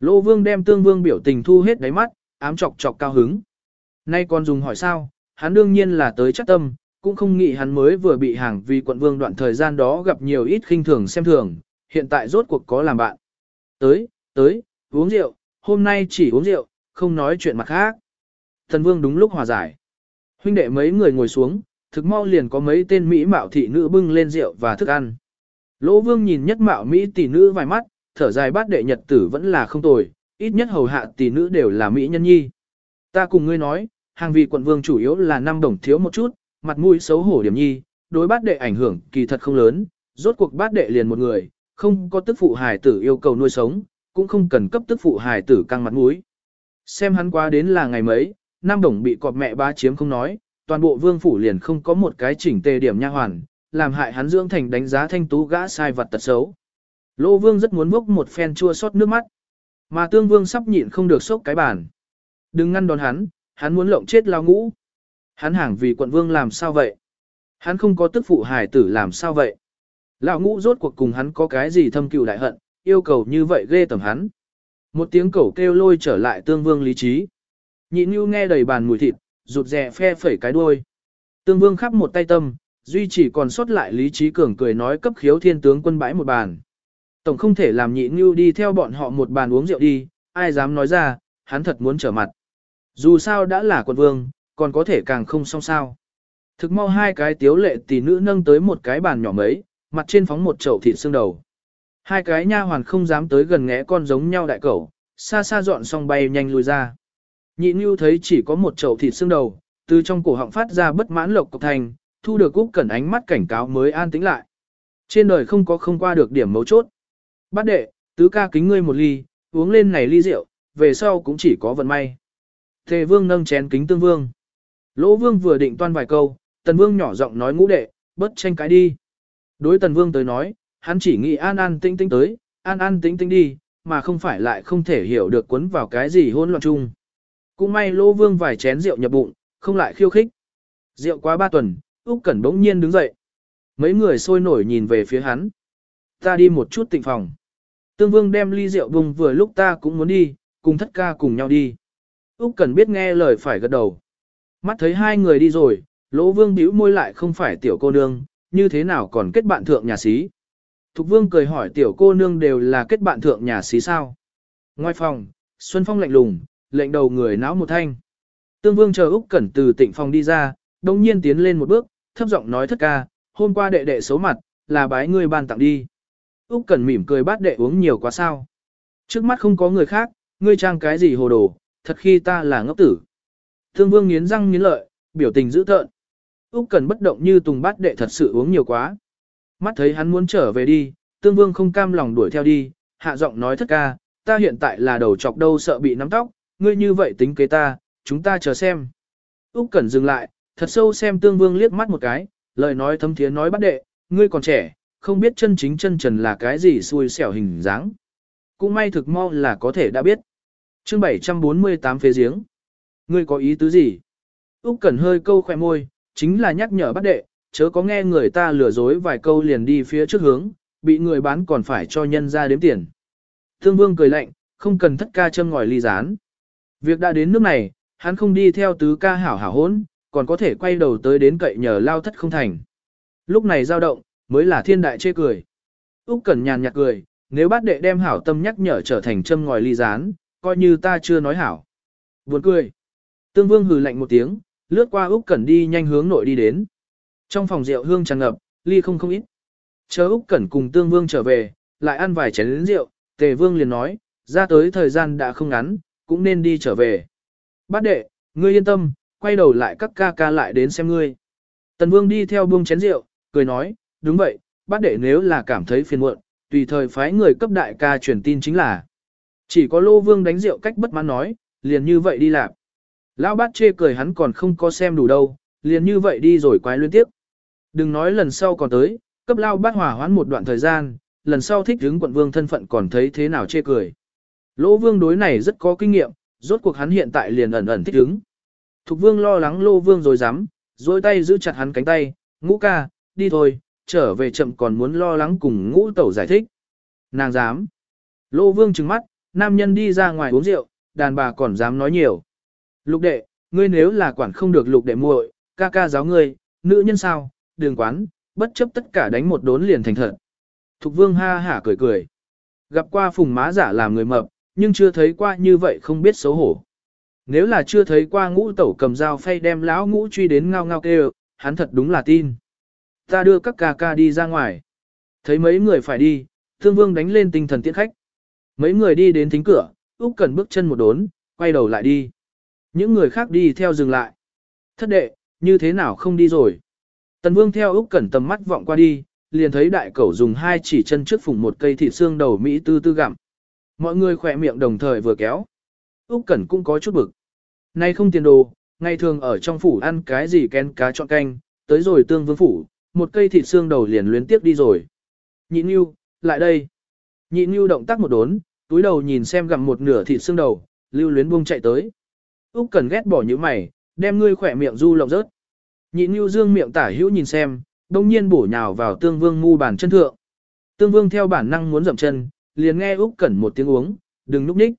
Lô vương đem tương vương biểu tình thu hết đáy mắt, ám chọc chọc cao hứng. Nay còn dùng hỏi sao, hắn đương nhiên là tới chắc tâm, cũng không nghĩ hắn mới vừa bị hàng vì quận vương đoạn thời gian đó gặp nhiều ít khinh thường xem thường, hiện tại rốt cuộc có làm bạn. Tới, tới, uống rượu, hôm nay chỉ uống rượu, không nói chuyện mặt khác. Thần vương đúng lúc hòa giải. Huynh đệ mấy người ngồi xuống, thực mau liền có mấy tên Mỹ mạo thị nữ bưng lên rượu và thức ăn. Lỗ vương nhìn nhất mạo Mỹ tỷ nữ vài mắt, thở dài bát đệ nhật tử vẫn là không tồi, ít nhất hầu hạ tỷ nữ đều là Mỹ nhân nhi. Ta cùng ngươi nói, hàng vị quận vương chủ yếu là năm đồng thiếu một chút, mặt mũi xấu hổ điểm nhi, đối bát đệ ảnh hưởng kỳ thật không lớn, rốt cuộc bát đệ liền một người, không có tức phụ hài tử yêu cầu nuôi sống, cũng không cần cấp tức phụ hài tử căng mặt mũi. Xem hắn qua đến là ngày mấy, nam đồng bị cọp mẹ ba chiếm không nói, toàn bộ vương phủ liền không có một cái chỉnh tề điểm nha hoàn, làm hại hắn dưỡng thành đánh giá thanh tú gã sai vật tật xấu. Lô vương rất muốn bốc một phen chua xót nước mắt, mà tương vương sắp nhịn không được sốc cái bàn. Đừng ngăn đón hắn, hắn muốn lộng chết lao ngũ. Hắn hàng vì quận vương làm sao vậy? Hắn không có tức phụ hài tử làm sao vậy? Lão ngũ rốt cuộc cùng hắn có cái gì thâm cừu đại hận, yêu cầu như vậy ghê tầm hắn. Một tiếng cẩu kêu lôi trở lại tương vương lý trí. Nhị Nhu nghe đầy bàn mùi thịt, rụt rè phe phẩy cái đuôi. Tương vương khắp một tay tâm, duy chỉ còn sót lại lý trí cường cười nói cấp khiếu thiên tướng quân bãi một bàn. Tổng không thể làm nhị Nhu đi theo bọn họ một bàn uống rượu đi, ai dám nói ra, hắn thật muốn trở mặt. Dù sao đã là quân vương, còn có thể càng không xong sao. Thực mau hai cái tiếu lệ tỷ nữ nâng tới một cái bàn nhỏ mấy, mặt trên phóng một chậu thịt xương đầu. Hai cái nha hoàn không dám tới gần ngẽ con giống nhau đại cẩu, xa xa dọn xong bay nhanh lui ra. Nhị Nhu thấy chỉ có một chậu thịt xương đầu, từ trong cổ họng phát ra bất mãn lộc cộc thành, thu được Úc Cẩn ánh mắt cảnh cáo mới an tĩnh lại. Trên đời không có không qua được điểm mấu chốt. Bát đệ, tứ ca kính ngươi một ly, uống lên này ly rượu, về sau cũng chỉ có vận may. tề vương nâng chén kính tương vương. Lỗ vương vừa định toan vài câu, tần vương nhỏ giọng nói ngũ đệ, bất tranh cãi đi. Đối tần vương tới nói, hắn chỉ nghĩ an an tĩnh tĩnh tới, an an tĩnh tĩnh đi, mà không phải lại không thể hiểu được cuốn vào cái gì hỗn loạn chung. Cũng may lỗ vương vài chén rượu nhập bụng, không lại khiêu khích. Rượu qua ba tuần, Úc Cẩn bỗng nhiên đứng dậy. Mấy người sôi nổi nhìn về phía hắn. Ta đi một chút tịnh phòng. Tương Vương đem ly rượu bùng vừa lúc ta cũng muốn đi, cùng thất ca cùng nhau đi. Úc Cẩn biết nghe lời phải gật đầu. Mắt thấy hai người đi rồi, Lỗ Vương bĩu môi lại không phải tiểu cô nương, như thế nào còn kết bạn thượng nhà sĩ. Thục Vương cười hỏi tiểu cô nương đều là kết bạn thượng nhà sĩ sao. Ngoài phòng, Xuân Phong lạnh lùng, lệnh đầu người náo một thanh. Tương Vương chờ Úc Cẩn từ tịnh phòng đi ra, đồng nhiên tiến lên một bước, thấp giọng nói thất ca, hôm qua đệ đệ xấu mặt, là bái ngươi ban tặng đi. Úc Cẩn mỉm cười bát đệ uống nhiều quá sao. Trước mắt không có người khác, ngươi trang cái gì hồ đồ, thật khi ta là ngốc tử. Thương Vương nghiến răng nghiến lợi, biểu tình dữ tợn. Úc cần bất động như tùng bát đệ thật sự uống nhiều quá. Mắt thấy hắn muốn trở về đi, Tương Vương không cam lòng đuổi theo đi, hạ giọng nói thất ca, ta hiện tại là đầu chọc đâu sợ bị nắm tóc, ngươi như vậy tính kế ta, chúng ta chờ xem. Úc Cẩn dừng lại, thật sâu xem Tương Vương liếc mắt một cái, lời nói thâm thiế nói bát đệ, ngươi còn trẻ, không biết chân chính chân trần là cái gì xui xẻo hình dáng. Cũng may thực mau là có thể đã biết. Chương 748 phế giếng. Ngươi có ý tứ gì? Úc Cẩn hơi câu khóe môi, chính là nhắc nhở bắt đệ, chớ có nghe người ta lừa dối vài câu liền đi phía trước hướng, bị người bán còn phải cho nhân ra đếm tiền. Thương Vương cười lạnh, không cần thất ca châm ngòi ly rán. Việc đã đến nước này, hắn không đi theo tứ ca hảo hảo hốn, còn có thể quay đầu tới đến cậy nhờ lao thất không thành. Lúc này dao động, mới là thiên đại chê cười. Úc Cẩn nhàn nhạt cười, nếu bát đệ đem hảo tâm nhắc nhở trở thành châm ngòi ly rán, coi như ta chưa nói hảo. Buồn cười. Tương Vương hừ lạnh một tiếng, lướt qua Úc Cẩn đi nhanh hướng nội đi đến. Trong phòng rượu hương tràn ngập, ly không không ít. Chờ Úc Cẩn cùng Tương Vương trở về, lại ăn vài chén rượu, Tề Vương liền nói, ra tới thời gian đã không ngắn, cũng nên đi trở về. Bát đệ, ngươi yên tâm, quay đầu lại các ca ca lại đến xem ngươi. Tần Vương đi theo buông chén rượu, cười nói, đúng vậy, bát đệ nếu là cảm thấy phiền muộn, tùy thời phái người cấp đại ca truyền tin chính là. Chỉ có Lô Vương đánh rượu cách bất mãn nói, liền như vậy đi làm. Lão bát chê cười hắn còn không có xem đủ đâu, liền như vậy đi rồi quái liên tiếp. Đừng nói lần sau còn tới, cấp lao bát hỏa hoãn một đoạn thời gian, lần sau thích hướng quận vương thân phận còn thấy thế nào chê cười. Lỗ vương đối này rất có kinh nghiệm, rốt cuộc hắn hiện tại liền ẩn ẩn thích hứng. Thục vương lo lắng lô vương rồi dám, dôi tay giữ chặt hắn cánh tay, ngũ ca, đi thôi, trở về chậm còn muốn lo lắng cùng ngũ tẩu giải thích. Nàng dám. Lô vương trừng mắt, nam nhân đi ra ngoài uống rượu, đàn bà còn dám nói nhiều. Lục đệ, ngươi nếu là quản không được lục đệ muội, ca ca giáo ngươi, nữ nhân sao, đường quán, bất chấp tất cả đánh một đốn liền thành thật. Thục vương ha hả cười cười. Gặp qua phùng má giả làm người mập, nhưng chưa thấy qua như vậy không biết xấu hổ. Nếu là chưa thấy qua ngũ tẩu cầm dao phay đem lão ngũ truy đến ngao ngao kêu, hắn thật đúng là tin. Ta đưa các ca ca đi ra ngoài. Thấy mấy người phải đi, thương vương đánh lên tinh thần tiễn khách. Mấy người đi đến thính cửa, Úc Cẩn bước chân một đốn, quay đầu lại đi. Những người khác đi theo dừng lại. Thất đệ, như thế nào không đi rồi? Tần Vương theo Úc Cẩn tầm mắt vọng qua đi, liền thấy đại cẩu dùng hai chỉ chân trước phủng một cây thịt xương đầu Mỹ tư tư gặm. Mọi người khỏe miệng đồng thời vừa kéo. Úc Cẩn cũng có chút bực. Nay không tiền đồ, ngày thường ở trong phủ ăn cái gì kén cá chọn canh, tới rồi tương vương phủ, một cây thịt xương đầu liền luyến tiếp đi rồi. Nhị Nưu, lại đây. Nhị Nưu động tác một đốn, túi đầu nhìn xem gặm một nửa thịt xương đầu, lưu luyến buông chạy tới. Úc cần ghét bỏ như mày, đem ngươi khỏe miệng du lộng rớt. Nhị Nhu dương miệng tả hữu nhìn xem, đông nhiên bổ nhào vào tương vương ngu bàn chân thượng. Tương vương theo bản năng muốn dậm chân, liền nghe Úc Cẩn một tiếng uống, đừng lúc ních.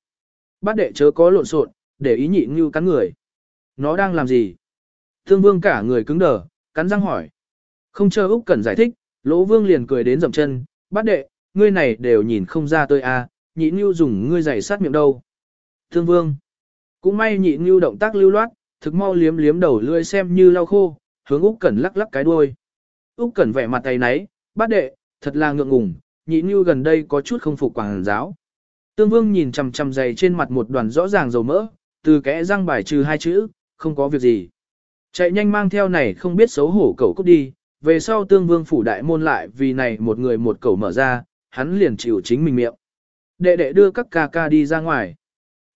Bát đệ chớ có lộn xộn, để ý nhị Nhu cắn người. Nó đang làm gì? Tương vương cả người cứng đờ, cắn răng hỏi. Không chờ Úc Cẩn giải thích, Lỗ Vương liền cười đến dậm chân, bát đệ, ngươi này đều nhìn không ra tôi à, nhị Nhu dùng ngươi giày sát miệng đâu. Tương Vương. Cũng may nhị Nưu động tác lưu loát, thực mau liếm liếm đầu lưỡi xem như lau khô, hướng Úc Cẩn lắc lắc cái đuôi. Úc Cẩn vẻ mặt tay náy, bát đệ, thật là ngượng ngùng, nhị Nưu gần đây có chút không phục quảng giáo. Tương Vương nhìn chằm chằm dày trên mặt một đoàn rõ ràng dầu mỡ, từ kẽ răng bài trừ hai chữ, không có việc gì. Chạy nhanh mang theo này không biết xấu hổ cậu cút đi, về sau Tương Vương phủ đại môn lại vì này một người một cậu mở ra, hắn liền chịu chính mình miệng. Đệ đệ đưa các ca ca đi ra ngoài.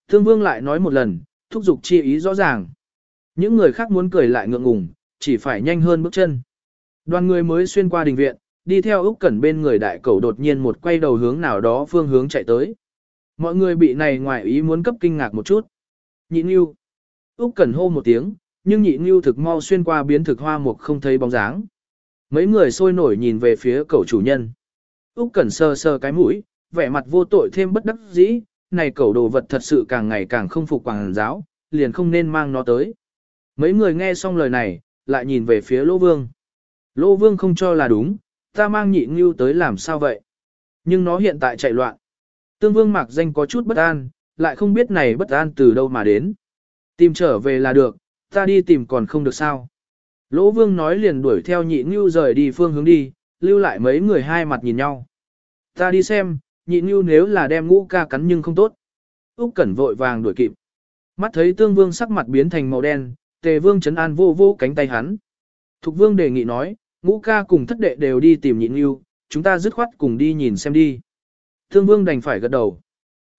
Thương Vương lại nói một lần, thúc giục chi ý rõ ràng. Những người khác muốn cười lại ngượng ngùng, chỉ phải nhanh hơn bước chân. Đoàn người mới xuyên qua đình viện, đi theo Úc Cẩn bên người đại cầu đột nhiên một quay đầu hướng nào đó phương hướng chạy tới. Mọi người bị này ngoài ý muốn cấp kinh ngạc một chút. Nhị Nưu. Úc Cẩn hô một tiếng, nhưng Nhị Nưu thực mau xuyên qua biến thực hoa mục không thấy bóng dáng. Mấy người sôi nổi nhìn về phía cậu chủ nhân. Úc Cẩn sờ sờ cái mũi, vẻ mặt vô tội thêm bất đắc dĩ, này cẩu đồ vật thật sự càng ngày càng không phục quảng giáo, liền không nên mang nó tới. Mấy người nghe xong lời này, lại nhìn về phía Lỗ Vương. Lỗ Vương không cho là đúng, ta mang nhị ngưu tới làm sao vậy? Nhưng nó hiện tại chạy loạn. Tương Vương mặc danh có chút bất an, lại không biết này bất an từ đâu mà đến. Tìm trở về là được, ta đi tìm còn không được sao. Lỗ Vương nói liền đuổi theo nhị ngưu rời đi phương hướng đi, lưu lại mấy người hai mặt nhìn nhau. Ta đi xem, nhị như nếu là đem ngũ ca cắn nhưng không tốt. Úc Cẩn vội vàng đuổi kịp. Mắt thấy Tương Vương sắc mặt biến thành màu đen, Tề Vương chấn an vô vô cánh tay hắn. Thục Vương đề nghị nói, ngũ ca cùng thất đệ đều đi tìm nhịn như, chúng ta dứt khoát cùng đi nhìn xem đi. Thương Vương đành phải gật đầu.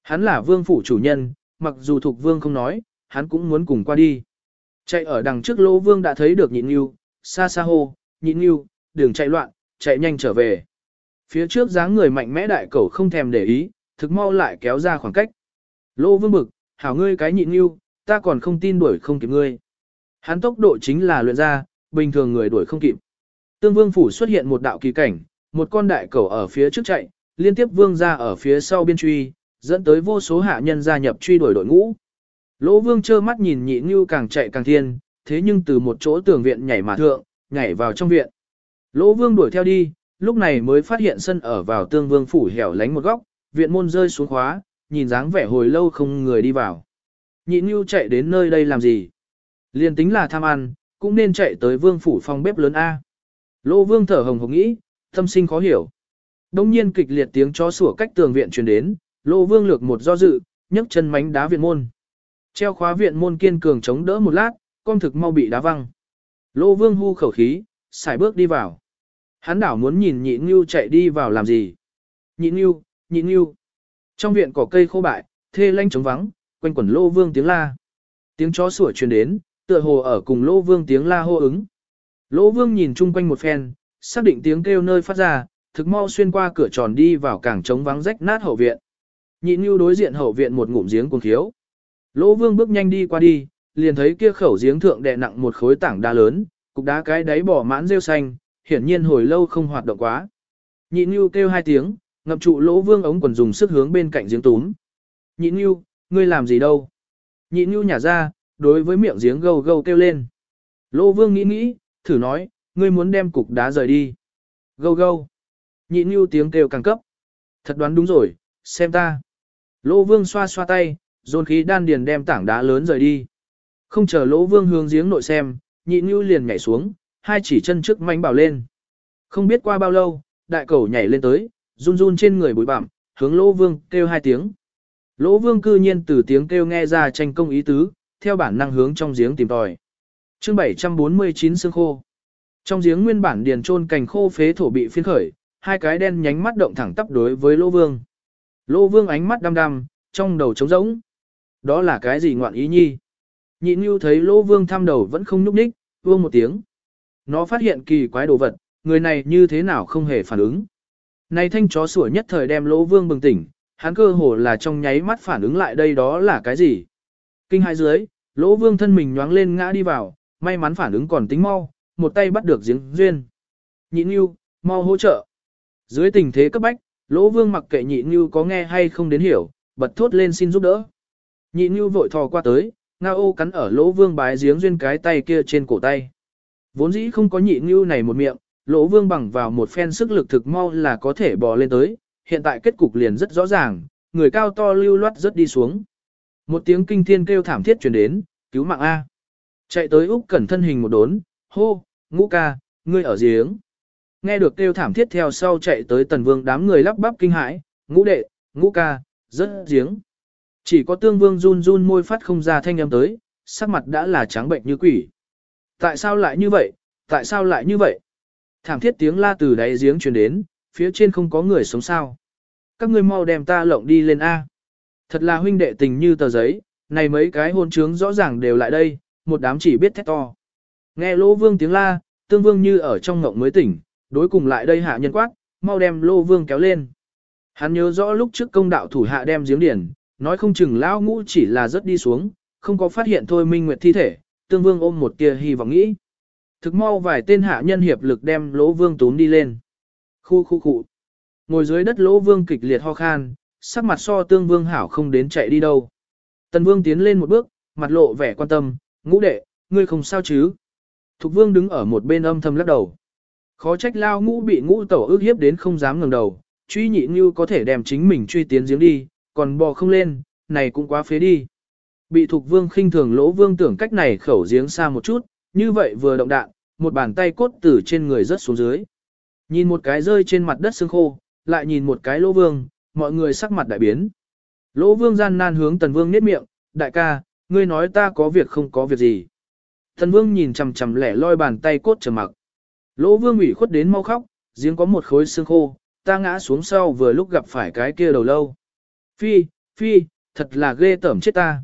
Hắn là Vương phủ chủ nhân, mặc dù Thục Vương không nói, hắn cũng muốn cùng qua đi. Chạy ở đằng trước Lỗ Vương đã thấy được nhịn như, xa xa hô, nhịn như, đường chạy loạn, chạy nhanh trở về. Phía trước dáng người mạnh mẽ đại cẩu không thèm để ý, thực mau lại kéo ra khoảng cách. lô Vương bực, hảo ngươi cái nhịn yêu, ta còn không tin đuổi không kịp ngươi. Hắn tốc độ chính là luyện ra, bình thường người đuổi không kịp. Tương vương phủ xuất hiện một đạo kỳ cảnh, một con đại cẩu ở phía trước chạy, liên tiếp vương ra ở phía sau biên truy, dẫn tới vô số hạ nhân gia nhập truy đuổi đội ngũ. Lỗ vương trơ mắt nhìn nhị như càng chạy càng thiên, thế nhưng từ một chỗ tường viện nhảy mà thượng, nhảy vào trong viện. Lỗ vương đuổi theo đi, lúc này mới phát hiện sân ở vào tương vương phủ hẻo lánh một góc, viện môn rơi xuống khóa, nhìn dáng vẻ hồi lâu không người đi vào. Nhị Nhu chạy đến nơi đây làm gì? Liên tính là tham ăn, cũng nên chạy tới vương phủ phòng bếp lớn A. Lô vương thở hồng hồng nghĩ, tâm sinh khó hiểu. Đông nhiên kịch liệt tiếng chó sủa cách tường viện truyền đến, lô vương lược một do dự, nhấc chân mánh đá viện môn. Treo khóa viện môn kiên cường chống đỡ một lát, con thực mau bị đá văng. Lô vương hu khẩu khí, xài bước đi vào. Hắn đảo muốn nhìn nhị Nhu chạy đi vào làm gì. Nhị Nhu, nhị Nhu. Trong viện cỏ cây khô bại, thê lanh trống vắng, quanh quẩn lô vương tiếng la. Tiếng chó sủa truyền đến, tựa hồ ở cùng Lô Vương tiếng la hô ứng. Lô Vương nhìn chung quanh một phen, xác định tiếng kêu nơi phát ra, thực mau xuyên qua cửa tròn đi vào cảng trống vắng rách nát hậu viện. Nhị Nưu đối diện hậu viện một ngụm giếng cuồng thiếu. Lỗ Vương bước nhanh đi qua đi, liền thấy kia khẩu giếng thượng đè nặng một khối tảng đá lớn, cục đá cái đáy bỏ mãn rêu xanh, hiển nhiên hồi lâu không hoạt động quá. Nhị Nhu kêu hai tiếng, ngập trụ lỗ vương ống quần dùng sức hướng bên cạnh giếng túm. Nhị Nhu, ngươi làm gì đâu? Nhị Nhu nhả ra, đối với miệng giếng gâu gâu kêu lên. Lỗ vương nghĩ nghĩ, thử nói, ngươi muốn đem cục đá rời đi. Gâu gâu. Nhị Nhu tiếng kêu càng cấp. Thật đoán đúng rồi, xem ta. Lỗ vương xoa xoa tay, dồn khí đan điền đem tảng đá lớn rời đi. Không chờ lỗ vương hướng giếng nội xem, nhị Nhu liền nhảy xuống, hai chỉ chân trước manh bảo lên. Không biết qua bao lâu, đại cầu nhảy lên tới, run run trên người bụi bặm, hướng lỗ vương kêu hai tiếng. Lỗ vương cư nhiên từ tiếng kêu nghe ra tranh công ý tứ, theo bản năng hướng trong giếng tìm tòi. chương 749 xương khô. Trong giếng nguyên bản điền trôn cành khô phế thổ bị phiên khởi, hai cái đen nhánh mắt động thẳng tắp đối với lỗ vương. Lỗ vương ánh mắt đăm đăm, trong đầu trống rỗng. Đó là cái gì ngoạn ý nhi? Nhị Nhu thấy lỗ vương thăm đầu vẫn không nhúc nhích, vương một tiếng. Nó phát hiện kỳ quái đồ vật, người này như thế nào không hề phản ứng. Này thanh chó sủa nhất thời đem lỗ vương bừng tỉnh, hắn cơ hồ là trong nháy mắt phản ứng lại đây đó là cái gì. Kinh hai dưới, lỗ vương thân mình nhoáng lên ngã đi vào, may mắn phản ứng còn tính mau, một tay bắt được giếng duyên. Nhị Nhu, mau hỗ trợ. Dưới tình thế cấp bách, lỗ vương mặc kệ nhị Nhu có nghe hay không đến hiểu, bật thốt lên xin giúp đỡ. Nhị Nhu vội thò qua tới, ngao ô cắn ở lỗ vương bái giếng duyên cái tay kia trên cổ tay. Vốn dĩ không có nhị ngưu này một miệng, lỗ vương bằng vào một phen sức lực thực mau là có thể bò lên tới, hiện tại kết cục liền rất rõ ràng, người cao to lưu loát rất đi xuống. Một tiếng kinh thiên kêu thảm thiết truyền đến, cứu mạng A. Chạy tới Úc cẩn thân hình một đốn, hô, ngũ ca, ngươi ở giếng. Nghe được kêu thảm thiết theo sau chạy tới tần vương đám người lắp bắp kinh hãi, ngũ đệ, ngũ ca, rất giếng. Chỉ có tương vương run run môi phát không ra thanh âm tới, sắc mặt đã là trắng bệnh như quỷ. Tại sao lại như vậy, tại sao lại như vậy? Thảm thiết tiếng la từ đáy giếng truyền đến, phía trên không có người sống sao. Các ngươi mau đem ta lộng đi lên A. Thật là huynh đệ tình như tờ giấy, này mấy cái hôn trướng rõ ràng đều lại đây, một đám chỉ biết thét to. Nghe lô vương tiếng la, tương vương như ở trong ngộng mới tỉnh, đối cùng lại đây hạ nhân quát, mau đem lô vương kéo lên. Hắn nhớ rõ lúc trước công đạo thủ hạ đem giếng điển, nói không chừng lão ngũ chỉ là rất đi xuống, không có phát hiện thôi minh nguyệt thi thể, tương vương ôm một tia hy vọng nghĩ. Thực mau vài tên hạ nhân hiệp lực đem lỗ vương túm đi lên. Khu khu khu. Ngồi dưới đất lỗ vương kịch liệt ho khan, sắc mặt so tương vương hảo không đến chạy đi đâu. Tần vương tiến lên một bước, mặt lộ vẻ quan tâm, ngũ đệ, ngươi không sao chứ. Thục vương đứng ở một bên âm thầm lắc đầu. Khó trách lao ngũ bị ngũ tẩu ước hiếp đến không dám ngẩng đầu, truy nhị như có thể đem chính mình truy tiến giếng đi, còn bò không lên, này cũng quá phế đi. Bị thục vương khinh thường lỗ vương tưởng cách này khẩu giếng xa một chút, như vậy vừa động đạn, một bàn tay cốt từ trên người rớt xuống dưới. Nhìn một cái rơi trên mặt đất xương khô, lại nhìn một cái lỗ vương, mọi người sắc mặt đại biến. Lỗ vương gian nan hướng tần vương niết miệng, đại ca, ngươi nói ta có việc không có việc gì. Tần vương nhìn chằm chằm lẻ loi bàn tay cốt trầm mặc. Lỗ vương ủy khuất đến mau khóc, giếng có một khối xương khô, ta ngã xuống sau vừa lúc gặp phải cái kia đầu lâu. Phi, phi, thật là ghê tởm chết ta.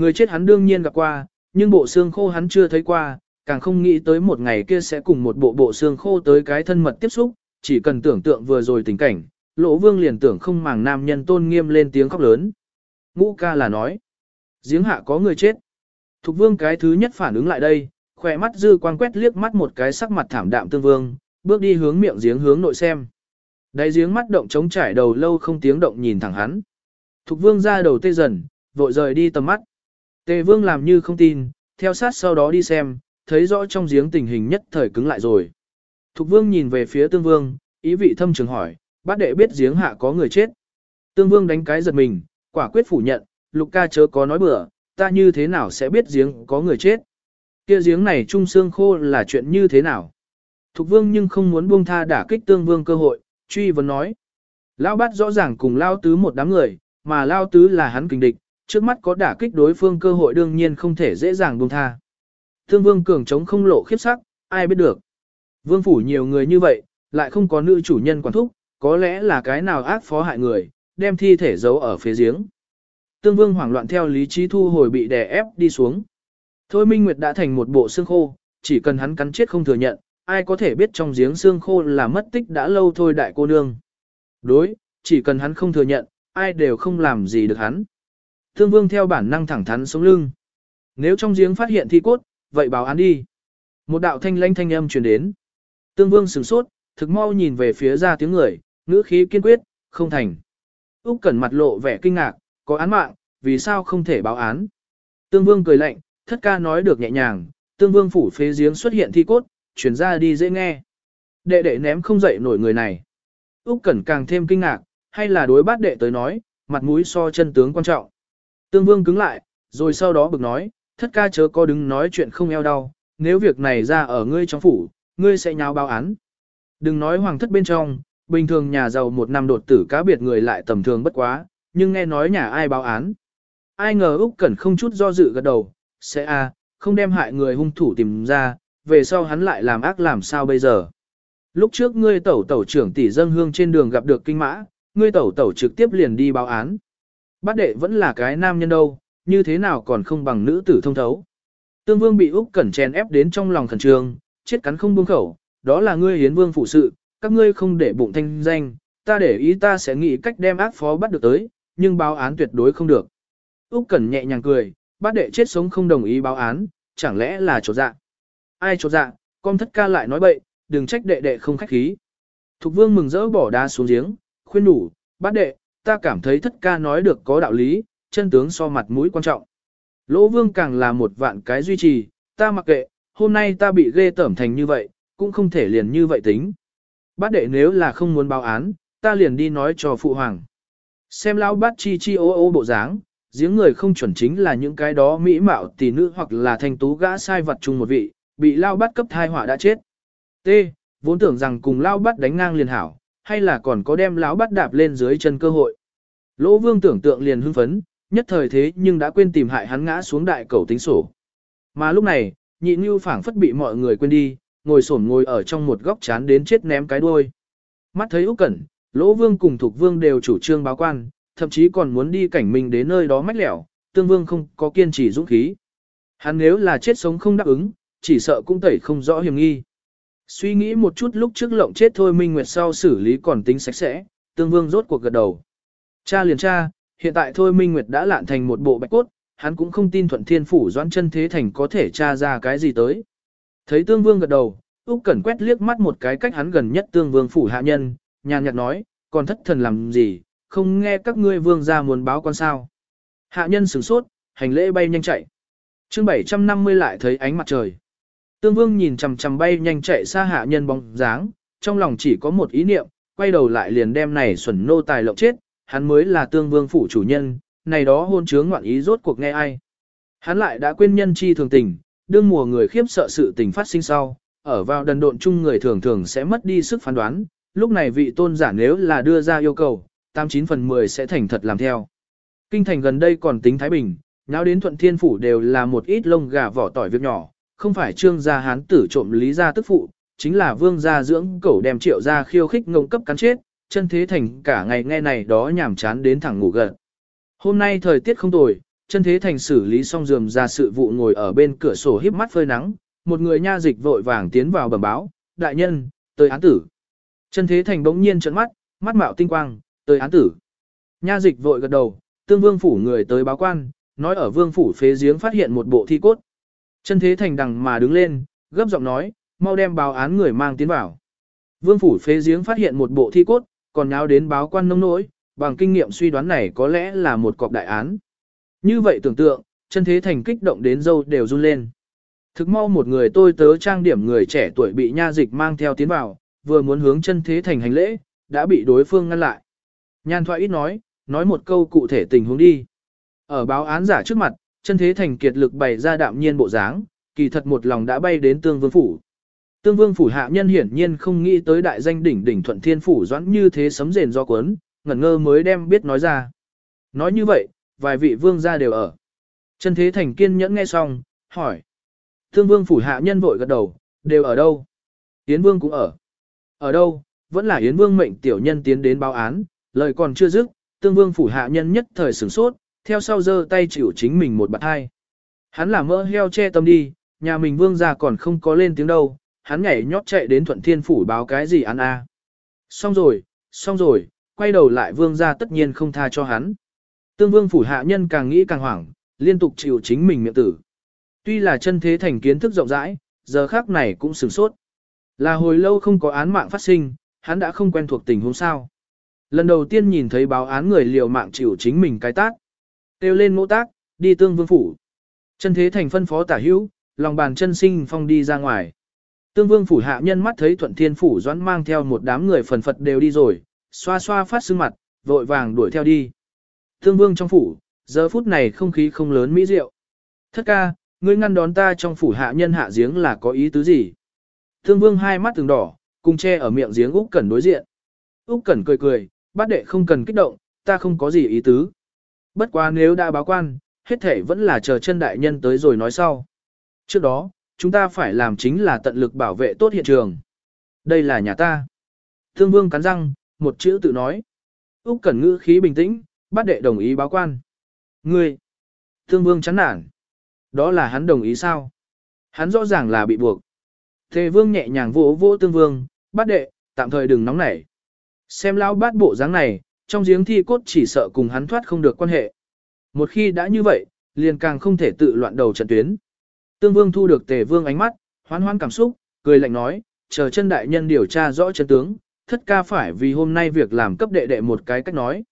Người chết hắn đương nhiên gặp qua, nhưng bộ xương khô hắn chưa thấy qua, càng không nghĩ tới một ngày kia sẽ cùng một bộ bộ xương khô tới cái thân mật tiếp xúc, chỉ cần tưởng tượng vừa rồi tình cảnh, lỗ vương liền tưởng không màng nam nhân tôn nghiêm lên tiếng khóc lớn. Ngũ ca là nói, giếng hạ có người chết. Thục vương cái thứ nhất phản ứng lại đây, khỏe mắt dư quang quét liếc mắt một cái sắc mặt thảm đạm tương vương, bước đi hướng miệng giếng hướng nội xem. Đáy giếng mắt động chống trải đầu lâu không tiếng động nhìn thẳng hắn. Thục vương ra đầu tê dần, vội rời đi tầm mắt. Tề vương làm như không tin, theo sát sau đó đi xem, thấy rõ trong giếng tình hình nhất thời cứng lại rồi. Thục vương nhìn về phía tương vương, ý vị thâm trường hỏi, bác đệ biết giếng hạ có người chết. Tương vương đánh cái giật mình, quả quyết phủ nhận, lục ca chớ có nói bừa, ta như thế nào sẽ biết giếng có người chết. Kia giếng này trung xương khô là chuyện như thế nào. Thục vương nhưng không muốn buông tha đả kích tương vương cơ hội, truy vấn nói. Lao bát rõ ràng cùng lao tứ một đám người, mà lao tứ là hắn kình địch, trước mắt có đả kích đối phương cơ hội đương nhiên không thể dễ dàng buông tha. Thương vương cường chống không lộ khiếp sắc, ai biết được. Vương phủ nhiều người như vậy, lại không có nữ chủ nhân quản thúc, có lẽ là cái nào ác phó hại người, đem thi thể giấu ở phía giếng. Tương vương hoảng loạn theo lý trí thu hồi bị đè ép đi xuống. Thôi Minh Nguyệt đã thành một bộ xương khô, chỉ cần hắn cắn chết không thừa nhận, ai có thể biết trong giếng xương khô là mất tích đã lâu thôi đại cô nương. Đối, chỉ cần hắn không thừa nhận, ai đều không làm gì được hắn. Thương vương theo bản năng thẳng thắn sống lưng. Nếu trong giếng phát hiện thi cốt, vậy báo án đi. Một đạo thanh lãnh thanh âm truyền đến. Tương Vương sửng sốt, thực mau nhìn về phía ra tiếng người, ngữ khí kiên quyết, không thành. Úc Cẩn mặt lộ vẻ kinh ngạc, có án mạng, vì sao không thể báo án? Tương Vương cười lạnh, thất ca nói được nhẹ nhàng, Tương Vương phủ phế giếng xuất hiện thi cốt, chuyển ra đi dễ nghe. Đệ đệ ném không dậy nổi người này. Úc Cẩn càng thêm kinh ngạc, hay là đối bát đệ tới nói, mặt mũi so chân tướng quan trọng. Tương Vương cứng lại, rồi sau đó bực nói, thất ca chớ có đứng nói chuyện không eo đau, nếu việc này ra ở ngươi trong phủ, ngươi sẽ nháo báo án. Đừng nói hoàng thất bên trong, bình thường nhà giàu một năm đột tử cá biệt người lại tầm thường bất quá, nhưng nghe nói nhà ai báo án. Ai ngờ Úc Cẩn không chút do dự gật đầu, sẽ a, à, không đem hại người hung thủ tìm ra, về sau hắn lại làm ác làm sao bây giờ. Lúc trước ngươi tẩu tẩu trưởng tỷ dân hương trên đường gặp được kinh mã, ngươi tẩu tẩu trực tiếp liền đi báo án. Bát đệ vẫn là cái nam nhân đâu, như thế nào còn không bằng nữ tử thông thấu. Tương vương bị Úc Cẩn chèn ép đến trong lòng khẩn trương, chết cắn không buông khẩu, đó là ngươi hiến vương phụ sự, các ngươi không để bụng thanh danh, ta để ý ta sẽ nghĩ cách đem ác phó bắt được tới, nhưng báo án tuyệt đối không được. Úc Cẩn nhẹ nhàng cười, bát đệ chết sống không đồng ý báo án, chẳng lẽ là chỗ dạ. Ai chỗ dạ, con thất ca lại nói bậy, đừng trách đệ đệ không khách khí. Thục vương mừng rỡ bỏ đá xuống giếng, khuyên đủ, bát đệ, ta cảm thấy thất ca nói được có đạo lý, chân tướng so mặt mũi quan trọng. Lỗ vương càng là một vạn cái duy trì, ta mặc kệ, hôm nay ta bị ghê tởm thành như vậy, cũng không thể liền như vậy tính. Bát đệ nếu là không muốn báo án, ta liền đi nói cho phụ hoàng. Xem lão bát chi chi ô ô bộ dáng, giếng người không chuẩn chính là những cái đó mỹ mạo tỷ nữ hoặc là thanh tú gã sai vật chung một vị, bị lao bát cấp thai họa đã chết. T. Vốn tưởng rằng cùng lao bát đánh ngang liền hảo, hay là còn có đem lão bắt đạp lên dưới chân cơ hội. Lỗ vương tưởng tượng liền hưng phấn, nhất thời thế nhưng đã quên tìm hại hắn ngã xuống đại cầu tính sổ. Mà lúc này, nhị như phảng phất bị mọi người quên đi, ngồi xổm ngồi ở trong một góc chán đến chết ném cái đuôi. Mắt thấy Úc Cẩn, Lỗ Vương cùng Thục Vương đều chủ trương báo quan, thậm chí còn muốn đi cảnh mình đến nơi đó mách lẻo, Tương Vương không có kiên trì dũng khí. Hắn nếu là chết sống không đáp ứng, chỉ sợ cũng tẩy không rõ hiểm nghi. Suy nghĩ một chút lúc trước lộng chết thôi Minh Nguyệt sau xử lý còn tính sạch sẽ, Tương Vương rốt cuộc gật đầu. Cha liền cha, hiện tại thôi Minh Nguyệt đã lạn thành một bộ bạch cốt, hắn cũng không tin thuận thiên phủ doãn chân thế thành có thể tra ra cái gì tới. Thấy Tương Vương gật đầu, Úc Cẩn quét liếc mắt một cái cách hắn gần nhất Tương Vương phủ hạ nhân, nhàn nhạt nói, còn thất thần làm gì, không nghe các ngươi vương gia muốn báo con sao. Hạ nhân sửng sốt, hành lễ bay nhanh chạy. chương 750 lại thấy ánh mặt trời. Tương Vương nhìn chằm chằm bay nhanh chạy xa hạ nhân bóng dáng, trong lòng chỉ có một ý niệm, quay đầu lại liền đem này xuẩn nô tài lộng chết, hắn mới là Tương Vương phủ chủ nhân, này đó hôn chướng ngoạn ý rốt cuộc nghe ai. Hắn lại đã quên nhân chi thường tình, đương mùa người khiếp sợ sự tình phát sinh sau, ở vào đần độn chung người thường thường sẽ mất đi sức phán đoán, lúc này vị tôn giả nếu là đưa ra yêu cầu, 89 phần 10 sẽ thành thật làm theo. Kinh thành gần đây còn tính Thái Bình, nháo đến thuận thiên phủ đều là một ít lông gà vỏ tỏi việc nhỏ, không phải trương gia hán tử trộm lý gia tức phụ, chính là vương gia dưỡng cẩu đem triệu gia khiêu khích ngông cấp cắn chết, chân thế thành cả ngày nghe này đó nhảm chán đến thẳng ngủ gật. Hôm nay thời tiết không tồi, chân thế thành xử lý xong dườm ra sự vụ ngồi ở bên cửa sổ híp mắt phơi nắng, một người nha dịch vội vàng tiến vào bẩm báo, đại nhân, tới án tử. Chân thế thành bỗng nhiên trợn mắt, mắt mạo tinh quang, tới án tử. Nha dịch vội gật đầu, tương vương phủ người tới báo quan, nói ở vương phủ phế giếng phát hiện một bộ thi cốt. Chân thế thành đằng mà đứng lên, gấp giọng nói, mau đem báo án người mang tiến vào. Vương phủ phế giếng phát hiện một bộ thi cốt, còn nháo đến báo quan nông nỗi, bằng kinh nghiệm suy đoán này có lẽ là một cọc đại án. Như vậy tưởng tượng, chân thế thành kích động đến dâu đều run lên. Thực mau một người tôi tớ trang điểm người trẻ tuổi bị nha dịch mang theo tiến vào, vừa muốn hướng chân thế thành hành lễ, đã bị đối phương ngăn lại. Nhan thoại ít nói, nói một câu cụ thể tình huống đi. Ở báo án giả trước mặt, chân thế thành kiệt lực bày ra đạm nhiên bộ dáng, kỳ thật một lòng đã bay đến tương vương phủ. Tương vương phủ hạ nhân hiển nhiên không nghĩ tới đại danh đỉnh đỉnh thuận thiên phủ doãn như thế sấm rền do cuốn, ngẩn ngơ mới đem biết nói ra. Nói như vậy, vài vị vương gia đều ở. Chân thế thành kiên nhẫn nghe xong, hỏi. Tương vương phủ hạ nhân vội gật đầu, đều ở đâu? Yến vương cũng ở. Ở đâu? Vẫn là Yến vương mệnh tiểu nhân tiến đến báo án, lời còn chưa dứt, tương vương phủ hạ nhân nhất thời sửng sốt, theo sau giơ tay chịu chính mình một bạn hai. Hắn là mỡ heo che tâm đi, nhà mình vương gia còn không có lên tiếng đâu, hắn nhảy nhót chạy đến thuận thiên phủ báo cái gì ăn a. Xong rồi, xong rồi, quay đầu lại vương gia tất nhiên không tha cho hắn. Tương vương phủ hạ nhân càng nghĩ càng hoảng, liên tục chịu chính mình miệng tử. Tuy là chân thế thành kiến thức rộng rãi, giờ khác này cũng sửng sốt. Là hồi lâu không có án mạng phát sinh, hắn đã không quen thuộc tình huống sao. Lần đầu tiên nhìn thấy báo án người liều mạng chịu chính mình cái tác. Têu lên ngỗ tác, đi tương vương phủ. Chân thế thành phân phó tả hữu, lòng bàn chân sinh phong đi ra ngoài. Tương vương phủ hạ nhân mắt thấy thuận thiên phủ doãn mang theo một đám người phần phật đều đi rồi, xoa xoa phát sưng mặt, vội vàng đuổi theo đi. Tương vương trong phủ, giờ phút này không khí không lớn mỹ diệu. Thất ca, ngươi ngăn đón ta trong phủ hạ nhân hạ giếng là có ý tứ gì? Tương vương hai mắt từng đỏ, cùng che ở miệng giếng Úc Cẩn đối diện. Úc Cẩn cười cười, bát đệ không cần kích động, ta không có gì ý tứ. Bất quá nếu đã báo quan, hết thể vẫn là chờ chân đại nhân tới rồi nói sau. Trước đó, chúng ta phải làm chính là tận lực bảo vệ tốt hiện trường. Đây là nhà ta. Thương vương cắn răng, một chữ tự nói. Úc Cẩn ngữ khí bình tĩnh, bát đệ đồng ý báo quan. Ngươi. Thương vương chán nản. Đó là hắn đồng ý sao? Hắn rõ ràng là bị buộc. Thề vương nhẹ nhàng vỗ vỗ tương vương, bát đệ, tạm thời đừng nóng nảy. Xem lão bát bộ dáng này, trong giếng thi cốt chỉ sợ cùng hắn thoát không được quan hệ. Một khi đã như vậy, liền càng không thể tự loạn đầu trận tuyến. Tương vương thu được tề vương ánh mắt, hoan hoan cảm xúc, cười lạnh nói, chờ chân đại nhân điều tra rõ chân tướng, thất ca phải vì hôm nay việc làm cấp đệ đệ một cái cách nói.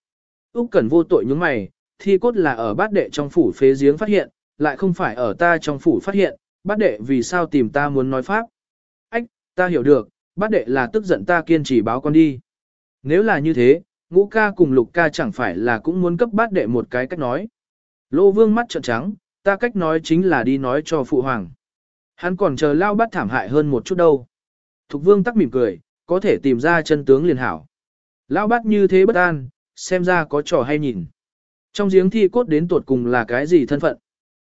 Úc Cẩn vô tội những mày, thi cốt là ở bát đệ trong phủ phế giếng phát hiện, lại không phải ở ta trong phủ phát hiện, bát đệ vì sao tìm ta muốn nói pháp. Ách, ta hiểu được, bát đệ là tức giận ta kiên trì báo con đi. Nếu là như thế, ngũ ca cùng lục ca chẳng phải là cũng muốn cấp bát đệ một cái cách nói. Lô vương mắt trợn trắng, ta cách nói chính là đi nói cho phụ hoàng. Hắn còn chờ lao bát thảm hại hơn một chút đâu. Thục vương tắc mỉm cười, có thể tìm ra chân tướng liền hảo. Lao bát như thế bất an, xem ra có trò hay nhìn. Trong giếng thi cốt đến tuột cùng là cái gì thân phận?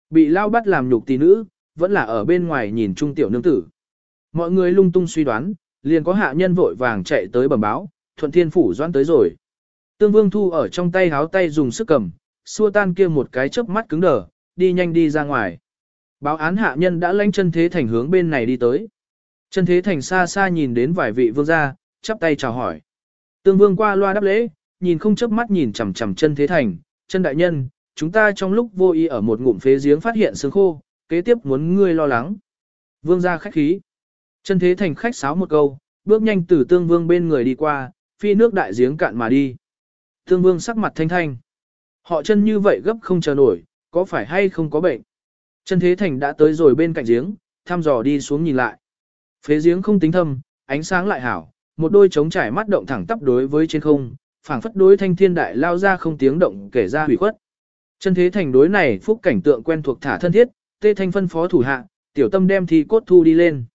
Bị lao bát làm nhục tỷ nữ, vẫn là ở bên ngoài nhìn trung tiểu nương tử. Mọi người lung tung suy đoán, liền có hạ nhân vội vàng chạy tới bẩm báo, thuận thiên phủ doan tới rồi. Tương vương thu ở trong tay háo tay dùng sức cầm, xua tan kia một cái chớp mắt cứng đờ, đi nhanh đi ra ngoài. Báo án hạ nhân đã lanh chân thế thành hướng bên này đi tới. Chân thế thành xa xa nhìn đến vài vị vương gia, chắp tay chào hỏi. Tương vương qua loa đáp lễ, nhìn không chớp mắt nhìn chằm chằm chân thế thành, chân đại nhân, chúng ta trong lúc vô ý ở một ngụm phế giếng phát hiện xương khô, kế tiếp muốn ngươi lo lắng. Vương gia khách khí. Chân thế thành khách sáo một câu, bước nhanh từ tương vương bên người đi qua, phi nước đại giếng cạn mà đi. Tương vương sắc mặt thanh thanh. Họ chân như vậy gấp không chờ nổi, có phải hay không có bệnh? Chân thế thành đã tới rồi bên cạnh giếng, thăm dò đi xuống nhìn lại. Phế giếng không tính thâm, ánh sáng lại hảo, một đôi trống trải mắt động thẳng tắp đối với trên không, phảng phất đối thanh thiên đại lao ra không tiếng động kể ra hủy khuất. Chân thế thành đối này phúc cảnh tượng quen thuộc thả thân thiết, tê thanh phân phó thủ hạ, tiểu tâm đem thi cốt thu đi lên.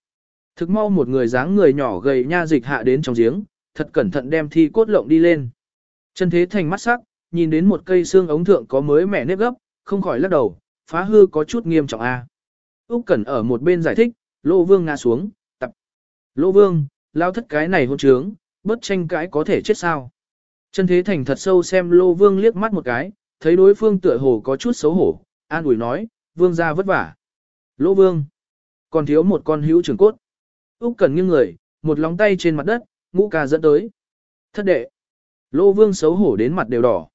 Thực mau một người dáng người nhỏ gầy nha dịch hạ đến trong giếng, thật cẩn thận đem thi cốt lộng đi lên. Chân thế thành mắt sắc, nhìn đến một cây xương ống thượng có mới mẻ nếp gấp, không khỏi lắc đầu, phá hư có chút nghiêm trọng a. Úc Cẩn ở một bên giải thích, Lô Vương ngã xuống, tập. Lô Vương, lao thất cái này hôn trướng, bất tranh cãi có thể chết sao. Chân thế thành thật sâu xem Lô Vương liếc mắt một cái, thấy đối phương tựa hồ có chút xấu hổ, an ủi nói, Vương gia vất vả. Lô Vương, còn thiếu một con hữu trưởng cốt. Úc Cẩn nghiêng người, một lóng tay trên mặt đất, ngũ ca dẫn tới. Thất đệ. Lô Vương xấu hổ đến mặt đều đỏ.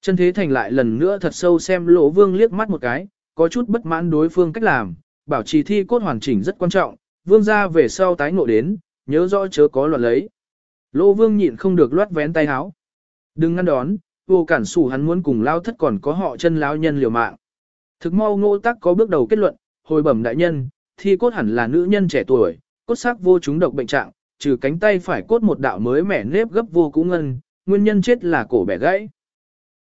Chân thế thành lại lần nữa thật sâu xem Lô Vương liếc mắt một cái, có chút bất mãn đối phương cách làm, bảo trì thi cốt hoàn chỉnh rất quan trọng, Vương gia về sau tái ngộ đến, nhớ rõ chớ có loạn lấy. Lô Vương nhịn không được loát vén tay áo. Đừng ngăn đón, vô cản sủ hắn muốn cùng lao thất còn có họ chân lao nhân liều mạng. Thực mau ngô tắc có bước đầu kết luận, hồi bẩm đại nhân, thi cốt hẳn là nữ nhân trẻ tuổi, cốt xác vô chúng độc bệnh trạng, trừ cánh tay phải cốt một đạo mới mẻ nếp gấp vô cũ ngân, nguyên nhân chết là cổ bẻ gãy.